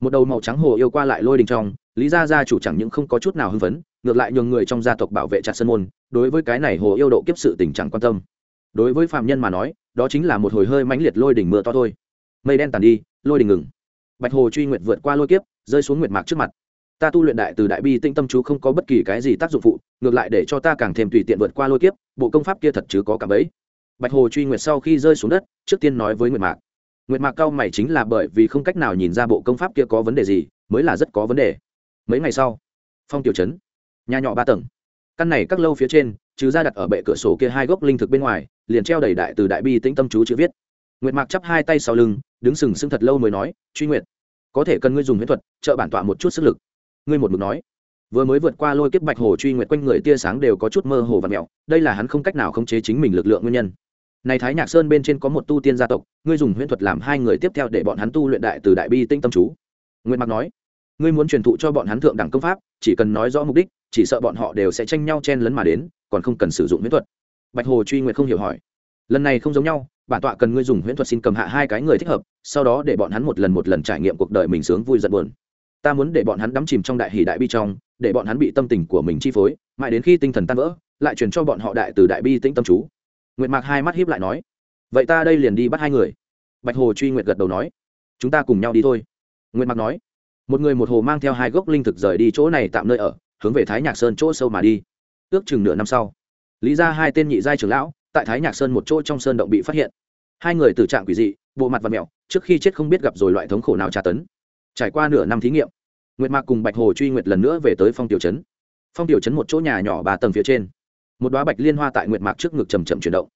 Speaker 1: Một đầu màu trắng hồ yêu qua lại lôi đình trong, lý gia gia chủ chẳng những không có chút nào hưng phấn ngược lại nhường người trong gia tộc bảo vệ chặt sân môn, đối với cái này hồ yêu độ kiếp sự tình chẳng quan tâm. Đối với phạm nhân mà nói, đó chính là một hồi hơi mãnh liệt lôi đỉnh mưa to thôi. Mây đen tàn đi, lôi đỉnh ngừng. Bạch hồ truy nguyệt vượt qua lôi kiếp, rơi xuống nguyệt mạc trước mặt. Ta tu luyện đại từ đại bi tinh tâm chú không có bất kỳ cái gì tác dụng phụ, ngược lại để cho ta càng thêm tùy tiện vượt qua lôi kiếp, bộ công pháp kia thật chứ có cả bấy. Bạch hồ truy nguyệt sau khi rơi xuống đất, trước tiên nói với nguyệt mạc. Nguyệt mạc cao mày chính là bởi vì không cách nào nhìn ra bộ công pháp kia có vấn đề gì, mới là rất có vấn đề. Mấy ngày sau, phong tiểu trấn nhà nhỏ ba tầng. Căn này các lâu phía trên, trừ ra đặt ở bệ cửa sổ kia hai gốc linh thực bên ngoài, liền treo đầy đại từ đại bi tĩnh tâm chú chữ viết. Nguyệt mạc chắp hai tay sau lưng, đứng sừng sững thật lâu mới nói, truy nguyệt, có thể cần ngươi dùng huyễn thuật, trợ bản tọa một chút sức lực. Ngươi một mực nói. Vừa mới vượt qua lôi kiếp bạch hồ truy nguyệt quanh người tia sáng đều có chút mơ hồ và mẹo, đây là hắn không cách nào khống chế chính mình lực lượng nguyên nhân. Này thái nhạc sơn bên trên có một tu tiên gia tộc, ngươi dùng huyễn thuật làm hai người tiếp theo để bọn hắn tu luyện đại từ đại bi tinh tâm chú. Nguyệt mặc nói, ngươi muốn truyền thụ cho bọn hắn thượng đẳng công pháp, chỉ cần nói rõ mục đích chỉ sợ bọn họ đều sẽ tranh nhau chen lấn mà đến, còn không cần sử dụng huyễn thuật. Bạch hồ truy nguyệt không hiểu hỏi. Lần này không giống nhau, bản tọa cần ngươi dùng huyễn thuật xin cầm hạ hai cái người thích hợp, sau đó để bọn hắn một lần một lần trải nghiệm cuộc đời mình sướng vui giận buồn. Ta muốn để bọn hắn đắm chìm trong đại hỷ đại bi trong, để bọn hắn bị tâm tình của mình chi phối, mãi đến khi tinh thần tan vỡ, lại truyền cho bọn họ đại từ đại bi tĩnh tâm chú. Nguyệt mạc hai mắt hiếp lại nói, vậy ta đây liền đi bắt hai người. Bạch hồ truy nguyệt gật đầu nói, chúng ta cùng nhau đi thôi. Nguyệt mạc nói, một người một hồ mang theo hai gốc linh thực rời đi chỗ này tạm nơi ở hướng về thái nhạc sơn chỗ sâu mà đi. Ước chừng nửa năm sau, lý ra hai tên nhị giai trưởng lão tại thái nhạc sơn một chỗ trong sơn động bị phát hiện. Hai người từ trạng quỷ dị, bộ mặt và mẹo trước khi chết không biết gặp rồi loại thống khổ nào tra tấn. Trải qua nửa năm thí nghiệm, nguyệt mạc cùng bạch hồ truy nguyệt lần nữa về tới phong tiểu trấn. Phong tiểu trấn một chỗ nhà nhỏ ba tầng phía trên. Một đoá bạch liên hoa tại nguyệt mạc trước ngực chầm chậm chuyển động.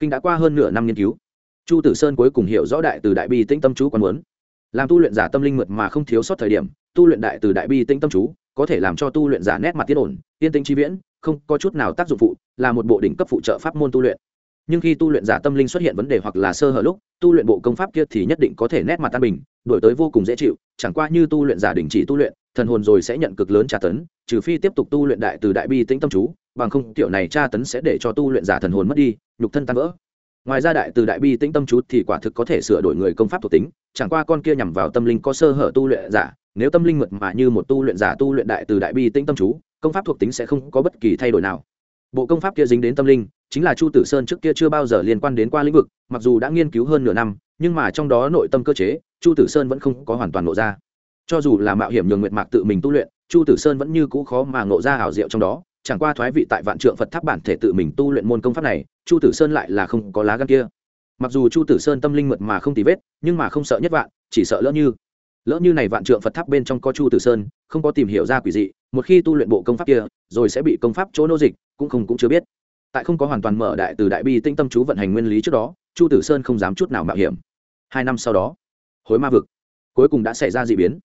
Speaker 1: Kinh đã qua hơn nửa năm nghiên cứu, chu tử sơn cuối cùng hiểu rõ đại từ đại bi tĩnh tâm chú còn muốn. Làm tu luyện giả tâm linh mượt mà không thiếu sót thời điểm, tu luyện đại từ đại bi tĩnh tâm chú có thể làm cho tu luyện giả nét mặt tiết ổn, yên tĩnh chi viễn, không có chút nào tác dụng phụ, là một bộ đỉnh cấp phụ trợ pháp môn tu luyện. Nhưng khi tu luyện giả tâm linh xuất hiện vấn đề hoặc là sơ hở lúc, tu luyện bộ công pháp kia thì nhất định có thể nét mặt tan bình đổi tới vô cùng dễ chịu, chẳng qua như tu luyện giả đình chỉ tu luyện, thần hồn rồi sẽ nhận cực lớn tra tấn, trừ phi tiếp tục tu luyện đại từ đại bi tĩnh tâm chú, bằng không kiểu này tra tấn sẽ để cho tu luyện giả thần hồn mất đi, nhục thân tan vỡ. Ngoài ra đại từ đại bi tĩnh tâm chú thì quả thực có thể sửa đổi người công pháp thuộc tính, chẳng qua con kia nhằm vào tâm linh có sơ hở tu luyện giả nếu tâm linh mượt mà như một tu luyện giả tu luyện đại từ đại bi tĩnh tâm chú, công pháp thuộc tính sẽ không có bất kỳ thay đổi nào. Bộ công pháp kia dính đến tâm linh, chính là chu tử sơn trước kia chưa bao giờ liên quan đến qua lĩnh vực, mặc dù đã nghiên cứu hơn nửa năm, nhưng mà trong đó nội tâm cơ chế, chu tử sơn vẫn không có hoàn toàn ngộ ra. Cho dù là mạo hiểm nhường nguyệt mạc tự mình tu luyện, chu tử sơn vẫn như cũ khó mà ngộ ra ảo diệu trong đó, chẳng qua thoái vị tại vạn trượng phật tháp bản thể tự mình tu luyện môn công pháp này, chu tử sơn lại là không có lá gan kia. Mặc dù chu tử sơn tâm linh mượt mà không tì vết, nhưng mà không sợ nhất vạn, chỉ sợ lỡ như lỡ như này vạn trượng phật tháp bên trong có chu tử sơn, không có tìm hiểu ra quỷ dị, một khi tu luyện bộ công pháp kia, rồi sẽ bị công pháp chỗ nô dịch, cũng không cũng chưa biết. Tại không có hoàn toàn mở đại từ đại bi tinh tâm chú vận hành nguyên lý trước đó, chu tử sơn không dám chút nào mạo hiểm. Hai năm sau đó, hối ma vực cuối cùng đã xảy ra d ị biến.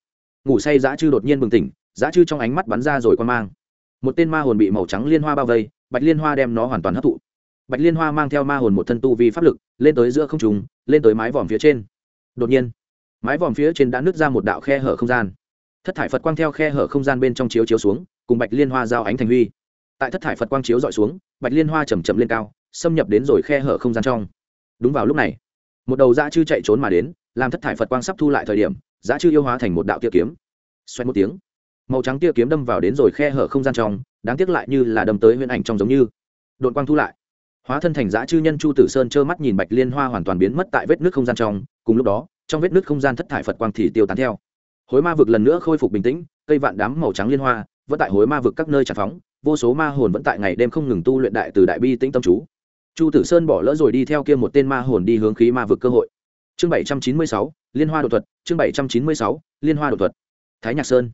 Speaker 1: Ngủ say dã chư đột nhiên bừng tỉnh dã chư trong ánh mắt bắn ra rồi quan mang. Một tên ma hồn bị màu trắng liên hoa bao vây, bạch liên hoa đem nó hoàn toàn hấp thụ. Bạch liên hoa mang theo ma hồn một thân tu vi pháp lực, lên tới giữa không trùng lên tới mái vòm phía trên. Đột nhiên mái vòm phía trên đã nứt ra một đạo khe hở không gian. Thất thải phật quang theo khe hở không gian bên trong chiếu chiếu xuống, cùng bạch liên hoa giao ánh thành huy. Tại thất thải phật quang chiếu dọi xuống, bạch liên hoa chầm chậm lên cao, xâm nhập đến rồi khe hở không gian trong. Đúng vào lúc này, một đầu dã chư chạy trốn mà đến, làm thất thải phật quang sắp thu lại thời điểm, dã chư yêu hóa thành một đạo tia kiếm. Xoay một tiếng, màu trắng tia kiếm đâm vào đến rồi khe hở không gian trong, đáng tiếc lại như là đâm tới huyễn ảnh trong giống như. Đội quang thu lại, hóa thân thành dã chư nhân chu tử sơn trơ mắt nhìn bạch liên hoa hoàn toàn biến mất tại vết nước không gian trong, cùng lúc đó trong vết nứt không gian thất thải phật quang thì tiêu tán theo hối ma vực lần nữa khôi phục bình tĩnh cây vạn đám màu trắng liên hoa vẫn tại hối ma vực các nơi tràn phóng vô số ma hồn vẫn tại ngày đêm không ngừng tu luyện đại từ đại bi tĩnh tâm chú chu tử sơn bỏ lỡ rồi đi theo kia một tên ma hồn đi hướng khí ma vực cơ hội chương bảy trăm chín mươi sáu liên hoa đột thuật chương bảy trăm chín mươi sáu liên hoa đột thuật thái nhạc sơn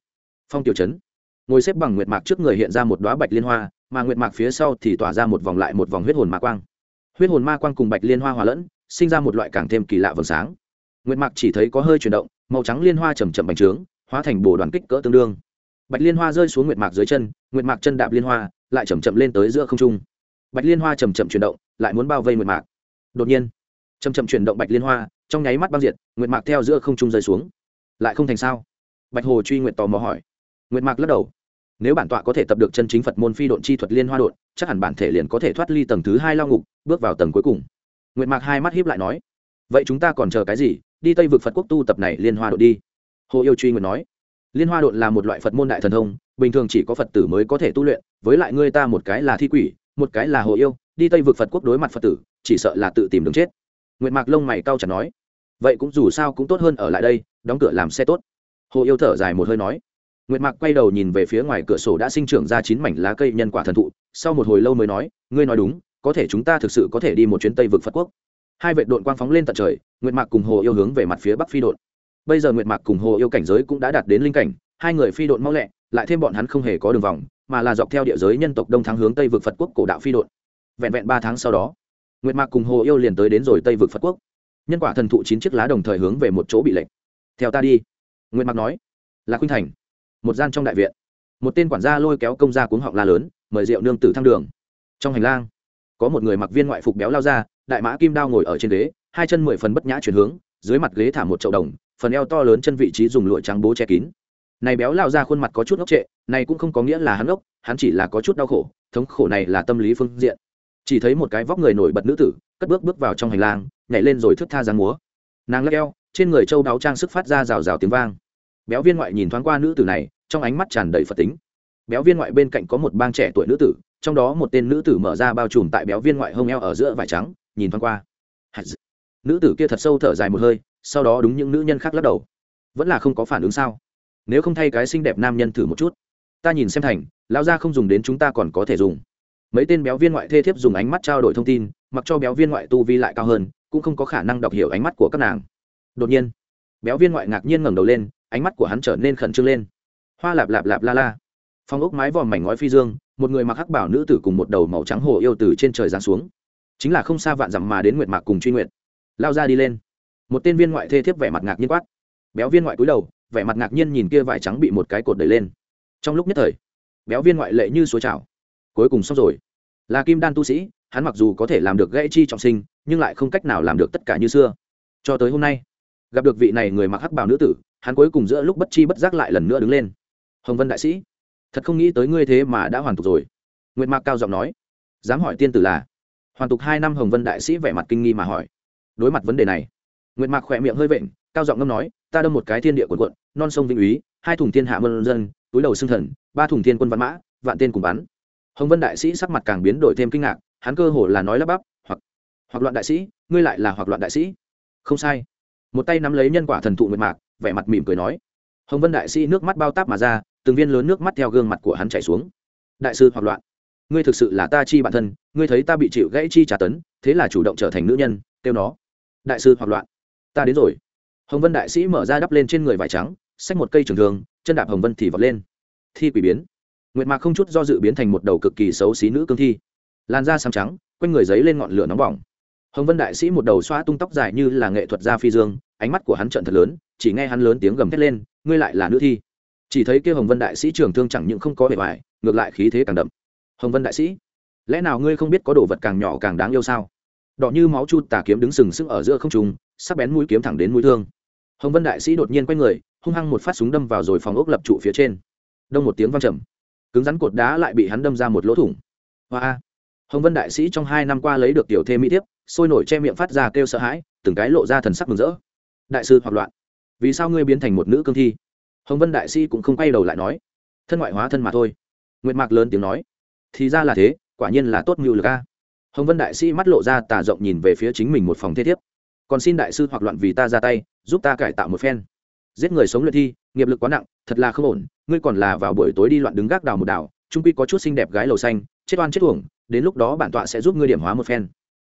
Speaker 1: phong tiểu trấn ngồi xếp bằng nguyệt mạc trước người hiện ra một đoá bạch liên hoa mà nguyệt mạc phía sau thì tỏa ra một vòng lại một vòng huyết hồn ma quang huyết hồn ma quang cùng bạch liên hoa hòa lẫn sinh ra một loại càng thêm kỳ lạ vầng sáng nguyệt mạc chỉ thấy có hơi chuyển động, màu trắng liên hoa chầm chậm bành trướng, hóa thành bồ đoàn kích cỡ tương đương. Bạch liên hoa rơi xuống nguyệt mạc dưới chân, nguyệt mạc chân đạp liên hoa, lại chầm chậm lên tới giữa không trung. Bạch liên hoa chầm chậm chuyển động, lại muốn bao vây nguyệt mạc. Đột nhiên chầm chậm chuyển động bạch liên hoa, trong nháy mắt băng diệt, nguyệt mạc theo giữa không trung rơi xuống. Lại không thành sao? Bạch hồ truy nguyệt tò mò hỏi. Nguyệt mạc lắc đầu. Nếu bản tọa có thể tập được chân chính phật môn phi độn chi thuật liên hoa đột chắc hẳn bản thể liền có thể thoát ly tầng thứ hai lao ngục, bước vào tầng cuối cùng. Nguyệt mạc hai mắt hiếp lại nói. Vậy chúng ta còn chờ cái gì? Đi tây vực phật quốc tu tập này liên hoa đột đi. Hồ yêu truy nguyệt nói, liên hoa đột là một loại phật môn đại thần thông, bình thường chỉ có phật tử mới có thể tu luyện, với lại ngươi ta một cái là thi quỷ, một cái là hồ yêu, đi tây vực phật quốc đối mặt phật tử, chỉ sợ là tự tìm đường chết. Nguyệt mạc lông mày cau chẳng nói, vậy cũng dù sao cũng tốt hơn ở lại đây, đóng cửa làm xe tốt. Hồ yêu thở dài một hơi nói, nguyệt mạc quay đầu nhìn về phía ngoài cửa sổ đã sinh trưởng ra chín mảnh lá cây nhân quả thần thụ, sau một hồi lâu mới nói, ngươi nói đúng, có thể chúng ta thực sự có thể đi một chuyến tây vực phật quốc hai vệ đội quang phóng lên tận trời, nguyệt mạc cùng hồ yêu hướng về mặt phía bắc phi đội. Bây giờ nguyệt mạc cùng hồ yêu cảnh giới cũng đã đạt đến linh cảnh, hai người phi đội mau lẹ, lại thêm bọn hắn không hề có đường vòng, mà là dọc theo địa giới nhân tộc đông thắng hướng tây vực phật quốc cổ đạo phi đội. Vẹn vẹn ba tháng sau đó, nguyệt mạc cùng hồ yêu liền tới đến rồi tây vực phật quốc. Nhân quả thần thụ chín chiếc lá đồng thời hướng về một chỗ bị lệnh theo ta đi, nguyệt mạc nói. Là khuynh thành, một gian trong đại viện. Một tên quản gia lôi kéo công gia cuống họng la lớn, mời rượu nương tử thăng đường. Trong hành lang có một người mặc viên ngoại phục béo lao ra, đại mã kim đao ngồi ở trên ghế, hai chân mười phần bất nhã chuyển hướng, dưới mặt ghế thả một chậu đồng, phần eo to lớn chân vị trí dùng lụa trắng bố che kín. Này béo lao ra khuôn mặt có chút ngốc trệ, này cũng không có nghĩa là hắn ngốc, hắn chỉ là có chút đau khổ, thống khổ này là tâm lý phương diện. Chỉ thấy một cái vóc người nổi bật nữ tử, cất bước bước vào trong hành lang, nhảy lên rồi thước tha giáng múa. Nàng lắc eo, trên người châu đáo trang sức phát ra rào rào tiếng vang. Béo viên ngoại nhìn thoáng qua nữ tử này, trong ánh mắt tràn đầy phật tính. Béo viên ngoại bên cạnh có một bang trẻ tuổi nữ tử trong đó một tên nữ tử mở ra bao trùm tại béo viên ngoại hông eo ở giữa vải trắng, nhìn thoáng qua. Nữ tử kia thật sâu thở dài một hơi, sau đó đúng những nữ nhân khác lắc đầu. Vẫn là không có phản ứng sao? Nếu không thay cái xinh đẹp nam nhân thử một chút. Ta nhìn xem thành, lão gia không dùng đến chúng ta còn có thể dùng. Mấy tên béo viên ngoại thê thiếp dùng ánh mắt trao đổi thông tin, mặc cho béo viên ngoại tu vi lại cao hơn, cũng không có khả năng đọc hiểu ánh mắt của các nàng. Đột nhiên, béo viên ngoại ngạc nhiên ngẩng đầu lên, ánh mắt của hắn trở nên khẩn trương lên. Hoa lạp lạp lạp la la. Phong ốc mái vòm mảnh ngói phi dương một người mặc hắc bảo nữ tử cùng một đầu màu trắng hồ yêu từ trên trời giáng xuống. Chính là không xa vạn dặm mà đến nguyệt mạc cùng truy nguyện lao ra đi lên. Một tên viên ngoại thê thiếp vẻ mặt ngạc nhiên quát. Béo viên ngoại cúi đầu, vẻ mặt ngạc nhiên nhìn kia vải trắng bị một cái cột đẩy lên. Trong lúc nhất thời, béo viên ngoại lệ như suối trào. Cuối cùng xong rồi. Là kim đan tu sĩ, hắn mặc dù có thể làm được gãy chi trọng sinh, nhưng lại không cách nào làm được tất cả như xưa. Cho tới hôm nay, gặp được vị này người mặc hắc bào nữ tử, hắn cuối cùng giữa lúc bất chi bất giác lại lần nữa đứng lên. Hồng vân đại sĩ thật không nghĩ tới ngươi thế mà đã hoàn tục rồi. Nguyệt mạc cao giọng nói. Dám hỏi tiên tử là? Hoàn tục hai năm hồng vân đại sĩ vẻ mặt kinh nghi mà hỏi. Đối mặt vấn đề này, nguyệt mạc khỏe miệng hơi vện, cao giọng ngâm nói, ta đâm một cái thiên địa quần quận, non sông vĩnh úy, hai thùng thiên hạ mân dân, túi đầu xương thần, ba thùng thiên quân văn mã, vạn tên cùng bắn. Hồng vân đại sĩ sắc mặt càng biến đổi thêm kinh ngạc, hắn cơ hồ là nói lắp bắp, hoặc hoặc loạn đại sĩ, ngươi lại là hoặc loạn đại sĩ. Không sai. Một tay nắm lấy nhân quả thần thụ nguyệt mạc, vẻ mặt mỉm cười nói. Hồng vân đại sĩ nước mắt bao táp mà ra từng viên lớn nước mắt theo gương mặt của hắn chảy xuống. Đại sư hoặc loạn. Ngươi thực sự là ta chi bản thân, ngươi thấy ta bị chịu gãy chi trả tấn, thế là chủ động trở thành nữ nhân, kêu nó. Đại sư hoặc loạn. Ta đến rồi. Hồng vân đại sĩ mở ra đắp lên trên người vải trắng, xách một cây trường thường chân đạp hồng vân thì vọt lên. Thi quỷ biến. Nguyệt mạc không chút do dự biến thành một đầu cực kỳ xấu xí nữ cương thi. Làn da xám trắng, quanh người giấy lên ngọn lửa nóng bỏng. Hồng vân đại sĩ một đầu xoa tung tóc dài như là nghệ thuật gia phi dương, ánh mắt của hắn trận thật lớn, chỉ nghe hắn lớn tiếng gầm thét lên, ngươi lại là nữ thi chỉ thấy kia hồng vân đại sĩ trường thương chẳng những không có bề ngoài ngược lại khí thế càng đậm. Hồng vân đại sĩ lẽ nào ngươi không biết có đồ vật càng nhỏ càng đáng yêu sao? Đỏ như máu chu tà kiếm đứng sừng sững ở giữa không trung sắc bén mũi kiếm thẳng đến mũi thương. Hồng vân đại sĩ đột nhiên quay người hung hăng một phát súng đâm vào rồi phòng ốc lập trụ phía trên. Đông một tiếng vang trầm. Cứng rắn cột đá lại bị hắn đâm ra một lỗ thủng. Hoa hồng vân đại sĩ trong hai năm qua lấy được tiểu thê mỹ tiếp, sôi nổi che miệng phát ra kêu sợ hãi từng cái lộ ra thần sắc mừng rỡ. Đại sư hoặc loạn. Vì sao ngươi biến thành một nữ cương thi? Hồng vân đại sĩ cũng không quay đầu lại nói, thân ngoại hóa thân mà thôi. Nguyệt mạc lớn tiếng nói, thì ra là thế, quả nhiên là tốt mưu lực a. Hồng vân đại sĩ mắt lộ ra tà rộng nhìn về phía chính mình một phòng thế thiếp. Còn xin đại sư hoặc loạn vì ta ra tay, giúp ta cải tạo một phen. Giết người sống luyện thi, nghiệp lực quá nặng, thật là không ổn, ngươi còn là vào buổi tối đi loạn đứng gác đào một đảo trung quy có chút xinh đẹp gái lầu xanh, chết oan chết uổng, đến lúc đó bản tọa sẽ giúp ngươi điểm hóa một phen.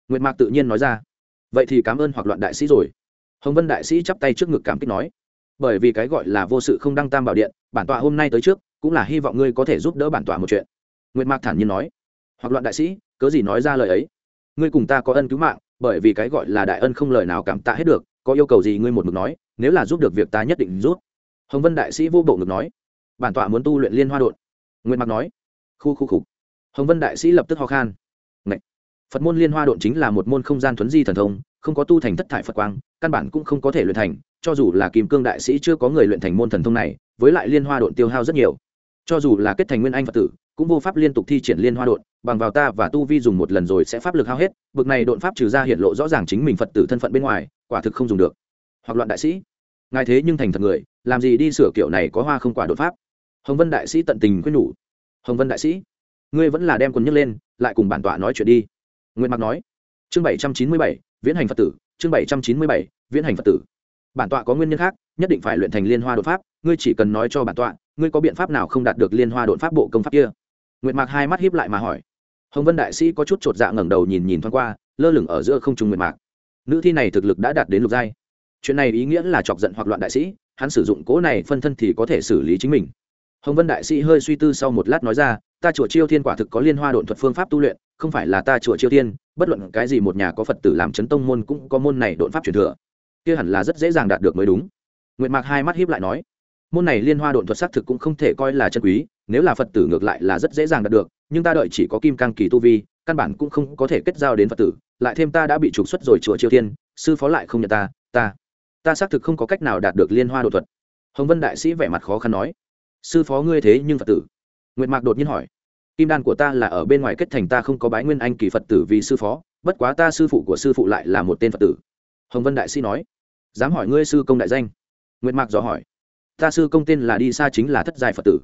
Speaker 1: Nguyệt mạc tự nhiên nói ra. Vậy thì cảm ơn hoặc loạn đại sĩ rồi. Hồng vân đại sĩ chắp tay trước ngực cảm kích nói bởi vì cái gọi là vô sự không đăng tam bảo điện, bản tọa hôm nay tới trước, cũng là hy vọng ngươi có thể giúp đỡ bản tọa một chuyện. Nguyệt mạc thản nhiên nói. Hoặc loạn đại sĩ, cớ gì nói ra lời ấy? Ngươi cùng ta có ân cứu mạng, bởi vì cái gọi là đại ân không lời nào cảm tạ hết được, có yêu cầu gì ngươi một mực nói, nếu là giúp được việc ta nhất định giúp. Hồng vân đại sĩ vô bộ ngực nói. Bản tọa muốn tu luyện liên hoa đột nguyệt mạc nói. Khu khu khục hồng vân đại sĩ lập tức ho khan. Ngậy. phật môn liên hoa đột chính là một môn không gian thuấn di thần thông, không có tu thành thất thải phật quang, căn bản cũng không có thể luyện thành cho dù là kim cương đại sĩ chưa có người luyện thành môn thần thông này, với lại liên hoa đột tiêu hao rất nhiều. Cho dù là kết thành nguyên anh phật tử, cũng vô pháp liên tục thi triển liên hoa đột bằng vào ta và tu vi dùng một lần rồi sẽ pháp lực hao hết, bực này đột pháp trừ ra hiện lộ rõ ràng chính mình phật tử thân phận bên ngoài, quả thực không dùng được. Hoặc loạn đại sĩ. Ngài thế nhưng thành thật người, làm gì đi sửa kiểu này có hoa không quả đột pháp? Hồng vân đại sĩ tận tình khuyên nhủ. Hồng vân đại sĩ, ngươi vẫn là đem quần nhấc lên, lại cùng bản tọa nói chuyện đi. Nguyễn mặc nói. Chương bảy trăm chín mươi bảy, viễn hành phật tử, chương bảy trăm chín mươi bảy, viễn hành phật tử bản tọa có nguyên nhân khác, nhất định phải luyện thành liên hoa đột pháp, ngươi chỉ cần nói cho bản tọa, ngươi có biện pháp nào không đạt được liên hoa đột pháp bộ công pháp kia? Nguyệt mạc hai mắt hiếp lại mà hỏi. Hồng vân đại sĩ có chút chột dạ ngẩng đầu nhìn nhìn thoáng qua, lơ lửng ở giữa không trung nguyệt mạc. Nữ thi này thực lực đã đạt đến lục giai. Chuyện này ý nghĩa là chọc giận hoặc loạn đại sĩ, hắn sử dụng cố này phân thân thì có thể xử lý chính mình. Hồng vân đại sĩ hơi suy tư sau một lát nói ra, ta chùa chiêu thiên quả thực có liên hoa độn thuật phương pháp tu luyện, không phải là ta chùa chiêu thiên, bất luận cái gì một nhà có phật tử làm chấn tông môn cũng có môn này độn pháp truyền thừa kia hẳn là rất dễ dàng đạt được mới đúng. Nguyệt mạc hai mắt hiếp lại nói, môn này liên hoa độn thuật xác thực cũng không thể coi là chân quý, nếu là phật tử ngược lại là rất dễ dàng đạt được, nhưng ta đợi chỉ có kim cang kỳ tu vi, căn bản cũng không có thể kết giao đến phật tử, lại thêm ta đã bị trục xuất rồi chùa chiêu thiên, sư phó lại không nhận ta ta ta xác thực không có cách nào đạt được liên hoa độn thuật. Hồng vân đại sĩ vẻ mặt khó khăn nói, sư phó ngươi thế nhưng phật tử. Nguyệt mạc đột nhiên hỏi, kim đan của ta là ở bên ngoài kết thành ta không có bái nguyên anh kỳ phật tử vì sư phó, bất quá ta sư phụ của sư phụ lại là một tên phật tử. Hồng vân đại sĩ nói dám hỏi ngươi sư công đại danh? Nguyệt mạc dò hỏi. Ta sư công tên là đi xa chính là thất giai phật tử.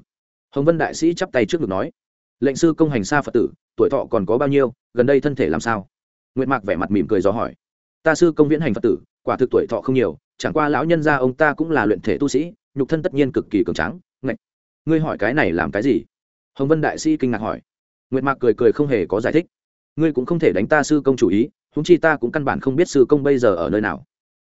Speaker 1: Hồng vân đại sĩ chắp tay trước ngực nói. Lệnh sư công hành xa phật tử, tuổi thọ còn có bao nhiêu, gần đây thân thể làm sao? Nguyệt mạc vẻ mặt mỉm cười dò hỏi. Ta sư công viễn hành phật tử, quả thực tuổi thọ không nhiều, chẳng qua lão nhân gia ông ta cũng là luyện thể tu sĩ, nhục thân tất nhiên cực kỳ cường tráng. Ngạch ngươi hỏi cái này làm cái gì? Hồng vân đại sĩ kinh ngạc hỏi. Nguyệt mạc cười cười không hề có giải thích. Ngươi cũng không thể đánh ta sư công chủ ý húng chi ta cũng căn bản không biết sư công bây giờ ở nơi nào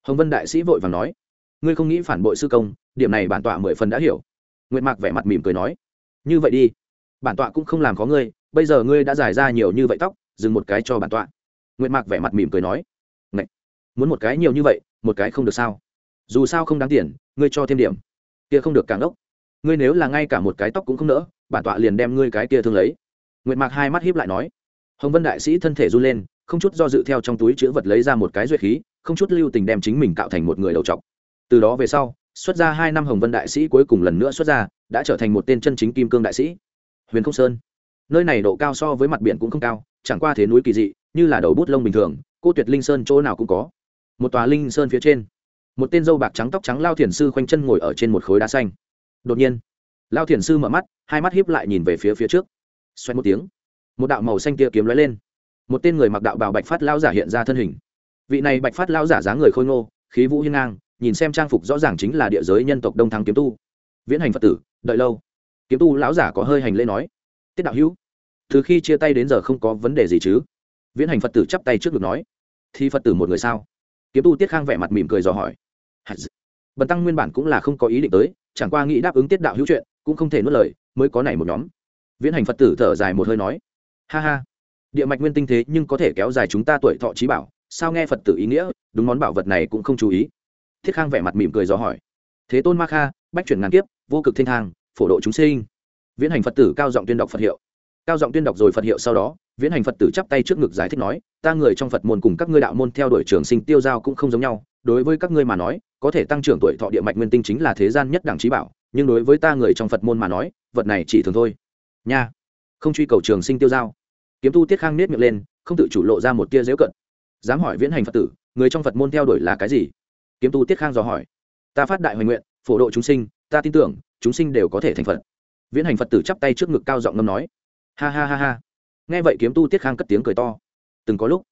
Speaker 1: hồng vân đại sĩ vội vàng nói, ngươi không nghĩ phản bội sư công, điểm này bản tọa mười phần đã hiểu. Nguyệt mạc vẻ mặt mỉm cười nói, như vậy đi, bản tọa cũng không làm có ngươi, bây giờ ngươi đã giải ra nhiều như vậy tóc, dừng một cái cho bản tọa. Nguyệt mạc vẻ mặt mỉm cười nói, Ngậy! muốn một cái nhiều như vậy, một cái không được sao? Dù sao không đáng tiền, ngươi cho thêm điểm. Kia không được càng đốc. Ngươi nếu là ngay cả một cái tóc cũng không nỡ, bản tọa liền đem ngươi cái kia thương lấy. Nguyệt mạc hai mắt hiếp lại nói, hồng vân đại sĩ thân thể run lên, không chút do dự theo trong túi chữ vật lấy ra một cái duyệt khí không chút lưu tình đem chính mình tạo thành một người đầu trọc. Từ đó về sau, xuất ra hai năm hồng vân đại sĩ cuối cùng lần nữa xuất ra, đã trở thành một tên chân chính kim cương đại sĩ. Huyền không sơn. Nơi này độ cao so với mặt biển cũng không cao, chẳng qua thế núi kỳ dị, như là đầu bút lông bình thường, cô tuyệt linh sơn chỗ nào cũng có. Một tòa linh sơn phía trên, một tên dâu bạc trắng tóc trắng lao thiền sư khoanh chân ngồi ở trên một khối đá xanh. Đột nhiên, lao thiền sư mở mắt, hai mắt hiếp lại nhìn về phía phía trước. Xoay một tiếng, một đạo màu xanh kia kiếm lóe lên. Một tên người mặc đạo bào bạch phát lao giả hiện ra thân hình vị này bạch phát lao giả dáng người khôi ngô, khí vũ hiên ngang, nhìn xem trang phục rõ ràng chính là địa giới nhân tộc đông thắng kiếm tu. Viễn hành phật tử, đợi lâu. Kiếm tu lão giả có hơi hành lễ nói. Tiết đạo hữu, từ khi chia tay đến giờ không có vấn đề gì chứ? Viễn hành phật tử chắp tay trước ngực nói. Thì phật tử một người sao? Kiếm tu tiết khang vẻ mặt mỉm cười dò hỏi. Bần tăng nguyên bản cũng là không có ý định tới, chẳng qua nghĩ đáp ứng tiết đạo hữu chuyện, cũng không thể nuốt lời, mới có này một nhóm. Viễn hành phật tử thở dài một hơi nói. Ha ha. Địa mạch nguyên tinh thế nhưng có thể kéo dài chúng ta tuổi thọ trí bảo sao nghe phật tử ý nghĩa, đúng món bảo vật này cũng không chú ý. Thiết khang vẻ mặt mỉm cười dò hỏi. Thế tôn ma kha, bách chuyển ngàn kiếp, vô cực thiên thang, phổ độ chúng sinh. Viễn hành phật tử cao giọng tuyên đọc phật hiệu. Cao giọng tuyên đọc rồi phật hiệu sau đó, viễn hành phật tử chắp tay trước ngực giải thích nói, ta người trong phật môn cùng các ngươi đạo môn theo đuổi trường sinh tiêu giao cũng không giống nhau. Đối với các ngươi mà nói, có thể tăng trưởng tuổi thọ địa mạch nguyên tinh chính là thế gian nhất đẳng trí bảo, nhưng đối với ta người trong phật môn mà nói, vật này chỉ thường thôi. Nha. Không truy cầu trường sinh tiêu giao. Kiếm tu tiết khang nết miệng lên, không tự chủ lộ ra một tia dễu cận dám hỏi viễn hành phật tử, người trong phật môn theo đuổi là cái gì? Kiếm tu tiết khang dò hỏi. Ta phát đại hoành nguyện, phổ độ chúng sinh, ta tin tưởng, chúng sinh đều có thể thành phật. Viễn hành phật tử chắp tay trước ngực cao giọng ngâm nói. Ha ha ha ha. Nghe vậy kiếm tu tiết khang cất tiếng cười to. Từng có lúc,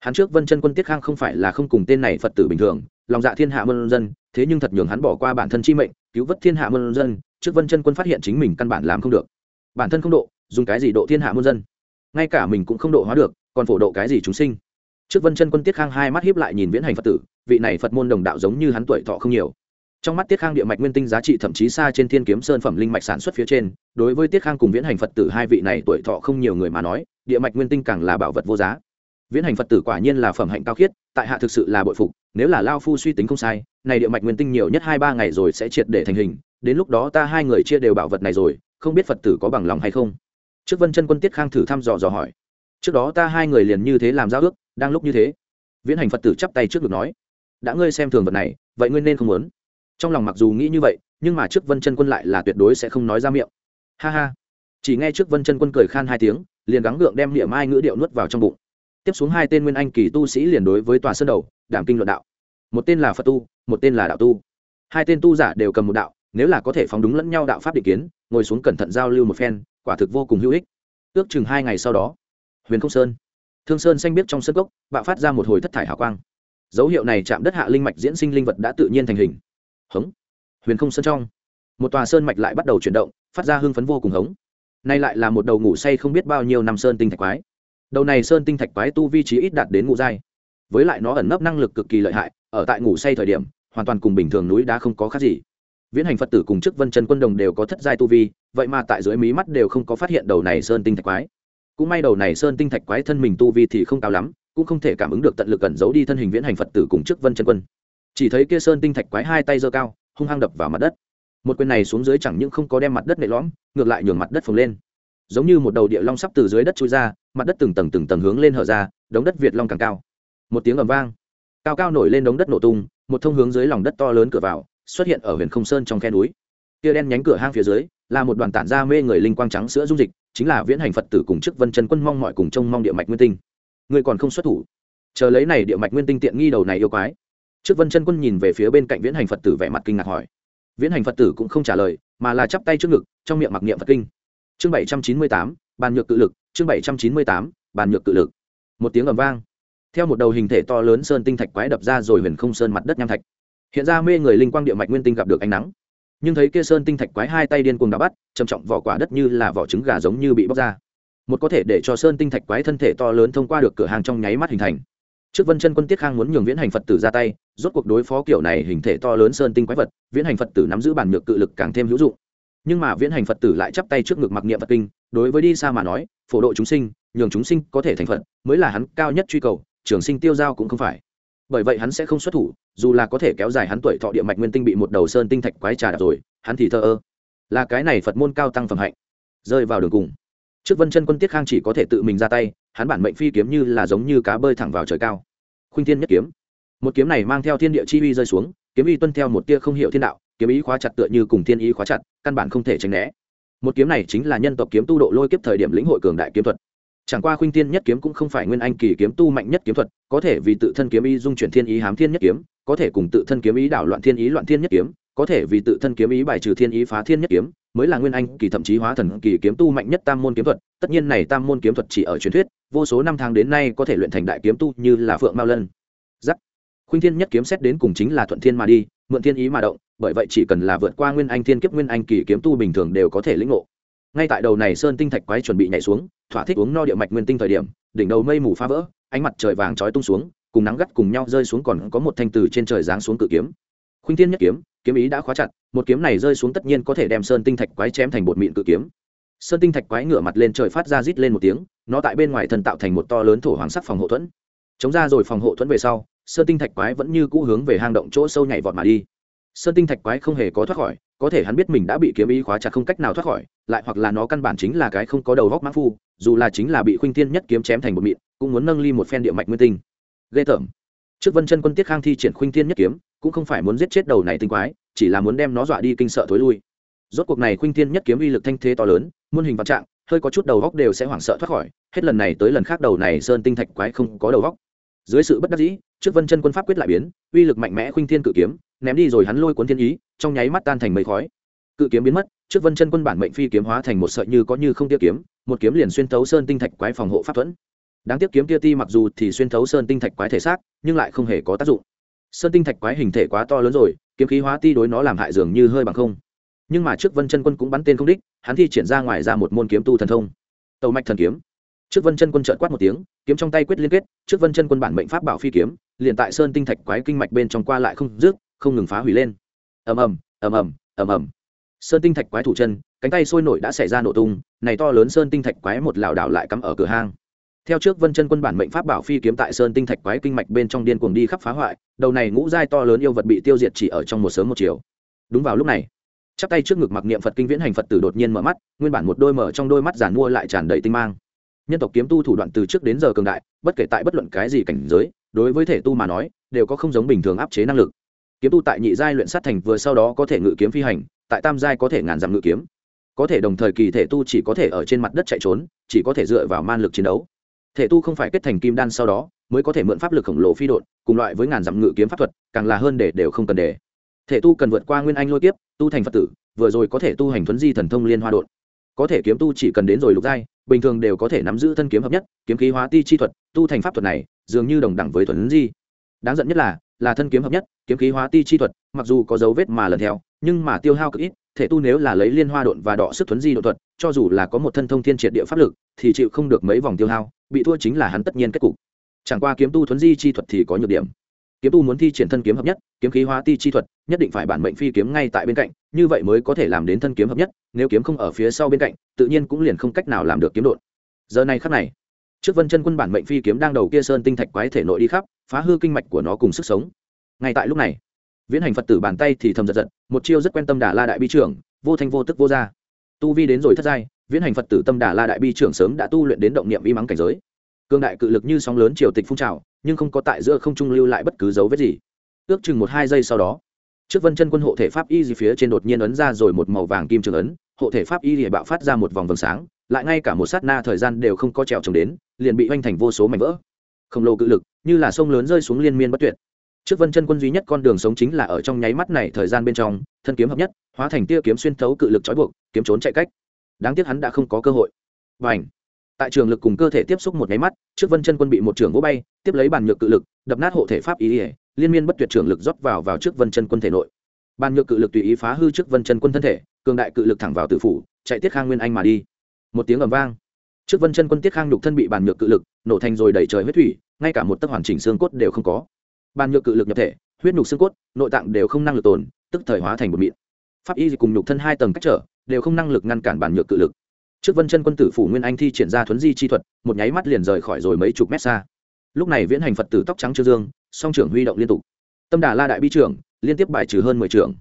Speaker 1: hắn trước vân chân quân tiết khang không phải là không cùng tên này phật tử bình thường, lòng dạ thiên hạ mân dân, thế nhưng thật nhường hắn bỏ qua bản thân chi mệnh, cứu vớt thiên hạ mân dân, trước vân chân quân phát hiện chính mình căn bản làm không được. Bản thân không độ, dùng cái gì độ thiên hạ mân dân? Ngay cả mình cũng không độ hóa được, còn phổ độ cái gì chúng sinh? Trước vân chân quân tiết khang hai mắt hiếp lại nhìn viễn hành phật tử, vị này phật môn đồng đạo giống như hắn tuổi thọ không nhiều. Trong mắt tiết khang địa mạch nguyên tinh giá trị thậm chí xa trên thiên kiếm sơn phẩm linh mạch sản xuất phía trên, đối với tiết khang cùng viễn hành phật tử hai vị này tuổi thọ không nhiều người mà nói, địa mạch nguyên tinh càng là bảo vật vô giá. Viễn hành phật tử quả nhiên là phẩm hạnh cao khiết, tại hạ thực sự là bội phục, nếu là lao phu suy tính không sai, này địa mạch nguyên tinh nhiều nhất hai ba ngày rồi sẽ triệt để thành hình, đến lúc đó ta hai người chia đều bảo vật này rồi, không biết phật tử có bằng lòng hay không? Trước vân chân quân tiết khang thử thăm dò dò hỏi. Trước đó ta hai người liền như thế làm giao ước đang lúc như thế, viễn hành phật tử chắp tay trước ngực nói, đã ngươi xem thường vật này, vậy ngươi nên không muốn. Trong lòng mặc dù nghĩ như vậy, nhưng mà trước vân chân quân lại là tuyệt đối sẽ không nói ra miệng. Ha ha. Chỉ nghe trước vân chân quân cười khan hai tiếng, liền gắng gượng đem niệm mai ngữ điệu nuốt vào trong bụng. Tiếp xuống hai tên nguyên anh kỳ tu sĩ liền đối với tòa sơn đầu đảm kinh luận đạo. Một tên là phật tu, một tên là đạo tu. Hai tên tu giả đều cầm một đạo, nếu là có thể phóng đúng lẫn nhau đạo pháp định kiến, ngồi xuống cẩn thận giao lưu một phen, quả thực vô cùng hữu ích. Ước chừng hai ngày sau đó, huyền không sơn thương sơn xanh biết trong sân gốc bạo phát ra một hồi thất thải hào quang. Dấu hiệu này chạm đất hạ linh mạch diễn sinh linh vật đã tự nhiên thành hình. Hống. Huyền không sơn trong. Một tòa sơn mạch lại bắt đầu chuyển động, phát ra hưng phấn vô cùng hống. Nay lại là một đầu ngủ say không biết bao nhiêu năm sơn tinh thạch quái. Đầu này sơn tinh thạch quái tu vi trí ít đạt đến ngũ giai. Với lại nó ẩn nấp năng lực cực kỳ lợi hại, ở tại ngủ say thời điểm, hoàn toàn cùng bình thường núi đá không có khác gì. Viễn hành phật tử cùng chức vân chân quân đồng đều có thất giai tu vi, vậy mà tại dưới mí mắt đều không có phát hiện đầu này sơn tinh thạch quái cũng may đầu này sơn tinh thạch quái thân mình tu vi thì không cao lắm, cũng không thể cảm ứng được tận lực cẩn giấu đi thân hình viễn hành phật tử cùng trước vân chân quân. Chỉ thấy kia sơn tinh thạch quái hai tay giơ cao, hung hăng đập vào mặt đất. Một quyền này xuống dưới chẳng những không có đem mặt đất nệ lõm, ngược lại nhường mặt đất phồng lên. Giống như một đầu địa long sắp từ dưới đất trôi ra, mặt đất từng tầng từng tầng hướng lên hở ra, đống đất việt long càng cao. Một tiếng ầm vang, cao cao nổi lên đống đất nổ tung, một thông hướng dưới lòng đất to lớn cửa vào, xuất hiện ở huyện không sơn trong khe núi. Kia đen nhánh cửa hang phía dưới, là một đoàn tản ra mê người linh quang trắng sữa dung dịch chính là viễn hành phật tử cùng chức vân chân quân mong mọi cùng trông mong địa mạch nguyên tinh. Ngươi còn không xuất thủ. Chờ lấy này địa mạch nguyên tinh tiện nghi đầu này yêu quái. Trước vân chân quân nhìn về phía bên cạnh viễn hành phật tử vẻ mặt kinh ngạc hỏi. Viễn hành phật tử cũng không trả lời, mà là chắp tay trước ngực, trong miệng mặc niệm phật kinh. Chương bảy trăm chín mươi tám, bàn nhược cự lực, chương bảy trăm chín mươi tám, bàn nhược cự lực. Một tiếng ầm vang. Theo một đầu hình thể to lớn sơn tinh thạch quái đập ra rồi huyền không sơn mặt đất nham thạch. Hiện ra mê người linh quang địa mạch nguyên tinh gặp được ánh nắng nhưng thấy kia sơn tinh thạch quái hai tay điên cuồng đã bắt, trầm trọng vỏ quả đất như là vỏ trứng gà giống như bị bóc ra. Một có thể để cho sơn tinh thạch quái thân thể to lớn thông qua được cửa hàng trong nháy mắt hình thành. Trước vân chân quân tiết khang muốn nhường viễn hành phật tử ra tay, rốt cuộc đối phó kiểu này hình thể to lớn sơn tinh quái vật, viễn hành phật tử nắm giữ bản nhược cự lực càng thêm hữu dụng. Nhưng mà viễn hành phật tử lại chắp tay trước ngực mặc niệm phật kinh, đối với đi xa mà nói, phổ độ chúng sinh, nhường chúng sinh có thể thành phật, mới là hắn cao nhất truy cầu, trường sinh tiêu giao cũng không phải bởi vậy hắn sẽ không xuất thủ, dù là có thể kéo dài hắn tuổi thọ địa mạch nguyên tinh bị một đầu sơn tinh thạch quái trà đạp rồi, hắn thì thờ ơ. Là cái này phật môn cao tăng phẩm hạnh. Rơi vào đường cùng. Trước vân chân quân tiết khang chỉ có thể tự mình ra tay, hắn bản mệnh phi kiếm như là giống như cá bơi thẳng vào trời cao. Khuynh thiên nhất kiếm. Một kiếm này mang theo thiên địa chi uy rơi xuống, kiếm uy tuân theo một tia không hiểu thiên đạo, kiếm ý khóa chặt tựa như cùng thiên ý khóa chặt, căn bản không thể tránh né. Một kiếm này chính là nhân tộc kiếm tu độ lôi kiếp thời điểm lĩnh hội cường đại kiếm thuật chẳng qua khuynh thiên nhất kiếm cũng không phải nguyên anh kỳ kiếm tu mạnh nhất kiếm thuật, có thể vì tự thân kiếm ý dung chuyển thiên ý hám thiên nhất kiếm, có thể cùng tự thân kiếm ý đảo loạn thiên ý loạn thiên nhất kiếm, có thể vì tự thân kiếm ý bài trừ thiên ý phá thiên nhất kiếm, mới là nguyên anh kỳ thậm chí hóa thần kỳ kiếm tu mạnh nhất tam môn kiếm thuật. Tất nhiên này tam môn kiếm thuật chỉ ở truyền thuyết, vô số năm tháng đến nay có thể luyện thành đại kiếm tu như là phượng mao lân. Giắc. Khuynh thiên nhất kiếm xét đến cùng chính là thuận thiên mà đi, mượn thiên ý mà động, bởi vậy chỉ cần là vượt qua nguyên anh thiên kiếp nguyên anh kỳ kiếm tu bình thường đều có thể lĩnh ngộ. Ngay tại đầu này sơn tinh thạch quái chuẩn bị nhảy xuống thỏa thích uống no địa mạch nguyên tinh thời điểm, đỉnh đầu mây mù phá vỡ, ánh mặt trời vàng trói tung xuống, cùng nắng gắt cùng nhau rơi xuống còn có một thanh từ trên trời giáng xuống cự kiếm. Khuynh thiên nhất kiếm kiếm ý đã khóa chặt, một kiếm này rơi xuống tất nhiên có thể đem sơn tinh thạch quái chém thành bột mịn cự kiếm. Sơn tinh thạch quái ngửa mặt lên trời phát ra rít lên một tiếng, nó tại bên ngoài thần tạo thành một to lớn thổ hoàng sắc phòng hộ thuẫn. Chống ra rồi phòng hộ thuẫn về sau, sơn tinh thạch quái vẫn như cũ hướng về hang động chỗ sâu nhảy vọt mà đi sơn tinh thạch quái không hề có thoát khỏi, có thể hắn biết mình đã bị kiếm ý khóa chặt không cách nào thoát khỏi, lại hoặc là nó căn bản chính là cái không có đầu góc mãn phu, dù là chính là bị khuynh thiên nhất kiếm chém thành một mịn, cũng muốn nâng ly một phen địa mạch nguyên tinh. Ghê tởm. Trước vân chân quân tiết khang thi triển khuynh thiên nhất kiếm, cũng không phải muốn giết chết đầu này tinh quái, chỉ là muốn đem nó dọa đi kinh sợ thối lui. Rốt cuộc này khuynh thiên nhất kiếm uy lực thanh thế to lớn, muôn hình vạn trạng, hơi có chút đầu góc đều sẽ hoảng sợ thoát khỏi, hết lần này tới lần khác đầu này sơn tinh thạch quái không có đầu góc. Dưới sự bất đắc dĩ, trước vân chân quân pháp quyết lại biến, uy lực mạnh mẽ khuynh thiên cự kiếm ném đi rồi hắn lôi cuốn thiên ý, trong nháy mắt tan thành mây khói. Cự kiếm biến mất, trước vân chân quân bản mệnh phi kiếm hóa thành một sợi như có như không tia kiếm, một kiếm liền xuyên thấu sơn tinh thạch quái phòng hộ pháp thuẫn. Đáng tiếc kiếm kia ti mặc dù thì xuyên thấu sơn tinh thạch quái thể xác, nhưng lại không hề có tác dụng. Sơn tinh thạch quái hình thể quá to lớn rồi, kiếm khí hóa ti đối nó làm hại dường như hơi bằng không. Nhưng mà trước vân chân quân cũng bắn tên không đích, hắn thi triển ra ngoài ra một môn kiếm tu thần thông. Tàu mạch thần kiếm. Trước vân chân quân trợn quát một tiếng, kiếm trong tay quyết liên kết, trước vân chân quân bản mệnh pháp bảo phi kiếm, liền tại sơn tinh thạch quái kinh mạch bên trong qua lại không dứt không ngừng phá hủy lên. Ầm ầm ầm ầm ầm ầm. Sơn tinh thạch quái thủ chân, cánh tay sôi nổi đã xảy ra nổ tung, này to lớn sơn tinh thạch quái một lảo đảo lại cắm ở cửa hang. Theo trước vân chân quân bản mệnh pháp bảo phi kiếm tại sơn tinh thạch quái kinh mạch bên trong điên cuồng đi khắp phá hoại, đầu này ngũ giai to lớn yêu vật bị tiêu diệt chỉ ở trong một sớm một chiều. Đúng vào lúc này, chắp tay trước ngực mặc niệm phật kinh viễn hành phật tử đột nhiên mở mắt, nguyên bản một đôi mở trong đôi mắt giàn mua lại tràn đầy tinh mang. Nhân tộc kiếm tu thủ đoạn từ trước đến giờ cường đại, bất kể tại bất luận cái gì cảnh giới, đối với thể tu mà nói, đều có không giống bình thường áp chế năng lực kiếm tu tại nhị giai luyện sát thành vừa sau đó có thể ngự kiếm phi hành, tại tam giai có thể ngàn dặm ngự kiếm. Có thể đồng thời kỳ thể tu chỉ có thể ở trên mặt đất chạy trốn, chỉ có thể dựa vào man lực chiến đấu. Thể tu không phải kết thành kim đan sau đó, mới có thể mượn pháp lực khổng lồ phi đột cùng loại với ngàn dặm ngự kiếm pháp thuật, càng là hơn để đều không cần để. Thể tu cần vượt qua nguyên anh lôi kiếp, tu thành phật tử, vừa rồi có thể tu hành thuấn di thần thông liên hoa đột có thể kiếm tu chỉ cần đến rồi lục giai, bình thường đều có thể nắm giữ thân kiếm hợp nhất, kiếm khí hóa ti chi thuật, tu thành pháp thuật này, dường như đồng đẳng với thuấn di. Đáng giận nhất là là thân kiếm hợp nhất, kiếm khí hóa ti chi thuật, mặc dù có dấu vết mà lần theo, nhưng mà tiêu hao cực ít, thể tu nếu là lấy liên hoa độn và đọ sức thuấn di độ thuật, cho dù là có một thân thông thiên triệt địa pháp lực, thì chịu không được mấy vòng tiêu hao, bị thua chính là hắn tất nhiên kết cục. Chẳng qua kiếm tu thuấn di chi thuật thì có nhược điểm. Kiếm tu muốn thi triển thân kiếm hợp nhất, kiếm khí hóa ti chi thuật, nhất định phải bản mệnh phi kiếm ngay tại bên cạnh, như vậy mới có thể làm đến thân kiếm hợp nhất, nếu kiếm không ở phía sau bên cạnh, tự nhiên cũng liền không cách nào làm được kiếm đột giờ này khắc này trước vân chân quân bản mệnh phi kiếm đang đầu kia sơn tinh thạch quái thể nội đi khắp, phá hư kinh mạch của nó cùng sức sống. Ngay tại lúc này, viễn hành phật tử bàn tay thì thầm giật giật, một chiêu rất quen tâm đà la đại bi trưởng, vô thanh vô tức vô gia. tu vi đến rồi thất giai, viễn hành phật tử tâm đà la đại bi trưởng sớm đã tu luyện đến động niệm y mắng cảnh giới. Cương đại cự lực như sóng lớn triều tịch phun trào, nhưng không có tại giữa không trung lưu lại bất cứ dấu vết gì. Ước chừng một hai giây sau đó, trước vân chân quân hộ thể pháp y gì phía trên đột nhiên ấn ra rồi một màu vàng kim trường ấn, hộ thể pháp y thì bạo phát ra một vòng vầng sáng, lại ngay cả một sát na thời gian đều không có trèo trồng đến liền bị hoành thành vô số mảnh vỡ. Khổng lồ cự lực, như là sông lớn rơi xuống liên miên bất tuyệt. Trước vân chân quân duy nhất con đường sống chính là ở trong nháy mắt này thời gian bên trong, thân kiếm hợp nhất, hóa thành tia kiếm xuyên thấu cự lực trói buộc, kiếm trốn chạy cách. Đáng tiếc hắn đã không có cơ hội. Và ảnh tại trường lực cùng cơ thể tiếp xúc một nháy mắt, trước vân chân quân bị một trường vỗ bay, tiếp lấy bàn nhược cự lực, đập nát hộ thể pháp ý ỉa liên miên bất tuyệt trường lực rót vào vào trước vân chân quân thể nội. Bàn nhược cự lực tùy ý phá hư trước vân chân quân thân thể, cường đại cự lực thẳng vào tự phủ, chạy tiết khang nguyên anh mà đi. Một tiếng ầm vang trước vân chân quân tiết khang nhục thân bị bàn nhược cự lực, nổ thành rồi đẩy trời huyết thủy, ngay cả một tấc hoàn chỉnh xương cốt đều không có. Bàn nhược cự lực nhập thể, huyết nhục xương cốt, nội tạng đều không năng lực tồn, tức thời hóa thành một mịn. Pháp y cùng nhục thân hai tầng cách trở, đều không năng lực ngăn cản bàn nhược cự lực. Trước vân chân quân tử phủ nguyên anh thi triển ra thuấn di chi thuật, một nháy mắt liền rời khỏi rồi mấy chục mét xa. Lúc này viễn hành phật tử tóc trắng trương dương, song trưởng huy động liên tục. Tâm đà la đại bi trưởng, liên tiếp bài trừ hơn mười trưởng.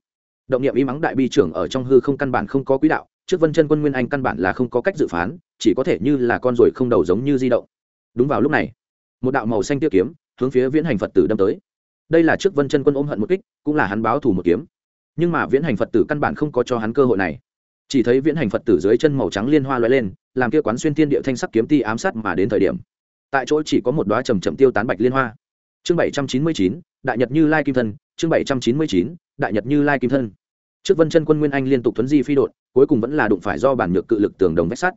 Speaker 1: Động nghiệm y mắng đại bi trưởng ở trong hư không căn bản không có quỹ đạo, trước vân chân quân nguyên anh căn bản là không có cách dự phán chỉ có thể như là con ruồi không đầu giống như di động. Đúng vào lúc này, một đạo màu xanh tiêu kiếm hướng phía viễn hành phật tử đâm tới. Đây là trước vân chân quân ôm hận một kích, cũng là hắn báo thù một kiếm. Nhưng mà viễn hành phật tử căn bản không có cho hắn cơ hội này. Chỉ thấy viễn hành phật tử dưới chân màu trắng liên hoa l lên, làm kia quán xuyên thiên địa thanh sắc kiếm ti ám sát mà đến thời điểm. Tại chỗ chỉ có một đoá trầm trầm tiêu tán bạch liên hoa. Chương bảy trăm chín mươi chín, đại nhật như lai kim thân. Chương bảy trăm chín mươi chín, đại nhật như lai kim thân. Trước vân chân quân nguyên anh liên tục thuấn di phi đột cuối cùng vẫn là đụng phải do bản nhược cự lực tường đồng vách sắt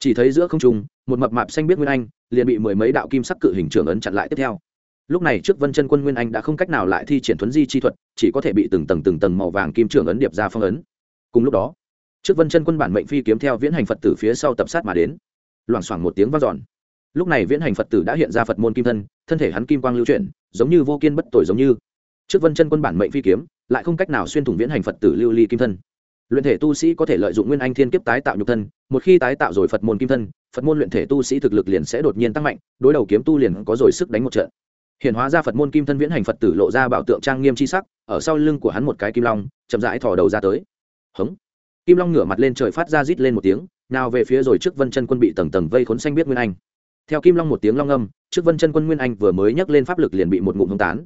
Speaker 1: chỉ thấy giữa không trung, một mập mạp xanh biết nguyên anh, liền bị mười mấy đạo kim sắc cự hình trưởng ấn chặn lại tiếp theo. Lúc này trước vân chân quân nguyên anh đã không cách nào lại thi triển thuấn di chi thuật, chỉ có thể bị từng tầng từng tầng màu vàng kim trưởng ấn điệp ra phong ấn. Cùng lúc đó, trước vân chân quân bản mệnh phi kiếm theo viễn hành phật tử phía sau tập sát mà đến. Loảng xoảng một tiếng vang dọn. Lúc này viễn hành phật tử đã hiện ra phật môn kim thân thân thể hắn kim quang lưu chuyển, giống như vô kiên bất tội giống như. Trước vân chân quân bản mệnh phi kiếm, lại không cách nào xuyên thủng viễn hành phật tử lưu ly kim thân luyện thể tu sĩ có thể lợi dụng nguyên anh thiên kiếp tái tạo nhục thân, một khi tái tạo rồi phật môn kim thân, phật môn luyện thể tu sĩ thực lực liền sẽ đột nhiên tăng mạnh, đối đầu kiếm tu liền có rồi sức đánh một trận. Hiện hóa ra phật môn kim thân viễn hành phật tử lộ ra bảo tượng trang nghiêm c h i sắc, ở sau lưng của hắn một cái kim long, chậm rãi thò đầu ra tới. Hống. Kim long ngửa mặt lên trời phát ra rít lên một tiếng, nào về phía rồi trước vân chân quân bị tầng tầng vây khốn xanh biết nguyên anh. Theo kim long một tiếng long âm, trước vân chân quân nguyên anh vừa mới nhắc lên pháp lực liền bị một ngụm hông tán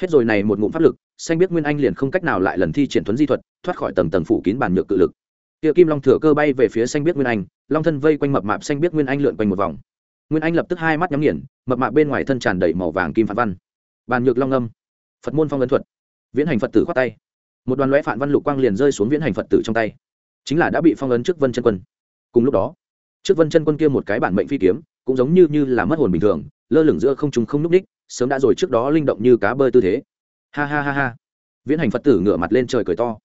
Speaker 1: hết rồi này một ngụm pháp lực, xanh biết nguyên anh liền không cách nào lại lần thi triển thuấn di thuật, thoát khỏi tầng tầng phủ kín bản nhược cự lực. Tiệ kim long thừa cơ bay về phía xanh biết nguyên anh, long thân vây quanh mập mạp xanh biết nguyên anh lượn quanh một vòng. Nguyên anh lập tức hai mắt nhắm nghiền, mập mạp bên ngoài thân tràn đầy màu vàng kim phản văn. Bàn nhược long âm. Phật môn phong ấn thuật. Viễn hành phật tử khoát tay. Một đoàn lõe phản văn lục quang liền rơi xuống viễn hành phật tử trong tay. Chính là đã bị phong ấn trước vân chân quân. Cùng lúc đó, trước vân chân quân kia một cái bản mệnh phi kiếm, cũng giống như như là mất hồn bình thường, lơ lửng giữa không trùng không núp đích sớm đã rồi trước đó linh động như cá bơi tư thế. Ha ha ha ha. Viễn hành phật tử ngửa mặt lên trời cười to.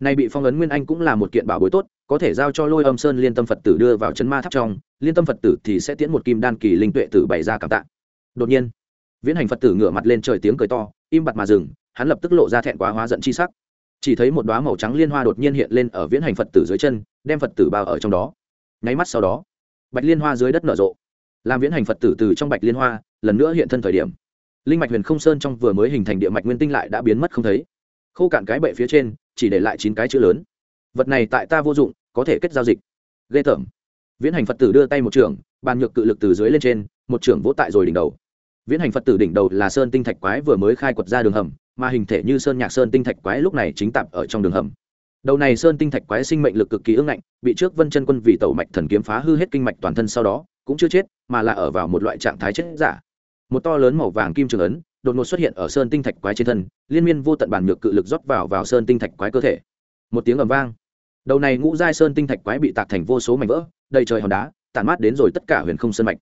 Speaker 1: Nay bị phong ấn nguyên anh cũng là một kiện bảo bối tốt, có thể giao cho lôi âm sơn liên tâm phật tử đưa vào chân ma tháp trong, liên tâm phật tử thì sẽ tiễn một kim đan kỳ linh tuệ tử bày ra cảm tạ. Đột nhiên, viễn hành phật tử ngửa mặt lên trời tiếng cười to, im bặt mà dừng, hắn lập tức lộ ra thẹn quá hóa giận chi sắc. Chỉ thấy một đoá màu trắng liên hoa đột nhiên hiện lên ở viễn hành phật tử dưới chân, đem phật tử bao ở trong đó. Nháy mắt sau đó, bạch liên hoa dưới đất nở rộ. Làm viễn hành phật tử từ trong bạch liên hoa lần nữa hiện thân thời điểm linh mạch huyền không sơn trong vừa mới hình thành địa mạch nguyên tinh lại đã biến mất không thấy. Khô cạn cái bệ phía trên, chỉ để lại chín cái chữ lớn. Vật này tại ta vô dụng, có thể kết giao dịch. Ghê tởm. Viễn hành phật tử đưa tay một trưởng bàn nhược cự lực từ dưới lên trên, một trưởng vỗ tại rồi đỉnh đầu. Viễn hành phật tử đỉnh đầu là sơn tinh thạch quái vừa mới khai quật ra đường hầm, mà hình thể như sơn nhạc sơn tinh thạch quái lúc này chính tạp ở trong đường hầm. Đầu này sơn tinh thạch quái sinh mệnh lực cực kỳ ưng ngạnh, bị trước vân chân quân vì tẩu mạch thần kiếm phá hư hết kinh mạch toàn thân sau đó, cũng chưa chết, mà là ở vào một loại trạng thái chết giả một to lớn màu vàng kim trường ấn, đột ngột xuất hiện ở sơn tinh thạch quái trên thân, liên miên vô tận bản nhược cự lực rót vào vào sơn tinh thạch quái cơ thể. Một tiếng ầm vang. Đầu này ngũ giai sơn tinh thạch quái bị tạc thành vô số mảnh vỡ, đầy trời hòn đá, tản mát đến rồi tất cả huyền không sơn mạch.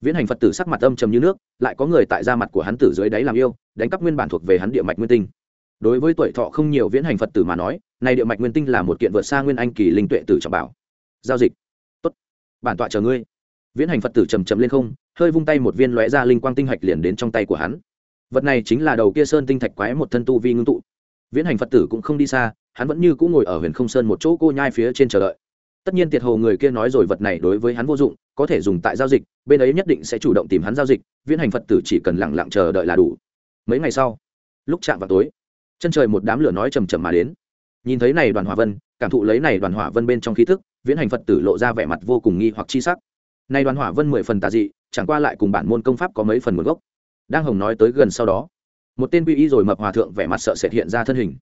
Speaker 1: Viễn hành phật tử sắc mặt âm trầm như nước, lại có người tại da mặt của hắn tử dưới đáy làm yêu, đánh cắp nguyên bản thuộc về hắn địa mạch nguyên tinh. Đối với tuổi thọ không nhiều viễn hành phật tử mà nói, này địa mạch nguyên tinh là một kiện vượt xa nguyên anh kỳ linh tuệ tử trọng bảo. Giao dịch. Tốt. Bản tọa chờ ngươi. Viễn hành phật tử trầm trầm lên không hơi vung tay một viên lóe ra linh quang tinh hạch liền đến trong tay của hắn. Vật này chính là đầu kia sơn tinh thạch quái một thân tu vi ngưng tụ. Viễn hành phật tử cũng không đi xa, hắn vẫn như cũng ngồi ở huyền không sơn một chỗ cô nhai phía trên chờ đợi. Tất nhiên tiệt hồ người kia nói rồi vật này đối với hắn vô dụng, có thể dùng tại giao dịch, bên ấy nhất định sẽ chủ động tìm hắn giao dịch, viễn hành phật tử chỉ cần lẳng lặng chờ đợi là đủ. Mấy ngày sau, lúc chạm vào tối, chân trời một đám lửa nói chầm chầm mà đến. Nhìn thấy này đoàn hỏa vân, cảm thụ lấy này đoàn hỏa vân bên trong khí thức viễn hành phật tử lộ ra vẻ mặt vô cùng nghi hoặc chi sắc nay đoàn hỏa vân mười phần tà dị, chẳng qua lại cùng bản môn công pháp có mấy phần nguồn gốc. Đang hồng nói tới gần sau đó, một tên quy y rồi mập hòa thượng vẻ mặt sợ sệt hiện ra thân hình.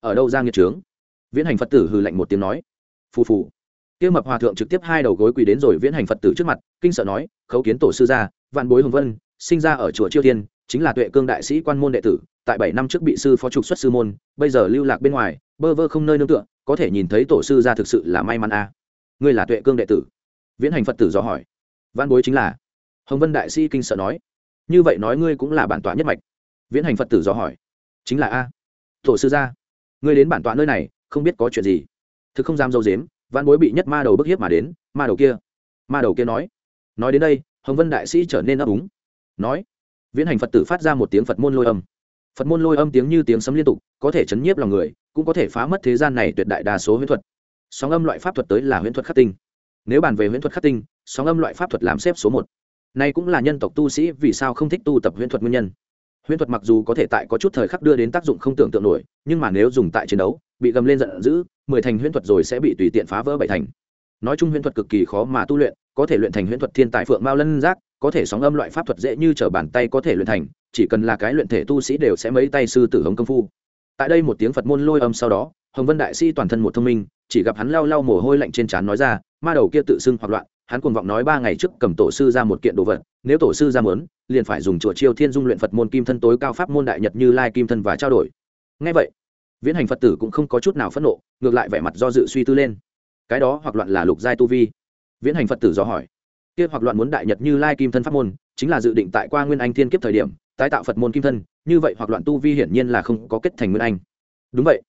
Speaker 1: Ở đâu ra nghiệt trướng? Viễn hành phật tử hừ lạnh một tiếng nói. Phù phù. Kia mập hòa thượng trực tiếp hai đầu gối quỳ đến rồi viễn hành phật tử trước mặt, kinh sợ nói, khấu kiến tổ sư gia, vạn bối hồng vân, sinh ra ở chùa chiêu thiên, chính là tuệ cương đại sĩ quan môn đệ tử, tại bảy năm trước bị sư phó trục xuất sư môn, bây giờ lưu lạc bên ngoài, bơ vơ không nơi nương tựa, có thể nhìn thấy tổ sư gia thực sự là may mắn a. À. ngươi là tuệ cương đệ tử? Viễn hành phật tử dò hỏi văn bối chính là. Hồng vân đại sĩ kinh sợ nói. Như vậy nói ngươi cũng là bản tọa nhất mạch. Viễn hành phật tử dò hỏi. Chính là a. Tổ sư gia, ngươi đến bản tọa nơi này, không biết có chuyện gì. Thực không dám dâu dếm, văn bối bị nhất ma đầu bức hiếp mà đến, ma đầu kia. Ma đầu kia nói. Nói đến đây, hồng vân đại sĩ trở nên ấp úng. Nói. Viễn hành phật tử phát ra một tiếng phật môn lôi âm. Phật môn lôi âm tiếng như tiếng sấm liên tục, có thể chấn nhiếp lòng người, cũng có thể phá mất thế gian này tuyệt đại đa số huyễn thuật. Sóng âm loại pháp thuật tới là huyễn thuật khắc tinh nếu bàn về huyễn thuật khắc tinh, sóng âm loại pháp thuật làm xếp số một. Nay cũng là nhân tộc tu sĩ vì sao không thích tu tập huyễn thuật nguyên nhân. Huyễn thuật mặc dù có thể tại có chút thời khắc đưa đến tác dụng không tưởng tượng nổi, nhưng mà nếu dùng tại chiến đấu, bị gầm lên giận dữ, mười thành huyễn thuật rồi sẽ bị tùy tiện phá vỡ bảy thành. Nói chung huyễn thuật cực kỳ khó mà tu luyện, có thể luyện thành huyễn thuật thiên tài phượng mao lân giác, có thể sóng âm loại pháp thuật dễ như t r ở bàn tay có thể luyện thành, chỉ cần là cái luyện thể tu sĩ đều sẽ mấy tay sư tử hống công phu. Tại đây một tiếng phật môn lôi âm sau đó, hồng vân đại sĩ toàn thân một thông minh chỉ gặp hắn lau lau mồ hôi lạnh trên trán nói ra, ma đầu kia tự xưng hoặc loạn, hắn cuồng vọng nói ba ngày trước cầm tổ sư ra một kiện đồ vật, nếu tổ sư ra mớn liền phải dùng chùa chiêu thiên dung luyện phật môn kim thân tối cao pháp môn đại nhật như lai kim thân và trao đổi. Ngay vậy, viễn hành phật tử cũng không có chút nào phẫn nộ, ngược lại vẻ mặt do dự suy tư lên. Cái đó hoặc loạn là lục giai tu vi. Viễn hành phật tử do hỏi, kia hoặc loạn muốn đại nhật như lai kim thân pháp môn, chính là dự định tại qua nguyên anh thiên kiếp thời điểm, tái tạo phật môn kim thân, như vậy hoặc loạn tu vi hiển nhiên là không có kết thành nguyên anh. Đúng vậy,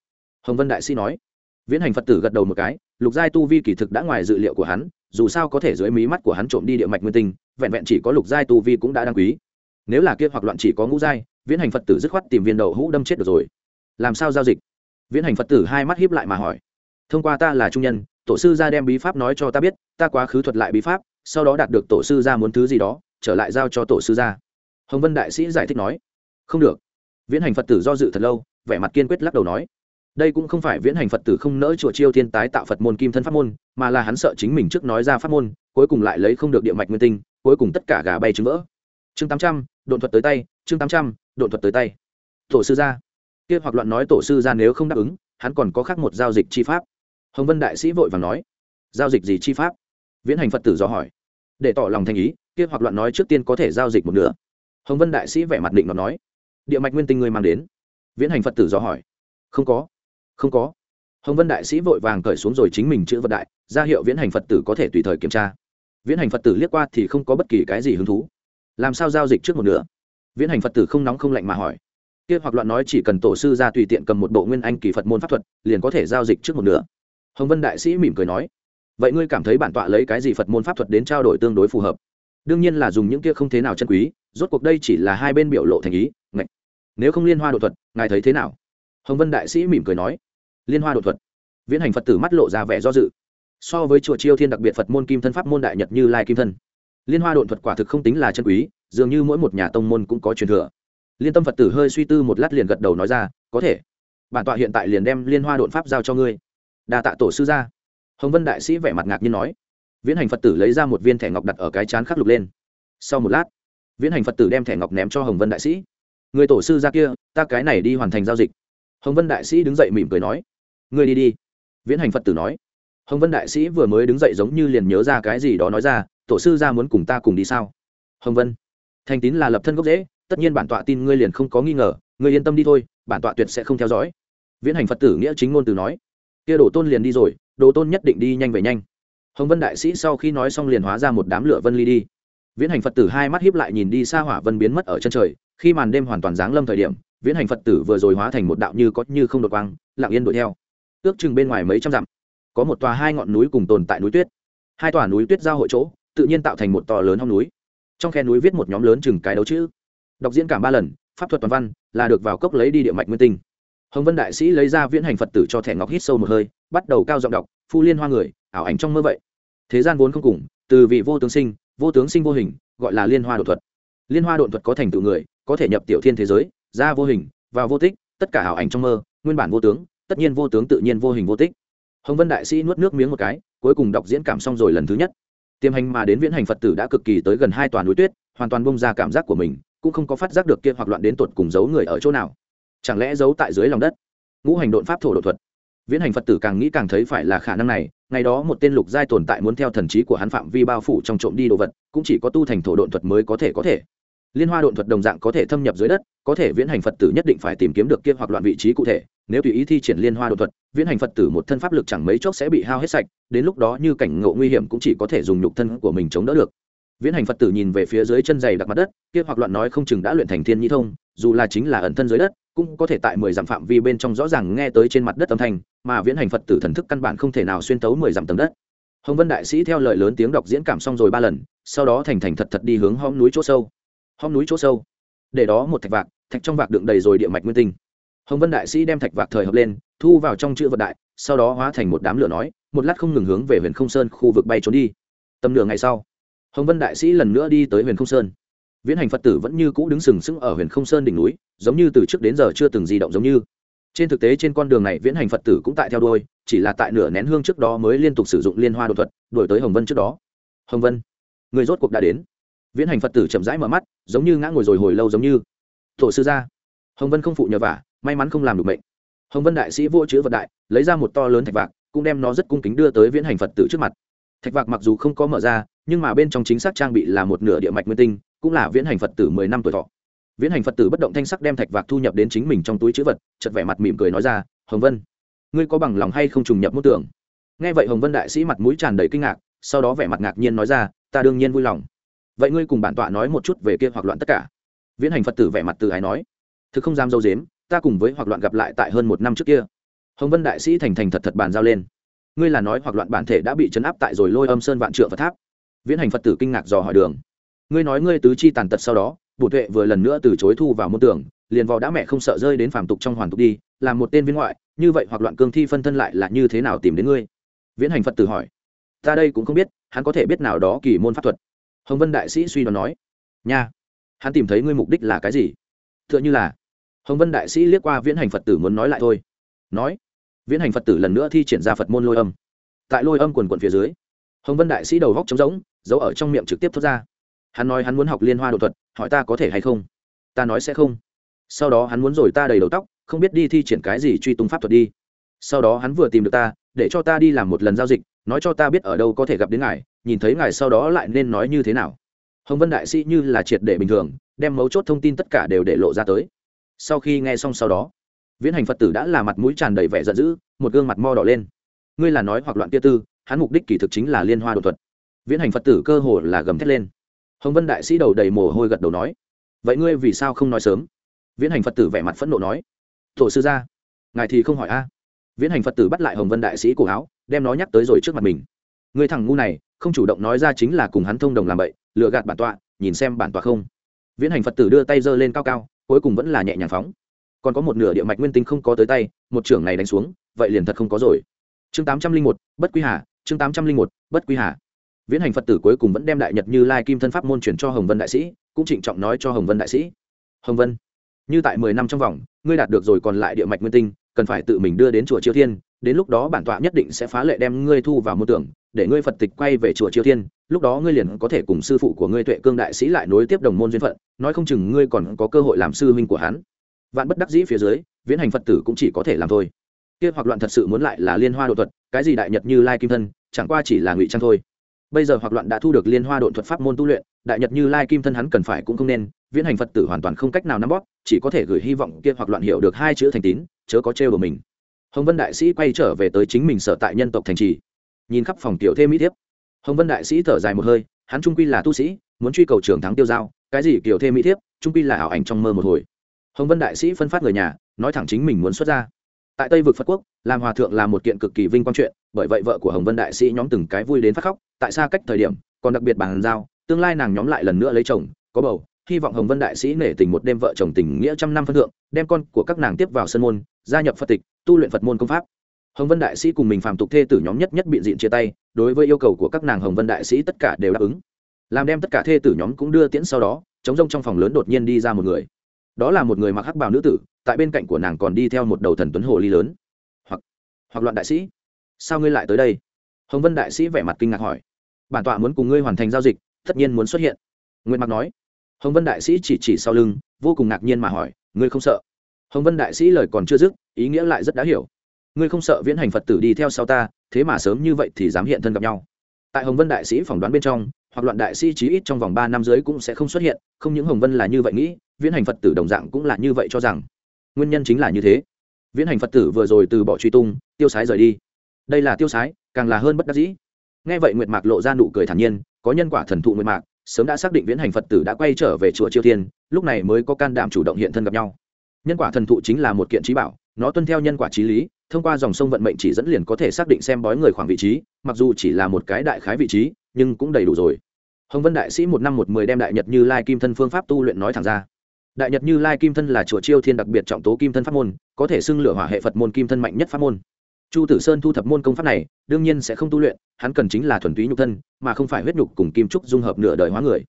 Speaker 1: hồng vân đại sĩ nói viễn hành phật tử gật đầu một cái, lục giai tu vi kỳ thực đã ngoài dự liệu của hắn, dù sao có thể dưới mí mắt của hắn trộm đi địa mạch nguyên tinh, vẹn vẹn chỉ có lục giai tu vi cũng đã đáng quý. Nếu là kia hoặc loạn chỉ có ngũ giai, viễn hành phật tử dứt khoát tìm viên đậu hũ đâm chết được rồi. Làm sao giao dịch? Viễn hành phật tử hai mắt hiếp lại mà hỏi. Thông qua ta là trung nhân, tổ sư ra đem bí pháp nói cho ta biết, ta quá khứ thuật lại bí pháp, sau đó đạt được tổ sư ra muốn thứ gì đó, trở lại giao cho tổ sư ra hồng vân đại sĩ giải thích nói. Không được. Viễn hành phật tử do dự thật lâu, vẻ mặt kiên quyết lắc đầu nói đây cũng không phải viễn hành phật tử không nỡ chùa chiêu thiên tái tạo phật môn kim thân pháp môn, mà là hắn sợ chính mình trước nói ra pháp môn, cuối cùng lại lấy không được địa mạch nguyên tinh, cuối cùng tất cả gà bay trứng vỡ. Chương tám trăm đột thuật tới tay, chương tám trăm đột thuật tới tay. Tổ sư gia. Kia hoặc loạn nói tổ sư gia nếu không đáp ứng, hắn còn có khác một giao dịch chi pháp. Hồng vân đại sĩ vội vàng nói, giao dịch gì chi pháp? Viễn hành phật tử do hỏi. Để tỏ lòng thành ý, kia hoặc loạn nói trước tiên có thể giao dịch một nửa. Hồng vân đại sĩ vẻ mặt định nó nói, địa mạch nguyên tinh người mang đến. Viễn hành phật tử do hỏi, không có không có. Hồng vân đại sĩ vội vàng cởi xuống rồi chính mình chữ vật đại, ra hiệu viễn hành phật tử có thể tùy thời kiểm tra. Viễn hành phật tử liếc qua thì không có bất kỳ cái gì hứng thú. Làm sao giao dịch trước một nửa? Viễn hành phật tử không nóng không lạnh mà hỏi. Kia hoặc loạn nói chỉ cần tổ sư ra tùy tiện cầm một bộ nguyên anh kỳ phật môn pháp thuật, liền có thể giao dịch trước một nửa. Hồng vân đại sĩ mỉm cười nói. Vậy ngươi cảm thấy bản tọa lấy cái gì phật môn pháp thuật đến trao đổi tương đối phù hợp? Đương nhiên là dùng những kia không thế nào chân quý, rốt cuộc đây chỉ là hai bên biểu lộ thành ý, ngạch. Nếu không liên hoa đột thuật, ngài thấy thế nào? Hồng vân đại sĩ mỉm cười nói liên hoa đột thuật. Viễn hành phật tử mắt lộ ra vẻ do dự. So với chùa chiêu thiên đặc biệt phật môn kim thân pháp môn đại nhật như lai kim thân. Liên hoa đột thuật quả thực không tính là chân quý, dường như mỗi một nhà tông môn cũng có truyền thừa. Liên tâm phật tử hơi suy tư một lát liền gật đầu nói ra, có thể. Bản tọa hiện tại liền đem liên hoa đột pháp giao cho ngươi. Đa tạ tổ sư gia. Hồng vân đại sĩ vẻ mặt ngạc nhiên nói. Viễn hành phật tử lấy ra một viên thẻ ngọc đặt ở cái chán khắc lục lên. Sau một lát, viễn hành phật tử đem thẻ ngọc ném cho hồng vân đại sĩ. Người tổ sư ra kia, ta cái này đi hoàn thành giao dịch. Hồng vân đại sĩ đứng dậy mỉm cười nói ngươi đi đi. Viễn hành phật tử nói. Hồng vân đại sĩ vừa mới đứng dậy giống như liền nhớ ra cái gì đó nói ra, tổ sư ra muốn cùng ta cùng đi sao? Hồng vân. Thành tín là lập thân gốc dễ tất nhiên bản tọa tin ngươi liền không có nghi ngờ, ngươi yên tâm đi thôi, bản tọa tuyệt sẽ không theo dõi. Viễn hành phật tử nghĩa chính ngôn từ nói. Kia đồ tôn liền đi rồi, đồ tôn nhất định đi nhanh về nhanh. Hồng vân đại sĩ sau khi nói xong liền hóa ra một đám lửa vân ly đi. Viễn hành phật tử hai mắt hiếp lại nhìn đi xa hỏa vân biến mất ở chân trời, khi màn đêm hoàn toàn giáng lâm thời điểm, viễn hành phật tử vừa rồi hóa thành một đạo như có như không đột quang, lặng yên đuổi theo ước chừng bên ngoài mấy trăm dặm. Có một tòa hai ngọn núi cùng tồn tại núi tuyết. Hai tòa núi tuyết giao hội chỗ, tự nhiên tạo thành một tòa lớn hông núi. Trong khe núi viết một nhóm lớn chừng cái đấu chữ. Đọc diễn cảm ba lần, pháp thuật toàn văn, là được vào cốc lấy đi địa mạch nguyên tinh. Hồng vân đại sĩ lấy ra viễn hành phật tử cho thẻ ngọc hít sâu một hơi, bắt đầu cao giọng đọc, phu liên hoa người, ảo ảnh trong mơ vậy. Thế gian vốn không cùng, từ vị vô tướng sinh, vô tướng sinh vô hình, gọi là liên hoa đột thuật. Liên hoa đột thuật có thành tựu người, có thể nhập tiểu thiên thế giới, ra vô hình, vào vô tích, tất cả ảo ảnh trong mơ, nguyên bản vô tướng tất nhiên vô tướng tự nhiên vô hình vô tích. Hồng vân đại sĩ nuốt nước miếng một cái, cuối cùng đọc diễn cảm xong rồi lần thứ nhất. Tiềm hành mà đến viễn hành phật tử đã cực kỳ tới gần hai toàn núi tuyết, hoàn toàn bông ra cảm giác của mình, cũng không có phát giác được kia hoặc loạn đến tột cùng giấu người ở chỗ nào. Chẳng lẽ giấu tại dưới lòng đất? Ngũ hành đột pháp thổ đột thuật. Viễn hành phật tử càng nghĩ càng thấy phải là khả năng này, ngày đó một tên lục giai tồn tại muốn theo thần trí của hắn phạm vi bao phủ trong trộm đi đồ vật, cũng chỉ có tu thành thổ độn thuật mới có thể có thể. Liên hoa độn thuật đồng dạng có thể thâm nhập dưới đất, có thể viễn hành phật tử nhất định phải tìm kiếm được kia hoặc loạn vị trí cụ thể nếu tùy ý thi triển liên hoa đột thuật, viễn hành phật tử một thân pháp lực chẳng mấy chốc sẽ bị hao hết sạch, đến lúc đó như cảnh ngộ nguy hiểm cũng chỉ có thể dùng nhục thân của mình chống đỡ được. Viễn hành phật tử nhìn về phía dưới chân dày đặc mặt đất, kia hoặc loạn nói không chừng đã luyện thành thiên nhi thông, dù là chính là ẩn thân dưới đất, cũng có thể tại mười dặm phạm vi bên trong rõ ràng nghe tới trên mặt đất âm thanh, mà viễn hành phật tử thần thức căn bản không thể nào xuyên tấu mười dặm tầng đất. Hồng vân đại sĩ theo lời lớn tiếng đọc diễn cảm xong rồi ba lần, sau đó thành thành thật thật đi hướng hóm núi chỗ sâu. Hóm núi chỗ sâu. Để đó một thạch vạc, thạch trong vạc đựng đầy rồi địa mạch nguyên tinh hồng vân đại sĩ đem thạch vạc thời hợp lên, thu vào trong chữ vật đại, sau đó hóa thành một đám lửa nói, một lát không ngừng hướng về huyền không sơn khu vực bay trốn đi. Tầm nửa ngày sau, hồng vân đại sĩ lần nữa đi tới huyền không sơn. Viễn hành phật tử vẫn như cũ đứng sừng sững ở huyền không sơn đỉnh núi, giống như từ trước đến giờ chưa từng di động giống như. Trên thực tế trên con đường này viễn hành phật tử cũng tại theo đôi chỉ là tại nửa nén hương trước đó mới liên tục sử dụng liên hoa đột thuật đổi tới hồng vân trước đó. Hồng vân, người rốt cuộc đã đến. Viễn hành phật tử chậm rãi mở mắt, giống như ngã ngồi rồi hồi lâu giống như. Tổ sư gia, hồng vân không phụ nhờ vả may mắn không làm được mệnh. Hồng vân đại sĩ vô chữ vật đại, lấy ra một to lớn thạch vạc, cũng đem nó rất cung kính đưa tới viễn hành phật tử trước mặt. Thạch vạc mặc dù không có mở ra, nhưng mà bên trong chính xác trang bị là một nửa địa mạch nguyên tinh, cũng là viễn hành phật tử mười năm tuổi thọ. Viễn hành phật tử bất động thanh sắc đem thạch vạc thu nhập đến chính mình trong túi chữ vật chật vẻ mặt mỉm cười nói ra, hồng vân, ngươi có bằng lòng hay không trùng nhập mốt tưởng? Nghe vậy hồng vân đại sĩ mặt mũi tràn đầy kinh ngạc, sau đó vẻ mặt ngạc nhiên nói ra, ta đương nhiên vui lòng. Vậy ngươi cùng bản tọa nói một chút về kia hoặc loạn tất cả. Viễn hành phật tử vẻ mặt từ ái nói, thực không dám dâu dếm ta cùng với hoặc loạn gặp lại tại hơn một năm trước kia. Hồng vân đại sĩ thành thành thật thật bàn giao lên. Ngươi là nói hoặc loạn bản thể đã bị chấn áp tại rồi lôi âm sơn vạn trượng phật tháp. Viễn hành phật tử kinh ngạc dò hỏi đường. Ngươi nói ngươi tứ chi tàn tật sau đó bổ tuệ vừa lần nữa từ chối thu vào môn tưởng, liền vò đã mẹ không sợ rơi đến phàm tục trong hoàn tục đi làm một tên viên ngoại, như vậy hoặc loạn cương thi phân thân lại là như thế nào tìm đến ngươi? Viễn hành phật tử hỏi. Ta đây cũng không biết, hắn có thể biết nào đó kỳ môn pháp thuật. Hồng vân đại sĩ suy đoán nói. Nha, hắn tìm thấy ngươi mục đích là cái gì? T h ư ợ n h ư là hồng vân đại sĩ liếc qua viễn hành phật tử muốn nói lại thôi. Nói, viễn hành phật tử lần nữa thi triển ra phật môn lôi âm. Tại lôi âm quần quần phía dưới, hồng vân đại sĩ đầu góc trống rỗng, giấu ở trong miệng trực tiếp thốt ra. Hắn nói hắn muốn học liên hoa đột thuật, hỏi ta có thể hay không? Ta nói sẽ không. Sau đó hắn muốn rồi ta đầy đầu tóc, không biết đi thi triển cái gì truy tung pháp thuật đi. Sau đó hắn vừa tìm được ta, để cho ta đi làm một lần giao dịch, nói cho ta biết ở đâu có thể gặp đến ngài, nhìn thấy ngài sau đó lại nên nói như thế nào. Hồng vân đại sĩ như là triệt để bình thường, đem mấu chốt thông tin tất cả đều để lộ ra tới sau khi nghe xong sau đó viễn hành phật tử đã là mặt mũi tràn đầy vẻ giận dữ một gương mặt mo đỏ lên. Ngươi là nói hoặc loạn tia tư hắn mục đích kỳ thực chính là liên hoa đột thuật. Viễn hành phật tử cơ hồ là gầm thét lên. Hồng vân đại sĩ đầu đầy mồ hôi gật đầu nói vậy ngươi vì sao không nói sớm? Viễn hành phật tử vẻ mặt phẫn nộ nói tổ sư gia ngài thì không hỏi a. Viễn hành phật tử bắt lại hồng vân đại sĩ cổ áo đem nó nhắc tới rồi trước mặt mình. Người thằng ngu này không chủ động nói ra chính là cùng hắn thông đồng làm bậy, lừa gạt bản tọa nhìn xem bản tọa không? Viễn hành phật tử đưa tay giơ lên cao cao cuối cùng vẫn là nhẹ nhàng phóng. Còn có một nửa địa mạch nguyên tinh không có tới tay, một trưởng này đánh xuống, vậy liền thật không có rồi. Chương tám trăm linh một, bất quy hà, chương tám trăm linh một, bất quy hà. Viễn hành phật tử cuối cùng vẫn đem đại nhật như lai kim thân pháp môn chuyển cho hồng vân đại sĩ, cũng trịnh trọng nói cho hồng vân đại sĩ. Hồng vân, như tại mười năm trong vòng, ngươi đạt được rồi còn lại địa mạch nguyên tinh, cần phải tự mình đưa đến chùa chiêu thiên, đến lúc đó bản tọa nhất định sẽ phá lệ đem ngươi thu vào môn tưởng để ngươi phật tịch quay về chùa chiêu thiên, lúc đó ngươi liền có thể cùng sư phụ của ngươi tuệ cương đại sĩ lại nối tiếp đồng môn duyên phận, nói không chừng ngươi còn có cơ hội làm sư huynh của hắn. Vạn bất đắc dĩ phía dưới, viễn hành phật tử cũng chỉ có thể làm thôi. Kia hoặc loạn thật sự muốn lại là liên hoa độ thuật, cái gì đại nhật như lai kim thân, chẳng qua chỉ là ngụy trang thôi. Bây giờ hoặc loạn đã thu được liên hoa độn thuật pháp môn tu luyện, đại nhật như lai kim thân hắn cần phải cũng không nên, viễn hành phật tử hoàn toàn không cách nào nắm bóp, chỉ có thể gửi hy vọng kia hoặc loạn hiểu được hai chữ thành tín, chớ có trêu của mình. Hồng vân đại sĩ quay trở về tới chính mình sở tại nhân tộc thành trì nhìn khắp phòng tiểu thêm mỹ thiếp hồng vân đại sĩ thở dài một hơi, hắn trung quy là tu sĩ, muốn truy cầu trường thắng tiêu giao, cái gì kiểu thêm mỹ thiếp trung quy là ảo ảnh trong mơ một hồi. Hồng vân đại sĩ phân phát người nhà, nói thẳng chính mình muốn xuất ra. Tại tây vực phật quốc, làm hòa thượng là một kiện cực kỳ vinh quang chuyện, bởi vậy vợ của hồng vân đại sĩ nhóm từng cái vui đến phát khóc, tại xa cách thời điểm, còn đặc biệt bàn giao, tương lai nàng nhóm lại lần nữa lấy chồng, có bầu, hy vọng hồng vân đại sĩ nể tình một đêm vợ chồng tình nghĩa trăm năm phân thượng, đem con của các nàng tiếp vào sân môn, gia nhập phật tịch, tu luyện phật môn công pháp hồng vân đại sĩ cùng mình phàm tục thê tử nhóm nhất nhất biện diện chia tay, đối với yêu cầu của các nàng hồng vân đại sĩ tất cả đều đáp ứng. Làm đem tất cả thê tử nhóm cũng đưa tiễn sau đó chống rông trong phòng lớn đột nhiên đi ra một người. Đó là một người mặc hắc bào nữ tử, tại bên cạnh của nàng còn đi theo một đầu thần tuấn hồ ly lớn. Hoặc hoặc loạn đại sĩ. Sao ngươi lại tới đây? Hồng vân đại sĩ vẻ mặt kinh ngạc hỏi. Bản tọa muốn cùng ngươi hoàn thành giao dịch, tất nhiên muốn xuất hiện. Nguyễn mặc nói. Hồng vân đại sĩ chỉ chỉ sau lưng, vô cùng ngạc nhiên mà hỏi, ngươi không sợ? Hồng vân đại sĩ lời còn chưa dứt, ý nghĩa lại rất đã hiểu ngươi không sợ viễn hành phật tử đi theo sau ta, thế mà sớm như vậy thì dám hiện thân gặp nhau. Tại hồng vân đại sĩ phỏng đoán bên trong, hoặc loạn đại sĩ chí ít trong vòng ba năm dưới cũng sẽ không xuất hiện, không những hồng vân là như vậy nghĩ, viễn hành phật tử đồng dạng cũng là như vậy cho rằng. Nguyên nhân chính là như thế. Viễn hành phật tử vừa rồi từ bỏ truy tung, tiêu sái rời đi. Đây là tiêu sái, càng là hơn bất đắc dĩ. Nghe vậy nguyệt mạc lộ ra nụ cười thản nhiên, có nhân quả thần thụ nguyệt mạc, sớm đã xác định viễn hành phật tử đã quay trở về chùa triều thiên, lúc này mới có can đảm chủ động hiện thân gặp nhau. Nhân quả thần thụ chính là một kiện trí bảo, nó tuân theo nhân quả trí lý thông qua dòng sông vận mệnh chỉ dẫn liền có thể xác định xem bói người khoảng vị trí, mặc dù chỉ là một cái đại khái vị trí, nhưng cũng đầy đủ rồi. Hồng vân đại sĩ một năm một mười đem đại nhật như lai kim thân phương pháp tu luyện nói thẳng ra. Đại nhật như lai kim thân là chùa chiêu thiên đặc biệt trọng tố kim thân pháp môn, có thể xưng lửa hỏa hệ phật môn kim thân mạnh nhất pháp môn. Chu tử sơn thu thập môn công pháp này, đương nhiên sẽ không tu luyện, hắn cần chính là thuần túy nhục thân, mà không phải huyết nhục cùng kim trúc dung hợp nửa đời hóa người.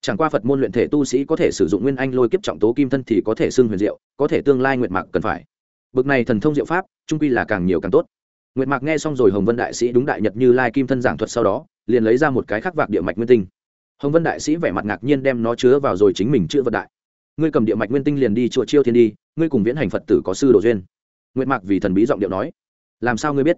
Speaker 1: Chẳng qua phật môn luyện thể tu sĩ có thể sử dụng nguyên anh lôi kiếp trọng tố kim thân thì có thể xưng huyền diệu, có thể tương lai nguyệt mạc cần phải bực này thần thông diệu pháp, trung quy là càng nhiều càng tốt. Nguyệt mạc nghe xong rồi hồng vân đại sĩ đúng đại nhật như lai kim thân giảng thuật sau đó, liền lấy ra một cái khắc vạc địa mạch nguyên tinh. Hồng vân đại sĩ vẻ mặt ngạc nhiên đem nó chứa vào rồi chính mình chữa vật đại. Ngươi cầm địa mạch nguyên tinh liền đi chùa chiêu thiên đi, ngươi cùng viễn hành phật tử có sư đồ duyên. Nguyệt mạc vì thần bí giọng điệu nói. Làm sao ngươi biết?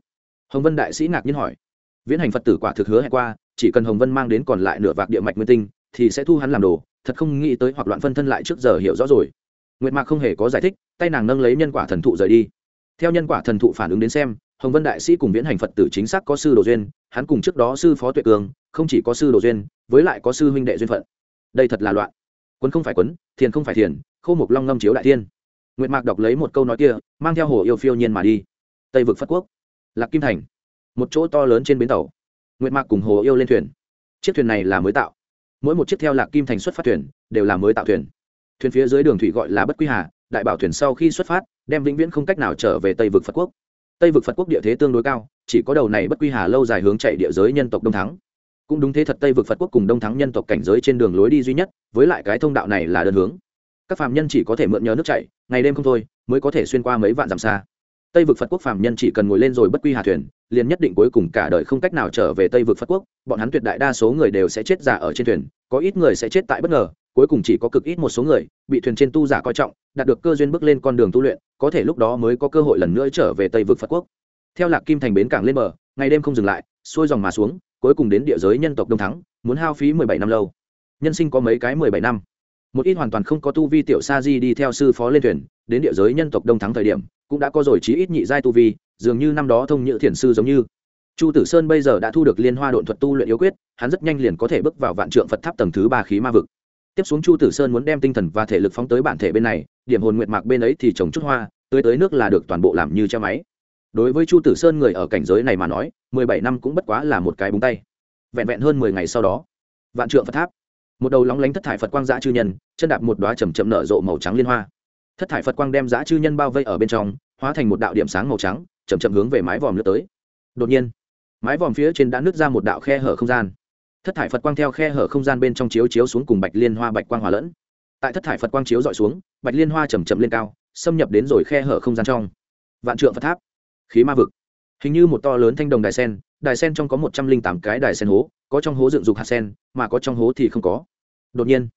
Speaker 1: Hồng vân đại sĩ ngạc nhiên hỏi. Viễn hành phật tử quả thực hứa hẹn qua, chỉ cần hồng vân mang đến còn lại nửa vạc địa mạch nguyên tinh, thì sẽ thu hắn làm đồ, thật không nghĩ tới hoặc loạn phân thân lại trước giờ hiểu rõ rồi nguyệt mạc không hề có giải thích, tay nàng nâng lấy nhân quả thần thụ rời đi. Theo nhân quả thần thụ phản ứng đến xem, hồng vân đại sĩ cùng viễn hành phật tử chính xác có sư đồ duyên, hắn cùng trước đó sư phó tuệ cường, không chỉ có sư đồ duyên, với lại có sư huynh đệ duyên phận. Đây thật là loạn. Quân không phải quấn, thiền không phải thiền, khô mục long ngâm chiếu đại thiên. Nguyệt mạc đọc lấy một câu nói kia, mang theo hồ yêu phiêu nhiên mà đi. Tây vực phất quốc, lạc kim thành, một chỗ to lớn trên bến tàu. Nguyệt mạc cùng hồ yêu lên thuyền. Chiếc thuyền này là mới tạo. Mỗi một chiếc theo lạc kim thành xuất phát thuyền, đều là mới tạo thuyền thuyền phía dưới đường thủy gọi là bất quy hà, đại bảo thuyền sau khi xuất phát, đem vĩnh viễn không cách nào trở về tây vực phật quốc. Tây vực phật quốc địa thế tương đối cao, chỉ có đầu này bất quy hà lâu dài hướng chạy địa giới nhân tộc đông thắng. Cũng đúng thế thật tây vực phật quốc cùng đông thắng nhân tộc cảnh giới trên đường lối đi duy nhất, với lại cái thông đạo này là đơn hướng. Các phạm nhân chỉ có thể mượn nhờ nước chạy, ngày đêm không thôi, mới có thể xuyên qua mấy vạn dặm xa. Tây vực phật quốc phạm nhân chỉ cần ngồi lên rồi bất quy hà thuyền, liền nhất định cuối cùng cả đời không cách nào trở về tây vực phật quốc, bọn hắn tuyệt đại đa số người đều sẽ chết giả ở trên thuyền, có ít người sẽ chết tại bất ngờ cuối cùng chỉ có cực ít một số người bị thuyền trên tu giả coi trọng, đạt được cơ duyên bước lên con đường tu luyện, có thể lúc đó mới có cơ hội lần nữa trở về tây vực phật quốc. Theo lạc kim thành bến cảng lên bờ, ngày đêm không dừng lại, xuôi dòng mà xuống, cuối cùng đến địa giới nhân tộc đông thắng, muốn hao phí mười bảy năm lâu. Nhân sinh có mấy cái mười bảy năm? Một ít hoàn toàn không có tu vi tiểu sa di đi theo sư phó lên thuyền, đến địa giới nhân tộc đông thắng thời điểm, cũng đã có rồi chí ít nhị giai tu vi, dường như năm đó thông nhự thiền sư giống như. Chu tử sơn bây giờ đã thu được liên hoa độn thuật tu luyện yếu quyết, hắn rất nhanh liền có thể bước vào vạn trượng phật tháp tầng thứ ba khí ma vực tiếp xuống chu tử sơn muốn đem tinh thần và thể lực phóng tới bản thể bên này, điểm hồn nguyệt mạc bên ấy thì trồng chút hoa tưới tới nước là được toàn bộ làm như che máy. Đối với chu tử sơn người ở cảnh giới này mà nói, mười bảy năm cũng bất quá là một cái búng tay. Vẹn vẹn hơn mười ngày sau đó, vạn trượng phật tháp. Một đầu lóng lánh thất thải phật quang dã chư nhân, chân đạp một đoá chầm chậm nở rộ màu trắng liên hoa. Thất thải phật quang đem dã chư nhân bao vây ở bên trong, hóa thành một đạo điểm sáng màu trắng chầm chậm hướng về mái vòm lướt tới. Đột nhiên, mái vòm phía trên đã nứt ra một đạo khe hở không gian thất thải phật quang theo khe hở không gian bên trong chiếu chiếu xuống cùng bạch liên hoa bạch quang hòa lẫn tại thất thải phật quang chiếu dọi xuống bạch liên hoa chầm chậm lên cao xâm nhập đến rồi khe hở không gian trong vạn trượng phật tháp khí ma vực hình như một to lớn thanh đồng đài sen đài sen trong có một trăm linh tám cái đài sen hố có trong hố dựng dục hạt sen mà có trong hố thì không có đột nhiên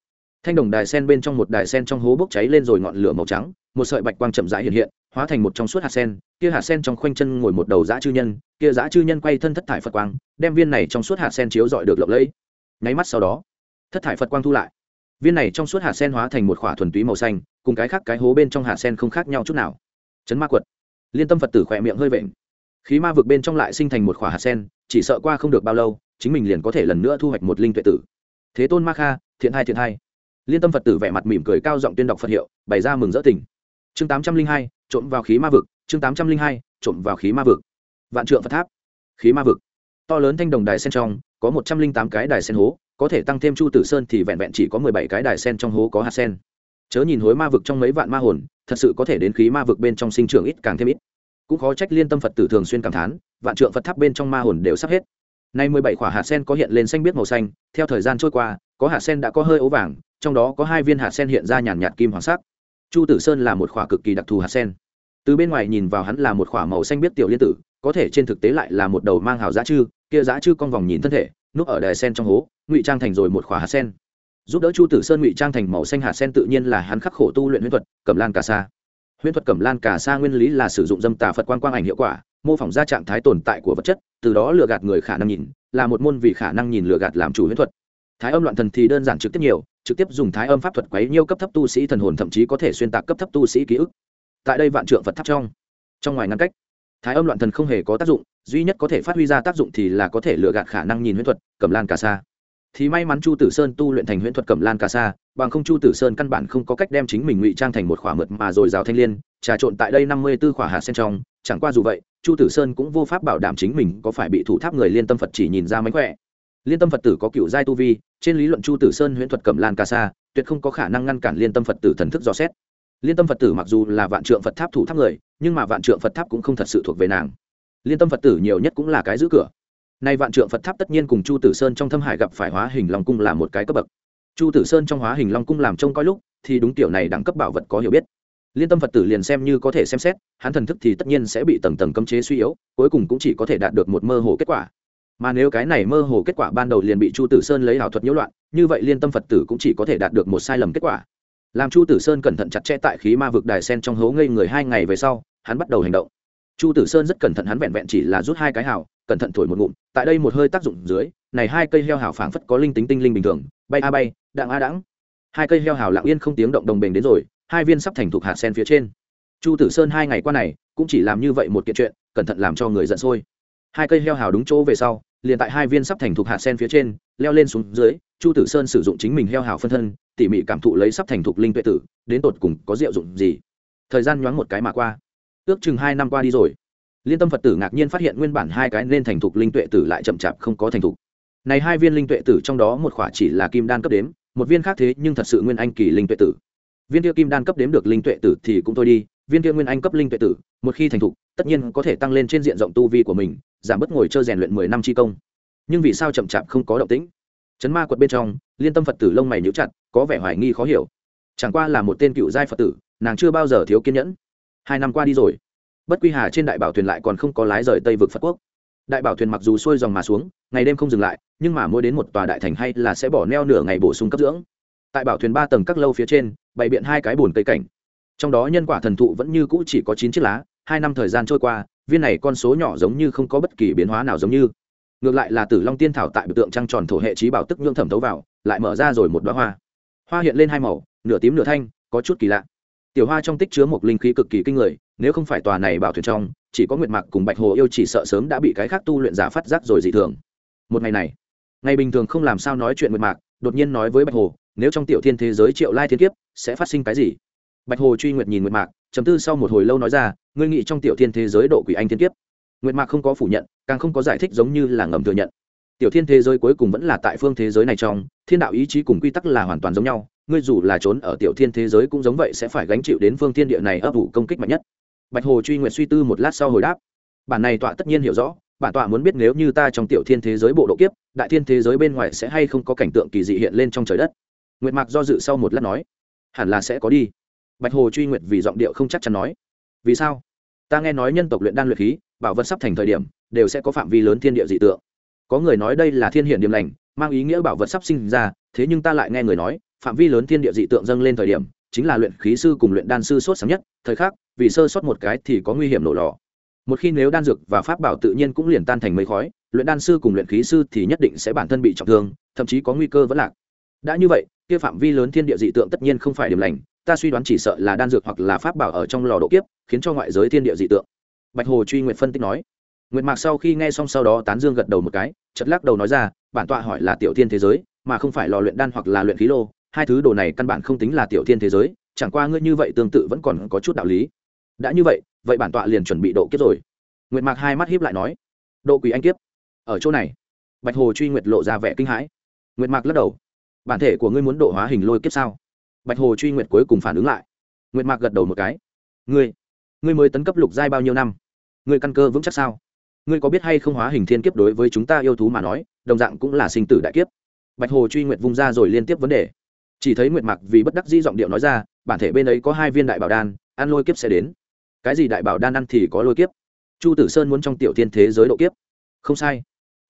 Speaker 1: thanh đồng đài sen bên trong một đài sen trong hố bốc cháy lên rồi ngọn lửa màu trắng một sợi bạch quang chậm rãi hiện hiện hóa thành một trong suốt hạt sen kia hạt sen trong khoanh chân ngồi một đầu dã chư nhân, kia dã chư nhân quay thân thất thải phật quang, đem viên này trong suốt hạt sen chiếu dọi được lộng lẫy. Nháy mắt sau đó, thất thải phật quang thu lại. Viên này trong suốt hạt sen hóa thành một khỏa thuần túy màu xanh, cùng cái khác cái hố bên trong hạt sen không khác nhau chút nào. Chấn ma quật. Liên tâm phật tử khỏe miệng hơi vệnh khí ma vực bên trong lại sinh thành một khỏa hạt sen, chỉ sợ qua không được bao lâu, chính mình liền có thể lần nữa thu hoạch một linh tuệ tử. Thế tôn ma kha, thiện hai thiện hai. Liên tâm phật tử vẻ mặt mỉm cười cao giọng tuyên đọc phật hiệu, bày ra mừng rỡ tình. Chương tám trăm linh hai, trộm vào khí ma vực chương tám trăm linh hai, trộm vào khí ma vực. Vạn trượng phật tháp. Khí ma vực. To lớn thanh đồng đài sen trong, có một trăm linh tám cái đài sen hố, có thể tăng thêm chu tử sơn thì vẹn vẹn chỉ có mười bảy cái đài sen trong hố có hạt sen. Chớ nhìn hối ma vực trong mấy vạn ma hồn, thật sự có thể đến khí ma vực bên trong sinh trưởng ít càng thêm ít. Cũng khó trách liên tâm phật tử thường xuyên cảm thán, vạn trượng phật tháp bên trong ma hồn đều sắp hết. Nay mười bảy quả hạt sen có hiện lên xanh biết màu xanh, theo thời gian trôi qua, có hạt sen đã có hơi ố vàng, trong đó có hai viên hạt sen hiện ra nhàn nhạt kim hoàng sắc. Chu tử sơn là một khỏa cực kỳ đặc thù hạt sen từ bên ngoài nhìn vào hắn là một khỏa màu xanh biết tiểu liên tử, có thể trên thực tế lại là một đầu mang hào giá chư, kia giá chư con vòng nhìn thân thể, núp ở đài sen trong hố, ngụy trang thành rồi một khỏa hạt sen. Giúp đỡ chu tử sơn ngụy trang thành màu xanh hạt sen tự nhiên là hắn khắc khổ tu luyện huyễn thuật, cẩm lan cà sa. Huyễn thuật cẩm lan cà sa nguyên lý là sử dụng dâm tà phật quan quang ảnh hiệu quả, mô phỏng ra trạng thái tồn tại của vật chất, từ đó lừa gạt người khả năng nhìn, là một môn vì khả năng nhìn lừa gạt làm chủ huyễn thuật. Thái âm loạn thần thì đơn giản trực tiếp nhiều, trực tiếp dùng thái âm pháp thuật quấy nhiêu cấp thấp tu sĩ thần hồn, thậm chí có thể xuyên tạc cấp thấp tu sĩ ký ức tại đây vạn trượng phật tháp trong. Trong ngoài ngăn cách, thái âm loạn thần không hề có tác dụng, duy nhất có thể phát huy ra tác dụng thì là có thể lừa gạt khả năng nhìn huyễn thuật, cẩm lan cà sa. Thì may mắn chu tử sơn tu luyện thành huyễn thuật cẩm lan cà sa, bằng không chu tử sơn căn bản không có cách đem chính mình ngụy trang thành một khỏa mượt mà rồi rào thanh l i ê n trà trộn tại đây năm mươi b ố khỏa hạt sen trong, chẳng qua dù vậy, chu tử sơn cũng vô pháp bảo đảm chính mình có phải bị thủ tháp người liên tâm phật chỉ nhìn ra mánh khỏe. Liên tâm phật tử có cựu giai tu vi, trên lý luận chu tử sơn huyễn thuật cẩm lan cà sa, tuyệt không có khả năng ngăn cản liên tâm phật tử thần thức dò xét liên tâm phật tử mặc dù là vạn trượng phật tháp thủ tháp người, nhưng mà vạn trượng phật tháp cũng không thật sự thuộc về nàng. Liên tâm phật tử nhiều nhất cũng là cái giữ cửa. Nay vạn trượng phật tháp tất nhiên cùng chu tử sơn trong thâm hải gặp phải hóa hình long cung là một cái cấp bậc. Chu tử sơn trong hóa hình long cung làm trông coi lúc, thì đúng tiểu này đẳng cấp bảo vật có hiểu biết. Liên tâm phật tử liền xem như có thể xem xét, hắn thần thức thì tất nhiên sẽ bị tầng tầng cấm chế suy yếu, cuối cùng cũng chỉ có thể đạt được một mơ hồ kết quả. Mà nếu cái này mơ hồ kết quả ban đầu liền bị chu tử sơn lấy ảo thuật nhiễu loạn, như vậy liên tâm phật tử cũng chỉ có thể đạt được một sai lầm kết quả làm chu tử sơn cẩn thận chặt chẽ tại khí ma vực đài sen trong hố ngây người hai ngày về sau, hắn bắt đầu hành động. Chu tử sơn rất cẩn thận, hắn vẹn vẹn chỉ là rút hai cái hào, cẩn thận thổi một ngụm, tại đây một hơi tác dụng dưới, này hai cây heo hào phảng phất có linh tính tinh linh bình thường, bay a bay, đặng a đãng hai cây heo hào lặng yên không tiếng động đồng bền đến rồi, hai viên sắp thành thuộc hạt sen phía trên. Chu tử sơn hai ngày qua này, cũng chỉ làm như vậy một kiện chuyện, cẩn thận làm cho người giận sôi. Hai cây heo hào đúng chỗ về sau, liền tại hai viên sắp thành thuộc hạt sen phía trên, leo lên xuống dưới, chu tử sơn sử dụng chính mình heo hào phân thân tỉ mỉ cảm thụ lấy sắp thành thục linh tuệ tử, đến tột cùng có diệu dụng gì? Thời gian nhoáng một cái mà qua. Ước chừng hai năm qua đi rồi. Liên tâm phật tử ngạc nhiên phát hiện nguyên bản hai cái nên thành thục linh tuệ tử lại chậm chạp không có thành thục. Này hai viên linh tuệ tử trong đó một khỏa chỉ là kim đan cấp đếm, một viên khác thế nhưng thật sự nguyên anh kỳ linh tuệ tử. Viên kia kim đan cấp đếm được linh tuệ tử thì cũng thôi đi, viên kia nguyên anh cấp linh tuệ tử, một khi thành thục, tất nhiên có thể tăng lên trên diện rộng tu vi của mình, giảm bớt ngồi chơi rèn luyện mười năm chi công. Nhưng vì sao chậm chạp không có động tĩnh? Chấn ma quật bên trong, liên tâm phật tử lông mày nhíu chặt, có vẻ hoài nghi khó hiểu. Chẳng qua là một tên cựu giai phật tử, nàng chưa bao giờ thiếu kiên nhẫn. Hai năm qua đi rồi, bất quy hà trên đại bảo thuyền lại còn không có lái rời tây vực phật quốc. Đại bảo thuyền mặc dù xuôi dòng mà xuống, ngày đêm không dừng lại, nhưng mà mỗi đến một tòa đại thành hay là sẽ bỏ neo nửa ngày bổ sung cấp dưỡng. Tại bảo thuyền ba tầng các lâu phía trên, bày biện hai cái bồn cây cảnh. Trong đó nhân quả thần thụ vẫn như cũ chỉ có chín chiếc lá, hai năm thời gian trôi qua, viên này con số nhỏ giống như không có bất kỳ biến hóa nào giống như ngược lại là tử long tiên thảo tại biểu tượng trăng tròn thổ hệ trí bảo tức nhưỡng thẩm thấu vào, lại mở ra rồi một đoá hoa. Hoa hiện lên hai màu, nửa tím nửa thanh, có chút kỳ lạ. Tiểu hoa trong tích chứa một linh khí cực kỳ kinh người, nếu không phải tòa này bảo thuyền trong, chỉ có nguyệt mạc cùng bạch hồ yêu chỉ sợ sớm đã bị cái khác tu luyện giả phát giác rồi dị thường. Một ngày này, ngày bình thường không làm sao nói chuyện nguyệt mạc, đột nhiên nói với bạch hồ, nếu trong tiểu thiên thế giới triệu lai thiên kiếp, sẽ phát sinh cái gì? Bạch hồ truy nguyệt nhìn nguyệt mạc chấm tư sau một hồi lâu nói ra, ngươi nghĩ trong tiểu thiên thế giới độ quỷ anh thiên kiếp? Nguyệt mạc không có phủ nhận, càng không có giải thích giống như là ngầm thừa nhận. Tiểu thiên thế giới cuối cùng vẫn là tại phương thế giới này trong, thiên đạo ý chí cùng quy tắc là hoàn toàn giống nhau, ngươi dù là trốn ở tiểu thiên thế giới cũng giống vậy sẽ phải gánh chịu đến phương thiên địa này ấp ủ công kích mạnh nhất. Bạch hồ truy nguyện suy tư một lát sau hồi đáp. Bản này tọa tất nhiên hiểu rõ, bản tọa muốn biết nếu như ta trong tiểu thiên thế giới bộ độ kiếp, đại thiên thế giới bên ngoài sẽ hay không có cảnh tượng kỳ dị hiện lên trong trời đất? Nguyệt mạc do dự sau một lát nói, hẳn là sẽ có đi. Bạch hồ truy nguyệt vì giọng điệu không chắc chắn nói, vì sao? Ta nghe nói nhân tộc luyện đan luyện khí bảo vật sắp thành thời điểm, đều sẽ có phạm vi lớn thiên địa dị tượng. Có người nói đây là thiên hiển điểm lành, mang ý nghĩa bảo vật sắp sinh ra, thế nhưng ta lại nghe người nói, phạm vi lớn thiên địa dị tượng dâng lên thời điểm, chính là luyện khí sư cùng luyện đan sư sốt sáng nhất, thời khắc, vì sơ sót một cái thì có nguy hiểm nổ lò. Một khi nếu đan dược và pháp bảo tự nhiên cũng liền tan thành mấy khói, luyện đan sư cùng luyện khí sư thì nhất định sẽ bản thân bị trọng thương, thậm chí có nguy cơ vẫn lạc. Đã như vậy, kia phạm vi lớn thiên địa dị tượng tất nhiên không phải điểm lành, ta suy đoán chỉ sợ là đan dược hoặc là pháp bảo ở trong lò độ kiếp, khiến cho ngoại giới thiên địa dị tượng bạch hồ truy nguyện phân tích nói. Nguyệt mạc sau khi nghe xong sau đó tán dương gật đầu một cái chật lắc đầu nói ra, bản tọa hỏi là tiểu thiên thế giới, mà không phải lò luyện đan hoặc là luyện khí lô, hai thứ đồ này căn bản không tính là tiểu thiên thế giới, chẳng qua ngươi như vậy tương tự vẫn còn có chút đạo lý. Đã như vậy vậy bản tọa liền chuẩn bị độ kiếp rồi. Nguyệt mạc hai mắt hiếp lại nói, độ quỷ anh kiếp. Ở chỗ này, bạch hồ truy nguyệt lộ ra vẻ kinh hãi. Nguyệt mạc lắc đầu, bản thể của ngươi muốn độ hóa hình lôi kiếp sao? Bạch hồ truy nguyệt cuối cùng phản ứng lại. Nguyệt mạc gật đầu một cái, ngươi ngươi mới tấn cấp lục giai bao nhiêu năm? Ngươi căn cơ vững chắc sao? Ngươi có biết hay không hóa hình thiên kiếp đối với chúng ta yêu thú mà nói, đồng dạng cũng là sinh tử đại kiếp. Bạch hồ truy nguyệt vung ra rồi liên tiếp vấn đề. Chỉ thấy nguyệt mạc vì bất đắc di giọng điệu nói ra, bản thể bên ấy có hai viên đại bảo đan, ăn lôi kiếp sẽ đến. Cái gì đại bảo đan ăn thì có lôi kiếp. Chu tử sơn muốn trong tiểu thiên thế giới độ kiếp. Không sai.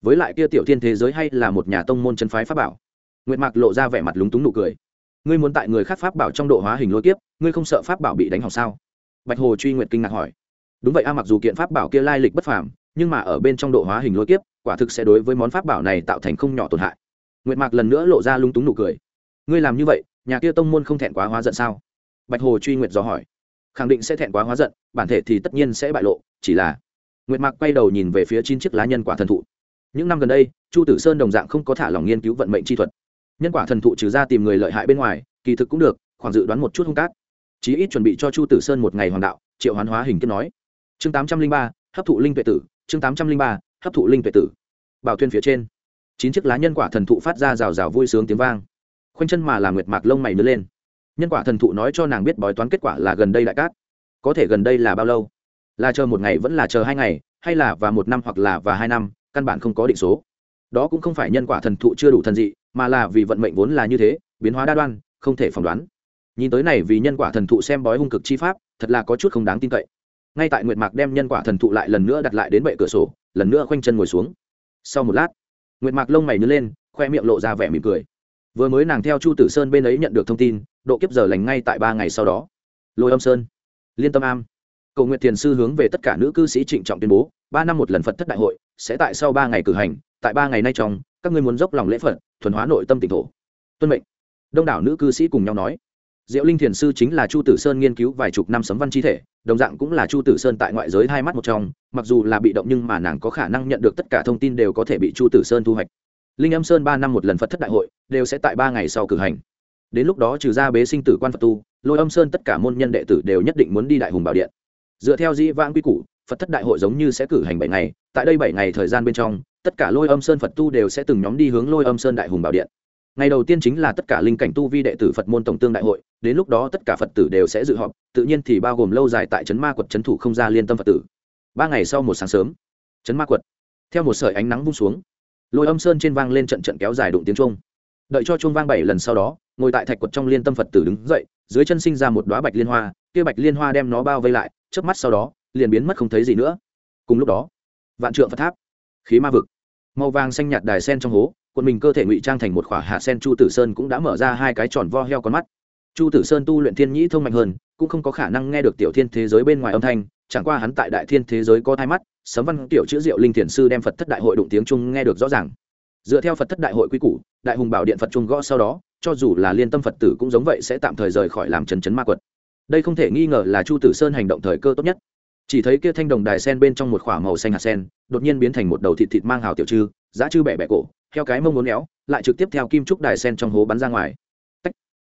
Speaker 1: Với lại kia tiểu thiên thế giới hay là một nhà tông môn chân phái pháp bảo. Nguyệt mạc lộ ra vẻ mặt lúng túng nụ cười. Ngươi muốn tại người khác pháp bảo trong độ hóa hình lôi kiếp, ngươi không sợ pháp bảo bị đánh hỏng sao? Bạch hồ truy nguyệt kinh ngạc hỏi. Đúng vậy a, mặc dù kiện pháp bảo kia lai lịch bất phàm, nhưng mà ở bên trong độ hóa hình lôi kiếp, quả thực sẽ đối với món pháp bảo này tạo thành không nhỏ tổn hại. Nguyệt mạc lần nữa lộ ra lung túng nụ cười. Ngươi làm như vậy, nhà kia tông môn không thẹn quá hóa giận sao? Bạch hồ truy nguyệt dò hỏi. Khẳng định sẽ thẹn quá hóa giận, bản thể thì tất nhiên sẽ bại lộ, chỉ là nguyệt mạc quay đầu nhìn về phía chín chiếc lá nhân quả thần thụ. Những năm gần đây, chu tử sơn đồng dạng không có thả lòng nghiên cứu vận mệnh chi thuật. Nhân quả thần thụ trừ ra tìm người lợi hại bên ngoài, kỳ thực cũng được, khoảng dự đoán một chút hung cát chí ít chuẩn bị cho chu tử sơn một ngày hoàng đạo, triệu hoán hóa hình kiếp nói. Chương tám trăm linh ba, hấp thụ linh tuệ tử, chương tám trăm linh ba, hấp thụ linh tuệ tử. Bảo thuyên phía trên, chín chiếc lá nhân quả thần thụ phát ra rào rào vui sướng tiếng vang. Khoanh chân mà làm nguyệt mạc lông mày nứt lên. Nhân quả thần thụ nói cho nàng biết bói toán kết quả là gần đây đại cát. Có thể gần đây là bao lâu? Là chờ một ngày vẫn là chờ hai ngày, hay là và một năm hoặc là và hai năm, căn bản không có định số. Đó cũng không phải nhân quả thần thụ chưa đủ thần dị, mà là vì vận mệnh vốn là như thế, biến hóa đa đoan, không thể phỏng đoán nhìn tới này vì nhân quả thần thụ xem bói hung cực chi pháp, thật là có chút không đáng tin cậy. Ngay tại nguyệt mạc đem nhân quả thần thụ lại lần nữa đặt lại đến bệ cửa sổ, lần nữa khoanh chân ngồi xuống. Sau một lát, nguyệt mạc lông mày nhớ lên, khoe miệng lộ ra vẻ mỉm cười. Vừa mới nàng theo chu tử sơn bên ấy nhận được thông tin, độ kiếp giờ lành ngay tại ba ngày sau đó. Lôi âm sơn, liên tâm am. Cầu nguyện thiền sư hướng về tất cả nữ cư sĩ trịnh trọng tuyên bố, ba năm một lần phật thất đại hội, sẽ tại sau ba ngày cử hành, tại ba ngày nay trong, các ngươi muốn dốc lòng lễ phật, thuần hóa nội tâm tỉnh thổ. Tuân mệnh. Đông đảo nữ cư sĩ cùng nhau nói diệu linh thiền sư chính là chu tử sơn nghiên cứu vài chục năm sấm văn chi thể, đồng dạng cũng là chu tử sơn tại ngoại giới hai mắt một trong, mặc dù là bị động nhưng mà nàng có khả năng nhận được tất cả thông tin đều có thể bị chu tử sơn thu hoạch. Linh âm sơn ba năm một lần phật thất đại hội, đều sẽ tại ba ngày sau cử hành. Đến lúc đó trừ ra bế sinh tử quan phật tu, lôi âm sơn tất cả môn nhân đệ tử đều nhất định muốn đi đại hùng bảo điện. Dựa theo di vãng quy củ, phật thất đại hội giống như sẽ cử hành bảy ngày, tại đây bảy ngày thời gian bên trong, tất cả lôi âm sơn phật tu đều sẽ từng nhóm đi hướng lôi âm sơn đại hùng bảo điện ngày đầu tiên chính là tất cả linh cảnh tu vi đệ tử phật môn tổng tương đại hội, đến lúc đó tất cả phật tử đều sẽ dự họp, tự nhiên thì bao gồm lâu dài tại trấn ma quật trấn thủ không ra liên tâm phật tử. Ba ngày sau một sáng sớm trấn ma quật, theo một sợi ánh nắng vung xuống, lôi âm sơn trên vang lên trận trận kéo dài đụng tiếng trung đợi cho chuông vang bảy lần sau đó, ngồi tại thạch quật trong liên tâm phật tử đứng dậy, dưới chân sinh ra một đoá bạch liên hoa, kia bạch liên hoa đem nó bao vây lại, chớp mắt sau đó, liền biến mất không thấy gì nữa. Cùng lúc đó, vạn trượng phật tháp, khí ma vực, màu vàng xanh nhạt đài sen trong hố cuộn mình cơ thể ngụy trang thành một khỏa hạ sen, chu tử sơn cũng đã mở ra hai cái tròn vo heo con mắt. Chu tử sơn tu luyện thiên nhĩ thông mạnh hơn, cũng không có khả năng nghe được tiểu thiên thế giới bên ngoài âm thanh, chẳng qua hắn tại đại thiên thế giới có hai mắt, sấm văn tiểu chữ diệu linh thiền sư đem phật thất đại hội đụng tiếng trung nghe được rõ ràng. Dựa theo phật thất đại hội quy củ, đại hùng bảo điện phật trung gõ sau đó, cho dù là liên tâm phật tử cũng giống vậy sẽ tạm thời rời khỏi làm chấn chấn ma quật. Đây không thể nghi ngờ là chu tử sơn hành động thời cơ tốt nhất. Chỉ thấy kia thanh đồng đài sen bên trong một k màu xanh hạt sen, đột nhiên biến thành một đầu thịt thịt mang hào tiểu chư giá chư bẻ bẻ cổ theo cái mông ngốn éo, lại trực tiếp theo kim trúc đài sen trong hố bắn ra ngoài. Tách.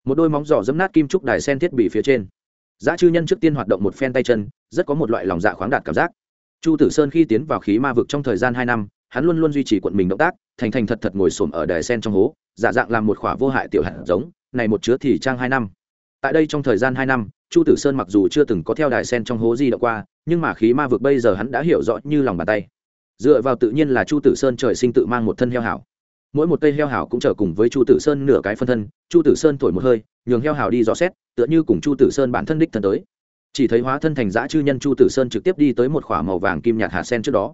Speaker 1: một đôi móng giỏ dẫm nát kim trúc đài sen thiết bị phía trên. Giá chư nhân trước tiên hoạt động một phen tay chân, rất có một loại lòng dạ khoáng đạt cảm giác. Chu tử sơn khi tiến vào khí ma vực trong thời gian hai năm, hắn luôn luôn duy trì quận mình động tác, thành thành thật thật ngồi xổm ở đài sen trong hố, giả dạng làm một khỏa vô hại tiểu hạt giống, này một chứa thì trang hai năm. Tại đây trong thời gian hai năm, chu tử sơn mặc dù chưa từng có theo đài sen trong hố di động qua, nhưng mà khí ma vực bây giờ hắn đã hiểu rõ như lòng bàn tay dựa vào tự nhiên là chu tử sơn trời sinh tự mang một thân heo hảo. Mỗi một cây heo hảo cũng trở cùng với chu tử sơn nửa cái phân thân, chu tử sơn thổi một hơi, nhường heo hảo đi rõ xét, tựa như cùng chu tử sơn bản thân đích thân tới. Chỉ thấy hóa thân thành dã chư nhân chu tử sơn trực tiếp đi tới một k h ỏ a màu vàng kim nhạt hạt sen trước đó.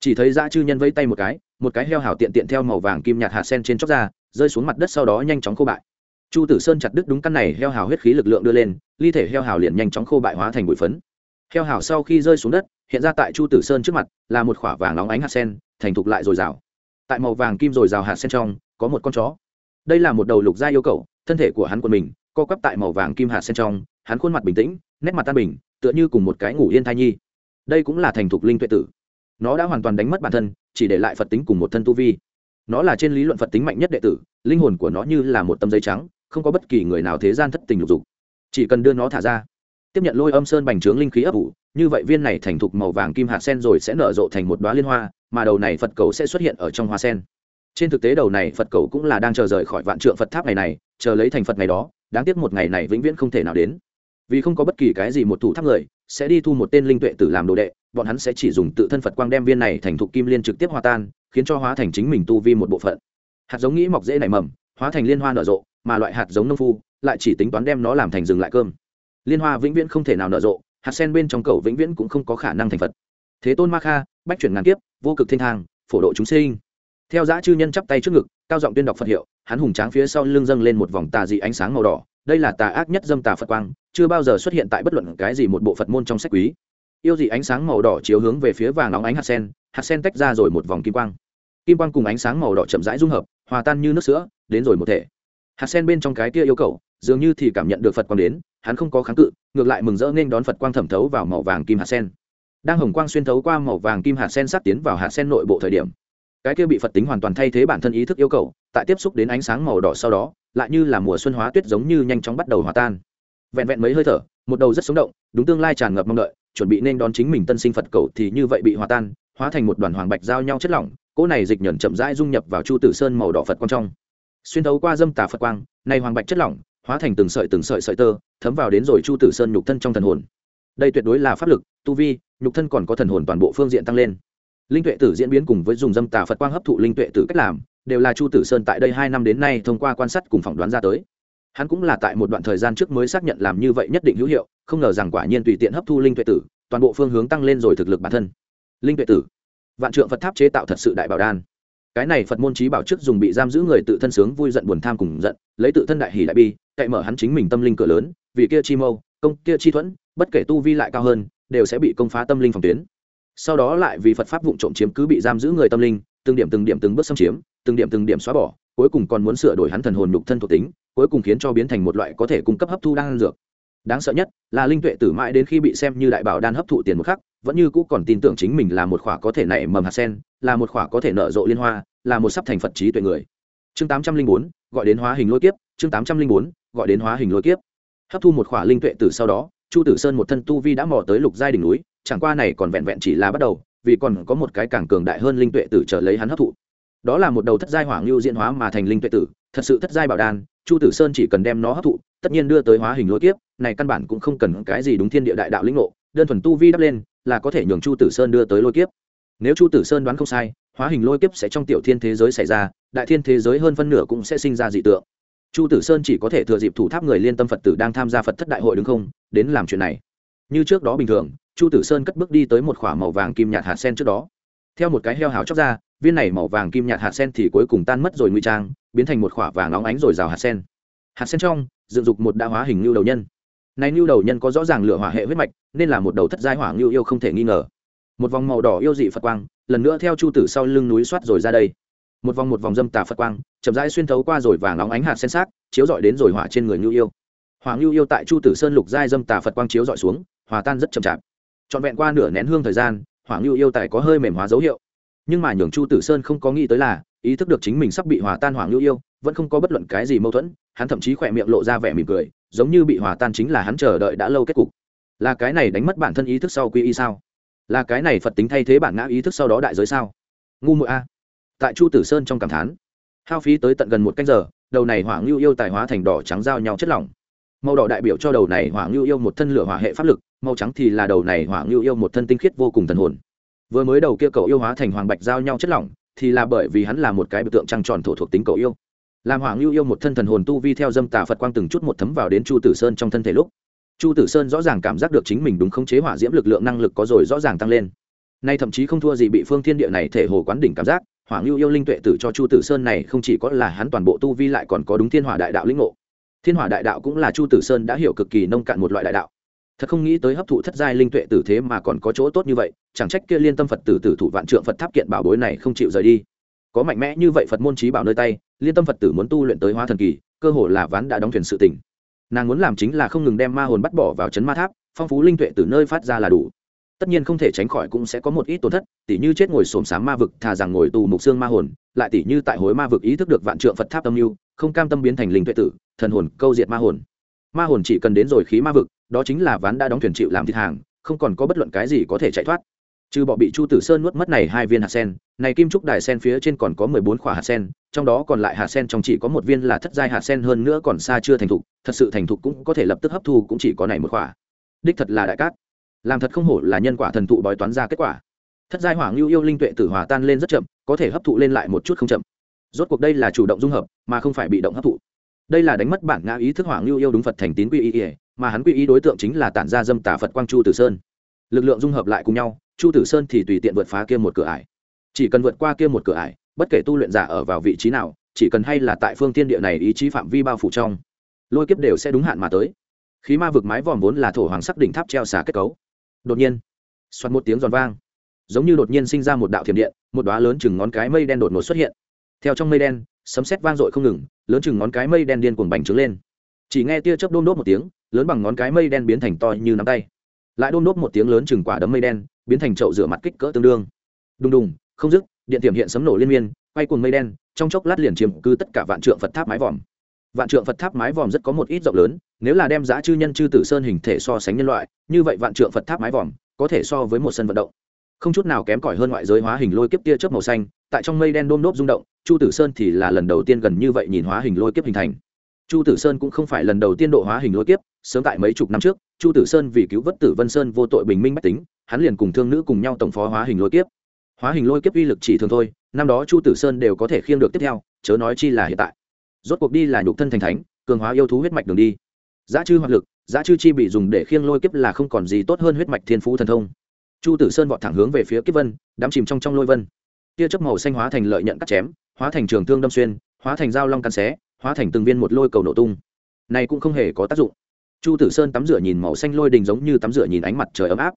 Speaker 1: Chỉ thấy dã chư nhân vây tay một cái một cái heo hảo tiện tiện theo màu vàng kim nhạt hạt sen trên chóc ra, rơi xuống mặt đất sau đó nhanh chóng khô bại. Chu tử sơn chặt đứt đúng căn này, heo hảo huyết khí lực lượng đưa lên, ly thể heo hảo liền nhanh chóng khô bại hóa thành bụi phấn. Heo hảo sau khi rơi xuống đất hiện ra tại chu tử sơn trước mặt, là một khoả vàng nóng ánh hạt sen, thành thục lại dồi dào. Tại màu vàng kim dồi dào hạt sen trong, có một con chó. Đây là một đầu lục gia yêu cầu, thân thể của hắn của mình, co quắp tại màu vàng kim hạt sen trong, hắn khuôn mặt bình tĩnh, nét mặt tan bình, tựa như cùng một cái ngủ yên thai nhi. Đây cũng là thành thục linh tuệ tử. Nó đã hoàn toàn đánh mất bản thân, chỉ để lại phật tính cùng một thân tu vi. Nó là trên lý luận phật tính mạnh nhất đệ tử, linh hồn của nó như là một tấm giấy trắng, không có bất kỳ người nào thế gian thất tình lục dục. Chỉ cần đưa nó thả ra, tiếp nhận lôi âm sơn bành trướng linh khí ấp ủ như vậy viên này thành thục màu vàng kim hạt sen rồi sẽ nở rộ thành một đoá liên hoa, mà đầu này phật cầu sẽ xuất hiện ở trong hoa sen. Trên thực tế đầu này phật cầu cũng là đang chờ rời khỏi vạn trượng phật tháp ngày này, chờ lấy thành phật ngày đó, đáng tiếc một ngày này vĩnh viễn không thể nào đến. Vì không có bất kỳ cái gì một thủ tháp người, sẽ đi thu một tên linh tuệ tử làm đồ đệ, bọn hắn sẽ chỉ dùng tự thân phật quang đem viên này thành thục kim liên trực tiếp hòa tan, khiến cho hóa thành chính mình tu vi một bộ phận. Hạt giống nghĩ mọc dễ nảy mầm, hóa thành liên hoa nở rộ, mà loại hạt giống nông phu lại chỉ tính toán đem nó làm thành rừng lại cơm. Liên hoa vĩnh viễn không thể nào nở rộ hạt sen bên trong cầu vĩnh viễn cũng không có khả năng thành phật. Thế tôn ma kha, bách chuyển ngàn kiếp, vô cực thiên thang, phổ độ chúng sinh. Theo dã chư nhân chắp tay trước ngực, cao giọng tuyên đọc phật hiệu, hắn hùng tráng phía sau lưng dâng lên một vòng tà dị ánh sáng màu đỏ, đây là tà ác nhất dâm tà phật quang, chưa bao giờ xuất hiện tại bất luận cái gì một bộ phật môn trong sách quý. Yêu dị ánh sáng màu đỏ chiếu hướng về phía vàng óng ánh hạt sen hạt sen tách ra rồi một vòng kim quang. Kim quang cùng ánh sáng màu đỏ chậm rãi dung hợp, hòa tan như nước sữa, đến rồi một thể. Hạt sen bên trong cái kia yêu cầu, dường như thì cảm nhận được phật quang đến, hắn không có kháng cự ngược lại mừng rỡ nên đón phật quang thẩm thấu vào màu vàng kim hạt sen. Đang hồng quang xuyên thấu qua màu vàng kim hạt sen sắp tiến vào hạt sen nội bộ thời điểm, cái kia bị phật tính hoàn toàn thay thế bản thân ý thức yêu cầu, tại tiếp xúc đến ánh sáng màu đỏ sau đó, lại như là mùa xuân hóa tuyết giống như nhanh chóng bắt đầu hòa tan. Vẹn vẹn mấy hơi thở, một đầu rất sống động, đúng tương lai tràn ngập mong đợi, chuẩn bị nên đón chính mình tân sinh phật cầu thì như vậy bị hòa tan, hóa thành một đoàn hoàng bạch giao nhau chất lỏng, cỗ này dịch nhẫn chậm rãi dung nhập vào chu tử sơn màu đỏ phật quang trong. Xuyên thấu qua dâm tà phật quang, này hoàng bạch chất lỏng hóa thành từng sợi từng sợi sợi tơ, thấm vào đến rồi chu tử sơn nhục thân trong thần hồn. Đây tuyệt đối là pháp lực, tu vi, nhục thân còn có thần hồn toàn bộ phương diện tăng lên. Linh tuệ tử diễn biến cùng với dùng dâm tà phật quang hấp thụ linh tuệ tử cách làm, đều là chu tử sơn tại đây hai năm đến nay thông qua quan sát cùng phỏng đoán ra tới. Hắn cũng là tại một đoạn thời gian trước mới xác nhận làm như vậy nhất định hữu hiệu, không ngờ rằng quả nhiên tùy tiện hấp thu linh tuệ tử, toàn bộ phương hướng tăng lên rồi thực lực bản thân. Linh tuệ tử. Vạn trượng phật tháp chế tạo thật sự đại bảo đan cái này phật môn trí bảo trước dùng bị giam giữ người tự thân sướng vui giận buồn tham cùng giận, lấy tự thân đại hỷ đại bi, cậy mở hắn chính mình tâm linh cửa lớn, vì kia chi mâu, công kia chi thuẫn, bất kể tu vi lại cao hơn, đều sẽ bị công phá tâm linh phòng tuyến. Sau đó lại vì phật pháp vụ trộm chiếm cứ bị giam giữ người tâm linh, từng điểm từng điểm từng bước xâm chiếm, từng điểm từng điểm xóa bỏ, cuối cùng còn muốn sửa đổi hắn thần hồn nhục thân thuộc tính, cuối cùng khiến cho biến thành một loại có thể cung cấp hấp thu đan dược. Đáng sợ nhất là linh tuệ tử mãi đến khi bị xem như đại bảo đan hấp thụ tiền một khắc vẫn như cũ còn tin tưởng chính mình là một khỏa có thể nảy mầm hạt sen, là một khỏa có thể nở rộ liên hoa, là một sắp thành phật trí tuệ người. Chương tám trăm linh bốn, gọi đến hóa hình lôi kiếp. Chương tám trăm linh bốn, gọi đến hóa hình lôi kiếp. Hấp thu một khỏa linh tuệ tử sau đó, chu tử sơn một thân tu vi đã mò tới lục giai đỉnh núi, chẳng qua này còn vẹn vẹn chỉ là bắt đầu, vì còn có một cái càng cường đại hơn linh tuệ tử trở lấy hắn hấp thụ. Đó là một đầu thất giai hoàng lưu diễn hóa mà thành linh tuệ tử, thật sự thất giai bảo đan, chu tử sơn chỉ cần đem nó hấp thụ, tất nhiên đưa tới hóa hình lôi kiếp, này căn bản cũng không cần cái gì đúng thiên địa đại đạo lĩnh ngộ, đơn thuần tu vi đắp lên là có thể nhường chu tử sơn đưa tới lôi kiếp. Nếu chu tử sơn đoán không sai, hóa hình lôi kiếp sẽ trong tiểu thiên thế giới xảy ra, đại thiên thế giới hơn phân nửa cũng sẽ sinh ra dị tượng. Chu tử sơn chỉ có thể thừa dịp thủ tháp người liên tâm phật tử đang tham gia phật thất đại hội đứng không? Đến làm chuyện này. Như trước đó bình thường, chu tử sơn cất bước đi tới một k h ỏ a màu vàng kim nhạt hạt sen trước đó. Theo một cái heo hào chóc ra, viên này màu vàng kim nhạt hạt sen thì cuối cùng tan mất rồi nguy trang, biến thành một k h ỏ a vàng óng ánh rồi rào hạt sen. Hạt sen trong, dựng dục một đa hóa hình lưu đầu nhân này lưu đầu nhân có rõ ràng lửa hỏa hệ huyết mạch, nên là một đầu thất giai hỏa lưu yêu không thể nghi ngờ. Một vòng màu đỏ yêu dị phật quang, lần nữa theo chu tử sau lưng núi soát rồi ra đây. Một vòng một vòng dâm tà phật quang, chậm rãi xuyên thấu qua rồi vàng óng ánh hạt sen xác, chiếu dọi đến rồi hỏa trên người ngưu yêu. Hoàng lưu yêu tại chu tử sơn lục giai dâm tà phật quang chiếu dọi xuống, hòa tan rất chậm chạp. Trọn vẹn qua nửa nén hương thời gian hoàng lưu yêu tại có hơi mềm hóa dấu hiệu. Nhưng mà nhường chu tử sơn không có nghĩ tới là, ý thức được chính mình sắp bị hòa tan hoàng lưu yêu, vẫn không có bất luận cái gì mâu thuẫn, hắn thậm chí khỏe miệng lộ ra vẻ mỉm cười giống như bị hòa tan chính là hắn chờ đợi đã lâu kết cục. Là cái này đánh mất bản thân ý thức sau quy y sao? Là cái này phật tính thay thế bản ngã ý thức sau đó đại giới sao? Ngu muội a. Tại chu tử sơn trong cảm thán, hao phí tới tận gần một canh giờ, đầu này hỏa lưu yêu tài hóa thành đỏ trắng giao nhau chất lỏng. Màu đỏ đại biểu cho đầu này hỏa ngưu yêu một thân lửa hỏa hệ pháp lực, màu trắng thì là đầu này hỏa ngưu yêu một thân tinh khiết vô cùng thần hồn. Vừa mới đầu kia cậu yêu hóa thành hoàng bạch giao nhau chất lỏng, thì là bởi vì hắn là một cái biểu tượng trăng tròn thổ thuộc tính cậu yêu làm Hoàng Lưu yêu một thân thần hồn tu vi theo dâm tà phật quang từng chút một thấm vào đến chu tử sơn trong thân thể lúc chu tử sơn rõ ràng cảm giác được chính mình đúng khống chế hỏa diễm lực lượng năng lực có rồi rõ ràng tăng lên nay thậm chí không thua gì bị phương thiên địa này thể hồ quán đỉnh cảm giác Hoàng Lưu yêu linh tuệ tử cho chu tử sơn này không chỉ có là hắn toàn bộ tu vi lại còn có đúng thiên hỏa đại đạo lĩnh ngộ thiên hỏa đại đạo cũng là chu tử sơn đã hiểu cực kỳ nông cạn một loại đại đạo thật không nghĩ tới hấp thụ thất giai linh tuệ tử thế mà còn có chỗ tốt như vậy chẳng trách kia liên tâm phật tử tử thủ vạn trượng phật tháp kiện bảo bối này không chịu rời đi có mạnh mẽ như vậy phật môn trí bảo nơi tay liên tâm phật tử muốn tu luyện tới hóa thần kỳ cơ hồ là ván đã đóng thuyền sự tỉnh nàng muốn làm chính là không ngừng đem ma hồn bắt bỏ vào chấn ma tháp phong phú linh tuệ từ nơi phát ra là đủ tất nhiên không thể tránh khỏi cũng sẽ có một ít tổn thất tỉ như chết ngồi xổm xám ma vực thà rằng ngồi tù mục xương ma hồn lại tỉ như tại hối ma vực ý thức được vạn trượng phật tháp tâm mưu không cam tâm biến thành linh tuệ tử thần hồn câu diệt ma hồn ma hồn chỉ cần đến rồi khí ma vực đó chính là ván đã đóng thuyền chịu làm thịt hàng không còn có bất luận cái gì có thể chạy thoát trừ bọ bị chu tử sơn nuốt mất này hai viên hạt sen, này kim trúc đài sen phía trên còn có mười bốn khỏa hạt sen, trong đó còn lại hạt sen trong chỉ có một viên là thất giai hạt sen hơn nữa còn xa chưa thành thục, thật sự thành thục cũng có thể lập tức hấp thu, cũng chỉ có này một khỏa. Đích thật là đại cát. Làm thật không hổ là nhân quả thần thụ bói toán ra kết quả. Thất giai hoàng lưu yêu linh tuệ tử hòa tan lên rất chậm, có thể hấp thụ lên lại một chút không chậm. Rốt cuộc đây là chủ động dung hợp, mà không phải bị động hấp thụ. Đây là đánh mất bản ngã ý thức hoàng lưu yêu đúng phật thành tín quy ý mà hắn quy ý đối tượng chính là tản ra dâm tả phật quang chu tử sơn. Lực lượng dung hợp lại cùng nhau chu tử sơn thì tùy tiện vượt phá kia một cửa ải. Chỉ cần vượt qua kia một cửa ải, bất kể tu luyện giả ở vào vị trí nào, chỉ cần hay là tại phương tiên địa này ý chí phạm vi bao phủ trong, lôi kiếp đều sẽ đúng hạn mà tới. Khí ma vực mái vòm vốn là thổ hoàng sắc đỉnh tháp treo xả kết cấu. Đột nhiên xoát một tiếng giòn vang. Giống như đột nhiên sinh ra một đạo thiểm điện, một đoá lớn chừng ngón cái mây đen đột ngột xuất hiện. Theo trong mây đen, sấm sét vang dội không ngừng, lớn chừng ngón cái mây đen điên cuồng bành trướng lên. Chỉ nghe tia chớp đôm đốt một tiếng, lớn bằng ngón cái mây đen biến thành to như nắm tay lại đôm đốt một tiếng lớn chừng quả đấm mây đen, biến thành chậu rửa mặt kích cỡ tương đương. Đùng đùng, không dứt, điện tiềm hiện sấm nổ liên miên, quay cuồng mây đen, trong chốc lát liền chiếm cư tất cả vạn trượng phật tháp mái vòm. Vạn trượng phật tháp mái vòm rất có một ít rộng lớn, nếu là đem giá chư nhân chư tử sơn hình thể so sánh nhân loại, như vậy vạn trượng phật tháp mái vòm có thể so với một sân vận động. Không chút nào kém cỏi hơn ngoại giới hóa hình lôi kiếp tia chớp màu xanh, tại trong mây đen đôm đốp rung động, chu tử sơn thì là lần đầu tiên gần như vậy nhìn hóa hình lôi kiếp hình thành. Chu tử sơn cũng không phải lần đầu tiên độ hóa hình lôi kiếp, sớm tại mấy chục năm trước chu tử sơn vì cứu vất tử vân sơn vô tội bình minh bách tính, hắn liền cùng thương nữ cùng nhau tổng phó hóa hình lôi kiếp. Hóa hình lôi kiếp uy lực chỉ thường thôi, năm đó chu tử sơn đều có thể khiêng được tiếp theo, chớ nói chi là hiện tại. Rốt cuộc đi là nhục thân thành thánh, cường hóa yêu thú huyết mạch đường đi. Giá chư hoạt lực, giá chư chi bị dùng để khiêng lôi kiếp là không còn gì tốt hơn huyết mạch thiên phú thần thông. Chu tử sơn vọt thẳng hướng về phía kiếp vân, đắm chìm trong trong lôi vân. Tia chớp màu xanh hóa thành lợi nhận cắt chém, hóa thành trường thương đâm xuyên, hóa thành dao long cắn xé, hóa thành từng viên một lôi cầu nổ tung. Này cũng không hề có tác dụng chu tử sơn tắm rửa nhìn màu xanh lôi đình giống như tắm rửa nhìn ánh mặt trời ấm áp.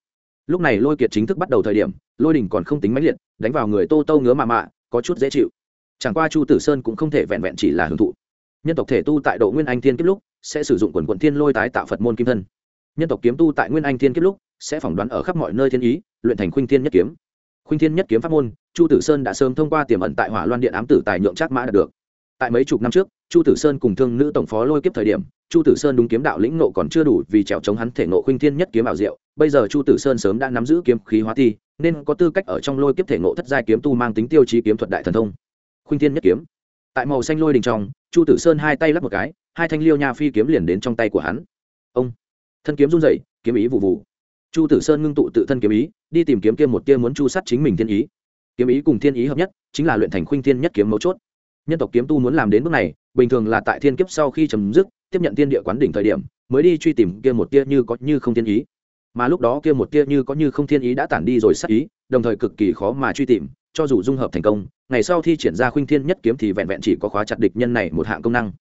Speaker 1: Lúc này lôi kiệt chính thức bắt đầu thời điểm, lôi đình còn không tính mãnh liệt, đánh vào người tô tô ngứa mạ mạ, có chút dễ chịu. Chẳng qua chu tử sơn cũng không thể vẹn vẹn chỉ là hưởng thụ. Nhân tộc thể tu tại độ nguyên anh thiên kiếp lúc, sẽ sử dụng quần quận thiên lôi tái tạo phật môn kim thân. Nhân tộc kiếm tu tại nguyên anh thiên kiếp lúc, sẽ phỏng đoán ở khắp mọi nơi thiên ý, luyện thành khuynh thiên nhất kiếm. Khuynh thiên nhất kiếm pháp môn, chu tử sơn đã sớm thông qua tiềm ẩn tại hỏa loan điện ám tử tài nhượng trác mã đạt được. Tại mấy chục năm trước, chu tử sơn cùng thương nữ tổng phó lôi kiếp thời điểm chu tử sơn đúng kiếm đạo lĩnh nộ còn chưa đủ vì trèo chống hắn thể nộ khuynh thiên nhất kiếm ảo diệu, bây giờ chu tử sơn sớm đã nắm giữ kiếm khí hóa thi nên có tư cách ở trong lôi kiếp thể nộ thất giai kiếm tu mang tính tiêu chí kiếm thuật đại thần thông. Khuynh thiên nhất kiếm. Tại màu xanh lôi đình trong, chu tử sơn hai tay lắp một cái, hai thanh liêu nha phi kiếm liền đến trong tay của hắn. Ông. Thân kiếm run rẩy, kiếm ý vụ vụ. Chu tử sơn ngưng tụ tự thân kiếm ý, đi tìm kiếm kia một tia muốn chu sát chính mình thiên ý. Kiếm ý cùng thiên ý hợp nhất, chính là luyện thành khuynh thiên nhất kiếm mấu chốt. Nhân tộc kiếm tu muốn làm đến bước này, bình thường là tại thiên kiếp sau khi chấm dứt tiếp nhận tiên địa quán đỉnh thời điểm, mới đi truy tìm kia một tia như có như không thiên ý. Mà lúc đó kia một tia như có như không thiên ý đã tản đi rồi sát ý, đồng thời cực kỳ khó mà truy tìm, cho dù dung hợp thành công, ngày sau thi triển ra khuynh thiên nhất kiếm thì vẹn vẹn chỉ có khóa chặt địch nhân này một hạng công năng.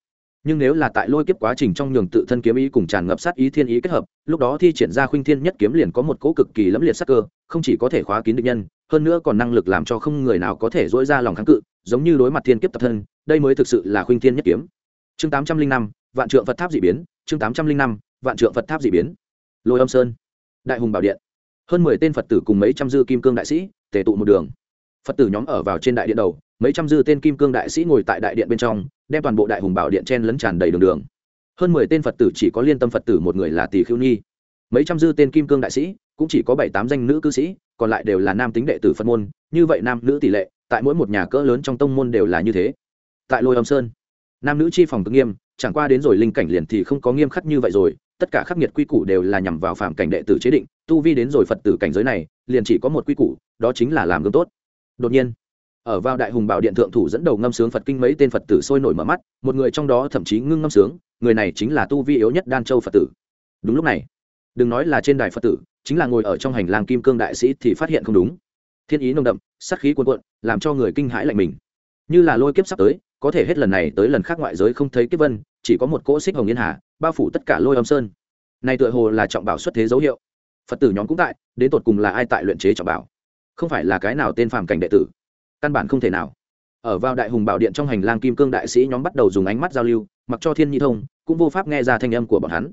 Speaker 1: Nhưng nếu là tại lôi kiếp quá trình trong nhường tự thân kiếm ý cùng tràn ngập sát ý thiên ý kết hợp, lúc đó thi triển ra khuynh thiên nhất kiếm liền có một cỗ cực kỳ lẫm liệt sắc cơ, không chỉ có thể khóa kín địch nhân, hơn nữa còn năng lực làm cho không người nào có thể dỗi ra lòng kháng cự, giống như đối mặt thiên kiếp tập thân, đây mới thực sự là khuynh thiên nhất kiếm. Chương tám trăm linh năm vạn trượng phật tháp d ị biến, chương tám trăm linh năm, vạn trượng phật tháp d ị biến. Lôi âm sơn, đại hùng bảo điện. Hơn mười tên phật tử cùng mấy trăm dư kim cương đại sĩ, tề tụ một đường. Phật tử nhóm ở vào trên đại điện đầu, mấy trăm dư tên kim cương đại sĩ ngồi tại đại điện bên trong, đem toàn bộ đại hùng bảo điện chen lấn tràn đầy đường đường. Hơn mười tên phật tử chỉ có liên tâm phật tử một người là Tỳ khiêu nhi. Mấy trăm dư tên kim cương đại sĩ, cũng chỉ có bảy tám danh nữ cư sĩ, còn lại đều là nam tính đệ tử phật môn, như vậy nam nữ tỷ lệ, tại mỗi một nhà cỡ lớn trong tông môn đều là như thế. Tại lôi âm sơn nam nữ chi phòng cực nghiêm, chẳng qua đến rồi linh cảnh liền thì không có nghiêm khắc như vậy rồi, tất cả khắc nghiệt quy củ đều là nhằm vào phạm cảnh đệ tử chế định, tu vi đến rồi phật tử cảnh giới này, liền chỉ có một quy củ, đó chính là làm gương tốt. Đột nhiên, ở vào đại hùng bảo điện thượng thủ dẫn đầu ngâm sướng phật kinh mấy tên phật tử sôi nổi mở mắt, một người trong đó thậm chí ngưng ngâm sướng, người này chính là tu vi yếu nhất đan châu phật tử. Đúng lúc này, đừng nói là trên đài phật tử, chính là ngồi ở trong hành lang kim cương đại sĩ thì phát hiện không đúng. Thiên ý nồng đậm, sát khí cuồn cuộn, làm cho người kinh hãi lạnh mình. Như là lôi kiếp sắp tới có thể hết lần này tới lần khác ngoại giới không thấy kiếp vân, chỉ có một cỗ xích hồng yên hà, bao phủ tất cả lôi âm sơn. Này tựa hồ là trọng bảo xuất thế dấu hiệu. Phật tử nhóm cũng tại, đến tột cùng là ai tại luyện chế trọng bảo? Không phải là cái nào tên phàm cảnh đệ tử? Căn bản không thể nào. Ở vào đại hùng bảo điện trong hành lang kim cương đại sĩ nhóm bắt đầu dùng ánh mắt giao lưu, mặc cho thiên nhi thông, cũng vô pháp nghe ra thanh âm của bọn hắn.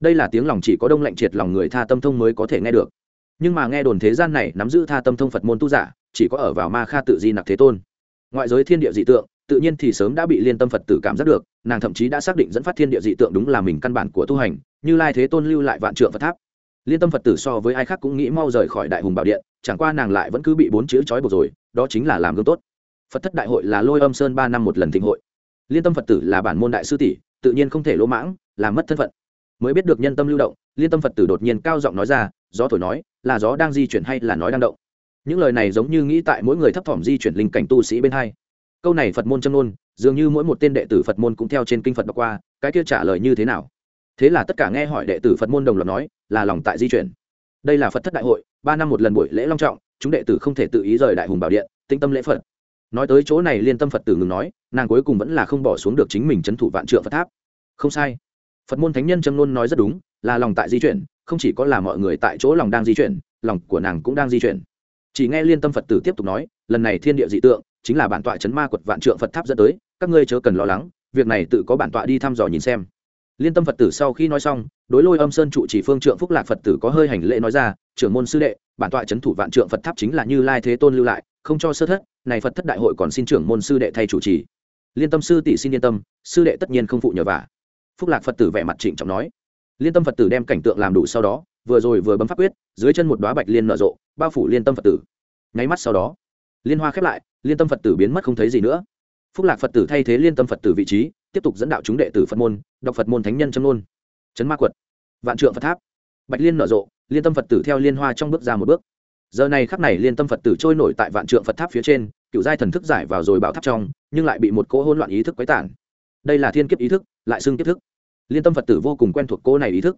Speaker 1: Đây là tiếng lòng chỉ có đông lạnh triệt lòng người tha tâm thông mới có thể nghe được. Nhưng mà nghe đồn thế gian này nắm giữ tha tâm thông phật môn tu giả, chỉ có ở vào ma kha tự di nặc thế tôn. Ngoại giới thiên địa dị tượng tự nhiên thì sớm đã bị liên tâm phật tử cảm giác được, nàng thậm chí đã xác định dẫn phát thiên địa dị tượng đúng là mình căn bản của tu hành, như lai thế tôn lưu lại vạn trượng phật tháp. Liên tâm phật tử so với ai khác cũng nghĩ mau rời khỏi đại hùng bảo điện, chẳng qua nàng lại vẫn cứ bị bốn chữ trói buộc rồi, đó chính là làm gương tốt. Phật thất đại hội là lôi âm sơn ba năm một lần thịnh hội. Liên tâm phật tử là bản môn đại sư tỷ, tự nhiên không thể lỗ mãng, làm mất thân phận. Mới biết được nhân tâm lưu động, liên tâm phật tử đột nhiên cao giọng nói ra, gió thổi nói, là gió đang di chuyển hay là nói đang động? Những lời này giống như nghĩ tại mỗi người thấp thỏm di chuyển linh cảnh tu sĩ bên hai câu này phật môn châm nôn dường như mỗi một tên đệ tử phật môn cũng theo trên kinh phật đọc qua, cái kia trả lời như thế nào? Thế là tất cả nghe hỏi đệ tử phật môn đồng loạt nói, là lòng tại di chuyển. Đây là phật thất đại hội, ba năm một lần buổi lễ long trọng, chúng đệ tử không thể tự ý rời đại hùng bảo điện tinh tâm lễ phật. Nói tới chỗ này liên tâm phật tử ngừng nói, nàng cuối cùng vẫn là không bỏ xuống được chính mình c h ấ n thủ vạn trượng phật tháp. Không sai. Phật môn thánh nhân châm nôn nói rất đúng, là lòng tại di chuyển, không chỉ có là mọi người tại chỗ lòng đang di chuyển, lòng của nàng cũng đang di chuyển. Chỉ nghe liên tâm phật tử tiếp tục nói, lần này thiên địa dị tượng chính là bản tọa chấn ma quật vạn trượng phật tháp dẫn tới, các ngươi chớ cần lo lắng, việc này tự có bản tọa đi thăm dò nhìn xem. Liên tâm phật tử sau khi nói xong, đối lôi âm sơn trụ chỉ phương trượng phúc lạc phật tử có hơi hành lễ nói ra, trưởng môn sư đệ, bản tọa chấn thủ vạn trượng phật tháp chính là như lai thế tôn lưu lại, không cho sơ thất, này phật thất đại hội còn xin trưởng môn sư đệ thay chủ trì. Liên tâm sư tỷ xin yên tâm, sư đệ tất nhiên không phụ nhờ vả. Phúc lạc phật tử vẻ mặt trịnh trọng nói. Liên tâm phật tử đem cảnh tượng làm đủ sau đó, vừa rồi vừa bấm pháp quyết, dưới chân một đoá bạch liên nở rộ, bao phủ liên tâm phật tử. Nháy mắt sau đó, liên hoa khép lại liên tâm phật tử biến mất không thấy gì nữa. Phúc lạc phật tử thay thế liên tâm phật tử vị trí, tiếp tục dẫn đạo chúng đệ tử phật môn, đọc phật môn thánh nhân châm nôn chấn ma quật. Vạn trượng phật tháp. Bạch liên nở rộ, liên tâm phật tử theo liên hoa trong bước ra một bước. Giờ này khắc này liên tâm phật tử trôi nổi tại vạn trượng phật tháp phía trên, cựu giai thần thức giải vào rồi bảo tháp trong, nhưng lại bị một cỗ hỗn loạn ý thức quấy tản. Đây là thiên kiếp ý thức, lại xưng kiếp thức. Liên tâm phật tử vô cùng quen thuộc cỗ này ý thức.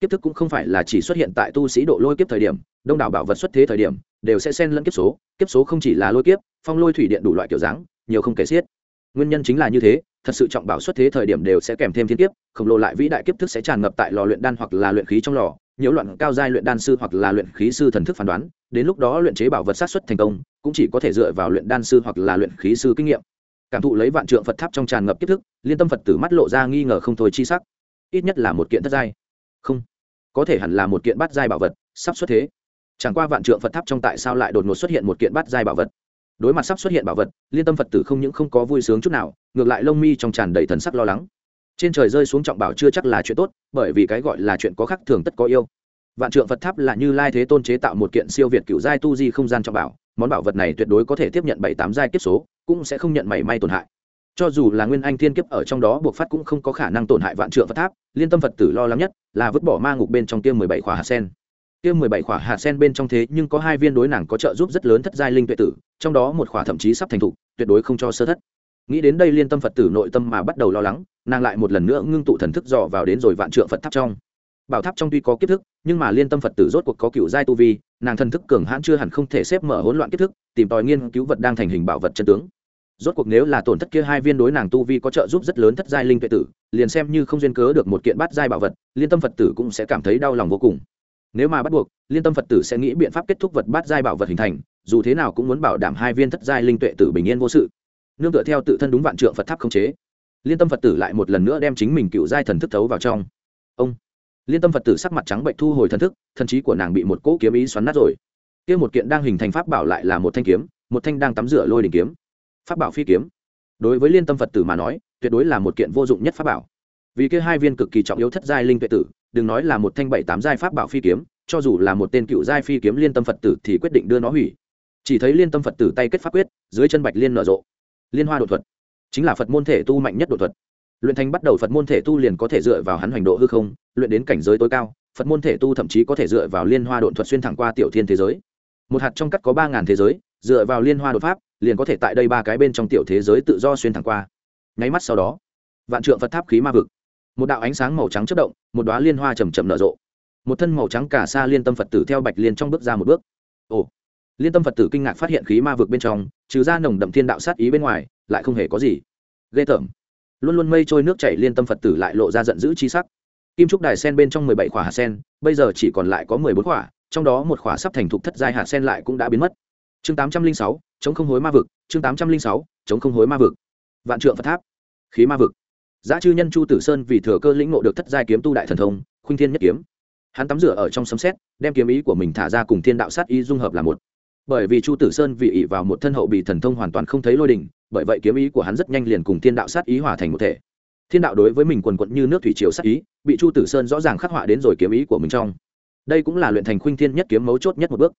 Speaker 1: Kiếp thức cũng không phải là chỉ xuất hiện tại tu sĩ độ lôi kiếp thời điểm, đông đảo bảo vật xuất thế thời điểm, đều sẽ xen lẫn kiếp số. Kiếp số không chỉ là lôi kiếp phong lôi thủy điện đủ loại kiểu dáng, nhiều không kể xiết. Nguyên nhân chính là như thế, thật sự trọng bảo xuất thế thời điểm đều sẽ kèm thêm thiên kiếp, khổng lồ lại vĩ đại kiếp thức sẽ tràn ngập tại lò luyện đan hoặc là luyện khí trong lò, nhiễu loạn cao giai luyện đan sư hoặc là luyện khí sư thần thức phán đoán, đến lúc đó luyện chế bảo vật sát xuất thành công, cũng chỉ có thể dựa vào luyện đan sư hoặc là luyện khí sư kinh nghiệm. Cảm thụ lấy vạn trượng phật tháp trong tràn ngập kiếp thức, liên tâm phật tử mắt lộ ra nghi ngờ không thôi chi sắc. Ít nhất là một kiện thất giai. Không, có thể hẳn là một kiện bát giai bảo vật, sắp xuất thế. Chẳng qua vạn trượng phật tháp trong tại sao lại đột ngột xuất hiện một kiện bát giai bảo vật? Đối mặt sắp xuất hiện bảo vật, liên tâm phật tử không những không có vui sướng chút nào, ngược lại lông mi trong tràn đầy thần sắc lo lắng. Trên trời rơi xuống trọng bảo chưa chắc là chuyện tốt, bởi vì cái gọi là chuyện có khắc thường tất có yêu. Vạn trượng phật tháp là như lai thế tôn chế tạo một kiện siêu việt cựu giai tu di không gian trọng bảo, món bảo vật này tuyệt đối có thể tiếp nhận bảy tám giai kiếp số, cũng sẽ không nhận mảy may tổn hại. Cho dù là nguyên anh thiên kiếp ở trong đó buộc phát cũng không có khả năng tổn hại vạn trượng phật tháp, liên tâm phật tử lo lắng nhất là vứt bỏ ma ngục bên trong tiêm mười bảy khỏa hạt sen tiêm mười bảy khỏa hạt sen bên trong thế nhưng có hai viên đối nàng có trợ giúp rất lớn thất giai linh tuệ tử, trong đó một khỏa thậm chí sắp thành thục, tuyệt đối không cho sơ thất. Nghĩ đến đây liên tâm phật tử nội tâm mà bắt đầu lo lắng, nàng lại một lần nữa ngưng tụ thần thức dò vào đến rồi vạn trượng phật tháp trong. Bảo tháp trong tuy có kiếp thức, nhưng mà liên tâm phật tử rốt cuộc có cựu giai tu vi, nàng thần thức cường hãn chưa hẳn không thể xếp mở hỗn loạn kiếp thức, tìm tòi nghiên cứu vật đang thành hình bảo vật chân tướng. Rốt cuộc nếu là tổn thất kia hai viên đối nàng tu vi có trợ giúp rất lớn thất giai linh tuệ tử, liền xem như không duyên cớ được một kiện bát giai bảo vật, liên tâm phật tử cũng sẽ cảm thấy đau lòng vô cùng nếu mà bắt buộc, liên tâm phật tử sẽ nghĩ biện pháp kết thúc vật bát giai bảo vật hình thành, dù thế nào cũng muốn bảo đảm hai viên thất giai linh tuệ tử bình yên vô sự. Nương tựa theo tự thân đúng vạn trượng phật tháp không chế. Liên tâm phật tử lại một lần nữa đem chính mình cựu giai thần thức thấu vào trong. Ông. Liên tâm phật tử sắc mặt trắng bệnh thu hồi thần thức, thần trí của nàng bị một cỗ kiếm ý xoắn nát rồi. Kia một kiện đang hình thành pháp bảo lại là một thanh kiếm, một thanh đang tắm rửa lôi đình kiếm. Pháp bảo phi kiếm. Đối với liên tâm phật tử mà nói, tuyệt đối là một kiện vô dụng nhất pháp bảo. Vì kia hai viên cực kỳ trọng yếu thất giai linh tuệ tử đừng nói là một thanh bảy tám giai pháp bảo phi kiếm, cho dù là một tên cựu giai phi kiếm liên tâm phật tử thì quyết định đưa nó hủy. Chỉ thấy liên tâm phật tử tay kết pháp quyết, dưới chân bạch liên nở rộ. Liên hoa đột thuật. Chính là phật môn thể tu mạnh nhất đột thuật. Luyện thành bắt đầu phật môn thể tu liền có thể dựa vào hắn hoành độ hư không, luyện đến cảnh giới tối cao, phật môn thể tu thậm chí có thể dựa vào liên hoa đột thuật xuyên thẳng qua tiểu thiên thế giới. Một hạt trong cắt có ba ngàn thế giới, dựa vào liên hoa đột pháp, liền có thể tại đây ba cái bên trong tiểu thế giới tự do xuyên thẳng qua. Nháy mắt sau đó, vạn trượng phật tháp khí ma vực một đạo ánh sáng màu trắng chất động, một đoá liên hoa chầm chậm nở rộ. Một thân màu trắng cả xa liên tâm phật tử theo bạch liên trong bước ra một bước. Ồ, liên tâm phật tử kinh ngạc phát hiện khí ma vực bên trong, trừ ra nồng đậm thiên đạo sát ý bên ngoài, lại không hề có gì. Ghê tởm. Luôn luôn mây trôi nước chảy liên tâm phật tử lại lộ ra giận dữ chi sắc. Kim trúc đài sen bên trong mười bảy khỏa hạt sen, bây giờ chỉ còn lại có mười bốn khỏa, trong đó một khỏa sắp thành thục thất giai hạt sen lại cũng đã biến mất. Chương tám trăm linh sáu, chống không hối ma vực, chương tám trăm linh sáu, chống không hối ma vực. Vạn trượng phật tháp. Khí ma vực giá chư nhân chu tử sơn vì thừa cơ lĩnh ngộ được thất giai kiếm tu đại thần thông, khuynh thiên nhất kiếm. Hắn tắm rửa ở trong sấm xét đem kiếm ý của mình thả ra cùng thiên đạo sát ý dung hợp là một. Bởi vì chu tử sơn vì ỉ vào một thân hậu bị thần thông hoàn toàn không thấy lôi đình bởi vậy kiếm ý của hắn rất nhanh liền cùng thiên đạo sát ý hòa thành một thể. Thiên đạo đối với mình quần quận như nước thủy triều sát ý, bị chu tử sơn rõ ràng khắc họa đến rồi kiếm ý của mình trong. Đây cũng là luyện thành khuynh thiên nhất kiếm mấu chốt nhất một bước.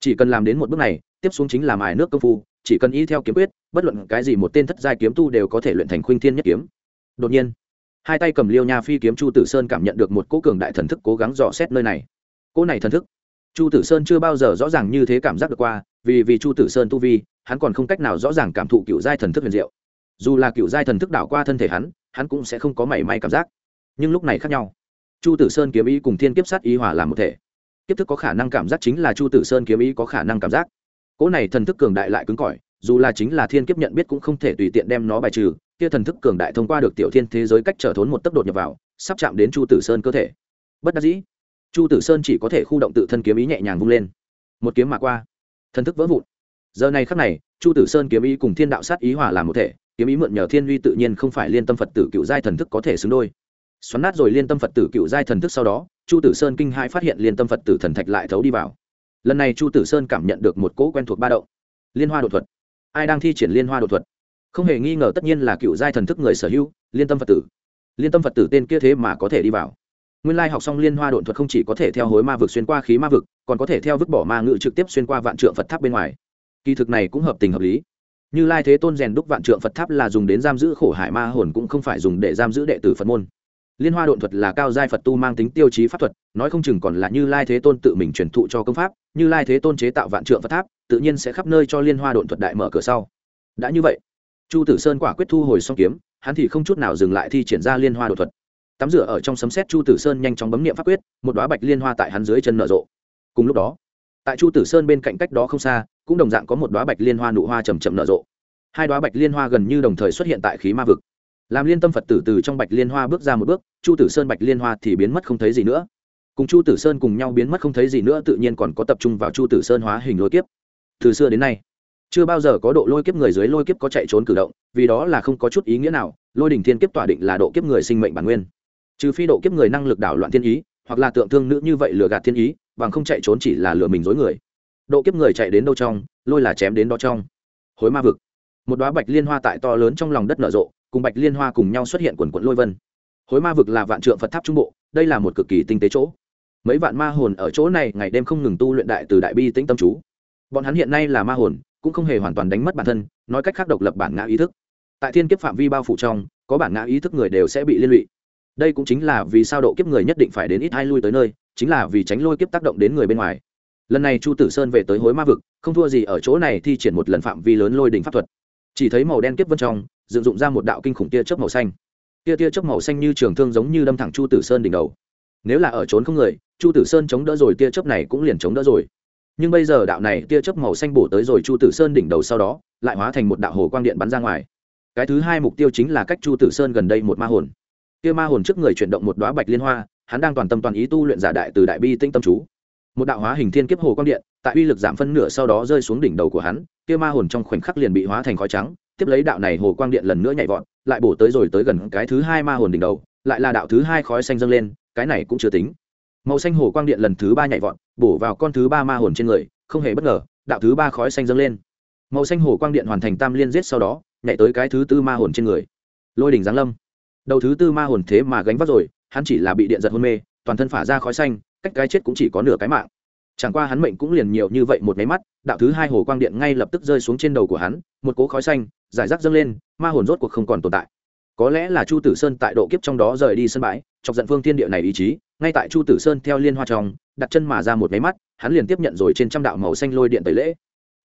Speaker 1: Chỉ cần làm đến một bước này, tiếp xuống chính là mài nước công phu, chỉ cần y theo kiếm quyết, bất luận cái gì một tên thất giai kiếm tu đều có thể luyện thành khuynh thiên nhất kiếm đột nhiên, hai tay cầm liêu nha phi kiếm chu tử sơn cảm nhận được một cỗ cường đại thần thức cố gắng dò xét nơi này. Cỗ này thần thức, chu tử sơn chưa bao giờ rõ ràng như thế cảm giác được qua, vì vì chu tử sơn tu vi, hắn còn không cách nào rõ ràng cảm thụ cựu giai thần thức huyền diệu. Dù là cựu giai thần thức đảo qua thân thể hắn hắn cũng sẽ không có mảy may cảm giác. Nhưng lúc này khác nhau. Chu tử sơn kiếm ý cùng thiên kiếp sát ý hòa làm một thể. Kiếp thức có khả năng cảm giác chính là chu tử sơn kiếm ý có khả năng cảm giác. Cỗ này thần thức cường đại lại cứng cỏi, dù là chính là thiên kiếp nhận biết cũng không thể tùy tiện đem nó bài trừ kia thần thức cường đại thông qua được tiểu thiên thế giới cách trở thốn một tốc đột nhập vào, sắp chạm đến chu tử sơn cơ thể. Bất đắc dĩ, chu tử sơn chỉ có thể khu động tự thân kiếm ý nhẹ nhàng vung lên. Một kiếm mà qua, thần thức vỡ vụn. Giờ này khắc này, chu tử sơn kiếm ý cùng thiên đạo sát ý hòa làm một thể, kiếm ý mượn nhờ thiên uy tự nhiên không phải liên tâm phật tử cựu giai thần thức có thể xứng đôi. Xoắn nát rồi liên tâm phật tử cựu giai thần thức sau đó, chu tử sơn kinh hai phát hiện liên tâm phật tử thần thạch lại thấu đi vào. Lần này chu tử sơn cảm nhận được một cỗ quen thuộc ba đậu liên hoa đột thuật. Ai đang thi triển liên hoa đột thuật? Không hề nghi ngờ tất nhiên là cựu giai thần thức người sở hữu, liên tâm phật tử. Liên tâm phật tử tên kia thế mà có thể đi vào. Nguyên lai học xong liên hoa độn thuật không chỉ có thể theo hối ma vực xuyên qua khí ma vực, còn có thể theo vứt bỏ ma ngự trực tiếp xuyên qua vạn trượng phật tháp bên ngoài. Kỳ thực này cũng hợp tình hợp lý. Như lai thế tôn rèn đúc vạn trượng phật tháp là dùng đến giam giữ khổ hải ma hồn cũng không phải dùng để giam giữ đệ tử phật môn. Liên hoa độn thuật là cao giai phật tu mang tính tiêu chí pháp thuật, nói không chừng còn là như lai thế tôn tự mình truyền thụ cho công pháp, như lai thế tôn chế tạo vạn trượng phật tháp, tự nhiên sẽ khắp nơi cho liên hoa độn thuật đại mở cửa sau. Đã như vậy chu tử sơn quả quyết thu hồi xong kiếm, hắn thì không chút nào dừng lại thi triển ra liên hoa đột thuật. Tắm rửa ở trong sấm xét chu tử sơn nhanh chóng bấm nghiệm pháp quyết, một đoá bạch liên hoa tại hắn dưới chân nở rộ. Cùng lúc đó, tại chu tử sơn bên cạnh cách đó không xa, cũng đồng dạng có một đoá bạch liên hoa nụ hoa chầm chậm nở rộ. Hai đoá bạch liên hoa gần như đồng thời xuất hiện tại khí ma vực. Làm liên tâm phật tử từ trong bạch liên hoa bước ra một bước, chu tử sơn bạch liên hoa thì biến mất không thấy gì nữa. Cùng chu tử sơn cùng nhau biến mất không thấy gì nữa tự nhiên còn có tập trung vào chu tử sơn hóa hình lôi kiếp. Từ xưa đến nay chưa bao giờ có độ lôi kiếp người dưới lôi kiếp có chạy trốn cử động, vì đó là không có chút ý nghĩa nào, lôi đình thiên kiếp tỏa định là độ kiếp người sinh mệnh bản nguyên. Trừ phi độ kiếp người năng lực đảo loạn thiên ý, hoặc là tượng thương nữ như vậy lừa gạt thiên ý, bằng không chạy trốn chỉ là lừa mình dối người. Độ kiếp người chạy đến đâu trong, lôi là chém đến đó trong. Hối ma vực. Một đoá bạch liên hoa tại to lớn trong lòng đất nở rộ, cùng bạch liên hoa cùng nhau xuất hiện quần quận lôi vân. Hối ma vực là vạn trượng phật tháp trung bộ, đây là một cực kỳ tinh tế chỗ. Mấy vạn ma hồn ở chỗ này ngày đêm không ngừng tu luyện đại từ đại bi tĩnh tâm chú. Bọn hắn hiện nay là ma hồn cũng không hề hoàn toàn đánh mất bản thân, nói cách khác độc lập bản ngã ý thức. Tại thiên kiếp phạm vi bao phủ trong, có bản ngã ý thức người đều sẽ bị liên lụy. Đây cũng chính là vì sao độ kiếp người nhất định phải đến ít hai lui tới nơi, chính là vì tránh lôi kiếp tác động đến người bên ngoài. Lần này chu tử sơn về tới hối ma vực, không thua gì ở chỗ này thi triển một lần phạm vi lớn lôi đỉnh pháp thuật. Chỉ thấy màu đen kiếp vân trong, dựng dụng ra một đạo kinh khủng tia chớp màu xanh. Tia tia chớp màu xanh như trường thương giống như đâm thẳng chu tử sơn đỉnh đầu. Nếu là ở trốn không người, chu tử sơn chống đỡ rồi, tia chớp này cũng liền chống đỡ rồi nhưng bây giờ đạo này tia chớp màu xanh bổ tới rồi chu tử sơn đỉnh đầu sau đó, lại hóa thành một đạo hồ quang điện bắn ra ngoài. Cái thứ hai mục tiêu chính là cách chu tử sơn gần đây một ma hồn. Tia ma hồn trước người chuyển động một đoá bạch liên hoa, hắn đang toàn tâm toàn ý tu luyện giả đại từ đại bi tinh tâm chú. Một đạo hóa hình thiên kiếp hồ quang điện, tại uy lực giảm phân nửa sau đó rơi xuống đỉnh đầu của hắn tia ma hồn trong khoảnh khắc liền bị hóa thành khói trắng, tiếp lấy đạo này hồ quang điện lần nữa nhảy vọt, lại bổ tới rồi tới gần cái thứ hai ma hồn đỉnh đầu, lại là đạo thứ hai khói xanh dâng lên, cái này cũng chưa tính màu xanh hồ quang điện lần thứ ba nhảy vọt, bổ vào con thứ ba ma hồn trên người, không hề bất ngờ, đạo thứ ba khói xanh dâng lên. Màu xanh hồ quang điện hoàn thành tam liên giết sau đó, nhảy tới cái thứ tư ma hồn trên người. Lôi đỉnh giáng lâm. Đầu thứ tư ma hồn thế mà gánh vác rồi, hắn chỉ là bị điện giật hôn mê, toàn thân phả ra khói xanh, cách cái chết cũng chỉ có nửa cái mạng. Chẳng qua hắn mệnh cũng liền nhiều như vậy một máy mắt, đạo thứ hai hồ quang điện ngay lập tức rơi xuống trên đầu của hắn, một cố khói xanh, giải rác dâng lên, ma hồn rốt cuộc không còn tồn tại. Có lẽ là chu tử sơn tại độ kiếp trong đó rời đi sân bãi chọc giận phương thiên địa này ý chí, ngay tại chu tử sơn theo liên hoa trong, đặt chân mà ra một máy mắt, hắn liền tiếp nhận rồi trên trăm đạo màu xanh lôi điện tẩy lễ.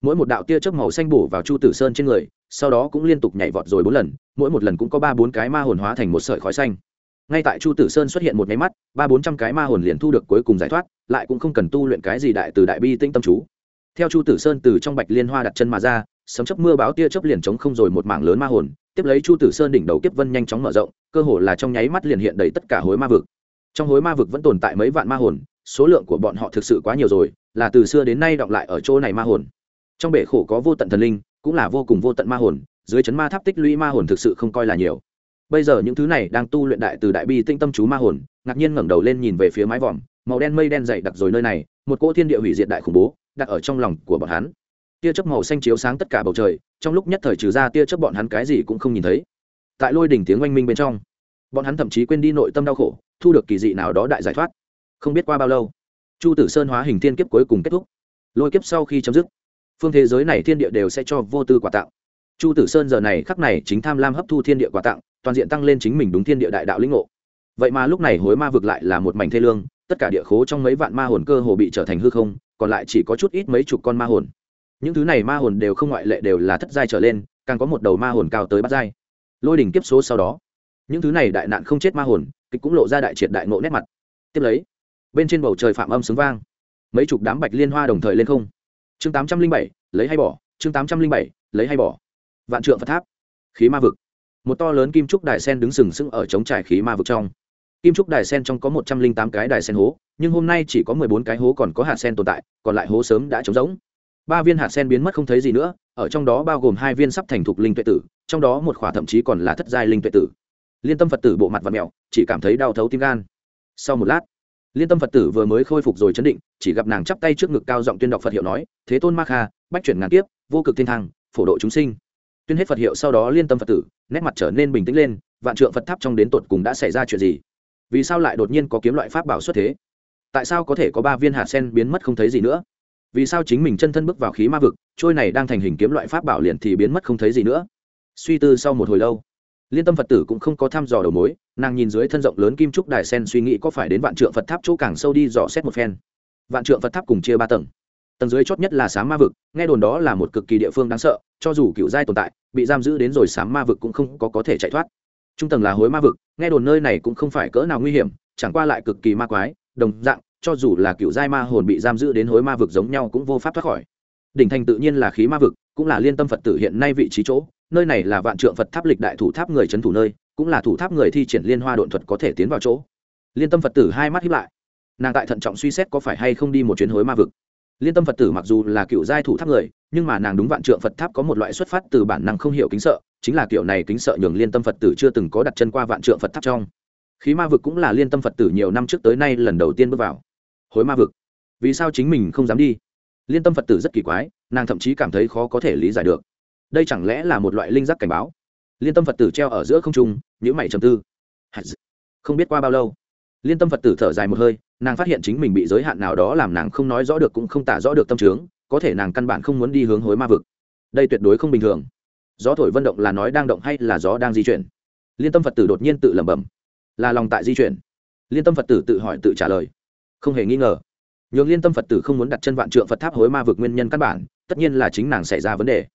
Speaker 1: Mỗi một đạo tia chớp màu xanh bổ vào chu tử sơn trên người, sau đó cũng liên tục nhảy vọt rồi bốn lần, mỗi một lần cũng có ba bốn cái ma hồn hóa thành một sợi khói xanh. Ngay tại chu tử sơn xuất hiện một máy mắt, ba bốn trăm cái ma hồn liền thu được cuối cùng giải thoát, lại cũng không cần tu luyện cái gì đại từ đại bi tinh tâm chú. Theo chu tử sơn từ trong bạch liên hoa đặt chân mà ra, sấm chấp mưa báo tia chớp liền chống không rồi một mảng lớn ma hồn tiếp lấy chu tử sơn đỉnh đầu kiếp vân nhanh chóng mở rộng, cơ hồ là trong nháy mắt liền hiện đầy tất cả hối ma vực. Trong hối ma vực vẫn tồn tại mấy vạn ma hồn, số lượng của bọn họ thực sự quá nhiều rồi, là từ xưa đến nay đọng lại ở chỗ này ma hồn. Trong bể khổ có vô tận thần linh, cũng là vô cùng vô tận ma hồn, dưới chấn ma tháp tích lũy ma hồn thực sự không coi là nhiều. Bây giờ những thứ này đang tu luyện đại từ đại bi tinh tâm chú ma hồn, ngạc nhiên ngẩng đầu lên nhìn về phía mái vòm, màu đen mây đen dày đặc rồi nơi này, một cỗ thiên địa hủy diệt đại khủng bố, đặt ở trong lòng của bọn hắn tia chớp màu xanh chiếu sáng tất cả bầu trời, trong lúc nhất thời trừ ra tia chớp bọn hắn cái gì cũng không nhìn thấy. Tại lôi đỉnh tiếng oanh minh bên trong, bọn hắn thậm chí quên đi nội tâm đau khổ, thu được kỳ dị nào đó đại giải thoát. Không biết qua bao lâu, chu tử sơn hóa hình thiên kiếp cuối cùng kết thúc. Lôi kiếp sau khi chấm dứt, phương thế giới này thiên địa đều sẽ cho vô tư quà tặng. Chu tử sơn giờ này khắc này chính tham lam hấp thu thiên địa quà tặng, toàn diện tăng lên chính mình đúng thiên địa đại đạo lĩnh ngộ. Vậy mà lúc này hối ma vực lại là một mảnh thê lương, tất cả địa khố trong mấy vạn ma hồn cơ hồ bị trở thành hư không, còn lại chỉ có chút ít mấy chục con ma hồn những thứ này ma hồn đều không ngoại lệ đều là thất giai trở lên, càng có một đầu ma hồn cao tới bát giai. Lôi đỉnh kiếp số sau đó, những thứ này đại nạn không chết ma hồn, kịch cũng lộ ra đại triệt đại ngộ nét mặt. Tiếp lấy, bên trên bầu trời phạm âm xứng vang. Mấy chục đám bạch liên hoa đồng thời lên không. Chương tám trăm linh bảy, lấy hay bỏ. Chương tám trăm linh bảy, lấy hay bỏ. Vạn trượng phật tháp. Khí ma vực. Một to lớn kim trúc đài sen đứng sừng sững ở chống trải khí ma vực trong. Kim trúc đài sen trong có một trăm linh tám cái đài sen hố, nhưng hôm nay chỉ có mười bốn cái hố còn có hạt sen tồn tại, còn lại hố sớm đã trống rỗng ba viên hạt sen biến mất không thấy gì nữa, ở trong đó bao gồm hai viên sắp thành thục linh tuệ tử, trong đó một khỏa thậm chí còn là thất giai linh tuệ tử. Liên tâm phật tử bộ mặt và mẹo chỉ cảm thấy đau thấu tim gan. Sau một lát, liên tâm phật tử vừa mới khôi phục rồi chấn định, chỉ gặp nàng chắp tay trước ngực cao giọng tuyên đọc phật hiệu nói, thế tôn ma kha, bách chuyển ngàn tiếp vô cực thiên thăng, phổ độ chúng sinh. Tuyên hết phật hiệu sau đó, liên tâm phật tử, nét mặt trở nên bình tĩnh lên, vạn trượng phật tháp trong đến tột cùng đã xảy ra chuyện gì? Vì sao lại đột nhiên có kiếm loại pháp bảo xuất thế? Tại sao có thể có ba viên hạt sen biến mất không thấy gì nữa? Vì sao chính mình chân thân bước vào khí ma vực, trôi này đang thành hình kiếm loại pháp bảo liền thì biến mất không thấy gì nữa. Suy tư sau một hồi lâu, liên tâm phật tử cũng không có thăm dò đầu mối, nàng nhìn dưới thân rộng lớn kim trúc đài sen suy nghĩ có phải đến vạn trượng phật tháp chỗ càng sâu đi dò xét một phen. Vạn trượng phật tháp cùng chia ba tầng. Tầng dưới chót nhất là sám ma vực, nghe đồn đó là một cực kỳ địa phương đáng sợ, cho dù cựu giai tồn tại, bị giam giữ đến rồi sám ma vực cũng không có có thể chạy thoát. Trung tầng là hối ma vực, nghe đồn nơi này cũng không phải cỡ nào nguy hiểm, chẳng qua lại cực kỳ ma quái, đồng dạng cho dù là cựu giai ma hồn bị giam giữ đến hối ma vực giống nhau cũng vô pháp thoát khỏi. Đỉnh thành tự nhiên là khí ma vực, cũng là liên tâm phật tử hiện nay vị trí chỗ, nơi này là vạn trượng phật tháp lịch đại thủ tháp người trấn thủ nơi, cũng là thủ tháp người thi triển liên hoa độn thuật có thể tiến vào chỗ. Liên tâm phật tử hai mắt hiếp lại. Nàng tại thận trọng suy xét có phải hay không đi một chuyến hối ma vực. Liên tâm phật tử mặc dù là cựu giai thủ tháp người, nhưng mà nàng đúng vạn trượng phật tháp có một loại xuất phát từ bản năng không hiểu kính sợ, chính là kiểu này kính sợ nhường liên tâm phật tử chưa từng có đặt chân qua vạn trượng phật tháp trong. Khí ma vực cũng là liên tâm phật tử nhiều năm trước tới nay lần đầu tiên bước vào hối ma vực. Vì sao chính mình không dám đi? Liên tâm phật tử rất kỳ quái, nàng thậm chí cảm thấy khó có thể lý giải được. Đây chẳng lẽ là một loại linh giác cảnh báo? Liên tâm phật tử treo ở giữa không trung nhữ mày trầm tư. Không biết qua bao lâu. Liên tâm phật tử thở dài một hơi, nàng phát hiện chính mình bị giới hạn nào đó làm nàng không nói rõ được cũng không tả rõ được tâm trướng, có thể nàng căn bản không muốn đi hướng hối ma vực. Đây tuyệt đối không bình thường. Gió thổi vận động là nói đang động hay là gió đang di chuyển? Liên tâm phật tử đột nhiên tự lẩm bẩm. Là lòng tại di chuyển. Liên tâm phật tử tự hỏi tự trả lời không hề nghi ngờ. Nhường liên tâm phật tử không muốn đặt chân vạn trượng phật tháp hối ma vực nguyên nhân căn bản, tất nhiên là chính nàng xảy ra vấn đề.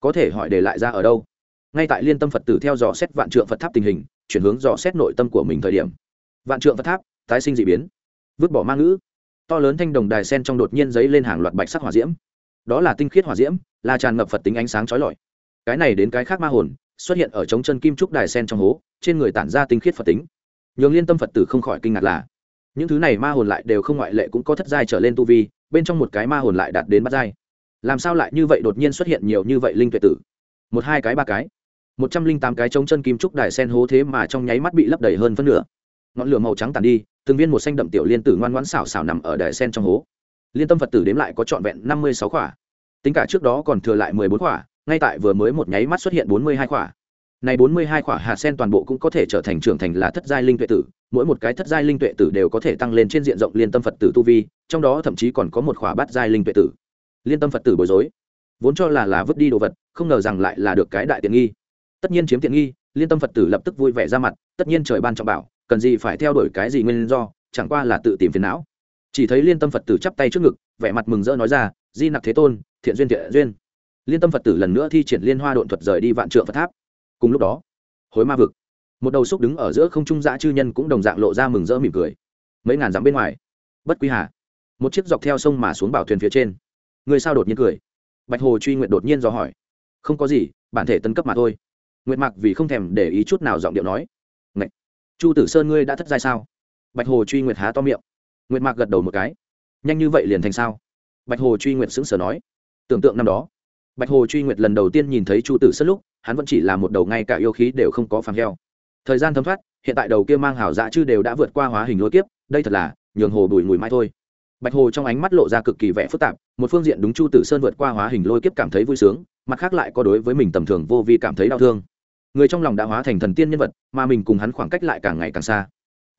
Speaker 1: Có thể hỏi để lại ra ở đâu? Ngay tại liên tâm phật tử theo dò xét vạn trượng phật tháp tình hình, chuyển hướng dò xét nội tâm của mình thời điểm. Vạn trượng phật tháp, tái sinh d ị biến. Vứt bỏ ma ngữ. To lớn thanh đồng đài sen trong đột nhiên giấy lên hàng loạt bạch sắc hỏa diễm. Đó là tinh khiết hỏa diễm, là tràn ngập phật tính ánh sáng trói lọi. Cái này đến cái khác ma hồn, xuất hiện ở trống chân kim trúc đài sen trong hố, trên người tản ra tinh khiết phật tính. Nhường liên tâm phật tử không khỏi kinh ngạc là những thứ này ma hồn lại đều không ngoại lệ cũng có thất giai trở lên tu vi, bên trong một cái ma hồn lại đạt đến bắt giai. Làm sao lại như vậy đột nhiên xuất hiện nhiều như vậy linh tuệ tử? Một, hai cái, ba cái. Một trăm linh tám cái trống chân kim trúc đài sen hố thế mà trong nháy mắt bị lấp đầy hơn phân nửa. Ngọn lửa màu trắng tàn đi, từng viên một xanh đậm tiểu liên tử ngoan ngoãn xảo xảo nằm ở đài sen trong hố. Liên tâm phật tử đếm lại có trọn vẹn năm mươi sáu khỏa. Tính cả trước đó còn thừa lại mười bốn khỏa, ngay tại vừa mới một nháy mắt xuất hiện bốn mươi hai khỏa. Này bốn mươi hai khỏa hạt sen toàn bộ cũng có thể trở thành trưởng thành là thất giai linh tuệ tử mỗi một cái thất giai linh tuệ tử đều có thể tăng lên trên diện rộng liên tâm phật tử tu vi, trong đó thậm chí còn có một khỏa bát giai linh tuệ tử. Liên tâm phật tử bối rối, vốn cho là là vứt đi đồ vật, không ngờ rằng lại là được cái đại tiện nghi. Tất nhiên chiếm tiện nghi, liên tâm phật tử lập tức vui vẻ ra mặt, tất nhiên trời ban trọng bảo, cần gì phải theo đuổi cái gì nguyên do, chẳng qua là tự tìm phiền não. Chỉ thấy liên tâm phật tử chắp tay trước ngực, vẻ mặt mừng rỡ nói ra, di nặc thế tôn, thiện duyên thiện duyên. Liên tâm phật tử lần nữa thi triển liên hoa độn thuật rời đi vạn trượng phật tháp. Cùng lúc đó, hối ma vực một đầu xúc đứng ở giữa không trung dã chư nhân cũng đồng dạng lộ ra mừng rỡ mỉm cười. Mấy ngàn dặm bên ngoài, bất quy hà, một chiếc dọc theo sông mà xuống bảo thuyền phía trên. Người sao đột nhiên cười? Bạch hồ truy nguyện đột nhiên do hỏi. Không có gì, bản thể tân cấp mà thôi. Nguyện mặc vì không thèm để ý chút nào giọng điệu nói. Ngậy! chu tử sơn ngươi đã thất giai sao? Bạch hồ truy nguyệt há to miệng. Nguyệt mạc gật đầu một cái. Nhanh như vậy liền thành sao? Bạch hồ truy nguyệt sững sờ nói. Tưởng tượng năm đó, bạch hồ truy nguyệt lần đầu tiên nhìn thấy chu tử sơn lúc, hắn vẫn chỉ là một đầu ngay cả yêu khí đều không có phàm heo thời gian thấm thoát, hiện tại đầu kia mang hảo dạ chư đều đã vượt qua hóa hình lôi kiếp, đây thật là nhường hồ bùi mùi mai thôi. Bạch hồ trong ánh mắt lộ ra cực kỳ vẻ phức tạp, một phương diện đúng chu tử sơn vượt qua hóa hình lôi kiếp cảm thấy vui sướng, mặt khác lại có đối với mình tầm thường vô vi cảm thấy đau thương. Người trong lòng đã hóa thành thần tiên nhân vật, mà mình cùng hắn khoảng cách lại càng ngày càng xa.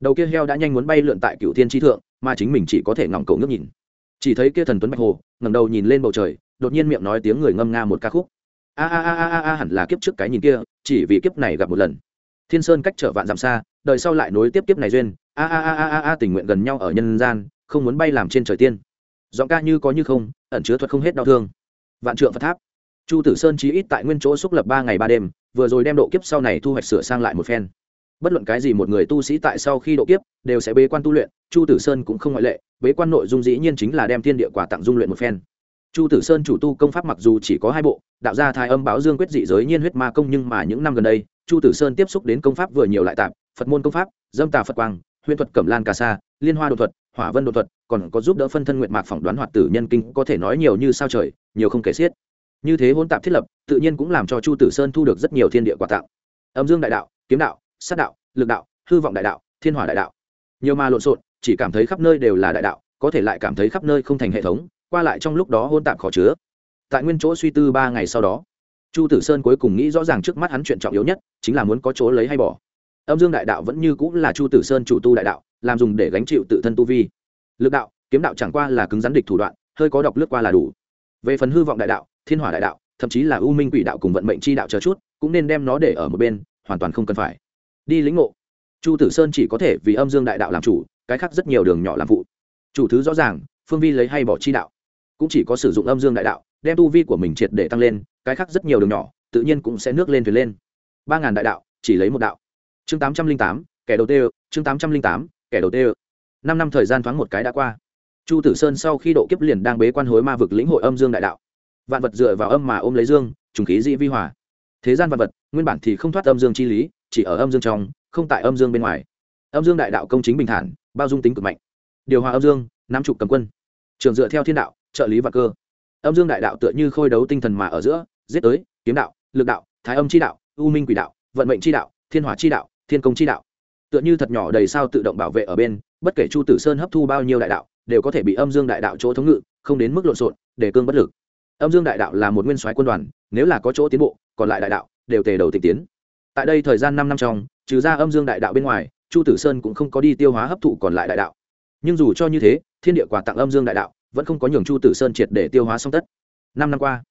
Speaker 1: Đầu kia heo đã nhanh muốn bay lượn tại cựu thiên tri thượng, mà chính mình chỉ có thể ngỏng cầu nước nhìn. Chỉ thấy kia thần tuấn bạch hồ, ngẩng đầu nhìn lên bầu trời, đột nhiên miệng nói tiếng người ngâm nga một ca khúc. A a a a a, hẳn là kiếp trước cái nhìn kia, chỉ vì kiếp này gặp một lần thiên sơn cách trở vạn dặm xa đời sau lại nối tiếp tiếp này duyên a a a a a tình nguyện gần nhau ở nhân gian, không muốn bay làm trên trời tiên. Giọng ca như có như không, ẩn chứa thuật không hết đau thương. Vạn trượng phật tháp. Chu tử sơn chí ít tại nguyên chỗ xúc lập ba ngày ba đêm, vừa rồi đem độ kiếp sau này thu hoạch sửa sang lại một phen. Bất luận cái gì một người tu sĩ tại sau khi độ kiếp, đều sẽ bế quan tu luyện, chu tử sơn cũng không ngoại lệ, bế quan nội dung dĩ nhiên chính là đem thiên địa quả tặng dung luyện một phen. Chu tử sơn chủ tu công pháp mặc dù chỉ có hai bộ, đạo gia thái âm báo dương quyết dị giới nhiên huyết ma công nhưng mà những năm gần đây chu tử sơn tiếp xúc đến công pháp vừa nhiều lại tạp, phật môn công pháp, dâm tà phật quang huyễn thuật cẩm lan cà sa, liên hoa đột thuật, hỏa vân đột thuật, còn có giúp đỡ phân thân nguyện mạc phỏng đoán hoạt tử nhân kinh, có thể nói nhiều như sao trời, nhiều không kể xiết. Như thế hôn tạp thiết lập, tự nhiên cũng làm cho chu tử sơn thu được rất nhiều thiên địa quà tặng. Âm dương đại đạo, kiếm đạo, sát đạo, lực đạo, hư vọng đại đạo, thiên hỏa đại đạo. Nhiều mà lộn xộn, chỉ cảm thấy khắp nơi đều là đại đạo, có thể lại cảm thấy khắp nơi không thành hệ thống, qua lại trong lúc đó hôn tạp khó chứa. Tại nguyên chỗ suy tư ba ngày sau đó chu tử sơn cuối cùng nghĩ rõ ràng trước mắt hắn chuyện trọng yếu nhất, chính là muốn có chỗ lấy hay bỏ. Âm dương đại đạo vẫn như cũng là chu tử sơn chủ tu đại đạo, làm dùng để gánh chịu tự thân tu vi. Lực đạo, kiếm đạo chẳng qua là cứng rắn địch thủ đoạn, hơi có độc lướt qua là đủ. Về phần hư vọng đại đạo, thiên hỏa đại đạo, thậm chí là ưu minh quỷ đạo cùng vận mệnh chi đạo chờ chút, cũng nên đem nó để ở một bên, hoàn toàn không cần phải. Đi lĩnh ngộ. Chu tử sơn chỉ có thể vì âm dương đại đạo làm chủ, cái khác rất nhiều đường nhỏ làm vụ. chủ thứ rõ ràng, phương vi lấy hay bỏ chi đạo. Cũng chỉ có sử dụng âm dương đại đạo, đem tu vi của mình triệt để tăng lên cái khác rất nhiều đường nhỏ, tự nhiên cũng sẽ nước lên thuyền lên. Ba ngàn đại đạo, chỉ lấy một đạo. Chương tám trăm linh tám, kẻ đầu tiên, chương tám trăm linh tám, kẻ đầu tiên. Năm năm thời gian thoáng một cái đã qua. Chu tử sơn sau khi độ kiếp liền đang bế quan hối ma vực lĩnh hội âm dương đại đạo. Vạn vật dựa vào âm mà ôm lấy dương, trùng khí dị vi hòa. Thế gian vạn vật, nguyên bản thì không thoát âm dương chi lý, chỉ ở âm dương trong, không tại âm dương bên ngoài. Âm dương đại đạo công chính bình thản, bao dung tính cực mạnh. Điều hòa âm dương, nắm trục cầm quân. Trường dựa theo thiên đạo, trợ lý và cơ. Âm dương đại đạo tựa như khôi đấu tinh thần mà ở giữa giết tới, kiếm đạo, lực đạo, thái âm chi đạo, u minh quỷ đạo, vận mệnh chi đạo, thiên hỏa chi đạo, thiên công chi đạo. Tựa như thật nhỏ đầy sao tự động bảo vệ ở bên, bất kể chu tử sơn hấp thu bao nhiêu đại đạo, đều có thể bị âm dương đại đạo chỗ thống ngự, không đến mức lộn xộn, để cương bất lực. Âm dương đại đạo là một nguyên soái quân đoàn, nếu là có chỗ tiến bộ, còn lại đại đạo đều tề đầu tịch tiến. Tại đây thời gian năm năm trong, trừ ra âm dương đại đạo bên ngoài, chu tử sơn cũng không có đi tiêu hóa hấp thụ còn lại đại đạo. Nhưng dù cho như thế, thiên địa quà tặng âm dương đại đạo vẫn không có nhường chu tử sơn triệt để tiêu hóa xong tất. Năm năm qua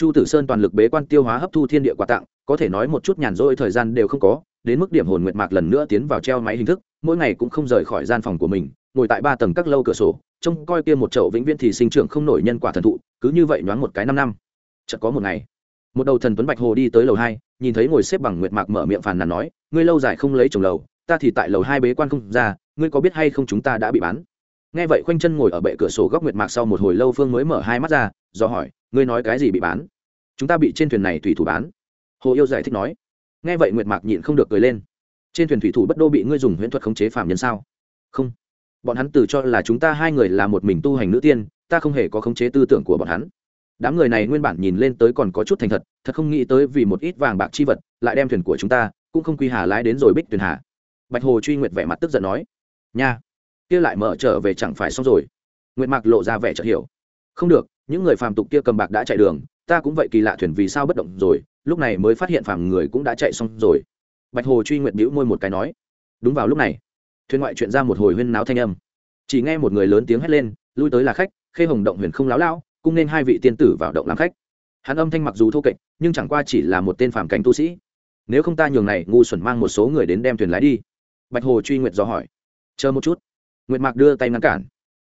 Speaker 1: chu tử sơn toàn lực bế quan tiêu hóa hấp thu thiên địa quà tặng có thể nói một chút nhàn rỗi thời gian đều không có, đến mức điểm hồn nguyệt mạc lần nữa tiến vào treo máy hình thức, mỗi ngày cũng không rời khỏi gian phòng của mình, ngồi tại ba tầng các lâu cửa sổ, trông coi kia một chậu vĩnh viễn thì sinh trưởng không nổi nhân quả thần thụ, cứ như vậy nhoáng một cái năm năm. Chợt có một ngày, một đầu thần tuấn bạch hồ đi tới lầu hai, nhìn thấy ngồi xếp bằng nguyệt mạc mở miệng phàn nàn nói, ngươi lâu dài không lấy chồng lầu, ta thì tại lầu hai bế quan không ra, ngươi có biết hay không chúng ta đã bị bán? Nghe vậy khoanh chân ngồi ở bệ cửa sổ góc nguyệt mạc sau một hồi lâu phương mới mở hai mắt ra, do hỏi, ngươi nói cái gì bị bán? Chúng ta bị trên thuyền này thủy thủ bán. Hồ yêu giải thích nói. Nghe vậy nguyệt mạc nhịn không được cười lên. Trên thuyền thủy thủ bất đô bị ngươi dùng huyễn thuật khống chế phạm nhân sao? Không. Bọn hắn tự cho là chúng ta hai người là một mình tu hành nữ tiên, ta không hề có khống chế tư tưởng của bọn hắn. Đám người này nguyên bản nhìn lên tới còn có chút thành thật thật không nghĩ tới vì một ít vàng bạc chi vật, lại đem thuyền của chúng ta, cũng không quy hà lái đến rồi bích thuyền hà. Bạch hồ truy nguyệt vẻ mặt tức giận nói. Nha kia lại mở trở về chẳng phải xong rồi. Nguyệt mạc lộ ra vẻ chợt hiểu. Không được, những người phàm tục kia cầm bạc đã chạy đường, ta cũng vậy kỳ lạ thuyền vì sao bất động rồi, lúc này mới phát hiện phàm người cũng đã chạy xong rồi. Bạch hồ truy nguyệt bĩu môi một cái nói. Đúng vào lúc này, thuyền ngoại chuyện ra một hồi huyên náo thanh âm. Chỉ nghe một người lớn tiếng hét lên, lui tới là khách, khê hồng động huyền không láo lao cung nên hai vị tiên tử vào động làm khách. Hắn âm thanh mặc dù thô kệch, nhưng chẳng qua chỉ là một tên phàm cảnh tu sĩ. Nếu không ta nhường này, ngu xuẩn mang một số người đến đem thuyền lái đi. Bạch hồ truy nguyệt do hỏi. Chờ một chút nguyệt mạc đưa tay ngăn cản.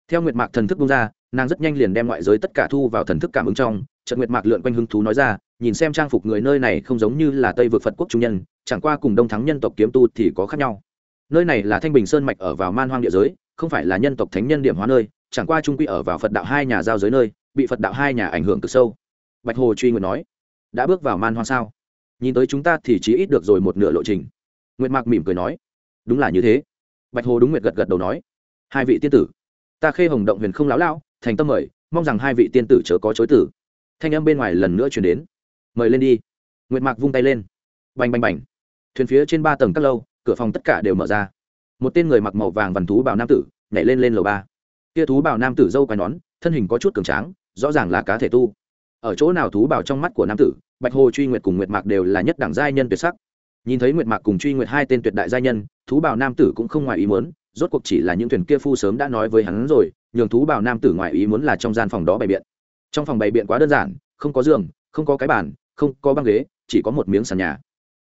Speaker 1: Theo nguyệt mạc thần thức bung ra, nàng rất nhanh liền đem ngoại giới tất cả thu vào thần thức cảm ứng trong. Trận nguyệt mạc lượn quanh hứng thú nói ra, nhìn xem trang phục người nơi này không giống như là tây vực phật quốc trung nhân, chẳng qua cùng đông thắng nhân tộc kiếm tu thì có khác nhau. Nơi này là thanh bình sơn mạch ở vào man hoang địa giới, không phải là nhân tộc thánh nhân điểm hóa nơi, chẳng qua trung quy ở vào phật đạo hai nhà giao giới nơi, bị phật đạo hai nhà ảnh hưởng cực sâu. Bạch hồ truy nguyệt nói, đã bước vào man hoang sao? Nhìn tới chúng ta thì chỉ ít được rồi một nửa lộ trình. Nguyệt mạc mỉm cười nói, đúng là như thế. Bạch hồ đúng nguyệt gật gật đầu nói hai vị tiên tử. Ta khê hồng động huyền không láo lão, thành tâm mời, mong rằng hai vị tiên tử chớ có chối tử thanh âm bên ngoài lần nữa chuyển đến. Mời lên đi. Nguyệt mạc vung tay lên. Bành bành bành. Thuyền phía trên ba tầng các lâu, cửa phòng tất cả đều mở ra. Một tên người mặc màu vàng vằn thú bảo nam tử, nhảy lên lên lầu ba. Kia thú bảo nam tử dâu quai nón, thân hình có chút cường tráng, rõ ràng là cá thể tu. Ở chỗ nào thú bảo trong mắt của nam tử, bạch hồ truy nguyệt cùng nguyệt mạc đều là nhất đẳng giai nhân tuyệt sắc. Nhìn thấy nguyệt mạc cùng truy nguyệt hai tên tuyệt đại giai nhân, thú bảo nam tử cũng không ngoài ý muốn rốt cuộc chỉ là những thuyền kia phu sớm đã nói với hắn rồi, nhường thú bảo nam tử ngoài ý muốn là trong gian phòng đó bày biện. Trong phòng bày biện quá đơn giản, không có giường, không có cái bàn, không có băng ghế, chỉ có một miếng sàn nhà.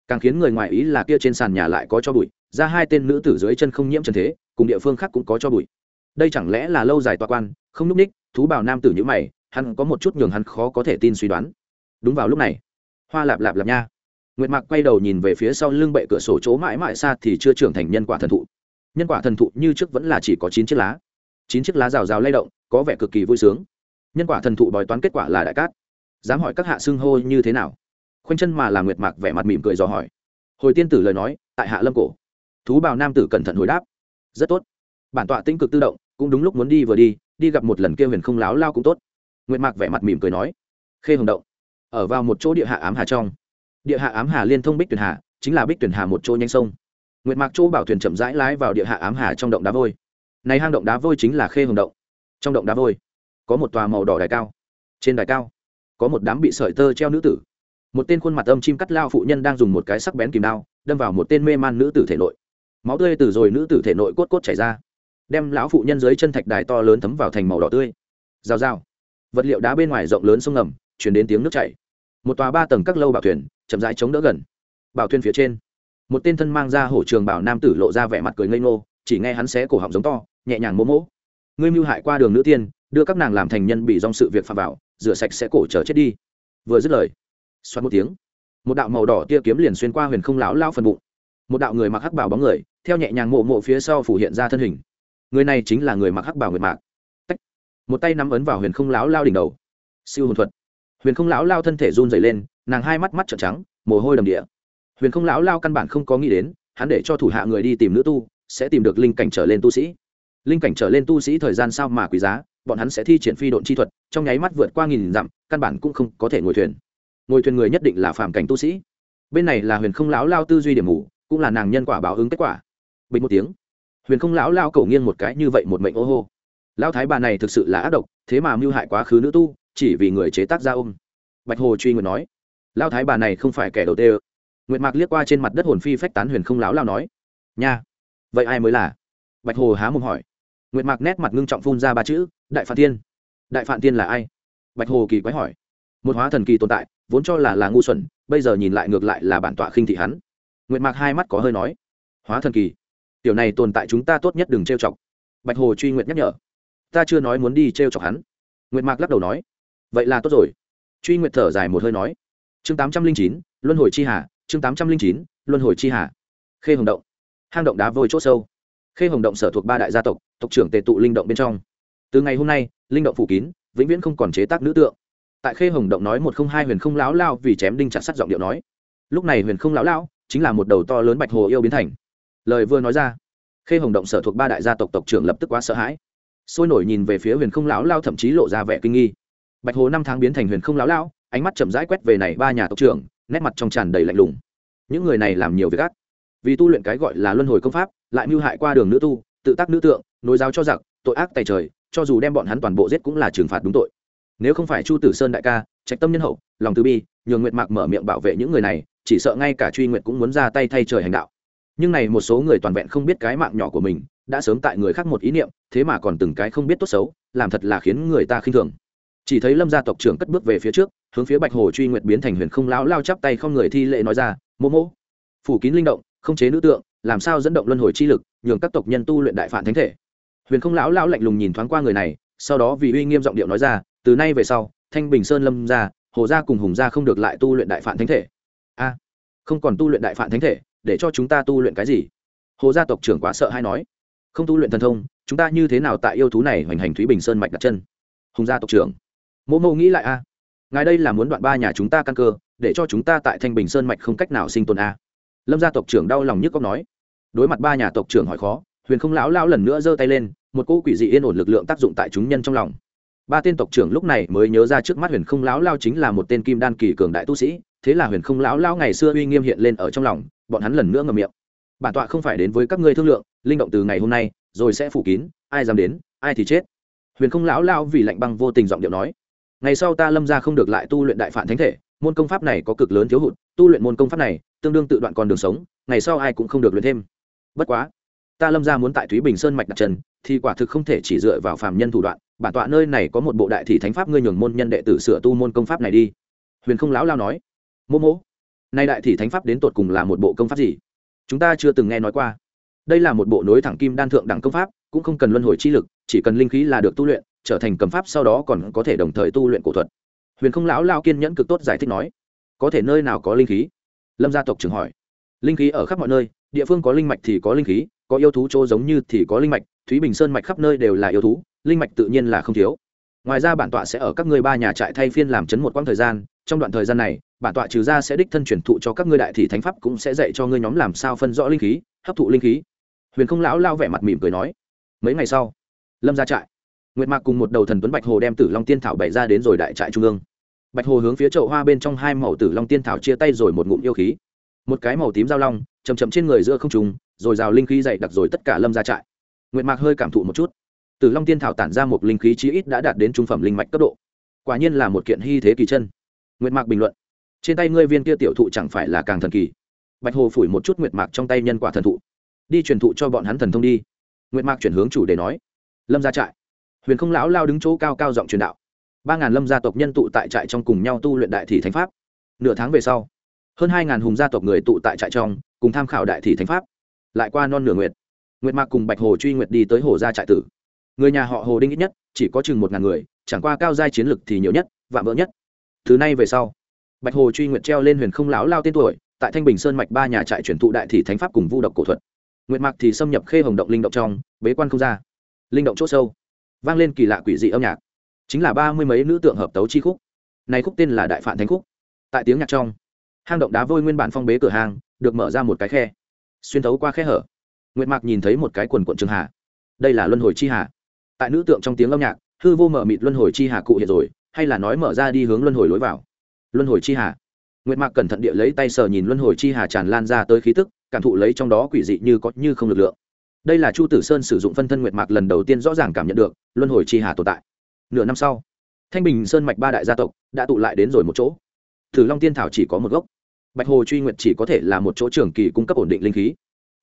Speaker 1: Càng khiến người ngoài ý là kia trên sàn nhà lại có cho bụi, ra hai tên nữ tử dưới chân không nhiễm trần thế, cùng địa phương khác cũng có cho bụi. Đây chẳng lẽ là lâu dài tọa quan, không núp ních, thú bảo nam tử như mày, hắn có một chút nhường hắn khó có thể tin suy đoán. Đúng vào lúc này, hoa lạp lạp lạp nha. Nguyệt mạc quay đầu nhìn về phía sau lưng bệ cửa sổ chỗ mãi mãi xa thì chưa trưởng thành nhân quả thần thụ nhân quả thần thụ như trước vẫn là chỉ có chín chiếc lá. Chín chiếc lá rào rào lay động, có vẻ cực kỳ vui sướng. Nhân quả thần thụ bói toán kết quả là đại cát. Dám hỏi các hạ xưng hô như thế nào? Khoanh chân mà là nguyệt mạc vẻ mặt mỉm cười dò hỏi. Hồi tiên tử lời nói, tại hạ lâm cổ. Thú bào nam tử cẩn thận hồi đáp. Rất tốt. Bản tọa tinh cực tự động, cũng đúng lúc muốn đi vừa đi đi gặp một lần kia huyền không láo lao cũng tốt. Nguyệt mạc vẻ mặt mỉm cười nói. Khê hồng động. Ở vào một chỗ địa hạ ám hà trong. Địa hạ ám hà liên thông bích tuyển hà, chính là bích tuyển hà một chỗ nhanh sông nguyệt mạc chỗ bảo thuyền chậm rãi lái vào địa hạ ám hà trong động đá vôi. Này hang động đá vôi chính là khê hồng động. Trong động đá vôi, có một tòa màu đỏ đài cao. Trên đài cao, có một đám bị sợi tơ treo nữ tử. Một tên khuôn mặt âm chim cắt lao phụ nhân đang dùng một cái sắc bén kìm đao, đâm vào một tên mê man nữ tử thể nội. Máu tươi từ rồi nữ tử thể nội cốt cốt chảy ra, đem lão phụ nhân dưới chân thạch đài to lớn thấm vào thành màu đỏ tươi. Rào rào, vật liệu đá bên ngoài rộng lớn sông ngầm, chuyển đến tiếng nước chảy. Một tòa ba tầng các lâu bảo thuyền chậm rãi chống đỡ gần. Bảo thuyền phía trên một tên thân mang ra hổ trường bảo nam tử lộ ra vẻ mặt cười ngây ngô, chỉ nghe hắn xé cổ họng giống to, nhẹ nhàng mỗ mỗ ngươi mưu hại qua đường nữ tiên, đưa các nàng làm thành nhân bị dòng sự việc phạm vào, rửa sạch sẽ cổ chờ chết đi. Vừa dứt lời xoắn một tiếng, một đạo màu đỏ tia kiếm liền xuyên qua huyền không lão lao phần bụng. Một đạo người mặc hắc bảo bóng người, theo nhẹ nhàng mộ mộ phía sau phủ hiện ra thân hình. Người này chính là người mặc hắc bảo nguyệt mạc. Tách. một tay nắm ấn vào huyền không lão lao đỉnh đầu. Siêu hồn thuật. Huyền không lão lao thân thể run dày lên, nàng hai mắt mắt trợn trắng, mồ hôi đầm địa huyền không lão lao căn bản không có nghĩ đến hắn để cho thủ hạ người đi tìm nữ tu sẽ tìm được linh cảnh trở lên tu sĩ. Linh cảnh trở lên tu sĩ thời gian sao mà quý giá bọn hắn sẽ thi triển phi độn chi thuật trong nháy mắt vượt qua nghìn dặm căn bản cũng không có thể ngồi thuyền. Ngồi thuyền người nhất định là phạm cảnh tu sĩ. Bên này là huyền không lão lao tư duy điểm ngủ, cũng là nàng nhân quả báo ứng kết quả. Bình một tiếng huyền không lão lao cầu nghiêng một cái như vậy một mệnh ô hô. Lão thái bà này thực sự là ác độc thế mà mưu hại quá khứ nữ tu chỉ vì người chế tác ra ôm. Bạch hồ truy nguyện nói lão thái bà này không phải kẻ đầu tê ơ nguyệt mạc liếc qua trên mặt đất hồn phi phách tán huyền không lão lao nói, nha, vậy ai mới là? Bạch hồ há mồm hỏi. Nguyệt mạc nét mặt ngưng trọng phun ra ba chữ, đại phạn tiên. Đại phạn tiên là ai? Bạch hồ kỳ quái hỏi. Một hóa thần kỳ tồn tại, vốn cho là là ngu xuẩn, bây giờ nhìn lại ngược lại là bản tọa khinh thị hắn. Nguyệt mạc hai mắt có hơi nói. Hóa thần kỳ, tiểu này tồn tại chúng ta tốt nhất đừng trêu chọc. Bạch hồ truy nguyệt nhắc nhở. Ta chưa nói muốn đi trêu chọc hắn. Nguyệt mạc lắc đầu nói. Vậy là tốt rồi. Truy nguyệt thở dài một hơi nói. Chương tám trăm linh chín, luân hồi chi hà chương tám trăm linh chín, luân hồi chi hà. Khê hồng động. Hang động đá vôi c h ỗ sâu. Khê hồng động sở thuộc ba đại gia tộc tộc trưởng tề tụ linh động bên trong. Từ ngày hôm nay, linh động phủ kín, vĩnh viễn không còn chế tác nữ tượng. Tại khê hồng động nói một không hai huyền không lão lao vì chém đinh chặt sắt giọng điệu nói. Lúc này huyền không lão lao chính là một đầu to lớn bạch hồ yêu biến thành. Lời vừa nói ra, khê hồng động sở thuộc ba đại gia tộc tộc trưởng lập tức quá sợ hãi. Sôi nổi nhìn về phía huyền không lão lao thậm chí lộ ra vẻ kinh nghi. Bạch hồ năm tháng biến thành huyền không lão lao, ánh mắt chậm rãi quét về này ba nhà tộc trưởng nét mặt trong tràn đầy lạnh lùng. Những người này làm nhiều việc ác. Vì tu luyện cái gọi là luân hồi công pháp, lại mưu hại qua đường nữ tu, tự tác nữ tượng, nối giáo cho giặc, tội ác tài trời, cho dù đem bọn hắn toàn bộ giết cũng là trừng phạt đúng tội. Nếu không phải chu tử sơn đại ca, trạch tâm nhân hậu, lòng từ bi, nhường nguyệt mạc mở miệng bảo vệ những người này, chỉ sợ ngay cả truy nguyệt cũng muốn ra tay thay trời hành đạo. Nhưng này một số người toàn vẹn không biết cái mạng nhỏ của mình, đã sớm tại người khác một ý niệm, thế mà còn từng cái không biết tốt xấu, làm thật là khiến người ta khinh thường. Chỉ thấy lâm gia tộc trưởng cất bước về phía trước hướng phía bạch hồ truy nguyệt biến thành huyền không lão lao chắp tay không người thi lệ nói ra mô mô phủ kín linh động, không chế nữ tượng, làm sao dẫn động luân hồi chi lực, nhường các tộc nhân tu luyện đại phản thánh thể. Huyền không lão lao lạnh lùng nhìn thoáng qua người này, sau đó vì uy nghiêm giọng điệu nói ra, từ nay về sau, thanh bình sơn lâm ra hồ gia cùng hùng gia không được lại tu luyện đại phản thánh thể. A, không còn tu luyện đại phản thánh thể, để cho chúng ta tu luyện cái gì? Hồ gia tộc trưởng quá sợ hay nói. Không tu luyện thần thông, chúng ta như thế nào tại yêu thú này hoành hành thúy bình sơn mạch đặt chân? Hùng gia tộc trưởng. Mô mô nghĩ lại a ngài đây là muốn đoạn ba nhà chúng ta căn cơ, để cho chúng ta tại thanh bình sơn mạch không cách nào sinh tồn a. Lâm gia tộc trưởng đau lòng nhức cóc nói. Đối mặt ba nhà tộc trưởng hỏi khó, huyền không lão lão lần nữa giơ tay lên, một cỗ quỷ dị yên ổn lực lượng tác dụng tại chúng nhân trong lòng. Ba tên tộc trưởng lúc này mới nhớ ra trước mắt huyền không lão lao chính là một tên kim đan kỳ cường đại tu sĩ, thế là huyền không lão lao ngày xưa uy nghiêm hiện lên ở trong lòng, bọn hắn lần nữa ngầm miệng. Bản tọa không phải đến với các ngươi thương lượng, linh động từ ngày hôm nay, rồi sẽ phủ kín, ai dám đến, ai thì chết. Huyền không lão lao vì lạnh băng vô tình giọng điệu nói ngày sau ta lâm ra không được lại tu luyện đại phản thánh thể, môn công pháp này có cực lớn thiếu hụt, tu luyện môn công pháp này, tương đương tự đoạn con đường sống, ngày sau ai cũng không được luyện thêm. Bất quá, ta lâm ra muốn tại thúy bình sơn mạch đặt trần thì quả thực không thể chỉ dựa vào phàm nhân thủ đoạn, bản tọa nơi này có một bộ đại thị thánh pháp ngươi nhường môn nhân đệ tử sửa tu môn công pháp này đi. Huyền không lão lao nói. Mô mô, nay đại thị thánh pháp đến tột cùng là một bộ công pháp gì? Chúng ta chưa từng nghe nói qua. Đây là một bộ nối thẳng kim đan thượng đẳng công pháp, cũng không cần luân hồi chi lực, chỉ cần linh khí là được tu luyện trở thành cầm pháp sau đó còn có thể đồng thời tu luyện cổ thuật. Huyền không lão lao kiên nhẫn cực tốt giải thích nói, có thể nơi nào có linh khí? Lâm gia tộc trưởng hỏi. Linh khí ở khắp mọi nơi, địa phương có linh mạch thì có linh khí, có yêu thú chỗ giống như thì có linh mạch, thúy bình sơn mạch khắp nơi đều là yêu thú, linh mạch tự nhiên là không thiếu. Ngoài ra bản tọa sẽ ở các ngươi ba nhà trại thay phiên làm chấn một quãng thời gian, trong đoạn thời gian này, bản tọa trừ ra sẽ đích thân truyền thụ cho các ngươi đại thị thánh pháp cũng sẽ dạy cho ngươi nhóm làm sao phân rõ linh khí, hấp thụ linh khí. Huyền không lão lao vẻ mặt mỉm cười nói. Mấy ngày sau, lâm ra trại nguyệt mạc cùng một đầu thần tuấn bạch hồ đem tử long tiên thảo bày ra đến rồi đại trại trung ương. Bạch hồ hướng phía chậu hoa bên trong hai màu tử long tiên thảo chia tay rồi một ngụm yêu khí. Một cái màu tím giao long chầm chậm trên người giữa không trùng rồi rào linh khí dày đặc rồi tất cả lâm ra trại. Nguyệt mạc hơi cảm thụ một chút. Tử long tiên thảo tản ra một linh khí chí ít đã đạt đến trung phẩm linh mạch cấp độ. Quả nhiên là một kiện hy thế kỳ chân. Nguyệt mạc bình luận. Trên tay ngươi viên kia tiểu thụ chẳng phải là càng thần kỳ? Bạch hồ phủi một chút nguyệt mạc trong tay nhân quả thần thụ. Đi truyền thụ cho bọn hắn thần thông đi. Nguyệt mạc chuyển hướng chủ đề nói. Lâm ra trại huyền không lão lao đứng chỗ cao cao giọng truyền đạo. Ba ngàn lâm gia tộc nhân tụ tại trại trong cùng nhau tu luyện đại thị thánh pháp. Nửa tháng về sau, hơn hai ngàn hùng gia tộc người tụ tại trại trong, cùng tham khảo đại thị thánh pháp. Lại qua non nửa nguyệt nguyệt mạc cùng bạch hồ truy nguyệt đi tới hồ gia trại tử. Người nhà họ hồ đinh ít nhất, chỉ có chừng một ngàn người, chẳng qua cao giai chiến lực thì nhiều nhất, vạm vỡ nhất. Thứ nay về sau, bạch hồ truy nguyệt treo lên huyền không lão lao tên tuổi, tại thanh bình sơn mạch ba nhà trại chuyển thụ đại thị thánh pháp cùng vu độc cổ thuật. Nguyệt mạc thì xâm nhập khê hồng động linh động trong, bế quan không ra. Linh động c h ỗ sâu vang lên kỳ lạ quỷ dị âm nhạc. Chính là ba mươi mấy nữ tượng hợp tấu chi khúc. Này khúc tên là đại phạn thánh khúc. Tại tiếng nhạc trong, hang động đá vôi nguyên bản phong bế cửa hàng được mở ra một cái khe, xuyên thấu qua khe hở. Nguyệt mạc nhìn thấy một cái quần quận trường hà đây là luân hồi chi hà tại nữ tượng trong tiếng âm nhạc, hư vô mở mịt luân hồi chi hà cụ hiện rồi, hay là nói mở ra đi hướng luân hồi lối vào? Luân hồi chi hà nguyệt mạc cẩn thận địa lấy tay sờ nhìn luân hồi chi hà tràn lan ra tới khí tức, cảm thụ lấy trong đó quỷ dị như có như không lực lượng đây là chu tử sơn sử dụng phân thân nguyệt mạc lần đầu tiên rõ ràng cảm nhận được luân hồi tri hà tồn tại nửa năm sau thanh bình sơn mạch ba đại gia tộc đã tụ lại đến rồi một chỗ thử long tiên thảo chỉ có một gốc bạch hồ truy nguyệt chỉ có thể là một chỗ trường kỳ cung cấp ổn định linh khí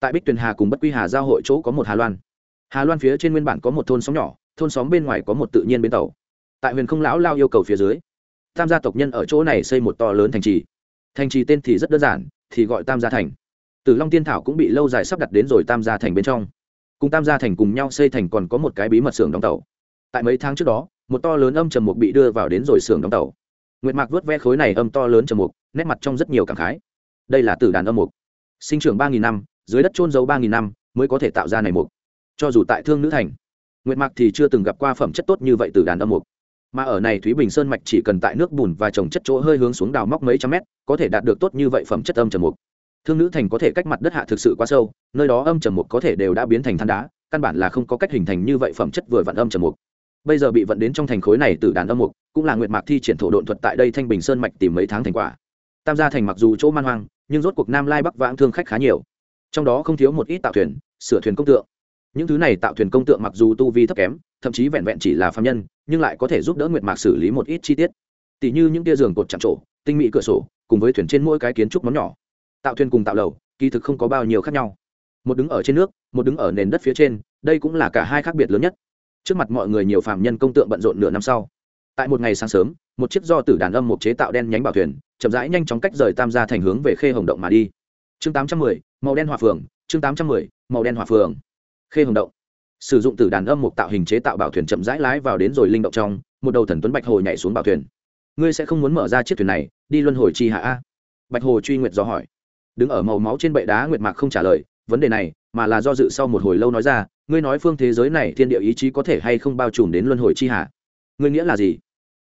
Speaker 1: tại bích tuyền hà cùng bất quy hà giao hội chỗ có một hà loan hà loan phía trên nguyên bản có một thôn xóm nhỏ thôn xóm bên ngoài có một tự nhiên bến tàu tại huyền không lão lao yêu cầu phía dưới tam gia tộc nhân ở chỗ này xây một to lớn thành trì thành trì tên thì rất đơn giản thì gọi tam gia thành tử long tiên thảo cũng bị lâu dài sắp đặt đến rồi tam gia thành bên trong. Cùng tam gia thành cùng nhau xây thành còn có một cái bí mật xưởng đóng tàu. Tại mấy tháng trước đó, một to lớn âm trầm mục bị đưa vào đến rồi xưởng đóng tàu. Nguyệt mạc vớt ve khối này âm to lớn trầm mục, nét mặt trong rất nhiều cảm khái. Đây là tử đàn âm mục. Sinh trưởng ba nghìn năm, dưới đất trôn giấu ba nghìn năm mới có thể tạo ra này mục. Cho dù tại thương nữ thành, nguyệt mạc thì chưa từng gặp qua phẩm chất tốt như vậy từ đàn âm mục. Mà ở này thúy bình sơn mạch chỉ cần tại nước bùn và trồng chất chỗ hơi hướng xuống đào móc mấy trăm mét, có thể đạt được tốt như vậy phẩm chất âm trầm mục thương nữ thành có thể cách mặt đất hạ thực sự quá sâu, nơi đó âm trầm mục có thể đều đã biến thành than đá, căn bản là không có cách hình thành như vậy phẩm chất vừa vặn âm trầm mục. Bây giờ bị vận đến trong thành khối này từ đàn âm mục, cũng là nguyệt mạc thi triển thổ độn thuật tại đây thanh bình sơn mạch tìm mấy tháng thành quả. Tam gia thành mặc dù chỗ man hoang, nhưng rốt cuộc nam lai bắc vãng thương khách khá nhiều. Trong đó không thiếu một ít tạo thuyền, sửa thuyền công tượng. Những thứ này tạo thuyền công tượng mặc dù tu vi thấp kém, thậm chí vẹn vẹn chỉ là phạm nhân, nhưng lại có thể giúp đỡ nguyệt mạc xử lý một ít chi tiết. Tỷ như những tia giường cột chạm trổ, tinh mỹ cửa sổ, cùng với thuyền trên mỗi cái kiến trúc món nhỏ tạo thuyền cùng tạo lầu, kỳ thực không có bao nhiêu khác nhau. Một đứng ở trên nước, một đứng ở nền đất phía trên, đây cũng là cả hai khác biệt lớn nhất. Trước mặt mọi người nhiều phạm nhân công tượng bận rộn nửa năm sau. Tại một ngày sáng sớm, một chiếc do tử đàn âm một chế tạo đen nhánh bảo thuyền, chậm rãi nhanh chóng cách rời tam gia thành hướng về khê hồng động mà đi. Chương tám trăm mười, màu đen hòa phường, chương tám trăm mười, màu đen hòa phường. Khê hồng động. Sử dụng tử đàn âm một tạo hình chế tạo bảo thuyền chậm rãi lái vào đến rồi linh động trong, một đầu thần tuấn bạch hồ nhảy xuống bảo thuyền. Ngươi sẽ không muốn mở ra chiếc thuyền này, đi luân hồi chi hạ a? Bạch hồ truy nguyệt do hỏi đứng ở màu máu trên bệ đá nguyệt mạc không trả lời, vấn đề này, mà là do dự sau một hồi lâu nói ra, ngươi nói phương thế giới này thiên địa ý chí có thể hay không bao trùm đến luân hồi chi hà? Ngươi nghĩa là gì?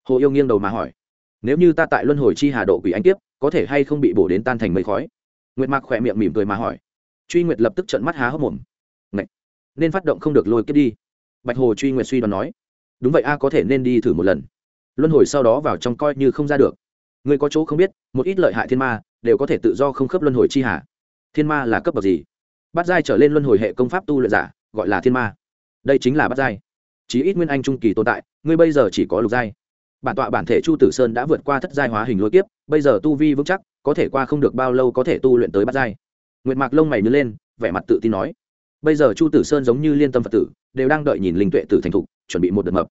Speaker 1: Hồ yêu nghiêng đầu mà hỏi. Nếu như ta tại luân hồi chi hà độ quỷ anh tiếp có thể hay không bị bổ đến tan thành mây khói? Nguyệt mạc khỏe miệng mỉm cười mà hỏi. Truy nguyệt lập tức trận mắt há hốc mồm. Ngậy! nên phát động không được lôi kết đi. Bạch hồ truy nguyệt suy đoán nói. Đúng vậy a, có thể nên đi thử một lần. Luân hồi sau đó vào trong coi như không ra được. Ngươi có chỗ không biết, một ít lợi hại thiên ma đều có thể tự do không khớp luân hồi chi hà. Thiên ma là cấp bậc gì? Bắt giai trở lên luân hồi hệ công pháp tu luyện giả, gọi là thiên ma. Đây chính là bắt giai. Chí ít nguyên anh trung kỳ tồn tại, ngươi bây giờ chỉ có lục giai. Bản tọa bản thể chu tử sơn đã vượt qua thất giai hóa hình lôi kiếp, bây giờ tu vi vững chắc, có thể qua không được bao lâu có thể tu luyện tới bắt giai. Nguyệt mạc lông mày nhớ lên, vẻ mặt tự tin nói. Bây giờ chu tử sơn giống như liên tâm phật tử, đều đang đợi nhìn linh tuệ tử thành thục, chuẩn bị một đợt mập.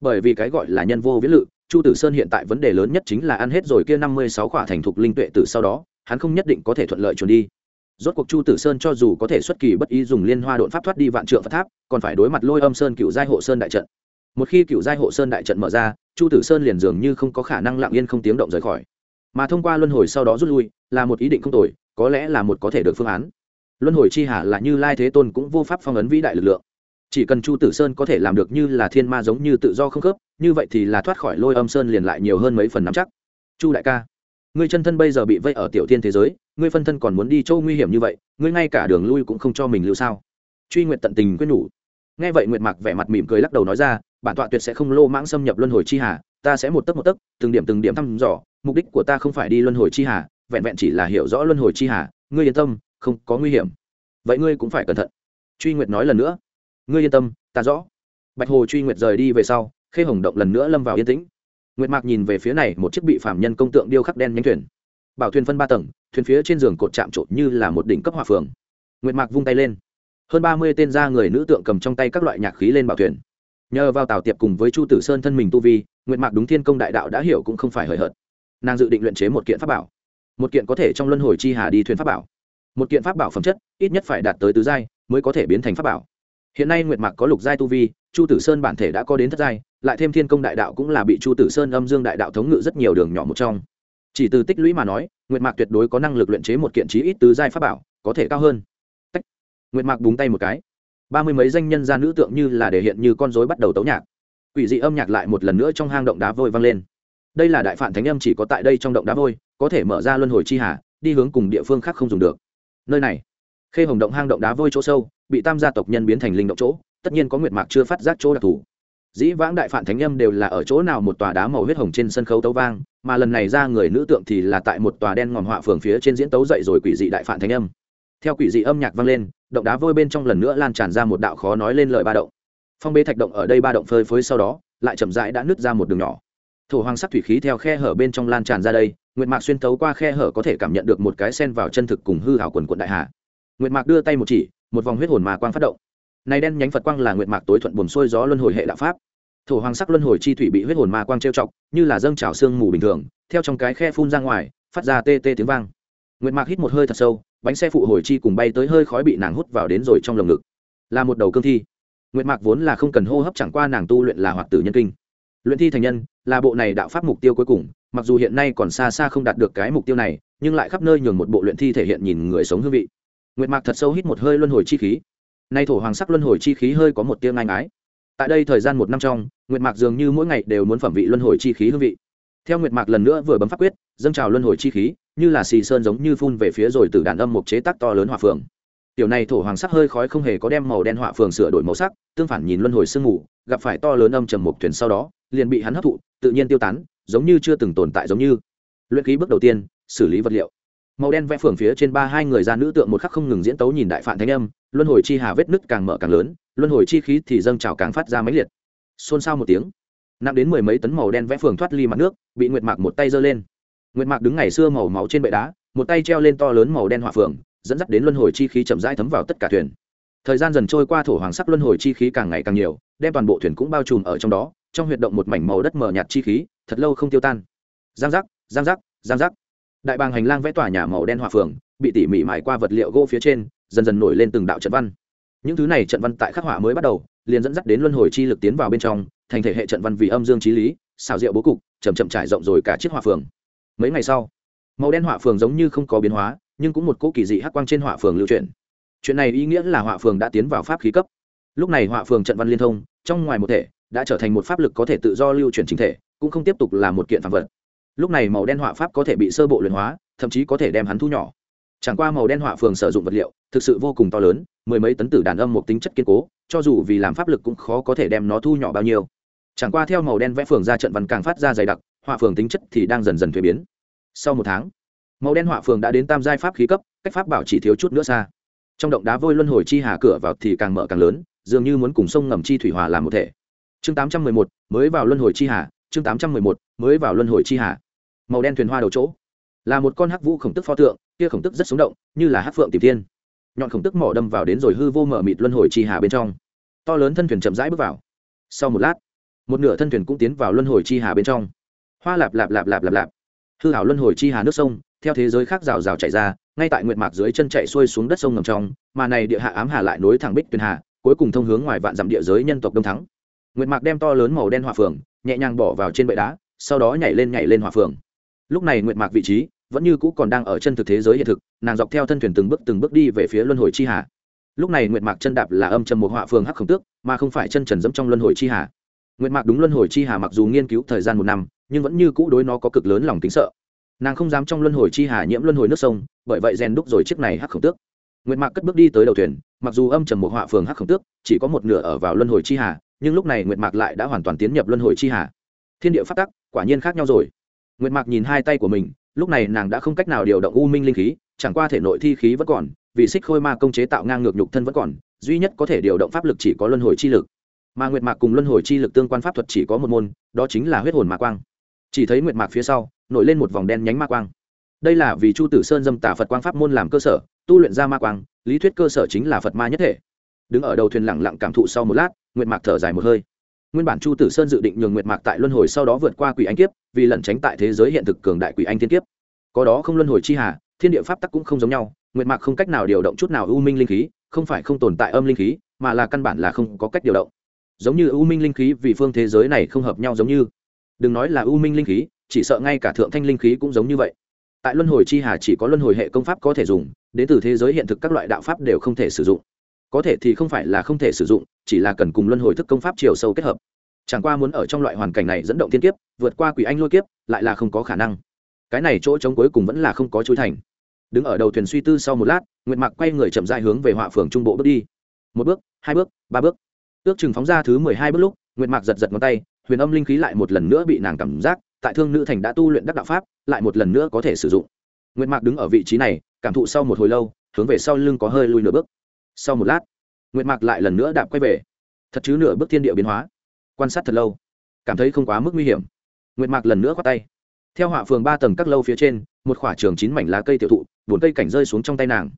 Speaker 1: Bởi vì cái gọi là nhân vô viễn lự chu tử sơn hiện tại vấn đề lớn nhất chính là ăn hết rồi kia năm mươi sáu khỏa thành thục linh tuệ tử sau đó, hắn không nhất định có thể thuận lợi chuẩn đi. Rốt cuộc chu tử sơn cho dù có thể xuất kỳ bất ý dùng liên hoa đột pháp thoát đi vạn trượng phật tháp, còn phải đối mặt lôi âm sơn cựu giai hộ sơn đại trận. Một khi cựu giai hộ sơn đại trận mở ra, chu tử sơn liền dường như không có khả năng lặng yên không tiếng động rời khỏi. Mà thông qua luân hồi sau đó rút lui, là một ý định không tồi, có lẽ là một có thể được phương án. Luân hồi chi hà là như lai thế tôn cũng vô pháp phong ấn vĩ đại lực lượng chỉ cần chu tử sơn có thể làm được như là thiên ma giống như tự do không khớp, như vậy thì là thoát khỏi lôi âm sơn liền lại nhiều hơn mấy phần nắm chắc. Chu đại ca, ngươi chân thân bây giờ bị vây ở tiểu thiên thế giới, ngươi phân thân còn muốn đi châu nguy hiểm như vậy, ngươi ngay cả đường lui cũng không cho mình lưu sao? Truy nguyện tận tình quyết nhủ. Nghe vậy nguyệt mạc vẻ mặt mỉm cười lắc đầu nói ra, bản tọa tuyệt sẽ không lô mãng xâm nhập luân hồi chi hà, ta sẽ một tấc một tấc, từng điểm từng điểm thăm dò, mục đích của ta không phải đi luân hồi chi hà, vẹn vẹn chỉ là hiểu rõ luân hồi chi hà, ngươi yên tâm, không có nguy hiểm. Vậy ngươi cũng phải cẩn thận. Truy nguyệt nói lần nữa ngươi yên tâm, ta rõ. Bạch hồ truy nguyệt rời đi về sau, khê hồng động lần nữa lâm vào yên tĩnh. Nguyệt mạc nhìn về phía này một chiếc bị phạm nhân công tượng điêu khắc đen nhánh thuyền. Bảo thuyền phân ba tầng, thuyền phía trên giường cột chạm trộn như là một đỉnh cấp hòa phường. Nguyệt mạc vung tay lên. Hơn ba mươi tên gia người nữ tượng cầm trong tay các loại nhạc khí lên bảo thuyền. Nhờ vào tào tiệp cùng với chu tử sơn thân mình tu vi, nguyệt mạc đúng thiên công đại đạo đã hiểu cũng không phải hời hợt. Nàng dự định luyện chế một kiện pháp bảo. Một kiện có thể trong luân hồi chi hà đi thuyền pháp bảo. Một kiện pháp bảo phẩm chất, ít nhất phải đạt tới tứ giai, mới có thể biến thành pháp bảo hiện nay nguyệt mạc có lục giai tu vi, chu tử sơn bản thể đã có đến thất giai, lại thêm thiên công đại đạo cũng là bị chu tử sơn âm dương đại đạo thống ngự rất nhiều đường nhỏ một trong. Chỉ từ tích lũy mà nói, nguyệt mạc tuyệt đối có năng lực luyện chế một kiện trí ít tứ giai pháp bảo, có thể cao hơn. Tách. nguyệt mạc búng tay một cái. Ba mươi mấy danh nhân gia nữ tượng như là để hiện như con rối bắt đầu tấu nhạc. Quỷ dị âm nhạc lại một lần nữa trong hang động đá vôi vang lên. Đây là đại phản thánh âm chỉ có tại đây trong động đá vôi, có thể mở ra luân hồi chi hà, đi hướng cùng địa phương khác không dùng được. Nơi này, khê hồng động hang động đá vôi chỗ sâu bị tam gia tộc nhân biến thành linh động chỗ, tất nhiên có nguyệt mạc chưa phát giác chỗ đặc thù. Dĩ vãng đại phản thánh âm đều là ở chỗ nào một tòa đá màu huyết hồng trên sân khấu tấu vang, mà lần này ra người nữ tượng thì là tại một tòa đen ngòm họa phường phía trên diễn tấu dậy rồi quỷ dị đại phản thánh âm. Theo quỷ dị âm nhạc vang lên, động đá vôi bên trong lần nữa lan tràn ra một đạo khó nói lên lời ba động. Phong bế thạch động ở đây ba động phơi phới sau đó, lại chậm rãi đã nứt ra một đường nhỏ. Thổ hoàng sắc thủy khí theo khe hở bên trong lan tràn ra đây, nguyệt mạc xuyên tấu qua khe hở có thể cảm nhận được một cái sen vào chân thực cùng hư hảo quần quận đại hà. Nguyệt mạc đưa tay một chỉ một vòng huyết hồn mà quang phát động. Này đen nhánh phật quang là nguyệt mạc tối thuận buồn xuôi gió luân hồi hệ đạo pháp. Thổ hoàng sắc luân hồi chi thủy bị huyết hồn ma quang trêu chọc, như là dâng trào xương mù bình thường, theo trong cái khe phun ra ngoài, phát ra tê tê tiếng vang. Nguyệt mạc hít một hơi thật sâu, bánh xe phụ hồi chi cùng bay tới hơi khói bị nàng hút vào đến rồi trong lồng ngực. Là một đầu cương thi. Nguyệt mạc vốn là không cần hô hấp chẳng qua nàng tu luyện là hoạt tử nhân kinh. Luyện thi thành nhân, là bộ này đạo pháp mục tiêu cuối cùng, mặc dù hiện nay còn xa xa không đạt được cái mục tiêu này, nhưng lại khắp nơi nhường một bộ luyện thi thể hiện nhìn người sống hương vị nguyệt mạc thật sâu hít một hơi luân hồi chi khí. Nay thổ hoàng sắc luân hồi chi khí hơi có một tiếng ngang ái tại đây thời gian một năm trong, nguyệt mạc dường như mỗi ngày đều muốn phẩm vị luân hồi chi khí hương vị. Theo nguyệt mạc lần nữa vừa bấm pháp quyết, dâng trào luân hồi chi khí, như là xì sơn giống như phun về phía rồi từ đàn âm một chế tác to lớn hòa phường tiểu này thổ hoàng sắc hơi khói không hề có đem màu đen hòa phường sửa đổi màu sắc, tương phản nhìn luân hồi sương mù, gặp phải to lớn âm trầm một thuyền sau đó, liền bị hắn hấp thụ, tự nhiên tiêu tán, giống như chưa từng tồn tại giống như. Luyện khí bước đầu tiên, xử lý vật liệu màu đen vẽ phường phía trên ba hai người ra nữ tượng một khắc không ngừng diễn tấu nhìn đại phản thánh âm, luân hồi chi hà vết nứt càng mở càng lớn, luân hồi chi khí thì dâng trào càng phát ra mãnh liệt. Xôn xao một tiếng, nặng đến mười mấy tấn màu đen vẽ phường thoát ly mặt nước, bị nguyệt mạc một tay giơ lên. Nguyệt mạc đứng ngày xưa màu máu trên bệ đá, một tay treo lên to lớn màu đen hỏa phường dẫn dắt đến luân hồi chi khí chậm rãi thấm vào tất cả thuyền. Thời gian dần trôi qua thổ hoàng sắc luân hồi chi khí càng ngày càng nhiều, đem toàn bộ thuyền cũng bao trùm ở trong đó, trong huyệt động một mảnh màu đất mờ nhạt chi khí, thật lâu không tiêu tan. Giang giác giang giác giang giác đại bàng hành lang vẽ tòa nhà màu đen hỏa phường, bị tỉ mỉ mài qua vật liệu gỗ phía trên, dần dần nổi lên từng đạo trận văn. Những thứ này trận văn tại khắc họa mới bắt đầu, liền dẫn dắt đến luân hồi chi lực tiến vào bên trong, thành thể hệ trận văn vì âm dương trí lý, xào rượu bố cục chầm chậm trải rộng rồi cả chiếc hỏa phường. Mấy ngày sau, màu đen hỏa phường giống như không có biến hóa, nhưng cũng một cỗ kỳ dị hắc quang trên hỏa phường lưu chuyển. chuyện này ý nghĩa là hỏa phường đã tiến vào pháp khí cấp. Lúc này hỏa phường trận văn liên thông, trong ngoài một thể, đã trở thành một pháp lực có thể tự do lưu chuyển chính thể, cũng không tiếp tục là một kiện phạm vật lúc này màu đen hỏa pháp có thể bị sơ bộ luyện hóa, thậm chí có thể đem hắn thu nhỏ. Chẳng qua màu đen hỏa phường sử dụng vật liệu, thực sự vô cùng to lớn, mười mấy tấn tử đàn âm một tính chất kiên cố, cho dù vì làm pháp lực cũng khó có thể đem nó thu nhỏ bao nhiêu. Chẳng qua theo màu đen vẽ phường ra trận văn càng phát ra dày đặc hỏa phường tính chất thì đang dần dần thuế biến. Sau một tháng, màu đen hỏa phường đã đến tam giai pháp khí cấp, cách pháp bảo chỉ thiếu chút nữa xa. Trong động đá vôi luân hồi chi hà cửa vào thì càng mở càng lớn, dường như muốn cùng sông ngầm chi thủy hòa làm một thể. Chương tám trăm mười một, mới vào luân hồi chi hà, chương tám trăm mười một, mới vào luân hồi chi hà màu đen thuyền hoa đầu chỗ. Là một con hắc vũ khổng tức pho tượng, kia khổng tức rất sống động, như là hắc phượng tìm thiên nhọn khổng tức mỏ đâm vào đến rồi hư vô mở mịt luân hồi chi hà bên trong. To lớn thân thuyền chậm rãi bước vào. Sau một lát, một nửa thân thuyền cũng tiến vào luân hồi chi hà bên trong. Hoa lạp lạp lạp lạp lạp lạp. Hư hảo luân hồi chi hà nước sông, theo thế giới khác rào rào chạy ra, ngay tại nguyệt mạc dưới chân chạy xuôi xuống đất sông ngầm trong, mà này địa hạ ám hà lại nối thẳng bích tuyền hà, cuối cùng thông hướng ngoài vạn dặm địa giới nhân tộc đông thắng. Nguyệt mạc đem to lớn màu đen hỏa phường nhẹ nhàng bỏ vào trên bệ đá, sau đó nhảy lên nhảy lên hỏa phường lúc này nguyệt mạc vị trí vẫn như cũ còn đang ở chân thực thế giới hiện thực, nàng dọc theo thân thuyền từng bước từng bước đi về phía luân hồi chi hà. Lúc này nguyệt mạc chân đạp là âm trầm một họa phường hắc khổng tước, mà không phải chân trần dẫm trong luân hồi chi hà. Nguyệt mạc đúng luân hồi chi hà mặc dù nghiên cứu thời gian một năm, nhưng vẫn như cũ đối nó có cực lớn lòng tính sợ. Nàng không dám trong luân hồi chi hà nhiễm luân hồi nước sông, bởi vậy rèn đúc rồi chiếc này hắc khổng tước. Nguyệt mạc cất bước đi tới đầu thuyền, mặc dù âm trầm một họa phường hắc khổng tước, chỉ có một nửa ở vào luân hồi chi hà, nhưng lúc này nguyệt mạc lại đã hoàn toàn tiến nhập luân hồi chi hà. Thiên địa phát tắc, quả nhiên khác nhau rồi nguyệt mạc nhìn hai tay của mình, lúc này nàng đã không cách nào điều động u minh linh khí, chẳng qua thể nội thi khí vẫn còn, vì xích khôi ma công chế tạo ngang ngược nhục thân vẫn còn, duy nhất có thể điều động pháp lực chỉ có luân hồi chi lực. Mà nguyệt mạc cùng luân hồi chi lực tương quan pháp thuật chỉ có một môn, đó chính là huyết hồn ma quang. Chỉ thấy nguyệt mạc phía sau, nổi lên một vòng đen nhánh ma quang. Đây là vì chu tử sơn dâm tả phật quang pháp môn làm cơ sở, tu luyện ra ma quang, lý thuyết cơ sở chính là phật ma nhất thể. Đứng ở đầu thuyền lẳng lặng cảm thụ sau một lát, nguyệt mạc thở dài một hơi nguyên bản chu tử sơn dự định nhường nguyệt mạc tại luân hồi sau đó vượt qua quỷ anh kiếp, vì lẩn tránh tại thế giới hiện thực cường đại quỷ anh thiên kiếp. Có đó không luân hồi chi hà, thiên địa pháp tắc cũng không giống nhau, nguyệt mạc không cách nào điều động chút nào u minh linh khí, không phải không tồn tại âm linh khí, mà là căn bản là không có cách điều động. Giống như u minh linh khí vì phương thế giới này không hợp nhau giống như. Đừng nói là u minh linh khí, chỉ sợ ngay cả thượng thanh linh khí cũng giống như vậy. Tại luân hồi chi hà chỉ có luân hồi hệ công pháp có thể dùng, đến từ thế giới hiện thực các loại đạo pháp đều không thể sử dụng có thể thì không phải là không thể sử dụng, chỉ là cần cùng luân hồi thức công pháp chiều sâu kết hợp. Chẳng qua muốn ở trong loại hoàn cảnh này dẫn động thiên kiếp, vượt qua quỷ anh lôi kiếp, lại là không có khả năng. Cái này chỗ trống cuối cùng vẫn là không có chối thành. Đứng ở đầu thuyền suy tư sau một lát, nguyệt mạc quay người chậm dại hướng về họa phường trung bộ bước đi. Một bước, hai bước, ba bước. Ước chừng phóng ra thứ mười hai bước lúc, nguyệt mạc giật giật ngón tay, huyền âm linh khí lại một lần nữa bị nàng cảm giác, tại thương nữ thành đã tu luyện đắc đạo pháp, lại một lần nữa có thể sử dụng. Nguyệt mạc đứng ở vị trí này, cảm thụ sau một hồi lâu, hướng về sau lưng có hơi lùi nửa bước sau một lát, nguyệt mạc lại lần nữa đạp quay về. Thật chứ nửa bước thiên địa biến hóa. Quan sát thật lâu, cảm thấy không quá mức nguy hiểm. Nguyệt mạc lần nữa khoát tay. Theo họa phường ba tầng các lâu phía trên, một khỏa trường chín mảnh lá cây tiểu thụ bốn cây cảnh rơi xuống trong tay nàng.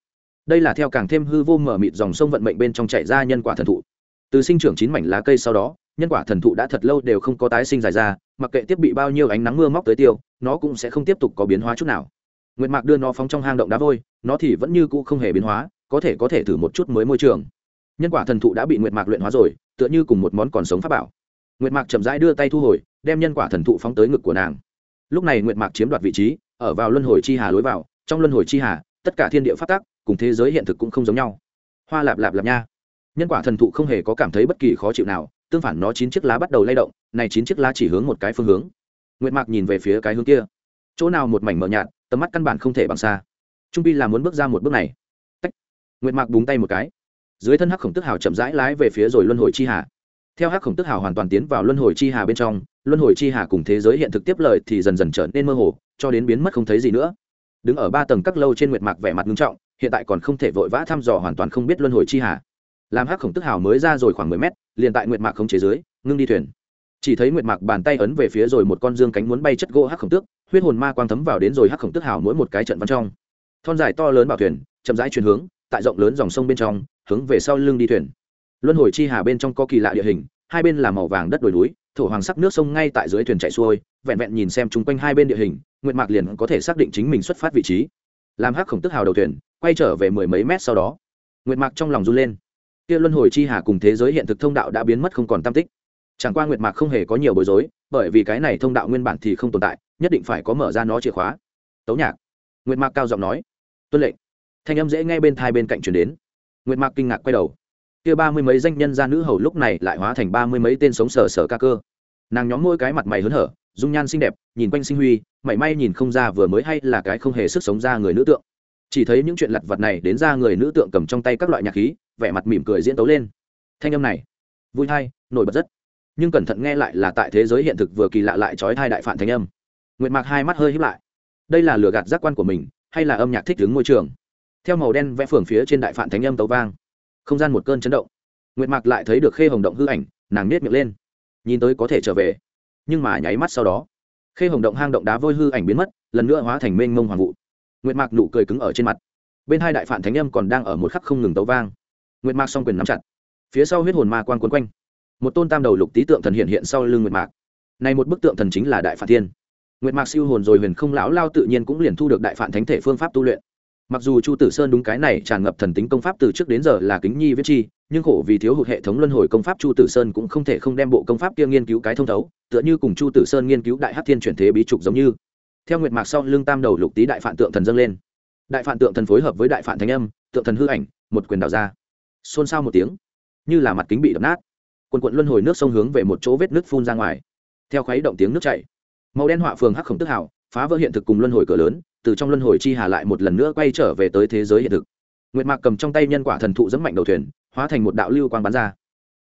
Speaker 1: Đây là theo càng thêm hư vô mở mịt dòng sông vận mệnh bên trong chạy ra nhân quả thần thụ. Từ sinh trưởng chín mảnh lá cây sau đó, nhân quả thần thụ đã thật lâu đều không có tái sinh dài ra, mặc kệ tiếp bị bao nhiêu ánh nắng mưa móc tới tiêu, nó cũng sẽ không tiếp tục có biến hóa chút nào. Nguyệt mạc đưa nó phóng trong hang động đá vôi, nó thì vẫn như cũ không hề biến hóa có thể có thể thử một chút mới môi trường. Nhân quả thần thụ đã bị nguyệt mạc luyện hóa rồi, tựa như cùng một món còn sống pháp bảo. Nguyệt mạc chậm rãi đưa tay thu hồi, đem nhân quả thần thụ phóng tới ngực của nàng. Lúc này nguyệt mạc chiếm đoạt vị trí, ở vào luân hồi chi hà lối vào, trong luân hồi chi hà, tất cả thiên địa phát tác cùng thế giới hiện thực cũng không giống nhau. Hoa lạp lạp lạp nha. Nhân quả thần thụ không hề có cảm thấy bất kỳ khó chịu nào, tương phản nó chín chiếc lá bắt đầu lay động, này chín chiếc lá chỉ hướng một cái phương hướng. Nguyệt mạc nhìn về phía cái hướng kia. Chỗ nào một mảnh mờ nhạt, tầm mắt căn bản không thể bằng xa. Trung pi là muốn bước ra một bước này nguyệt mạc búng tay một cái. Dưới thân hắc khổng tức hào chậm rãi lái về phía rồi luân hồi chi hà. Theo hắc khổng tức hào hoàn toàn tiến vào luân hồi chi hà bên trong, luân hồi chi hà cùng thế giới hiện thực tiếp lời thì dần dần trở nên mơ hồ, cho đến biến mất không thấy gì nữa. Đứng ở ba tầng các lâu trên nguyệt mạc vẻ mặt nghiêm trọng, hiện tại còn không thể vội vã thăm dò hoàn toàn không biết luân hồi chi hà. Làm hắc khổng tức hào mới ra rồi khoảng mười mét, liền tại nguyệt mạc không chế dưới, ngưng đi thuyền. Chỉ thấy nguyệt mạc bàn tay ấn về phía rồi một con dương cánh muốn bay chất gỗ hắc khổng tước, huyết hồn ma quang thấm vào đến rồi hắc khổng tức hào mỗi một cái trận văn trong. Thon dài to lớn bảo thuyền, chậm rãi chuyển hướng tại rộng lớn dòng sông bên trong, hướng về sau lưng đi thuyền. Luân hồi chi hà bên trong có kỳ lạ địa hình, hai bên là màu vàng đất đồi núi, thổ hoàng sắc nước sông ngay tại dưới thuyền chạy xuôi, vẹn vẹn nhìn xem chung quanh hai bên địa hình, nguyệt mạc liền có thể xác định chính mình xuất phát vị trí. Làm hắc khổng tức hào đầu thuyền, quay trở về mười mấy mét sau đó, nguyệt mạc trong lòng run lên. Kia luân hồi chi hà cùng thế giới hiện thực thông đạo đã biến mất không còn tam tích. Chẳng qua nguyệt mạc không hề có nhiều bối rối, bởi vì cái này thông đạo nguyên bản thì không tồn tại, nhất định phải có mở ra nó chìa khóa. Tấu nhạc. Nguyệt mạc cao giọng nói. Tuân lệnh thanh âm dễ nghe bên thai bên cạnh chuyển đến. Nguyệt mạc kinh ngạc quay đầu. Kia ba mươi mấy danh nhân gia nữ hầu lúc này lại hóa thành ba mươi mấy tên sống sờ sờ ca cơ. Nàng nhóm môi cái mặt mày hớn hở, dung nhan xinh đẹp, nhìn quanh sinh huy, mảy may nhìn không ra vừa mới hay là cái không hề sức sống ra người nữ tượng. Chỉ thấy những chuyện lặt vặt này đến ra người nữ tượng cầm trong tay các loại nhạc khí, vẻ mặt mỉm cười diễn tấu lên. Thanh âm này, vui hay nổi bật rất. Nhưng cẩn thận nghe lại là tại thế giới hiện thực vừa kỳ lạ lại trói thai đại phản thanh âm. Nguyệt mạc hai mắt hơi híp lại. Đây là lừa gạt giác quan của mình, hay là âm nhạc thích ứng môi trường? Theo màu đen vẽ phường phía trên đại phạn thánh âm tấu vang. Không gian một cơn chấn động. Nguyệt mạc lại thấy được khê hồng động hư ảnh, nàng nết miệng lên. Nhìn tới có thể trở về. Nhưng mà nháy mắt sau đó, khê hồng động hang động đá vôi hư ảnh biến mất, lần nữa hóa thành mênh mông hoàng vụ. Nguyệt mạc nụ cười cứng ở trên mặt. Bên hai đại phản thánh âm còn đang ở một khắc không ngừng tấu vang. Nguyệt mạc s o n g quyền nắm chặt. Phía sau huyết hồn ma quan quấn quanh. Một tôn tam đầu lục tý tượng thần hiện hiện sau lưng nguyệt mạc. Này một bức tượng thần chính là đại phản thiên. Nguyệt mạc siêu hồn rồi huyền không lão lao tự nhiên cũng liền thu được đại phản thánh thể phương pháp tu luyện mặc dù chu tử sơn đúng cái này tràn ngập thần tính công pháp từ trước đến giờ là kính nhi viết chi, nhưng khổ vì thiếu hụt hệ thống luân hồi công pháp chu tử sơn cũng không thể không đem bộ công pháp kia nghiên cứu cái thông thấu, tựa như cùng chu tử sơn nghiên cứu đại hát thiên chuyển thế bí trục giống như. Theo nguyệt mạc sau lưng tam đầu lục tý đại phản tượng thần dâng lên. Đại phản tượng thần phối hợp với đại phản thánh âm, tượng thần hư ảnh, một quyền đào ra. Xôn xao một tiếng, như là mặt kính bị đập nát. Quần quận luân hồi nước sông hướng về một chỗ vết nước phun ra ngoài. Theo khuấy động tiếng nước chảy, màu đen họa phường hắc khổng tức hảo phá vỡ hiện thực cùng luân hồi cửa lớn, từ trong luân hồi chi hà lại một lần nữa quay trở về tới thế giới hiện thực. Nguyệt mạc cầm trong tay nhân quả thần thụ dẫn mạnh đầu thuyền, hóa thành một đạo lưu quang bắn ra.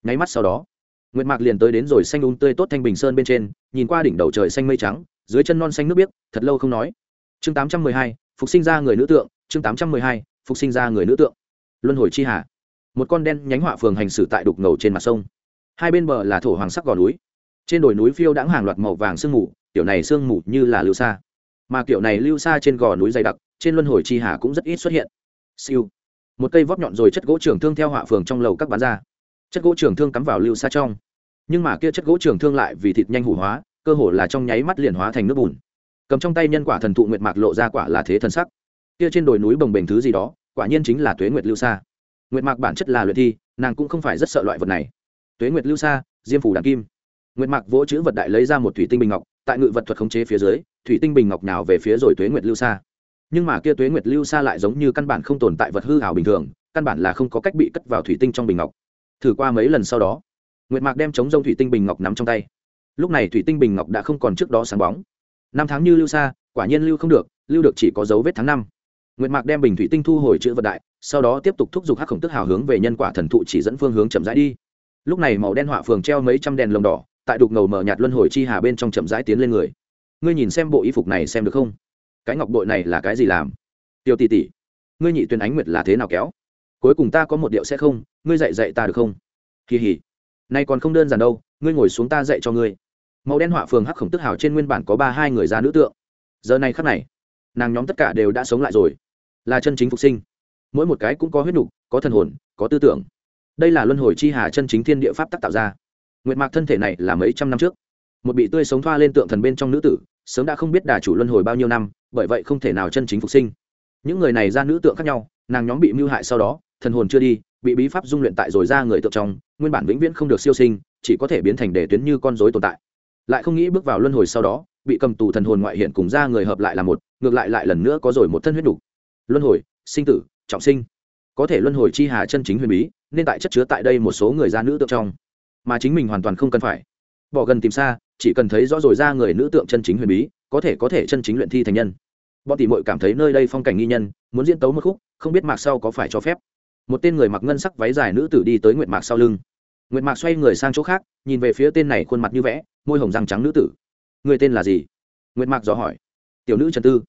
Speaker 1: Nháy mắt sau đó, nguyệt mạc liền tới đến rồi xanh đúng tươi tốt thanh bình sơn bên trên, nhìn qua đỉnh đầu trời xanh mây trắng, dưới chân non xanh nước biếc, thật lâu không nói. Chương tám trăm mười hai, phục sinh ra người nữ tượng, chương tám trăm mười hai, phục sinh ra người nữ tượng. Luân hồi chi hà. Một con đen nhánh họa phường hành xử tại đục ngầu trên mặt sông. Hai bên bờ là thổ hoàng sắc gò núi trên đồi núi phiêu đãng hàng loạt màu vàng sương mù, kiểu này sương mù như là lưu xa mà kiểu này lưu xa trên gò núi dày đặc, trên luân hồi chi hà cũng rất ít xuất hiện. Siêu. Một cây vót nhọn rồi chất gỗ trường thương theo họa phường trong lầu các bán ra. Chất gỗ trường thương cắm vào lưu xa trong. Nhưng mà kia chất gỗ trường thương lại vì thịt nhanh hủ hóa, cơ hồ là trong nháy mắt liền hóa thành nước bùn. Cầm trong tay nhân quả thần thụ nguyệt mạc lộ ra quả là thế thần sắc. Kia trên đồi núi bồng bềnh thứ gì đó, quả nhiên chính là tuế nguyệt lưu sa. Nguyệt mạc bản chất là luyện thi, nàng cũng không phải rất sợ loại vật này. Tuế nguyệt lưu sa, diêm phủ đàn kim nguyệt mạc vỗ chữ vật đại lấy ra một thủy tinh bình ngọc, tại ngự vật thuật khống chế phía dưới, thủy tinh bình ngọc nào về phía rồi tuế nguyệt lưu sa. Nhưng mà kia tuế nguyệt lưu sa lại giống như căn bản không tồn tại vật hư hảo bình thường, căn bản là không có cách bị cất vào thủy tinh trong bình ngọc. Thử qua mấy lần sau đó, nguyệt mạc đem chống rông thủy tinh bình ngọc nắm trong tay. Lúc này thủy tinh bình ngọc đã không còn trước đó sáng bóng. Năm tháng như lưu xa quả nhiên lưu không được, lưu được chỉ có dấu vết tháng năm. Nguyệt mạc đem bình thủy tinh thu hồi chữ vật đại, sau đó tiếp tục thúc giục hắc khổng tức hào hướng về nhân quả thần thụ chỉ dẫn phương hướng chậm rãi đi. Lúc này màu đen họa phường treo mấy trăm đèn lồng đỏ tại đục ngầu mở nhạt luân hồi chi hà bên trong chậm rãi tiến lên người. Ngươi nhìn xem bộ y phục này xem được không? Cái ngọc bội này là cái gì làm? Tiêu tỷ tỷ, ngươi nhị tuyên ánh nguyệt là thế nào kéo? Cuối cùng ta có một điệu sẽ không, ngươi dạy dạy ta được không? Kỳ hỉ, nay còn không đơn giản đâu, ngươi ngồi xuống ta dạy cho ngươi. Màu đen họa phường hắc khổng tức hào trên nguyên bản có ba hai người ra nữ tượng. Giờ này khắc này, nàng nhóm tất cả đều đã sống lại rồi. Là chân chính phục sinh. Mỗi một cái cũng có huyết nục, có thần hồn, có tư tưởng. Đây là luân hồi chi hà chân chính thiên địa pháp tác tạo ra nguyệt mạc thân thể này là mấy trăm năm trước. Một bị tươi sống thoa lên tượng thần bên trong nữ tử, sớm đã không biết đà chủ luân hồi bao nhiêu năm, bởi vậy không thể nào chân chính phục sinh. Những người này ra nữ tượng khác nhau, nàng nhóm bị mưu hại sau đó, thần hồn chưa đi, bị bí pháp dung luyện tại rồi ra người tượng trong, nguyên bản vĩnh viễn không được siêu sinh, chỉ có thể biến thành đề tuyến như con dối tồn tại. Lại không nghĩ bước vào luân hồi sau đó, bị cầm tù thần hồn ngoại hiện cùng ra người hợp lại là một, ngược lại lại lần nữa có rồi một thân huyết đủ. Luân hồi, sinh tử, trọng sinh. Có thể luân hồi chi hà chân chính huyền bí, nên tại chất chứa tại đây một số người ra nữ tượng trong mà chính mình hoàn toàn không cần phải. Bỏ gần tìm xa, chỉ cần thấy rõ rồi ra người nữ tượng chân chính huyền bí, có thể có thể chân chính luyện thi thành nhân. Bọn tỷ mội cảm thấy nơi đây phong cảnh nghi nhân, muốn diễn tấu một khúc, không biết mạc sau có phải cho phép. Một tên người mặc ngân sắc váy dài nữ tử đi tới nguyệt mạc sau lưng. Nguyệt mạc xoay người sang chỗ khác, nhìn về phía tên này khuôn mặt như vẽ, môi hồng răng trắng nữ tử. Người tên là gì? Nguyệt mạc dò hỏi. Tiểu nữ trần tư.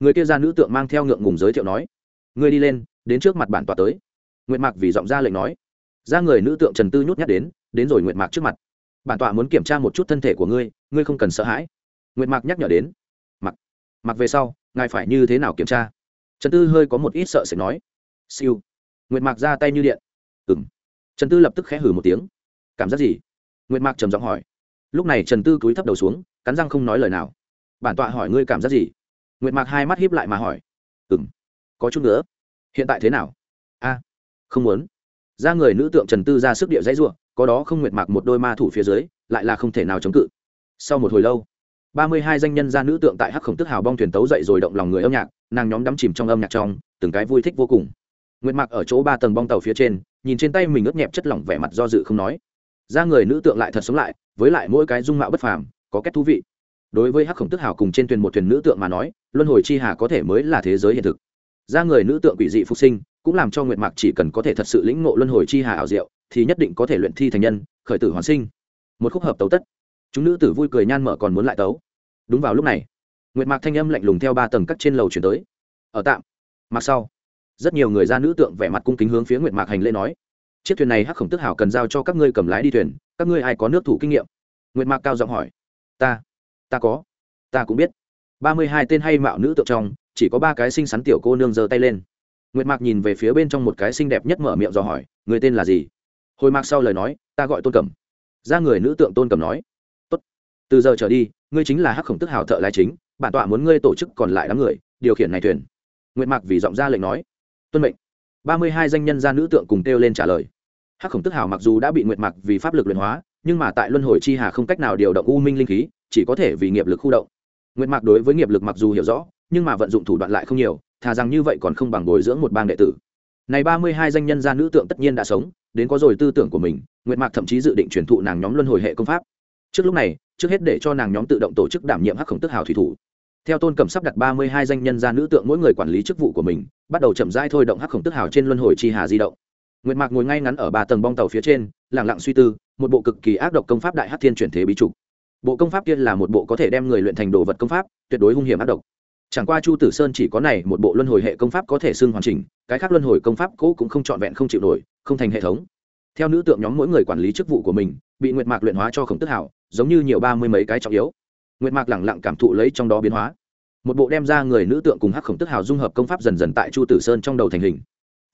Speaker 1: Người kia ra nữ tượng mang theo ngượng ngùng giới thiệu nói. Người đi lên, đến trước mặt bản tòa tới. Nguyệt mạc vì giọng ra lệnh nói. Ra người nữ tượng trần tư nhút nhát đến đến rồi nguyệt mạc trước mặt. Bản tọa muốn kiểm tra một chút thân thể của ngươi ngươi không cần sợ hãi. Nguyệt mạc nhắc nhở đến. Mặc mặc về sau, ngài phải như thế nào kiểm tra? Trần tư hơi có một ít sợ sẽ nói. Siêu. Nguyệt mạc ra tay như điện. Ừ m trần tư lập tức khẽ hử một tiếng. Cảm giác gì? Nguyệt mạc trầm giọng hỏi. Lúc này trần tư cúi thấp đầu xuống, cắn răng không nói lời nào. Bản tọa hỏi ngươi cảm giác gì? Nguyệt mạc hai mắt hiếp lại mà hỏi. Ừ m có chút nữa. Hiện tại thế nào? A, không muốn. Ra người nữ tượng trần tư ra sức địa dãy ruộng có đó không nguyệt mạc một đôi ma thủ phía dưới, lại là không thể nào chống cự. Sau một hồi lâu, ba mươi hai danh nhân gia nữ tượng tại hắc khổng tức hào bong thuyền tấu dậy rồi động lòng người âm nhạc, nàng nhóm đắm chìm trong âm nhạc trong, từng cái vui thích vô cùng. Nguyệt mạc ở chỗ ba tầng bong tàu phía trên, nhìn trên tay mình ướt nhẹp chất lỏng vẻ mặt do dự không nói. Ra người nữ tượng lại thật sống lại, với lại mỗi cái dung mạo bất phàm, có kết thú vị. Đối với hắc khổng tức hào cùng trên thuyền một thuyền nữ tượng mà nói, luân hồi chi hà có thể mới là thế giới hiện thực. Ra người nữ tượng quỷ dị phục sinh cũng làm cho nguyệt mạc chỉ cần có thể thật sự lĩnh ngộ luân hồi chi hà ảo diệu, thì nhất định có thể luyện thi thành nhân, khởi tử hoàn sinh. Một khúc hợp tấu tất. Chúng nữ tử vui cười nhan mở còn muốn lại tấu. Đúng vào lúc này, nguyệt mạc thanh âm lạnh lùng theo ba tầng cắt trên lầu chuyển tới. Ở tạm mặc sau. Rất nhiều người ra nữ tượng vẻ mặt cung kính hướng phía nguyệt mạc hành lễ nói, chiếc thuyền này hắc khổng tức hảo cần giao cho các ngươi cầm lái đi thuyền, các ngươi ai có nước thủ kinh nghiệm? Nguyệt mạc cao giọng hỏi, ta ta có, ta cũng biết. Ba mươi hai tên hay mạo nữ tượng trong, chỉ có ba cái xinh xắn tiểu cô nương giơ tay lên nguyệt mạc nhìn về phía bên trong một cái xinh đẹp nhất mở miệng dò hỏi, người tên là gì? Hồi mạc sau lời nói, ta gọi tôn cẩm. Ra người nữ tượng tôn cẩm nói, tốt, từ giờ trở đi, ngươi chính là hắc khổng tức hào thợ lái chính, bản tọa muốn ngươi tổ chức còn lại đám người, điều khiển này thuyền. Nguyệt mạc vì giọng ra lệnh nói, tuân mệnh. Ba mươi hai danh nhân gia nữ tượng cùng kêu lên trả lời. Hắc khổng tức hào mặc dù đã bị nguyệt mạc vì pháp lực luyện hóa, nhưng mà tại luân hồi chi hà không cách nào điều động u minh linh khí, chỉ có thể vì nghiệp lực khu động. Nguyệt mạc đối với nghiệp lực mặc dù hiểu rõ, nhưng mà vận dụng thủ đoạn lại không nhiều thà rằng như vậy còn không bằng bồi dưỡng một bang đệ tử. Này ba mươi hai danh nhân gia nữ tượng tất nhiên đã sống, đến có rồi tư tưởng của mình, nguyệt mạc thậm chí dự định truyền thụ nàng nhóm luân hồi hệ công pháp. Trước lúc này, trước hết để cho nàng nhóm tự động tổ chức đảm nhiệm hắc khổng tức hào thủy thủ. Theo tôn cẩm sắp đặt ba mươi hai danh nhân gia nữ tượng mỗi người quản lý chức vụ của mình, bắt đầu chậm rãi thôi động hắc khổng tức hào trên luân hồi chi hà di động. Nguyệt mạc ngồi ngay ngắn ở ba tầng bong tàu phía trên lẳng lặng suy tư, một bộ cực kỳ ác độc công pháp đại hắc thiên chuyển thế bí trục. Bộ công pháp kia là một bộ có thể đem người luyện thành đồ vật công pháp, tuyệt đối hung hiểm ác độc chẳng qua chu tử sơn chỉ có này một bộ luân hồi hệ công pháp có thể xưng hoàn chỉnh, cái khác luân hồi công pháp cũ cũng không trọn vẹn không chịu nổi, không thành hệ thống. Theo nữ tượng nhóm mỗi người quản lý chức vụ của mình, bị nguyệt mạc luyện hóa cho khổng tức hảo giống như nhiều ba mươi mấy cái trọng yếu. Nguyệt mạc lẳng lặng cảm thụ lấy trong đó biến hóa. Một bộ đem ra người nữ tượng cùng hắc khổng tức hào dung hợp công pháp dần dần tại chu tử sơn trong đầu thành hình.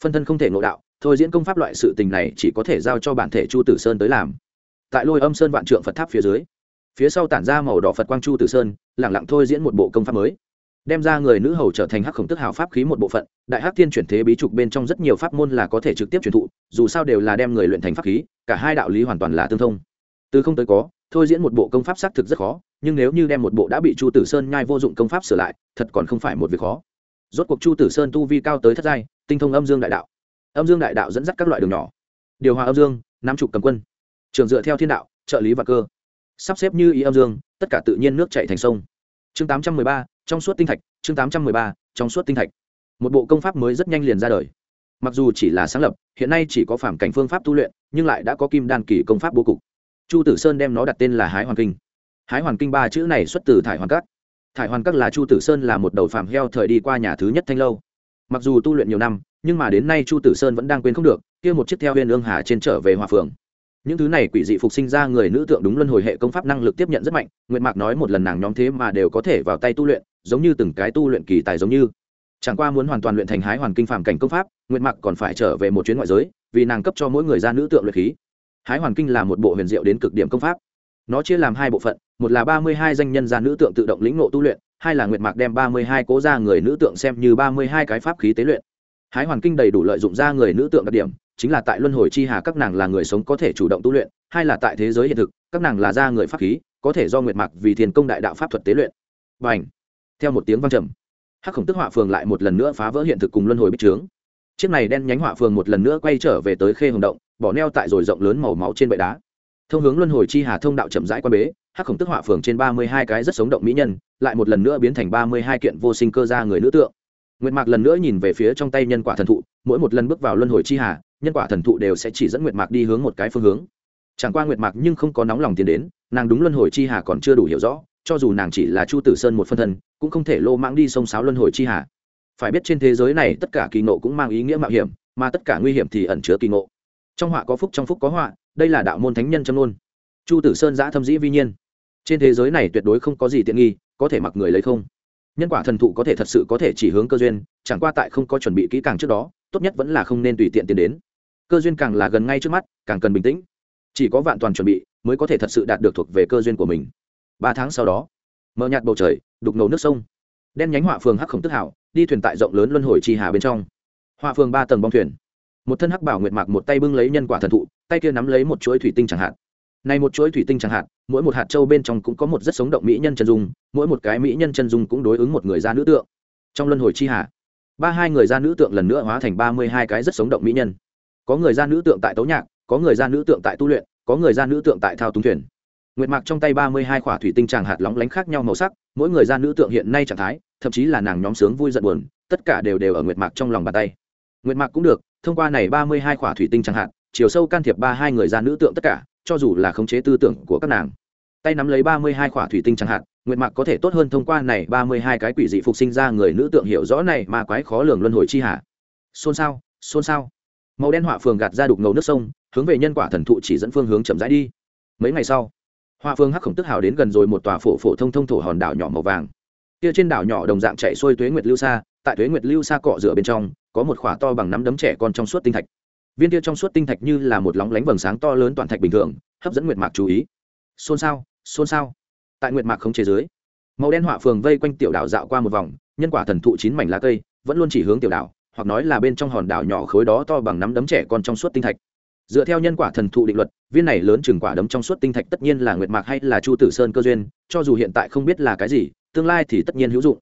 Speaker 1: Phân thân không thể ngộ đạo, thôi diễn công pháp loại sự tình này chỉ có thể giao cho bản thể chu tử sơn tới làm. Tại lôi âm sơn vạn trượng phật tháp phía dưới, phía sau tản ra màu đỏ phật quang chu tử sơn lẳng lặng thôi diễn một bộ công pháp mới đem ra người nữ hầu trở thành hắc khổng tức hào pháp khí một bộ phận, đại hắc thiên chuyển thế bí trục bên trong rất nhiều pháp môn là có thể trực tiếp truyền thụ, dù sao đều là đem người luyện thành pháp khí, cả hai đạo lý hoàn toàn là tương thông. Từ không tới có, thôi diễn một bộ công pháp xác thực rất khó, nhưng nếu như đem một bộ đã bị chu tử sơn nhai vô dụng công pháp sửa lại, thật còn không phải một việc khó. Rốt cuộc chu tử sơn tu vi cao tới thất giai, tinh thông âm dương đại đạo. Âm dương đại đạo dẫn dắt các loại đường nhỏ. Điều hòa âm dương năm trục cầm quân. Trường dựa theo thiên đạo, trợ lý và cơ. Sắp xếp như ý âm dương, tất cả tự nhiên nước chạy thành sông chương tám trăm mười ba, trong suốt tinh thạch, chương tám trăm mười ba, trong suốt tinh thạch. Một bộ công pháp mới rất nhanh liền ra đời. Mặc dù chỉ là sáng lập, hiện nay chỉ có phạm cảnh phương pháp tu luyện, nhưng lại đã có kim đan kỳ công pháp bố cục. Chu tử sơn đem nó đặt tên là hái hoàn kinh. Hái hoàn kinh ba chữ này xuất từ thải hoàn cát thải hoàn cát là chu tử sơn là một đầu phàm heo thời đi qua nhà thứ nhất thanh lâu. Mặc dù tu luyện nhiều năm, nhưng mà đến nay chu tử sơn vẫn đang quên không được, kia một chiếc theo huyền ương hà trên trở về hòa phường những thứ này quỷ dị phục sinh ra người nữ tượng đúng luân hồi hệ công pháp năng lực tiếp nhận rất mạnh, nguyệt mạc nói một lần nàng nhóm thế mà đều có thể vào tay tu luyện, giống như từng cái tu luyện kỳ tài giống như. Chẳng qua muốn hoàn toàn luyện thành hái hoàn kinh phàm cảnh công pháp, nguyệt mạc còn phải trở về một chuyến ngoại giới, vì nàng cấp cho mỗi người ra nữ tượng luyện khí. Hái hoàn kinh là một bộ huyền diệu đến cực điểm công pháp. Nó chia làm hai bộ phận, một là ba mươi hai danh nhân ra nữ tượng tự động lĩnh ngộ tu luyện, hai là nguyệt mạc đem ba mươi hai cố ra người nữ tượng xem như ba mươi hai cái pháp khí tế luyện. Hái hoàn kinh đầy đủ lợi dụng ra người nữ tượng đặc điểm chính là tại luân hồi chi hà các nàng là người sống có thể chủ động tu luyện, hai là tại thế giới hiện thực, các nàng là gia người pháp khí, có thể do nguyệt mạc vì thiền công đại đạo pháp thuật tế luyện. Và ảnh theo một tiếng vang trầm, hắc khổng tức họa phường lại một lần nữa phá vỡ hiện thực cùng luân hồi bích trướng. Chiếc này đen nhánh họa phường một lần nữa quay trở về tới khê hồng động, bỏ neo tại rồi rộng lớn màu máu trên bệ đá. Thông hướng luân hồi chi hà thông đạo chậm rãi quan bế, hắc khổng tức họa phường trên ba mươi hai cái rất sống động mỹ nhân, lại một lần nữa biến thành ba mươi hai kiện vô sinh cơ ra người nữ tượng. Nguyệt mạc lần nữa nhìn về phía trong tay nhân quả thần thụ, mỗi một lần bước vào luân hồi chi hà nhân quả thần thụ đều sẽ chỉ dẫn nguyệt mạc đi hướng một cái phương hướng. Chẳng qua nguyệt mạc nhưng không có nóng lòng tiến đến, nàng đúng luân hồi chi hà còn chưa đủ hiểu rõ, cho dù nàng chỉ là chu tử sơn một phân thân, cũng không thể lô mãng đi sông sáo luân hồi chi hà. Phải biết trên thế giới này tất cả kỳ ngộ cũng mang ý nghĩa mạo hiểm, mà tất cả nguy hiểm thì ẩn chứa kỳ ngộ. Trong họa có phúc, trong phúc có họa, đây là đạo môn thánh nhân châm luôn chu tử sơn giã thâm dĩ vi nhiên. Trên thế giới này tuyệt đối không có gì tiện nghi, có thể mặc người lấy không. Nhân quả thần thụ có thể thật sự có thể chỉ hướng cơ duyên, chẳng qua tại không có chuẩn bị kỹ càng trước đó, tốt nhất vẫn là không nên tùy tiện tiến đến cơ duyên càng là gần ngay trước mắt, càng cần bình tĩnh. Chỉ có vạn toàn chuẩn bị mới có thể thật sự đạt được thuộc về cơ duyên của mình. Ba tháng sau đó, mở nhạt bầu trời, đục ngầu nước sông. Đen nhánh họa phường hắc khổng tức hảo, đi thuyền tại rộng lớn luân hồi chi hà bên trong. Họa phường ba tầng bong thuyền. Một thân hắc bảo nguyệt mạc một tay bưng lấy nhân quả thần thụ, tay kia nắm lấy một chuỗi thủy tinh chẳng hạn. Này một chuỗi thủy tinh chẳng hạn, mỗi một hạt châu bên trong cũng có một rất sống động mỹ nhân chân dung, mỗi một cái mỹ nhân chân dung cũng đối ứng một người da nữ tượng. Trong luân hồi chi hà, ba hai người da nữ tượng lần nữa hóa thành ba mươi hai cái rất sống động mỹ nhân có người ra nữ tượng tại tấu nhạc, có người ra nữ tượng tại tu luyện, có người ra nữ tượng tại thao túng thuyền. Nguyệt mạc trong tay ba mươi hai khỏa thủy tinh tràng hạt lóng lánh khác nhau màu sắc, mỗi người ra nữ tượng hiện nay trạng thái, thậm chí là nàng nhóm sướng vui giận buồn, tất cả đều đều ở nguyệt mạc trong lòng bàn tay. Nguyệt mạc cũng được, thông qua này ba mươi hai khỏa thủy tinh tràng hạt, chiều sâu can thiệp ba hai người ra nữ tượng tất cả, cho dù là khống chế tư tưởng của các nàng. Tay nắm lấy ba mươi hai khỏa thủy tinh chẳng hạn nguyệt mạc có thể tốt hơn thông qua này ba mươi hai cái quỷ dị phục sinh ra người nữ tượng hiểu rõ này mà quái khó lường luân hồi chi hạ. Xôn xao xôn xao màu đen họa phường gạt ra đục ngầu nước sông, hướng về nhân quả thần thụ chỉ dẫn phương hướng chậm rãi đi. Mấy ngày sau, họa phương hắc khổng tức hào đến gần rồi một tòa phổ phổ thông thông thổ hòn đảo nhỏ màu vàng. Kia trên đảo nhỏ đồng dạng chạy xuôi tuế nguyệt lưu xa tại tuế nguyệt lưu xa cọ rửa bên trong, có một khỏa to bằng nắm đấm trẻ con trong suốt tinh thạch. Viên kia trong suốt tinh thạch như là một lóng lánh vầng sáng to lớn toàn thạch bình thường, hấp dẫn nguyệt mạc chú ý. Xôn xao xôn xao. Tại nguyệt mạc không chế dưới, màu đen họa phường vây quanh tiểu đảo dạo qua một vòng, nhân quả thần thụ chín mảnh lá cây, vẫn luôn chỉ hướng tiểu đảo hoặc nói là bên trong hòn đảo nhỏ khối đó to bằng nắm đấm trẻ con trong suốt tinh thạch. Dựa theo nhân quả thần thụ định luật, viên này lớn chừng quả đấm trong suốt tinh thạch tất nhiên là nguyệt mạc hay là chu tử sơn cơ duyên, cho dù hiện tại không biết là cái gì, tương lai thì tất nhiên hữu dụng.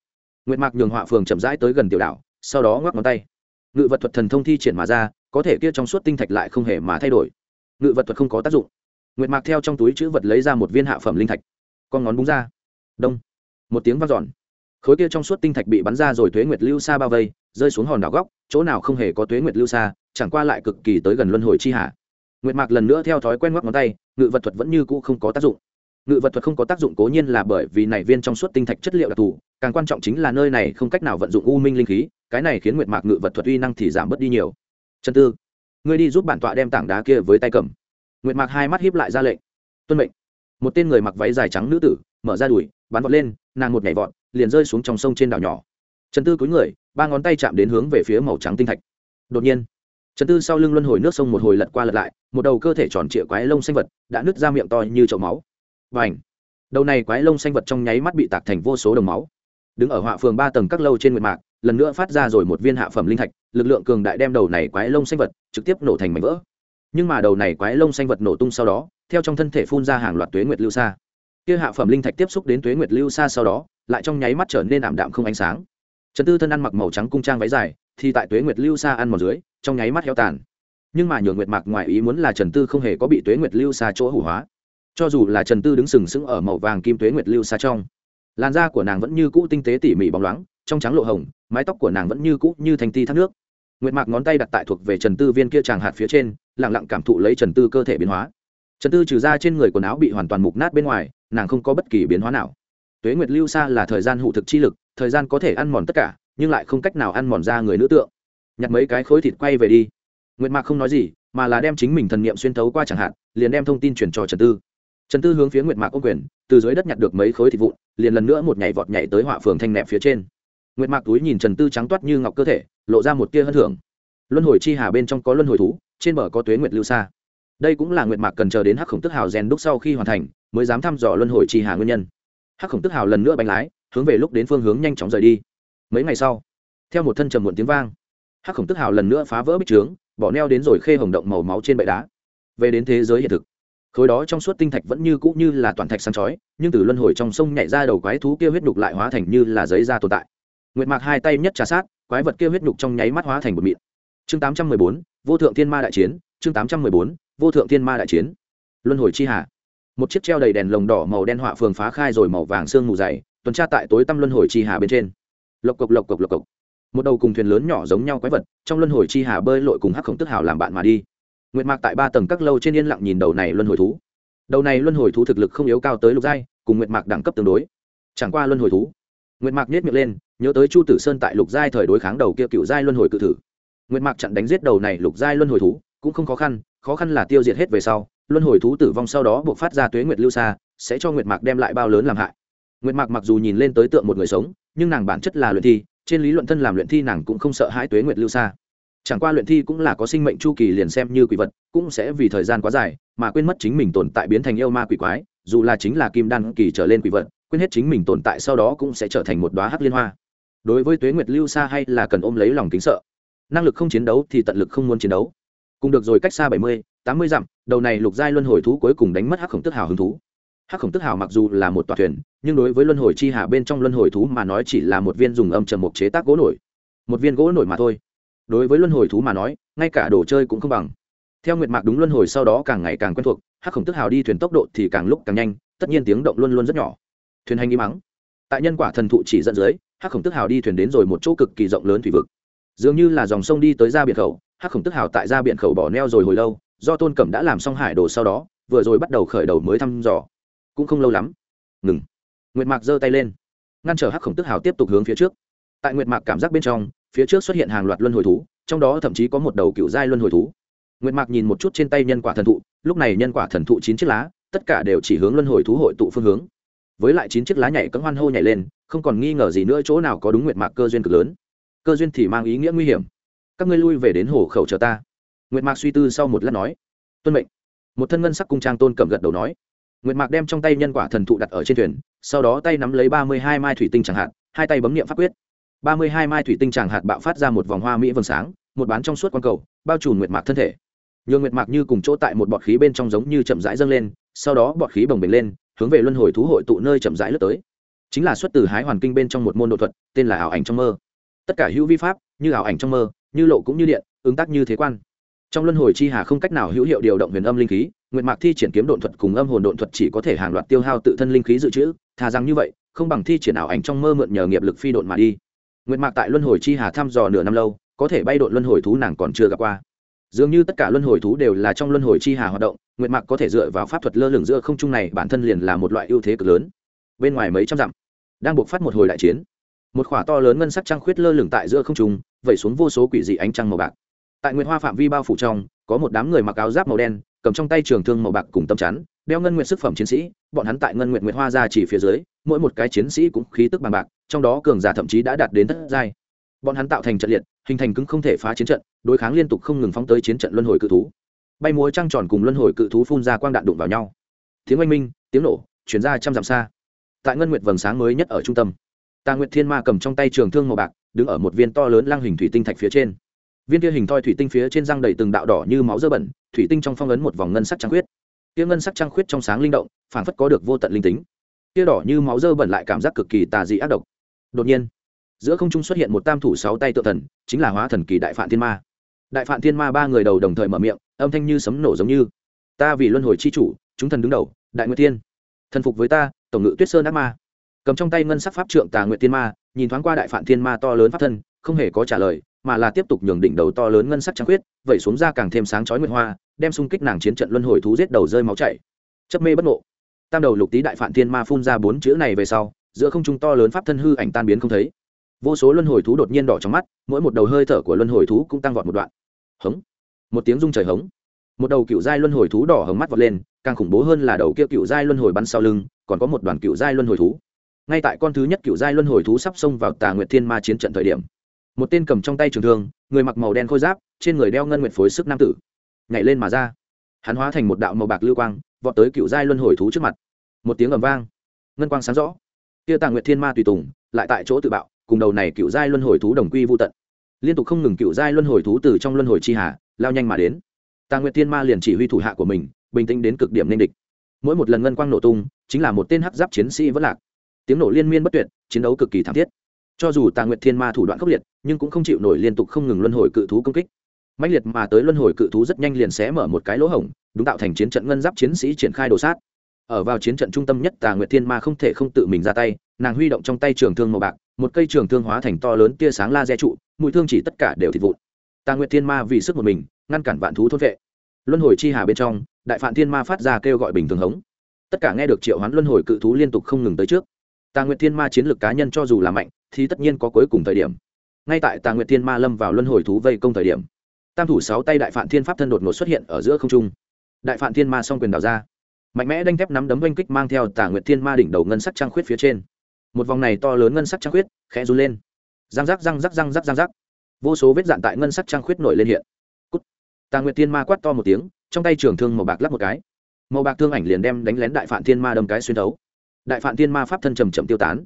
Speaker 1: Nguyệt mạc nhường họa phường chậm rãi tới gần tiểu đảo, sau đó ngoắc ngón tay. Ngự vật thuật thần thông thi triển mà ra, có thể kia trong suốt tinh thạch lại không hề mà thay đổi. Ngự vật thuật không có tác dụng. Nguyệt mạc theo trong túi chữ vật lấy ra một viên hạ phẩm linh thạch. Con ngón búng ra. Đông. Một tiếng vang dọn khối kia trong suốt tinh thạch bị bắn ra rồi tuế nguyệt lưu xa bao vây, rơi xuống hòn đảo góc, chỗ nào không hề có tuế nguyệt lưu xa chẳng qua lại cực kỳ tới gần luân hồi chi hạ. Nguyệt mạc lần nữa theo thói quen ngoắc ngón tay, ngự vật thuật vẫn như cũ không có tác dụng. Ngự vật thuật không có tác dụng cố nhiên là bởi vì này viên trong suốt tinh thạch chất liệu đặc thù, càng quan trọng chính là nơi này không cách nào vận dụng u minh linh khí, cái này khiến nguyệt mạc ngự vật thuật uy năng thì giảm bớt đi nhiều. Chân tư, ngươi đi giúp bản tọa đem tảng đá kia với tay cầm. Nguyệt mạc hai mắt hiếp lại ra lệnh. Tuân mệnh. Một tên người mặc váy dài trắng nữ tử, mở ra đùi, bắn vọt lên, nàng một nhảy vọt liền rơi xuống trong sông trên đảo nhỏ. Trần tư cúi người, ba ngón tay chạm đến hướng về phía màu trắng tinh thạch. Đột nhiên, trần tư sau lưng luân hồi nước sông một hồi lật qua lật lại, một đầu cơ thể tròn trịa quái lông xanh vật đã nứt ra miệng to như chậu máu. Và ảnh đầu này quái lông xanh vật trong nháy mắt bị tạc thành vô số đồng máu. Đứng ở họa phường ba tầng các lâu trên nguyệt mạc, lần nữa phát ra rồi một viên hạ phẩm linh thạch, lực lượng cường đại đem đầu này quái lông xanh vật trực tiếp nổ thành mảnh vỡ. Nhưng mà đầu này quái lông xanh vật nổ tung sau đó, theo trong thân thể phun ra hàng loạt tuế nguyệt lưu xa kia hạ phẩm linh thạch tiếp xúc đến tuế nguyệt lưu xa sau đó lại trong nháy mắt trở nên ảm đạm không ánh sáng. Trần tư thân ăn mặc màu trắng cung trang váy dài, thì tại tuế nguyệt lưu xa ăn màu dưới, trong nháy mắt heo tàn. Nhưng mà nhường nguyệt mạc ngoài ý muốn là trần tư không hề có bị tuế nguyệt lưu xa chỗ hủ hóa. Cho dù là trần tư đứng sừng sững ở màu vàng kim tuế nguyệt lưu xa trong, làn da của nàng vẫn như cũ tinh tế tỉ mỉ bóng loáng, trong trắng lộ hồng, mái tóc của nàng vẫn như cũ như thành ti thác nước. Nguyệt mạc ngón tay đặt tại thuộc về trần tư viên kia tràng hạt phía trên lẳng lặng cảm thụ lấy trần tư cơ thể biến hóa. Trần tư trừ ra trên người quần áo bị hoàn toàn mục nát bên ngoài, nàng không có bất kỳ biến hóa nào tuế nguyệt lưu xa là thời gian hụ thực chi lực, thời gian có thể ăn mòn tất cả, nhưng lại không cách nào ăn mòn ra người nữ tượng. Nhặt mấy cái khối thịt quay về đi. Nguyệt mạc không nói gì, mà là đem chính mình thần niệm xuyên thấu qua chẳng hạn, liền đem thông tin chuyển cho trần tư. Trần tư hướng phía nguyệt mạc ô quyền, từ dưới đất nhặt được mấy khối thịt vụn, liền lần nữa một nhảy vọt nhảy tới họa phường thanh nẹp phía trên. Nguyệt mạc túi nhìn trần tư trắng toát như ngọc cơ thể, lộ ra một tia hân thưởng luân hồi chi hà bên trong có luân hồi thú, trên bờ có tuế nguyệt lưu xa đây cũng là nguyệt mạc cần chờ đến hắc khổng tức hào rèn đúc sau khi hoàn thành, mới dám thăm dò luân hồi chi hà nguyên nhân hắc khổng tức hào lần nữa bánh lái, hướng về lúc đến phương hướng nhanh chóng rời đi. Mấy ngày sau, theo một thân trầm muộn tiếng vang, hắc khổng tức hào lần nữa phá vỡ bích trướng, bỏ neo đến rồi khê hồng động màu máu trên bệ đá. Về đến thế giới hiện thực, khối đó trong suốt tinh thạch vẫn như cũ như là toàn thạch sáng chói, nhưng từ luân hồi trong sông nhảy ra đầu quái thú kia huyết nhục lại hóa thành như là giấy da tồn tại. Nguyệt mạc hai tay nhất trà sát, quái vật kia huyết nhục trong nháy mắt hóa thành một mịn. Chương tám trăm mười bốn, vô thượng thiên ma đại chiến, chương tám trăm mười bốn, vô thượng thiên ma đại chiến. Luân hồi chi hà một chiếc treo đầy đèn lồng đỏ màu đen họa phường phá khai rồi màu vàng sương mù dày, tuần tra tại tối tăm luân hồi chi hà bên trên. Lộc cộc lộc cộc lộc cộc. Một đầu cùng thuyền lớn nhỏ giống nhau quái vật, trong luân hồi chi hà bơi lội cùng hắc khổng tức hào làm bạn mà đi. Nguyệt mạc tại ba tầng các lâu trên yên lặng nhìn đầu này luân hồi thú. Đầu này luân hồi thú thực lực không yếu cao tới lục giai, cùng nguyệt mạc đẳng cấp tương đối. Chẳng qua luân hồi thú. Nguyệt mạc nhét miệng lên, nhớ tới chu tử sơn tại lục giai thời đối kháng đầu kia cựu giai luân hồi cự thử. Nguyệt mạc chặn đánh giết đầu này lục giai luân hồi thú, cũng không khó khăn khó khăn là tiêu diệt hết về sau luân hồi thú tử vong sau đó buộc phát ra tuế nguyệt lưu xa, sẽ cho nguyệt mạc đem lại bao lớn làm hại. Nguyệt mạc mặc dù nhìn lên tới tượng một người sống, nhưng nàng bản chất là luyện thi, trên lý luận thân làm luyện thi nàng cũng không sợ hãi tuế nguyệt lưu xa. Chẳng qua luyện thi cũng là có sinh mệnh chu kỳ liền xem như quỷ vật, cũng sẽ vì thời gian quá dài mà quên mất chính mình tồn tại biến thành yêu ma quỷ quái, dù là chính là kim đan kỳ trở lên quỷ vật, quên hết chính mình tồn tại sau đó cũng sẽ trở thành một đoá hắc liên hoa. Đối với tuế nguyệt lưu xa hay là cần ôm lấy lòng kính sợ, năng lực không chiến đấu thì tận lực không muốn chiến đấu. Cùng được rồi cách xa bảy mươi tám mươi dặm, đầu này lục giai luân hồi thú cuối cùng đánh mất hắc khổng tức hào hứng thú. Hắc khổng tức hào mặc dù là một tòa thuyền, nhưng đối với luân hồi chi hà bên trong luân hồi thú mà nói chỉ là một viên dùng âm trầm mục chế tác gỗ nổi. Một viên gỗ nổi mà thôi. Đối với luân hồi thú mà nói, ngay cả đồ chơi cũng không bằng. Theo nguyệt mạc đúng luân hồi sau đó càng ngày càng quen thuộc, hắc khổng tức hào đi thuyền tốc độ thì càng lúc càng nhanh, tất nhiên tiếng động luôn luôn rất nhỏ. Thuyền hành đi mắng. Tại nhân quả thần thụ chỉ dẫn dưới, hắc khổng tức hào đi thuyền đến rồi một chỗ cực kỳ rộng lớn thủy vực. Dường như là dòng sông đi tới ra biển khẩu, hắc khổng tức hào tại ra biển khẩu bỏ neo rồi hồi lâu do tôn cẩm đã làm xong hải đồ sau đó, vừa rồi bắt đầu khởi đầu mới thăm dò. Cũng không lâu lắm. Ngừng. Nguyệt mạc giơ tay lên. Ngăn trở hắc khổng tức hào tiếp tục hướng phía trước. Tại nguyệt mạc cảm giác bên trong, phía trước xuất hiện hàng loạt luân hồi thú, trong đó thậm chí có một đầu cựu giai luân hồi thú. Nguyệt mạc nhìn một chút trên tay nhân quả thần thụ, lúc này nhân quả thần thụ chín chiếc lá, tất cả đều chỉ hướng luân hồi thú hội tụ phương hướng. Với lại chín chiếc lá nhảy cấm hoan hô nhảy lên, không còn nghi ngờ gì nữa chỗ nào có đúng nguyệt mạc cơ duyên cực lớn. Cơ duyên thì mang ý nghĩa nguy hiểm. Các ngươi lui về đến hồ khẩu chờ ta nguyệt mạc suy tư sau một lát nói, tuân mệnh. Một thân ngân sắc cung trang tôn cầm gật đầu nói. Nguyệt mạc đem trong tay nhân quả thần thụ đặt ở trên thuyền, sau đó tay nắm lấy ba mươi hai mai thủy tinh chẳng hạn, hai tay bấm niệm pháp quyết. ba mươi hai mai thủy tinh chẳng hạt bạo phát ra một vòng hoa mỹ vầng sáng, một bán trong suốt quang cầu, bao trùm nguyệt mạc thân thể. Nhường nguyệt mạc như cùng chỗ tại một bọt khí bên trong giống như chậm rãi dâng lên, sau đó bọt khí bồng bềnh lên, hướng về luân hồi thú hội tụ nơi chậm rãi lướt tới. Chính là xuất từ hái hoàn kinh bên trong một môn độ thuật, tên là ảo ảnh trong mơ. Tất cả hữu vi pháp, như ảo ảnh trong mơ, như lộ cũng như điện, ứng tác như thế quan trong luân hồi chi hà không cách nào hữu hiệu điều động huyền âm linh khí, nguyệt mạc thi triển kiếm độn thuật cùng âm hồn độn thuật chỉ có thể hàng loạt tiêu hao tự thân linh khí dự trữ, thà rằng như vậy, không bằng thi triển ảo ảnh trong mơ mượn nhờ nghiệp lực phi độn mà đi. Nguyệt mạc tại luân hồi chi hà thăm dò nửa năm lâu, có thể bay độn luân hồi thú nàng còn chưa gặp qua. Dường như tất cả luân hồi thú đều là trong luân hồi chi hà hoạt động, nguyệt mạc có thể dựa vào pháp thuật lơ lửng giữa không trung này bản thân liền là một loại ưu thế cực lớn. Bên ngoài mấy trăm dặm, đang buộc phát một hồi đại chiến. Một khỏa to lớn ngân sắc trăng khuyết lơ lửng tại giữa không trung, vẩy xuống vô số quỷ dị ánh trăng màu bạc tại nguyệt hoa phạm vi bao phủ trong, có một đám người mặc áo giáp màu đen, cầm trong tay trường thương màu bạc cùng tâm chắn, đeo ngân nguyện sức phẩm chiến sĩ, bọn hắn tại ngân nguyện nguyệt hoa ra chỉ phía dưới, mỗi một cái chiến sĩ cũng khí tức bằng bạc, trong đó cường giả thậm chí đã đạt đến thất giai. Bọn hắn tạo thành trận liệt, hình thành cứng không thể phá chiến trận, đối kháng liên tục không ngừng phóng tới chiến trận luân hồi cự thú. Bay múa trăng tròn cùng luân hồi cự thú phun ra quang đạn đụng vào nhau. Tiếng oanh minh, tiếng nổ chuyển ra trăm dặm xa. Tại ngân nguyệt vầng sáng mới nhất ở trung tâm, tà nguyệt thiên ma cầm trong tay trường thương màu bạc, đứng ở một viên to lớn lăng hình thủy tinh thạch phía trên viên kia hình thoi thủy tinh phía trên răng đầy từng đạo đỏ như máu dơ bẩn, thủy tinh trong phong ấn một vòng ngân sắc trăng khuyết. Kia ngân sắc trăng khuyết trong sáng linh động, phảng phất có được vô tận linh tính. Kia đỏ như máu dơ bẩn lại cảm giác cực kỳ tà dị ác độc. Đột nhiên, giữa không trung xuất hiện một tam thủ sáu tay tự thần, chính là hóa thần kỳ đại phạm thiên ma. Đại phạm thiên ma ba người đầu đồng thời mở miệng, âm thanh như sấm nổ giống như. Ta vì luân hồi chi chủ, chúng thần đứng đầu, đại nguyệt tiên thần phục với ta, tổng ngự tuyết sơn ác ma. Cầm trong tay ngân sắc pháp trượng tà nguyệt tiên ma, nhìn thoáng qua đại phạm thiên ma to lớn pháp thân, không hề có trả lời mà là tiếp tục nhường đỉnh đầu to lớn ngân sắc trắng khuyết, vẩy xuống ra càng thêm sáng chói nguyệt hoa, đem xung kích nàng chiến trận luân hồi thú giết đầu rơi máu chảy. Chấp mê bất ngộ. Tam đầu lục tý đại phạn thiên ma phun ra bốn chữ này về sau, giữa không trung to lớn pháp thân hư ảnh tan biến không thấy. Vô số luân hồi thú đột nhiên đỏ trong mắt, mỗi một đầu hơi thở của luân hồi thú cũng tăng vọt một đoạn. Hống. Một tiếng rung trời hống. Một đầu cựu giai luân hồi thú đỏ hống mắt vọt lên, càng khủng bố hơn là đầu kia cựu giai luân hồi bắn sau lưng, còn có một đoàn cựu giai luân hồi thú. Ngay tại con thứ nhất cựu giai luân hồi thú sắp xông vào tà nguyệt thiên ma chiến trận thời điểm một tên cầm trong tay trường thương, người mặc màu đen khôi giáp, trên người đeo ngân nguyệt phối sức nam tử. Nhảy lên mà ra. Hắn hóa thành một đạo màu bạc lưu quang, vọt tới cựu giai luân hồi thú trước mặt. Một tiếng ầm vang. Ngân quang sáng rõ. Kia tàng nguyệt thiên ma tùy tùng, lại tại chỗ tự bạo, cùng đầu này cựu giai luân hồi thú đồng quy vô tận. Liên tục không ngừng cựu giai luân hồi thú từ trong luân hồi chi hà, lao nhanh mà đến. Tàng nguyệt thiên ma liền chỉ huy thủ hạ của mình, bình tĩnh đến cực điểm nên địch. Mỗi một lần ngân quang nổ tung, chính là một tên hắc giáp chiến sĩ vẫn lạc. Tiếng nổ liên miên bất tuyệt, chiến đấu cực kỳ thảm thiết cho dù tà nguyệt thiên ma thủ đoạn khốc liệt, nhưng cũng không chịu nổi liên tục không ngừng luân hồi cự thú công kích. Mạnh liệt mà tới luân hồi cự thú rất nhanh liền xé mở một cái lỗ hổng, đúng tạo thành chiến trận ngân giáp chiến sĩ triển khai đồ sát. Ở vào chiến trận trung tâm nhất, tà nguyệt thiên ma không thể không tự mình ra tay, nàng huy động trong tay trường thương màu bạc, một cây trường thương hóa thành to lớn tia sáng laser trụ, mũi thương chỉ tất cả đều thịt vụn. Tà nguyệt thiên ma vì sức một mình, ngăn cản vạn thú thôn vệ. Luân hồi chi hà bên trong, đại phạn thiên ma phát ra kêu gọi bình thường hống. Tất cả nghe được triệu hoán luân hồi cự thú liên tục không ngừng tới trước tà nguyệt thiên ma chiến lược cá nhân cho dù là mạnh, thì tất nhiên có cuối cùng thời điểm. Ngay tại tà nguyệt thiên ma lâm vào luân hồi thú vây công thời điểm, tam thủ sáu tay đại phạn thiên pháp thân đột ngột xuất hiện ở giữa không trung. Đại phạn thiên ma s o n g quyền đào ra, mạnh mẽ đanh thép nắm đấm oanh kích mang theo tà nguyệt thiên ma đỉnh đầu ngân sắc trăng khuyết phía trên. Một vòng này to lớn ngân sắc trăng khuyết khẽ run lên. Răng rắc răng rắc răng rắc răng rắc. Vô số vết dạn tại ngân sắc trăng khuyết nổi lên hiện. Cút. tà nguyệt thiên ma quát to một tiếng, trong tay trường thương màu bạc lắp một cái. Màu bạc thương ảnh liền đem đánh lén đại phạn thiên ma đâm cái xuyên thấu đại phạn thiên ma pháp thân trầm trầm tiêu tán.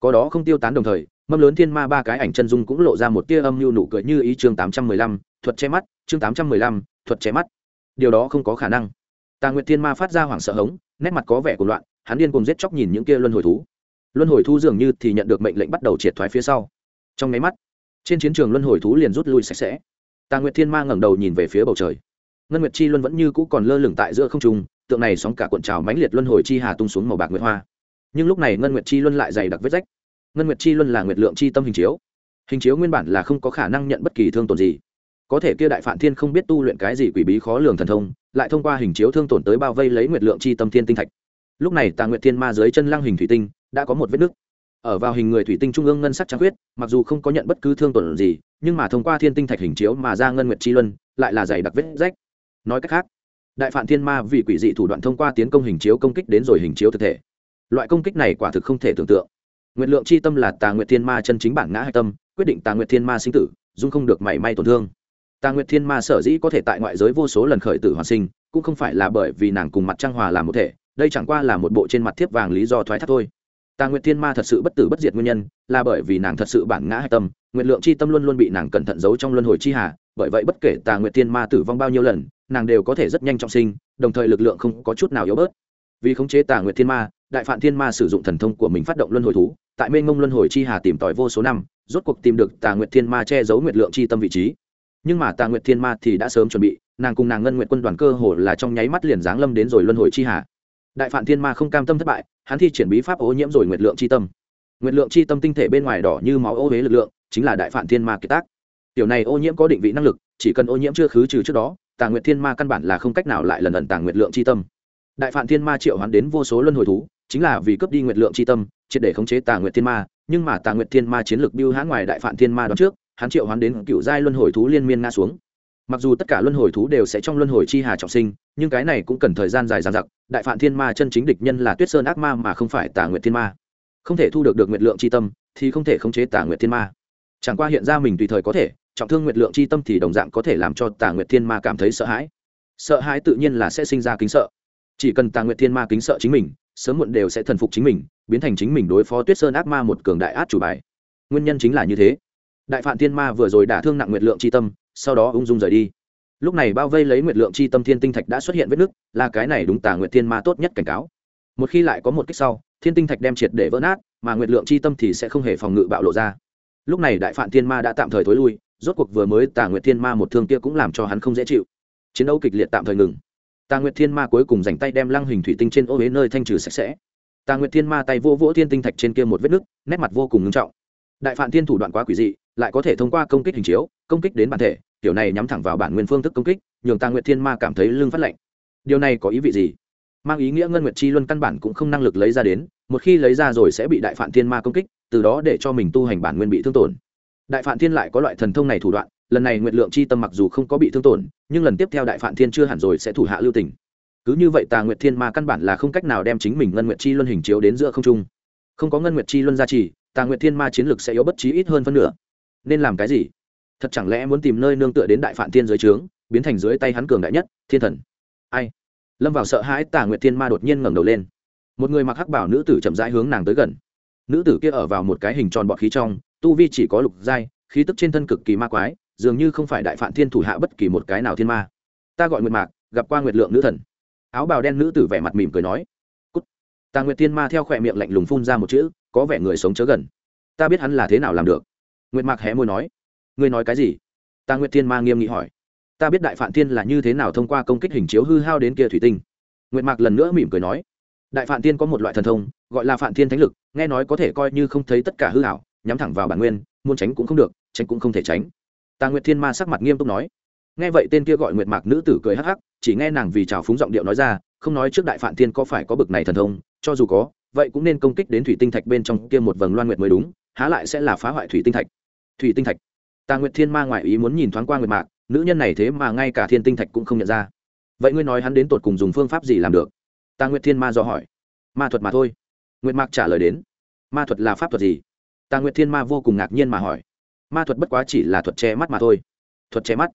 Speaker 1: Có đó không tiêu tán đồng thời, mâm lớn thiên ma ba cái ảnh chân dung cũng lộ ra một tia âm mưu nụ cười như ý chương tám trăm mười lăm, thuật che mắt, chương tám trăm mười lăm, thuật che mắt. Điều đó không có khả năng. Tà nguyệt thiên ma phát ra hoảng sợ hống, nét mặt có vẻ của loạn, hắn điên cùng giết chóc nhìn những kia luân hồi thú. Luân hồi thú dường như thì nhận được mệnh lệnh bắt đầu triệt thoái phía sau. Trong máy mắt, trên chiến trường luân hồi thú liền rút lui sạch sẽ. Tà nguyệt thiên ma ngẩng đầu nhìn về phía bầu trời. Ngân nguyệt chi luân vẫn như cũ còn lơ lửng tại giữa không trung, tượng này sóng cả cuộn trào mãnh liệt luân hồi chi hà tung xuống màu bạc nguyệt hoa nhưng lúc này ngân nguyệt chi luân lại dày đặc vết rách ngân nguyệt chi luân là nguyệt lượng chi tâm hình chiếu hình chiếu nguyên bản là không có khả năng nhận bất kỳ thương tổn gì có thể kia đại phản thiên không biết tu luyện cái gì quỷ bí khó lường thần thông lại thông qua hình chiếu thương tổn tới bao vây lấy nguyệt lượng chi tâm thiên tinh thạch lúc này tà nguyệt thiên ma dưới chân lăng hình thủy tinh đã có một vết nứt ở vào hình người thủy tinh trung ương ngân sắc trắng huyết mặc dù không có nhận bất cứ thương tổn gì nhưng mà thông qua thiên tinh thạch hình chiếu mà ra ngân nguyệt chi luân lại là dày đặc vết rách nói cách khác đại phản thiên ma vì quỷ dị thủ đoạn thông qua tiến công hình chiếu công kích đến rồi hình chiếu thực thể loại công kích này quả thực không thể tưởng tượng. Nguyệt lượng chi tâm là tà nguyệt thiên ma chân chính bản ngã hạch tâm, quyết định tà nguyệt thiên ma sinh tử, dung không được mảy may tổn thương. Tà nguyệt thiên ma sở dĩ có thể tại ngoại giới vô số lần khởi tử hoàn sinh, cũng không phải là bởi vì nàng cùng mặt trăng hòa làm một thể, đây chẳng qua là một bộ trên mặt thiếp vàng lý do thoái thác thôi. Tà nguyệt thiên ma thật sự bất tử bất diệt nguyên nhân, là bởi vì nàng thật sự bản ngã hạch tâm nguyện lượng chi tâm luôn luôn bị nàng cẩn thận giấu trong luân hồi chi hà, bởi vậy bất kể tà nguyệt thiên ma tử vong bao nhiêu lần, nàng đều có thể rất nhanh trọng sinh, đồng thời lực lượng không có chút nào yếu bớt. Vì khống chế tà nguyệt thiên ma đại phạn thiên ma sử dụng thần thông của mình phát động luân hồi thú, tại mênh mông luân hồi chi hà tìm tòi vô số năm, rốt cuộc tìm được tà nguyệt thiên ma che giấu nguyệt lượng chi tâm vị trí. Nhưng mà tà nguyệt thiên ma thì đã sớm chuẩn bị, nàng cùng nàng ngân nguyệt quân đoàn cơ hồ là trong nháy mắt liền giáng lâm đến rồi luân hồi chi hà. Đại phạn thiên ma không cam tâm thất bại, hắn thi triển bí pháp ô nhiễm rồi nguyệt lượng Chi tâm. Nguyệt lượng Chi tâm tinh thể bên ngoài đỏ như máu ô huế lực lượng, chính là đại phạn thiên ma kiệt tác. Tiểu này ô nhiễm có định vị năng lực, chỉ cần ô nhiễm chưa khứ trừ trước đó, tà nguyệt thiên ma căn bản là không cách nào lại lần ẩn tàng nguyệt lượng Chi tâm. Đại phạn thiên ma triệu hắn đến vô số luân hồi thú chính là vì cướp đi nguyệt lượng c h i tâm, triệt để khống chế tà nguyệt thiên ma, nhưng mà tà nguyệt thiên ma chiến lược biêu hãn ngoài đại phạn thiên ma đón trước, hắn triệu hoán đến cựu giai luân hồi thú liên miên nga xuống. Mặc dù tất cả luân hồi thú đều sẽ trong luân hồi chi hà trọng sinh, nhưng cái này cũng cần thời gian dài dằng dặc, đại phạn thiên ma chân chính địch nhân là tuyết sơn ác ma mà không phải tà nguyệt thiên ma. Không thể thu được được nguyệt lượng c tâm, thì không thể khống chế tà nguyệt thiên ma. Chẳng qua hiện ra mình tùy thời có thể, trọng thương nguyệt lượng c h i tâm thì đồng dạng có thể làm cho tà nguyệt thiên ma cảm thấy sợ hãi. Sợ hãi tự nhiên là sẽ sinh ra kính sợ. Chỉ cần tà nguyệt thiên ma kính sợ chính mình sớm muộn đều sẽ thần phục chính mình, biến thành chính mình đối phó tuyết sơn ác ma một cường đại át chủ bài. Nguyên nhân chính là như thế. Đại Phạm thiên ma vừa rồi đả thương nặng nguyệt lượng c tâm, sau đó ung dung rời đi. Lúc này bao vây lấy nguyệt lượng chi tâm thiên tinh thạch đã xuất hiện vết nứt, là cái này đúng tà nguyệt thiên ma tốt nhất cảnh cáo. Một khi lại có một kích sau, thiên tinh thạch đem triệt để vỡ nát, mà nguyệt lượng chi tâm thì sẽ không hề phòng ngự bạo lộ ra. Lúc này đại Phạm thiên ma đã tạm thời thối lui, rốt cuộc vừa mới tà nguyệt thiên ma một thương kia cũng làm cho hắn không dễ chịu. Chiến đấu kịch liệt tạm thời ngừng tà nguyệt thiên ma cuối cùng dành tay đem lăng hình thủy tinh trên ô huế nơi thanh trừ sạch sẽ. Tà nguyệt thiên ma tay vô vỗ thiên tinh thạch trên kia một vết nứt, nét mặt vô cùng ngưng trọng. Đại phạn thiên thủ đoạn quá quỷ dị, lại có thể thông qua công kích hình chiếu, công kích đến bản thể, kiểu này nhắm thẳng vào bản nguyên phương thức công kích, nhường tà nguyệt thiên ma cảm thấy lưng phát lạnh. Điều này có ý vị gì? Mang ý nghĩa ngân nguyệt chi luân căn bản cũng không năng lực lấy ra đến, một khi lấy ra rồi sẽ bị đại Phạm thiên ma công kích, từ đó để cho mình tu hành bản nguyên bị thương tổn. Đại Phạm thiên lại có loại thần thông này thủ đoạn lần này nguyệt lượng chi tâm mặc dù không có bị thương tổn, nhưng lần tiếp theo đại phạm thiên chưa hẳn rồi sẽ thủ hạ lưu tình. Cứ như vậy tà nguyệt thiên ma căn bản là không cách nào đem chính mình ngân nguyệt chi luân hình chiếu đến giữa không trung. Không có ngân nguyệt chi luân gia trì, tà nguyệt thiên ma chiến lực sẽ yếu bất trí ít hơn phân nửa. Nên làm cái gì? Thật chẳng lẽ muốn tìm nơi nương tựa đến đại phạm thiên dưới trướng, biến thành dưới tay hắn cường đại nhất, thiên thần? Ai? Lâm vào sợ hãi, tà nguyệt thiên ma đột nhiên ngẩng đầu lên. Một người mặc hắc bảo nữ tử chậm rãi hướng nàng tới gần. Nữ tử kia ở vào một cái hình tròn bọt khí trong, tu vi chỉ có lục giai, khí tức trên thân cực kỳ ma quái dường như không phải đại phạn thiên thủ hạ bất kỳ một cái nào thiên ma. Ta gọi nguyệt mạc, gặp qua nguyệt lượng nữ thần. Áo bào đen nữ tử vẻ mặt mỉm cười nói, Cút. ta nguyệt thiên ma theo khỏe miệng lạnh lùng phun ra một chữ, có vẻ người sống chớ gần. Ta biết hắn là thế nào làm được. Nguyệt mạc hé môi nói, ngươi nói cái gì? Ta nguyệt thiên ma nghiêm nghị hỏi, ta biết đại phạn thiên là như thế nào thông qua công kích hình chiếu hư hao đến kia thủy tinh? Nguyệt mạc lần nữa mỉm cười nói, đại phạn thiên có một loại thần thông, gọi là phạn thiên thánh lực, nghe nói có thể coi như không thấy tất cả hư hảo nhắm thẳng vào bản nguyên, muốn tránh cũng không được, tránh cũng không thể tránh tà nguyệt thiên ma sắc mặt nghiêm túc nói. Nghe vậy tên kia gọi nguyệt mạc nữ tử cười hắc hắc, chỉ nghe nàng vì trào phúng giọng điệu nói ra, không nói trước đại phạn thiên có phải có bực này thần thông, cho dù có, vậy cũng nên công kích đến thủy tinh thạch bên trong kia một vầng loan nguyệt mới đúng, há lại sẽ là phá hoại thủy tinh thạch. Thủy tinh thạch. Tà nguyệt thiên ma ngoại ý muốn nhìn thoáng qua nguyệt mạc, nữ nhân này thế mà ngay cả thiên tinh thạch cũng không nhận ra. Vậy ngươi nói hắn đến tột cùng dùng phương pháp gì làm được? Tà nguyệt thiên ma do hỏi. Ma thuật mà thôi. Nguyệt mạc trả lời đến. Ma thuật là pháp thuật gì? Tà nguyệt thiên ma vô cùng ngạc nhiên mà hỏi ma thuật bất quá chỉ là thuật che mắt mà thôi. Thuật che mắt.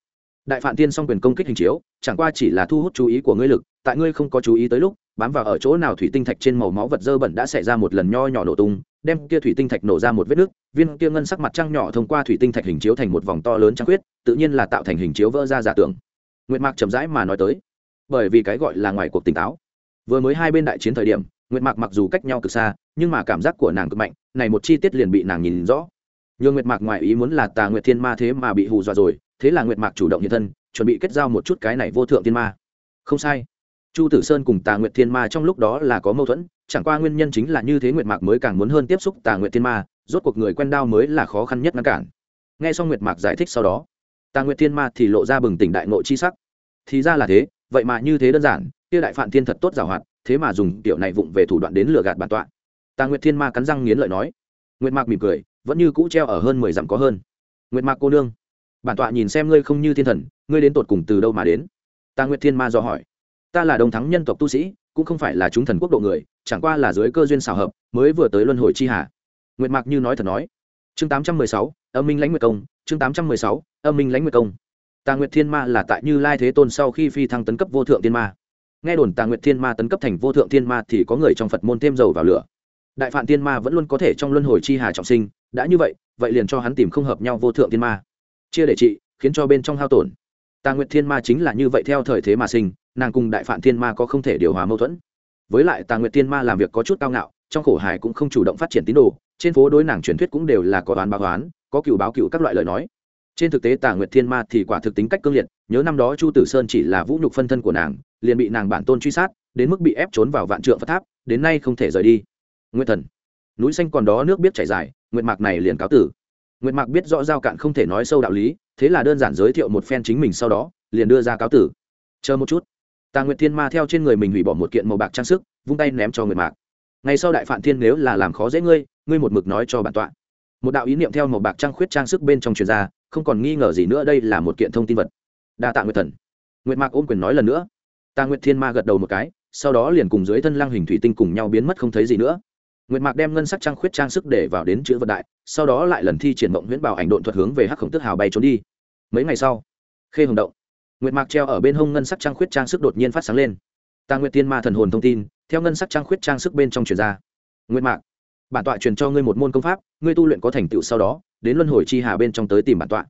Speaker 1: Đại phạm tiên song quyền công kích hình chiếu, chẳng qua chỉ là thu hút chú ý của ngươi lực, tại ngươi không có chú ý tới lúc, bám vào ở chỗ nào thủy tinh thạch trên màu máu vật dơ bẩn đã xảy ra một lần nho nhỏ nổ tung, đem kia thủy tinh thạch nổ ra một vết nước viên kia ngân sắc mặt trăng nhỏ thông qua thủy tinh thạch hình chiếu thành một vòng to lớn trăng khuyết, tự nhiên là tạo thành hình chiếu vỡ ra giả tưởng. Nguyệt mạc chậm rãi mà nói tới. Bởi vì cái gọi là ngoài cuộc tỉnh táo. Vừa mới hai bên đại chiến thời điểm, nguyệt mạc mặc dù cách nhau cực xa, nhưng mà cảm giác của nàng cực mạnh, này một chi tiết liền bị nàng nhìn rõ nhường nguyệt mạc ngoài ý muốn là tà nguyệt thiên ma thế mà bị hù dọa rồi, thế là nguyệt mạc chủ động hiện thân, chuẩn bị kết giao một chút cái này vô thượng thiên ma. Không sai. Chu tử sơn cùng tà nguyệt thiên ma trong lúc đó là có mâu thuẫn, chẳng qua nguyên nhân chính là như thế nguyệt mạc mới càng muốn hơn tiếp xúc tà nguyệt thiên ma, rốt cuộc người quen đao mới là khó khăn nhất ngăn cản. Nghe xong nguyệt mạc giải thích sau đó, tà nguyệt thiên ma thì lộ ra bừng tỉnh đại ngộ chi sắc. Thì ra là thế, vậy mà như thế đơn giản, kia đại phạn thiên thật tốt giảo hoạt, thế mà dùng tiểu này vụng về thủ đoạn đến lừa gạt bản tọa. Tà nguyệt thiên ma cắn răng nghiến lợi nói. Nguyệt mạc mỉm cười vẫn như cũ treo ở hơn mười dặm có hơn. Nguyệt mạc cô nương, bản tọa nhìn xem ngươi không như thiên thần, ngươi đến tột cùng từ đâu mà đến? Ta nguyệt thiên ma do hỏi. Ta là đồng thắng nhân tộc tu sĩ, cũng không phải là chúng thần quốc độ người, chẳng qua là dưới cơ duyên xào hợp, mới vừa tới luân hồi chi hà nguyệt mạc như nói thật nói. Chương tám trăm mười sáu, âm minh lãnh nguyệt công, chương tám trăm mười sáu, âm minh lãnh nguyệt công. Tà nguyệt thiên ma là tại như lai thế tôn sau khi phi thăng tấn cấp vô thượng thiên ma. Nghe đồn tà nguyệt thiên ma tấn cấp thành vô thượng thiên ma thì có người trong phật môn thêm dầu vào lửa. Đại phạm thiên ma vẫn luôn có thể trong luân hồi chi hà trọng sinh đã như vậy vậy liền cho hắn tìm không hợp nhau vô thượng thiên ma. Chia để trị, khiến cho bên trong hao tổn. Tà nguyệt thiên ma chính là như vậy theo thời thế mà sinh, nàng cùng đại Phạm thiên ma có không thể điều hòa mâu thuẫn. Với lại tà nguyệt thiên ma làm việc có chút cao ngạo, trong khổ hải cũng không chủ động phát triển tín đồ, trên phố đối nàng truyền thuyết cũng đều là có đoán báo đoán có cựu báo cựu các loại lời nói. Trên thực tế tà nguyệt thiên ma thì quả thực tính cách cương liệt, nhớ năm đó chu tử sơn chỉ là vũ nhục phân thân của nàng, liền bị nàng bản tôn truy sát, đến mức bị ép trốn vào vạn trượng phát tháp, đến nay không thể rời đi. Nguyên thần, núi xanh còn đó nước biết chảy dài nguyệt mạc này liền cáo tử. Nguyệt mạc biết rõ giao cạn không thể nói sâu đạo lý, thế là đơn giản giới thiệu một phen chính mình sau đó, liền đưa ra cáo tử. Chờ một chút. Tà nguyệt thiên ma theo trên người mình hủy bỏ một kiện màu bạc trang sức, vung tay ném cho nguyệt mạc. Ngày sau đại phạn thiên nếu là làm khó dễ ngươi ngươi một mực nói cho bản tọa. Một đạo ý niệm theo màu bạc trang khuyết trang sức bên trong truyền ra, không còn nghi ngờ gì nữa đây là một kiện thông tin vật. Đa tạ nguyệt thần. Nguyệt mạc ôm quyền nói lần nữa. Tà nguyệt thiên ma gật đầu một cái, sau đó liền cùng dưới thân Lang hình thủy tinh cùng nhau biến mất không thấy gì nữa nguyệt mạc đem ngân sắc trang khuyết trang sức để vào đến chữ vật đại, sau đó lại lần thi triển mộng huyễn bảo ảnh độn thuật hướng về hắc khổng tức hào bay trốn đi. Mấy ngày sau, khê hồng động, nguyệt mạc treo ở bên hông ngân sắc trang khuyết trang sức đột nhiên phát sáng lên. Ta nguyệt tiên ma thần hồn thông tin, theo ngân sắc trang khuyết trang sức bên trong truyền ra. Nguyệt mạc, bản tọa truyền cho ngươi một môn công pháp, ngươi tu luyện có thành tựu sau đó, đến luân hồi chi hà bên trong tới tìm bản tọa.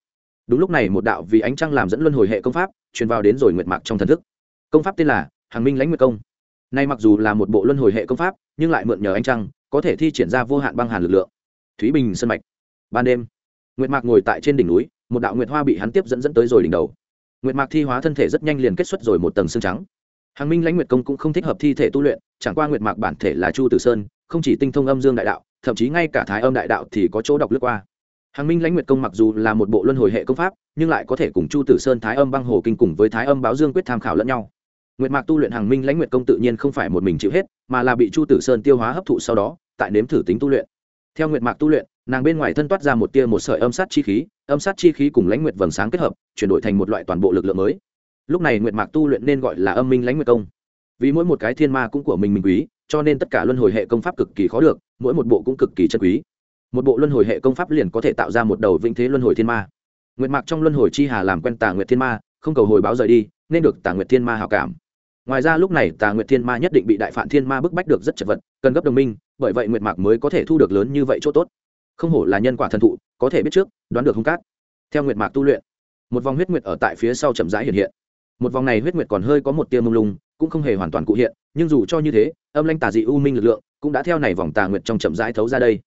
Speaker 1: Đúng lúc này một đạo vì ánh trăng làm dẫn luân hồi hệ công pháp truyền vào đến rồi nguyệt mạc trong thần thức. Công pháp tên là hàng minh lãnh nguyệt công. Nay mặc dù là một bộ luân hồi hệ công pháp, nhưng lại mượn nhờ ánh trăng có thể thi triển ra vô hạn băng hàn lực lượng. Thúy bình sân mạch. Ban đêm, nguyệt mạc ngồi tại trên đỉnh núi, một đạo nguyệt hoa bị hắn tiếp dẫn dẫn tới rồi đỉnh đầu. Nguyệt mạc thi hóa thân thể rất nhanh liền kết xuất rồi một tầng xương trắng. Hàng minh lãnh nguyệt công cũng không thích hợp thi thể tu luyện, chẳng qua nguyệt mạc bản thể là chu tử sơn, không chỉ tinh thông âm dương đại đạo, thậm chí ngay cả thái âm đại đạo thì có chỗ đọc lướt qua. Hàng minh lãnh nguyệt công mặc dù là một bộ luân hồi hệ công pháp, nhưng lại có thể cùng chu tử sơn thái âm băng hồ kinh cùng với thái âm báo dương quyết tham khảo lẫn nhau nguyệt mạc tu luyện hàng minh lãnh nguyệt công tự nhiên không phải một mình chịu hết, mà là bị chu tử sơn tiêu hóa hấp thụ sau đó, tại nếm thử tính tu luyện. Theo nguyệt mạc tu luyện, nàng bên ngoài thân toát ra một tia một sợi âm sát chi khí, âm sát chi khí cùng lãnh nguyệt vầng sáng kết hợp, chuyển đổi thành một loại toàn bộ lực lượng mới. Lúc này nguyệt mạc tu luyện nên gọi là âm minh lãnh nguyệt công. Vì mỗi một cái thiên ma cũng của mình mình quý, cho nên tất cả luân hồi hệ công pháp cực kỳ khó được, mỗi một bộ cũng cực kỳ chân quý. Một bộ luân hồi hệ công pháp liền có thể tạo ra một đầu vĩnh thế luân hồi thiên ma. Nguyệt mạc trong luân hồi chi hà làm quen tà nguyệt thiên ma, không cầu hồi báo rời đi, nên được tà nguyệt thiên ma hảo cảm ngoài ra lúc này tà nguyệt thiên ma nhất định bị đại phản thiên ma bức bách được rất chật vật, cần gấp đồng minh, bởi vậy nguyệt mạc mới có thể thu được lớn như vậy chỗ tốt. Không hổ là nhân quả thần thụ, có thể biết trước, đoán được hung cát. Theo nguyệt mạc tu luyện, một vòng huyết nguyệt ở tại phía sau chậm rãi hiện hiện. Một vòng này huyết nguyệt còn hơi có một tia mông lung, cũng không hề hoàn toàn cụ hiện, nhưng dù cho như thế, âm lanh tà dị u minh lực lượng cũng đã theo này vòng tà nguyệt trong chậm rãi thấu ra đây.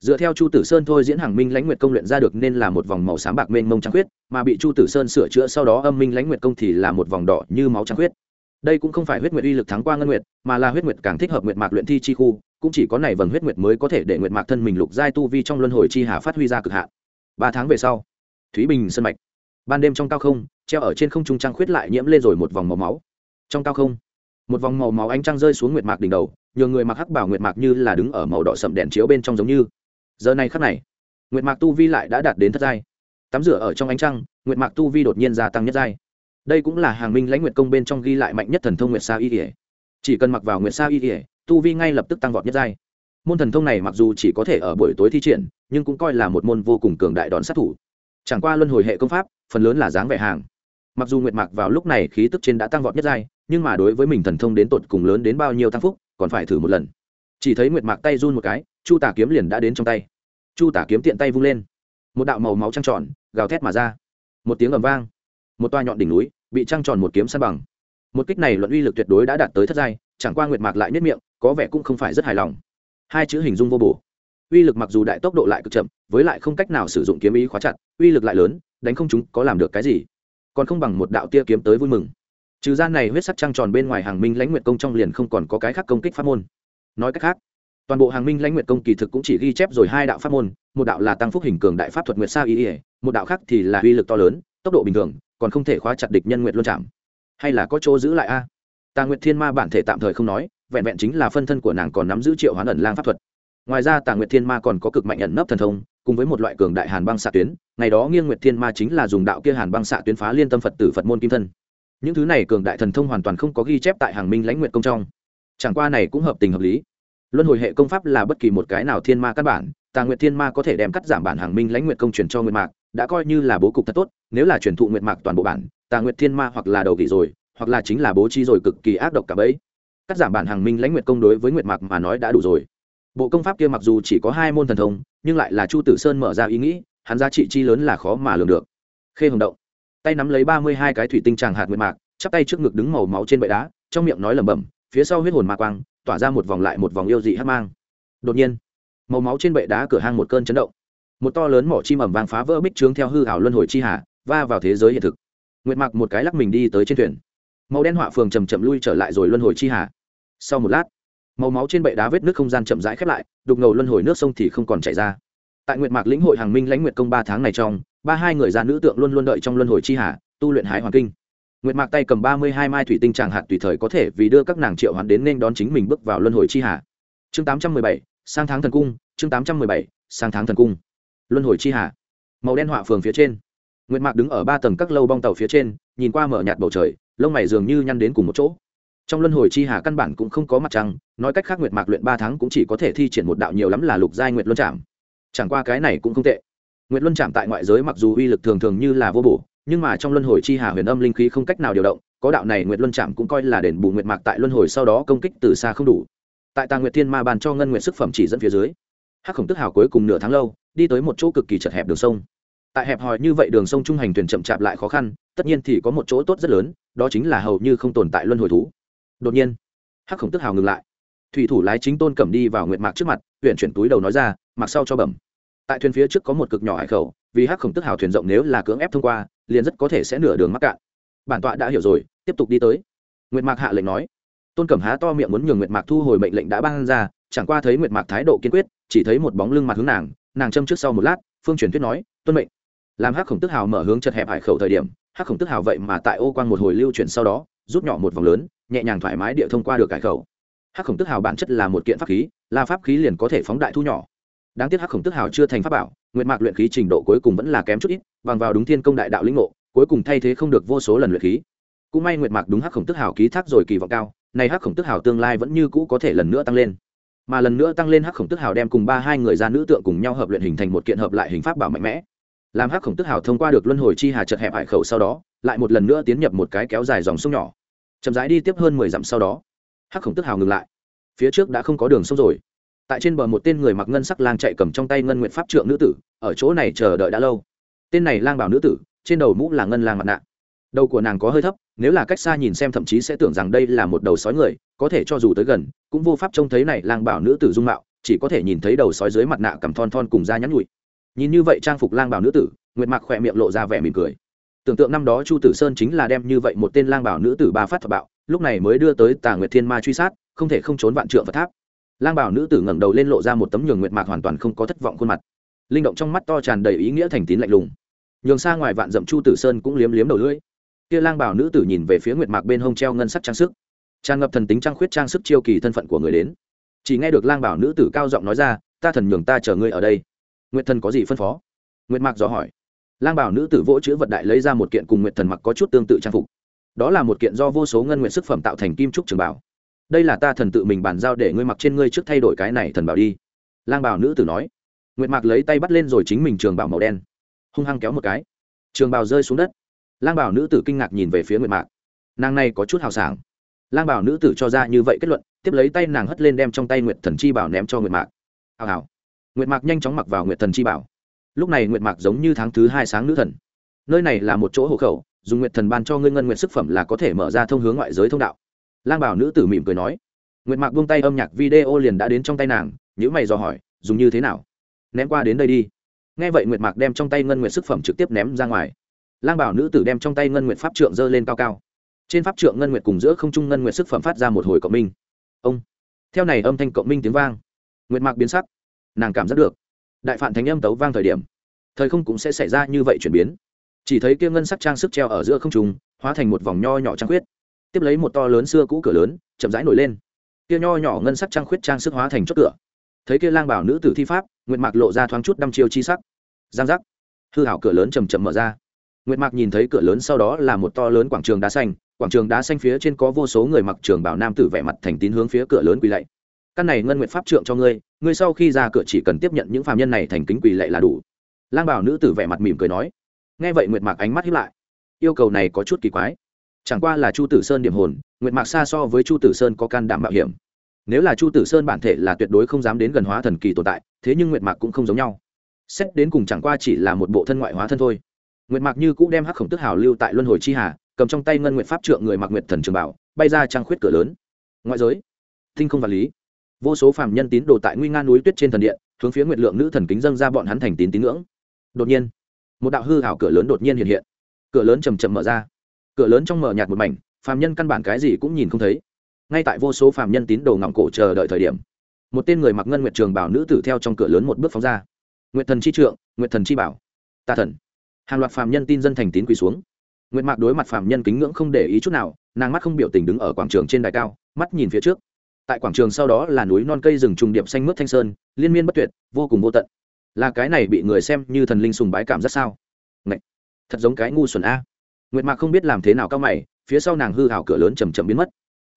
Speaker 1: Dựa theo chu tử sơn thôi diễn hàng minh lãnh nguyệt công luyện ra được nên là một vòng màu sáng bạc mênh mông trắng huyết mà bị chu tử sơn sửa chữa sau đó âm minh lãnh nguyệt công thì là một vòng đỏ như máu trắng huyết đây cũng không phải huyết nguyệt uy lực thắng qua ngân nguyệt, mà là huyết nguyệt càng thích hợp nguyệt mạc luyện thi chi khu, cũng chỉ có này vầng huyết nguyệt mới có thể để nguyệt mạc thân mình lục giai tu vi trong luân hồi chi hà phát huy ra cực hạn. Ba tháng về sau, thúy bình sân mạch. Ban đêm trong cao không, treo ở trên không trung trăng khuyết lại nhiễm lên rồi một vòng màu máu. Trong cao không, một vòng màu máu ánh trăng rơi xuống nguyệt mạc đỉnh đầu, nhường người mặc hắc bảo nguyệt mạc như là đứng ở màu đỏ sậm đèn chiếu bên trong giống như. Giờ này khắc này, nguyệt mạc tu vi lại đã đạt đến thất giai. Tắm rửa ở trong ánh trăng, nguyệt mạc tu vi đột nhiên gia tăng nhất giai đây cũng là hàng minh lãnh nguyệt công bên trong ghi lại mạnh nhất thần thông nguyệt sa y ỉa chỉ cần mặc vào nguyệt sa y ỉa tu vi ngay lập tức tăng vọt nhất giai. Môn thần thông này mặc dù chỉ có thể ở buổi tối thi triển, nhưng cũng coi là một môn vô cùng cường đại đòn sát thủ. Chẳng qua luân hồi hệ công pháp, phần lớn là dáng vẻ hàng. Mặc dù nguyệt mạc vào lúc này khí tức trên đã tăng vọt nhất giai, nhưng mà đối với mình thần thông đến tột cùng lớn đến bao nhiêu tăng phúc, còn phải thử một lần. Chỉ thấy nguyệt mạc tay run một cái, chu tả kiếm liền đã đến trong tay. Chu tả kiếm tiện tay vung lên. Một đạo màu máu trăng tròn, gào thét mà ra. Một tiếng ầm vang. Một toa nhọn đỉnh núi bị trăng tròn một kiếm san bằng. Một kích này luận uy lực tuyệt đối đã đạt tới thất giai, chẳng qua nguyệt mạc lại nhất miệng, có vẻ cũng không phải rất hài lòng. Hai chữ hình dung vô bổ. Uy lực mặc dù đại tốc độ lại cực chậm, với lại không cách nào sử dụng kiếm ý khóa chặt, uy lực lại lớn, đánh không chúng có làm được cái gì. Còn không bằng một đạo tia kiếm tới vui mừng. Trừ gian này huyết sắc trăng tròn bên ngoài hàng minh lãnh nguyệt công trong liền không còn có cái khác công kích pháp môn. Nói cách khác, toàn bộ hàng minh lãnh nguyệt công kỳ thực cũng chỉ ghi chép rồi hai đạo pháp môn, một đạo là tăng phúc hình cường đại pháp thuật nguyệt sa ý ỉa một đạo khác thì là uy lực to lớn, tốc độ bình thường còn không thể khóa chặt địch nhân nguyệt luôn chạm hay là có chỗ giữ lại a? À? tà nguyệt thiên ma bản thể tạm thời không nói, vẹn vẹn chính là phân thân của nàng còn nắm giữ triệu hoán ẩn lang pháp thuật. Ngoài ra tà nguyệt thiên ma còn có cực mạnh ẩn nấp thần thông, cùng với một loại cường đại hàn băng xạ tuyến, ngày đó nghiêng nguyệt thiên ma chính là dùng đạo kia hàn băng xạ tuyến phá liên tâm phật tử phật môn kim thân. Những thứ này cường đại thần thông hoàn toàn không có ghi chép tại hàng minh lãnh nguyệt công trong. Chẳng qua này cũng hợp tình hợp lý. Luân hồi hệ công pháp là bất kỳ một cái nào thiên ma căn bản, tà nguyệt thiên ma có thể đem cắt giảm bản hàng minh lãnh nguyệt công truyền cho nguyệt mạc đã coi như là bố cục thật tốt, nếu là truyền thụ nguyệt mạc toàn bộ bản, tà nguyệt thiên ma hoặc là đầu kỷ rồi, hoặc là chính là bố trí rồi cực kỳ ác độc cả bấy cắt giảm bản hàng minh lãnh nguyệt công đối với nguyệt mạc mà nói đã đủ rồi. Bộ công pháp kia mặc dù chỉ có hai môn thần thông, nhưng lại là chu tử sơn mở ra ý nghĩ, hắn giá trị chi lớn là khó mà lường được. Khê hồng động. Tay nắm lấy ba mươi hai cái thủy tinh tràng hạt nguyệt mạc, chắp tay trước ngực đứng màu máu trên bệ đá, trong miệng nói lẩm bẩm, phía sau huyết hồn ma quang, tỏa ra một vòng lại một vòng yêu dị hát mang. Đột nhiên, màu máu trên bệ đá cửa hang một cơn chấn động một to lớn mỏ chim ẩm vàng phá vỡ bích trướng theo hư hảo luân hồi chi hà, va vào thế giới hiện thực. Nguyệt mặc một cái lắc mình đi tới trên thuyền. Màu đen họa phường chầm chậm lui trở lại rồi luân hồi chi hà. Sau một lát, màu máu trên bệ đá vết nước không gian chậm rãi khép lại, đục ngầu luân hồi nước sông thì không còn chảy ra. Tại nguyệt mạc lĩnh hội hàng minh lãnh nguyệt công ba tháng này trong, ba hai người già nữ tượng luôn luôn đợi trong luân hồi chi hà, tu luyện hải hoàng kinh. Nguyệt mạc tay cầm ba mươi hai mai thủy tinh tràng hạt tùy thời có thể vì đưa các nàng triệu hoàn đến nên đón chính mình bước vào luân hồi chi hà. Chương tám trăm mười bảy, sang tháng thần cung, chương tám trăm mười bảy, sang tháng thần cung luân hồi chi hà. Màu đen họa phường phía trên. Nguyệt mạc đứng ở ba tầng các lâu bong tàu phía trên, nhìn qua mở nhạt bầu trời, lông mày dường như nhăn đến cùng một chỗ. Trong luân hồi chi hà căn bản cũng không có mặt trăng, nói cách khác nguyệt mạc luyện ba tháng cũng chỉ có thể thi triển một đạo nhiều lắm là lục giai nguyệt luân trảm. Chẳng qua cái này cũng không tệ. Nguyệt luân trảm tại ngoại giới mặc dù uy lực thường thường như là vô bổ, nhưng mà trong luân hồi chi hà huyền âm linh khí không cách nào điều động, có đạo này nguyệt luân trảm cũng coi là đền bù nguyệt mạc tại luân hồi sau đó công kích từ xa không đủ. Tại tàng nguyệt thiên ma bàn cho ngân nguyệt sức phẩm chỉ dẫn phía dưới hắc khổng tức hào cuối cùng nửa tháng lâu, đi tới một chỗ cực kỳ chật hẹp đường sông. Tại hẹp hòi như vậy đường sông trung hành thuyền chậm chạp lại khó khăn, tất nhiên thì có một chỗ tốt rất lớn, đó chính là hầu như không tồn tại luân hồi thú. Đột nhiên hắc khổng tức hào ngừng lại. Thủy thủ lái chính tôn cẩm đi vào nguyện mạc trước mặt huyện chuyển túi đầu nói ra mặc sau cho bẩm. Tại thuyền phía trước có một cực nhỏ hải khẩu, vì hắc khổng tức hào thuyền rộng nếu là cưỡng ép thông qua, liền rất có thể sẽ nửa đường mắc cạn. Bản tọa đã hiểu rồi, tiếp tục đi tới. Nguyệt mạc hạ lệnh nói. Tôn cẩm há to miệng muốn nhường nguyệt mạc thu hồi mệnh lệnh đã ban ra, chẳng qua thấy nguyệt mạc thái độ kiên quyết chỉ thấy một bóng lưng mặt hướng nàng nàng châm trước sau một lát, phương truyền thuyết nói, tuân mệnh. Làm hắc khổng tức hào mở hướng chật hẹp hải khẩu thời điểm, hắc khổng tức hào vậy mà tại ô quang một hồi lưu chuyển sau đó, rút nhỏ một vòng lớn, nhẹ nhàng thoải mái địa thông qua được hải khẩu. Hắc khổng tức hào bản chất là một kiện pháp khí, là pháp khí liền có thể phóng đại thu nhỏ. Đáng tiếc hắc khổng tức hào chưa thành pháp bảo nguyện mạc luyện khí trình độ cuối cùng vẫn là kém chút ít, bằng vào đúng thiên công đại đạo lĩnh ngộ, cuối cùng thay thế không được vô số lần luyện khí. Cũng may nguyệt mạc đúng hắc khổng tức hào ký thác rồi kỳ vọng cao, nay hắc khổng tức hào tương lai vẫn như cũ có thể lần nữa tăng lên mà lần nữa tăng lên hắc khổng tức hào đem cùng ba hai người ra nữ tượng cùng nhau hợp luyện hình thành một kiện hợp lại hình pháp bảo mạnh mẽ. Làm hắc khổng tức hào thông qua được luân hồi chi hà chật hẹp hải khẩu sau đó, lại một lần nữa tiến nhập một cái kéo dài dòng sông nhỏ. Chậm rãi đi tiếp hơn mười dặm sau đó, hắc khổng tức hào ngừng lại. Phía trước đã không có đường sông rồi. Tại trên bờ một tên người mặc ngân sắc lang chạy cầm trong tay ngân nguyện pháp trượng nữ tử, ở chỗ này chờ đợi đã lâu. Tên này lang bảo nữ tử, trên đầu mũ là ngân lang mặt nạ đầu của nàng có hơi thấp, nếu là cách xa nhìn xem thậm chí sẽ tưởng rằng đây là một đầu sói người, có thể cho dù tới gần, cũng vô pháp trông thấy này lang bảo nữ tử dung mạo, chỉ có thể nhìn thấy đầu sói dưới mặt nạ cầm thon thon cùng da nhắn nhụi. Nhìn như vậy trang phục lang bảo nữ tử, nguyệt mạc khỏe miệng lộ ra vẻ mỉm cười. Tưởng tượng năm đó chu tử sơn chính là đem như vậy một tên lang bảo nữ tử ba phát thọ bạo, lúc này mới đưa tới tà nguyệt thiên ma truy sát, không thể không trốn vạn trượng và tháp. Lang bảo nữ tử ngẩng đầu lên lộ ra một tấm nhường nguyệt mạc hoàn toàn không có thất vọng khuôn mặt. Linh động trong mắt to tràn đầy ý nghĩa thành tín lạnh lùng. Nhường xa ngoài vạn dậm chu tử sơn cũng liếm liếm đầu lưỡi kia lang bảo nữ tử nhìn về phía nguyệt mạc bên hông treo ngân sắc trang sức. Tràn ngập thần tính trang khuyết trang sức chiêu kỳ thân phận của người đến. Chỉ nghe được lang bảo nữ tử cao giọng nói ra, ta thần nhường ta chờ ngươi ở đây. Nguyệt thần có gì phân phó? Nguyệt mạc dò hỏi. Lang bảo nữ tử vỗ chữ vật đại lấy ra một kiện cùng nguyệt thần mặc có chút tương tự trang phục. Đó là một kiện do vô số ngân nguyện sức phẩm tạo thành kim trúc trường bảo. Đây là ta thần tự mình bàn giao để ngươi mặc trên ngươi trước thay đổi cái này thần bảo đi. Lang bảo nữ tử nói. Nguyệt mạc lấy tay bắt lên rồi chính mình trường bảo màu đen. Hung hăng kéo một cái. Trường bảo rơi xuống đất lang bảo nữ tử kinh ngạc nhìn về phía nguyệt mạc. Nàng này có chút hào sảng. Lang bảo nữ tử cho ra như vậy kết luận, tiếp lấy tay nàng hất lên đem trong tay nguyệt thần chi bảo ném cho nguyệt mạc. Hào hào. Nguyệt mạc nhanh chóng mặc vào nguyệt thần chi bảo. Lúc này nguyệt mạc giống như tháng thứ hai sáng nữ thần. Nơi này là một chỗ hộ khẩu, dùng nguyệt thần ban cho ngươi ngân nguyệt sức phẩm là có thể mở ra thông hướng ngoại giới thông đạo. Lang bảo nữ tử mỉm cười nói. Nguyệt mạc buông tay âm nhạc video liền đã đến trong tay nàng nhữ mày dò hỏi, dùng như thế nào? Ném qua đến đây đi. Nghe vậy nguyệt mạc đem trong tay ngân nguyệt sức phẩm trực tiếp ném ra ngoài lang bảo nữ tử đem trong tay ngân nguyệt pháp trượng dơ lên cao cao. Trên pháp trượng ngân nguyệt cùng giữa không trung ngân nguyệt sức phẩm phát ra một hồi cộng minh. Ông. Theo này âm thanh cộng minh tiếng vang, nguyệt mạc biến sắc. Nàng cảm giác được, đại phản thánh âm tấu vang thời điểm, thời không cũng sẽ xảy ra như vậy chuyển biến. Chỉ thấy kia ngân sắc trang sức treo ở giữa không trùng hóa thành một vòng nho nhỏ trang khuyết. Tiếp lấy một to lớn xưa cũ cửa lớn, chậm rãi nổi lên. Kia nho nhỏ ngân sắc trang khuyết trang sức hóa thành chốt cửa. Thấy kia lang bảo nữ tử thi pháp, nguyệt mạc lộ ra thoáng chút đăm chiêu chi sắc. Giang giác. Hư hảo cửa lớn chầm chậm mở ra nguyệt mạc nhìn thấy cửa lớn sau đó là một to lớn quảng trường đá xanh, quảng trường đá xanh phía trên có vô số người mặc trường bảo nam tử vẻ mặt thành tín hướng phía cửa lớn quỳ lạy. Căn này ngân Nguyệt pháp trượng cho ngươi ngươi sau khi ra cửa chỉ cần tiếp nhận những phàm nhân này thành kính quỳ lạy là đủ. Lang bảo nữ tử vẻ mặt mỉm cười nói. Nghe vậy nguyệt mạc ánh mắt híp lại. Yêu cầu này có chút kỳ quái. Chẳng qua là chu tử sơn điểm hồn, nguyệt mạc xa so với chu tử sơn có can đảm mạo hiểm. Nếu là chu tử sơn bản thể là tuyệt đối không dám đến gần hóa thần kỳ tồn tại, thế nhưng nguyệt mạc cũng không giống nhau. Xét đến cùng chẳng qua chỉ là một bộ thân ngoại hóa thân thôi nguyệt mạc như cũng đem hắc khổng tức hào lưu tại luân hồi chi hà, cầm trong tay ngân nguyệt pháp trượng người mặc nguyệt thần trường bảo, bay ra trăng khuyết cửa lớn. Ngoại giới, tinh không vật lý. Vô số phàm nhân tín đồ tại nguy nga núi tuyết trên thần điện, hướng phía nguyệt lượng nữ thần kính dâng ra bọn hắn thành tín tín ngưỡng. Đột nhiên, một đạo hư hảo cửa lớn đột nhiên hiện hiện. Cửa lớn chầm chậm mở ra. Cửa lớn trong mở nhạt một mảnh, phàm nhân căn bản cái gì cũng nhìn không thấy. Ngay tại vô số phàm nhân tín đồ ngọng cổ chờ đợi thời điểm, một tên người mặc ngân nguyệt trường bảo nữ tử theo trong cửa lớn một bước phóng ra. Nguyệt thần chi trượng, nguyệt thần chi bảo ta thần hàng loạt phàm nhân tin dân thành tín quỳ xuống. Nguyệt mạc đối mặt phàm nhân kính ngưỡng không để ý chút nào, nàng mắt không biểu tình đứng ở quảng trường trên đài cao, mắt nhìn phía trước. Tại quảng trường sau đó là núi non cây rừng trùng điệp xanh mướt thanh sơn, liên miên bất tuyệt, vô cùng vô tận. Là cái này bị người xem như thần linh sùng bái cảm rất sao? Ngậy! thật giống cái ngu xuẩn a. Nguyệt mạc không biết làm thế nào cao mày, phía sau nàng hư hảo cửa lớn chầm chậm biến mất.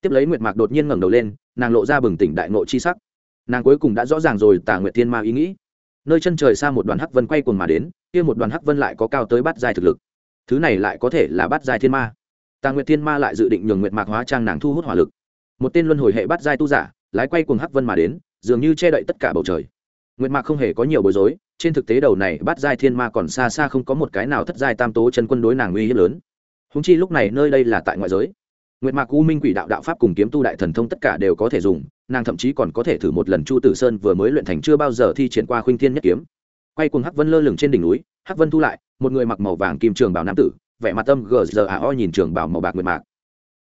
Speaker 1: Tiếp lấy nguyệt mạc đột nhiên ngẩng đầu lên, nàng lộ ra bừng tỉnh đại ngộ chi sắc. Nàng cuối cùng đã rõ ràng rồi tả nguyệt thiên ma ý nghĩ nơi chân trời xa một đoàn hắc vân quay cuồng mà đến, kia một đoàn hắc vân lại có cao tới bát giai thực lực. Thứ này lại có thể là bát giai thiên ma. Tà nguyệt thiên ma lại dự định nhường nguyệt mạc hóa trang nàng thu hút hỏa lực. Một tên luân hồi hệ bát giai tu giả, lái quay cuồng hắc vân mà đến, dường như che đậy tất cả bầu trời. Nguyệt mạc không hề có nhiều bối rối, trên thực tế đầu này bát giai thiên ma còn xa xa không có một cái nào thất giai tam tố chân quân đối nàng uy hiếp lớn. Húng chi lúc này nơi đây là tại ngoại giới nguyệt mạc u minh quỷ đạo đạo pháp cùng kiếm tu đại thần thông tất cả đều có thể dùng, nàng thậm chí còn có thể thử một lần chu tử sơn vừa mới luyện thành chưa bao giờ thi triển qua khuynh thiên nhất kiếm. Quay cùng hắc vân lơ lửng trên đỉnh núi, hắc vân thu lại, một người mặc màu vàng kim trường bảo nam tử, vẻ mặt tâm gờ giờ à o nhìn trường bảo màu bạc nguyệt mạc.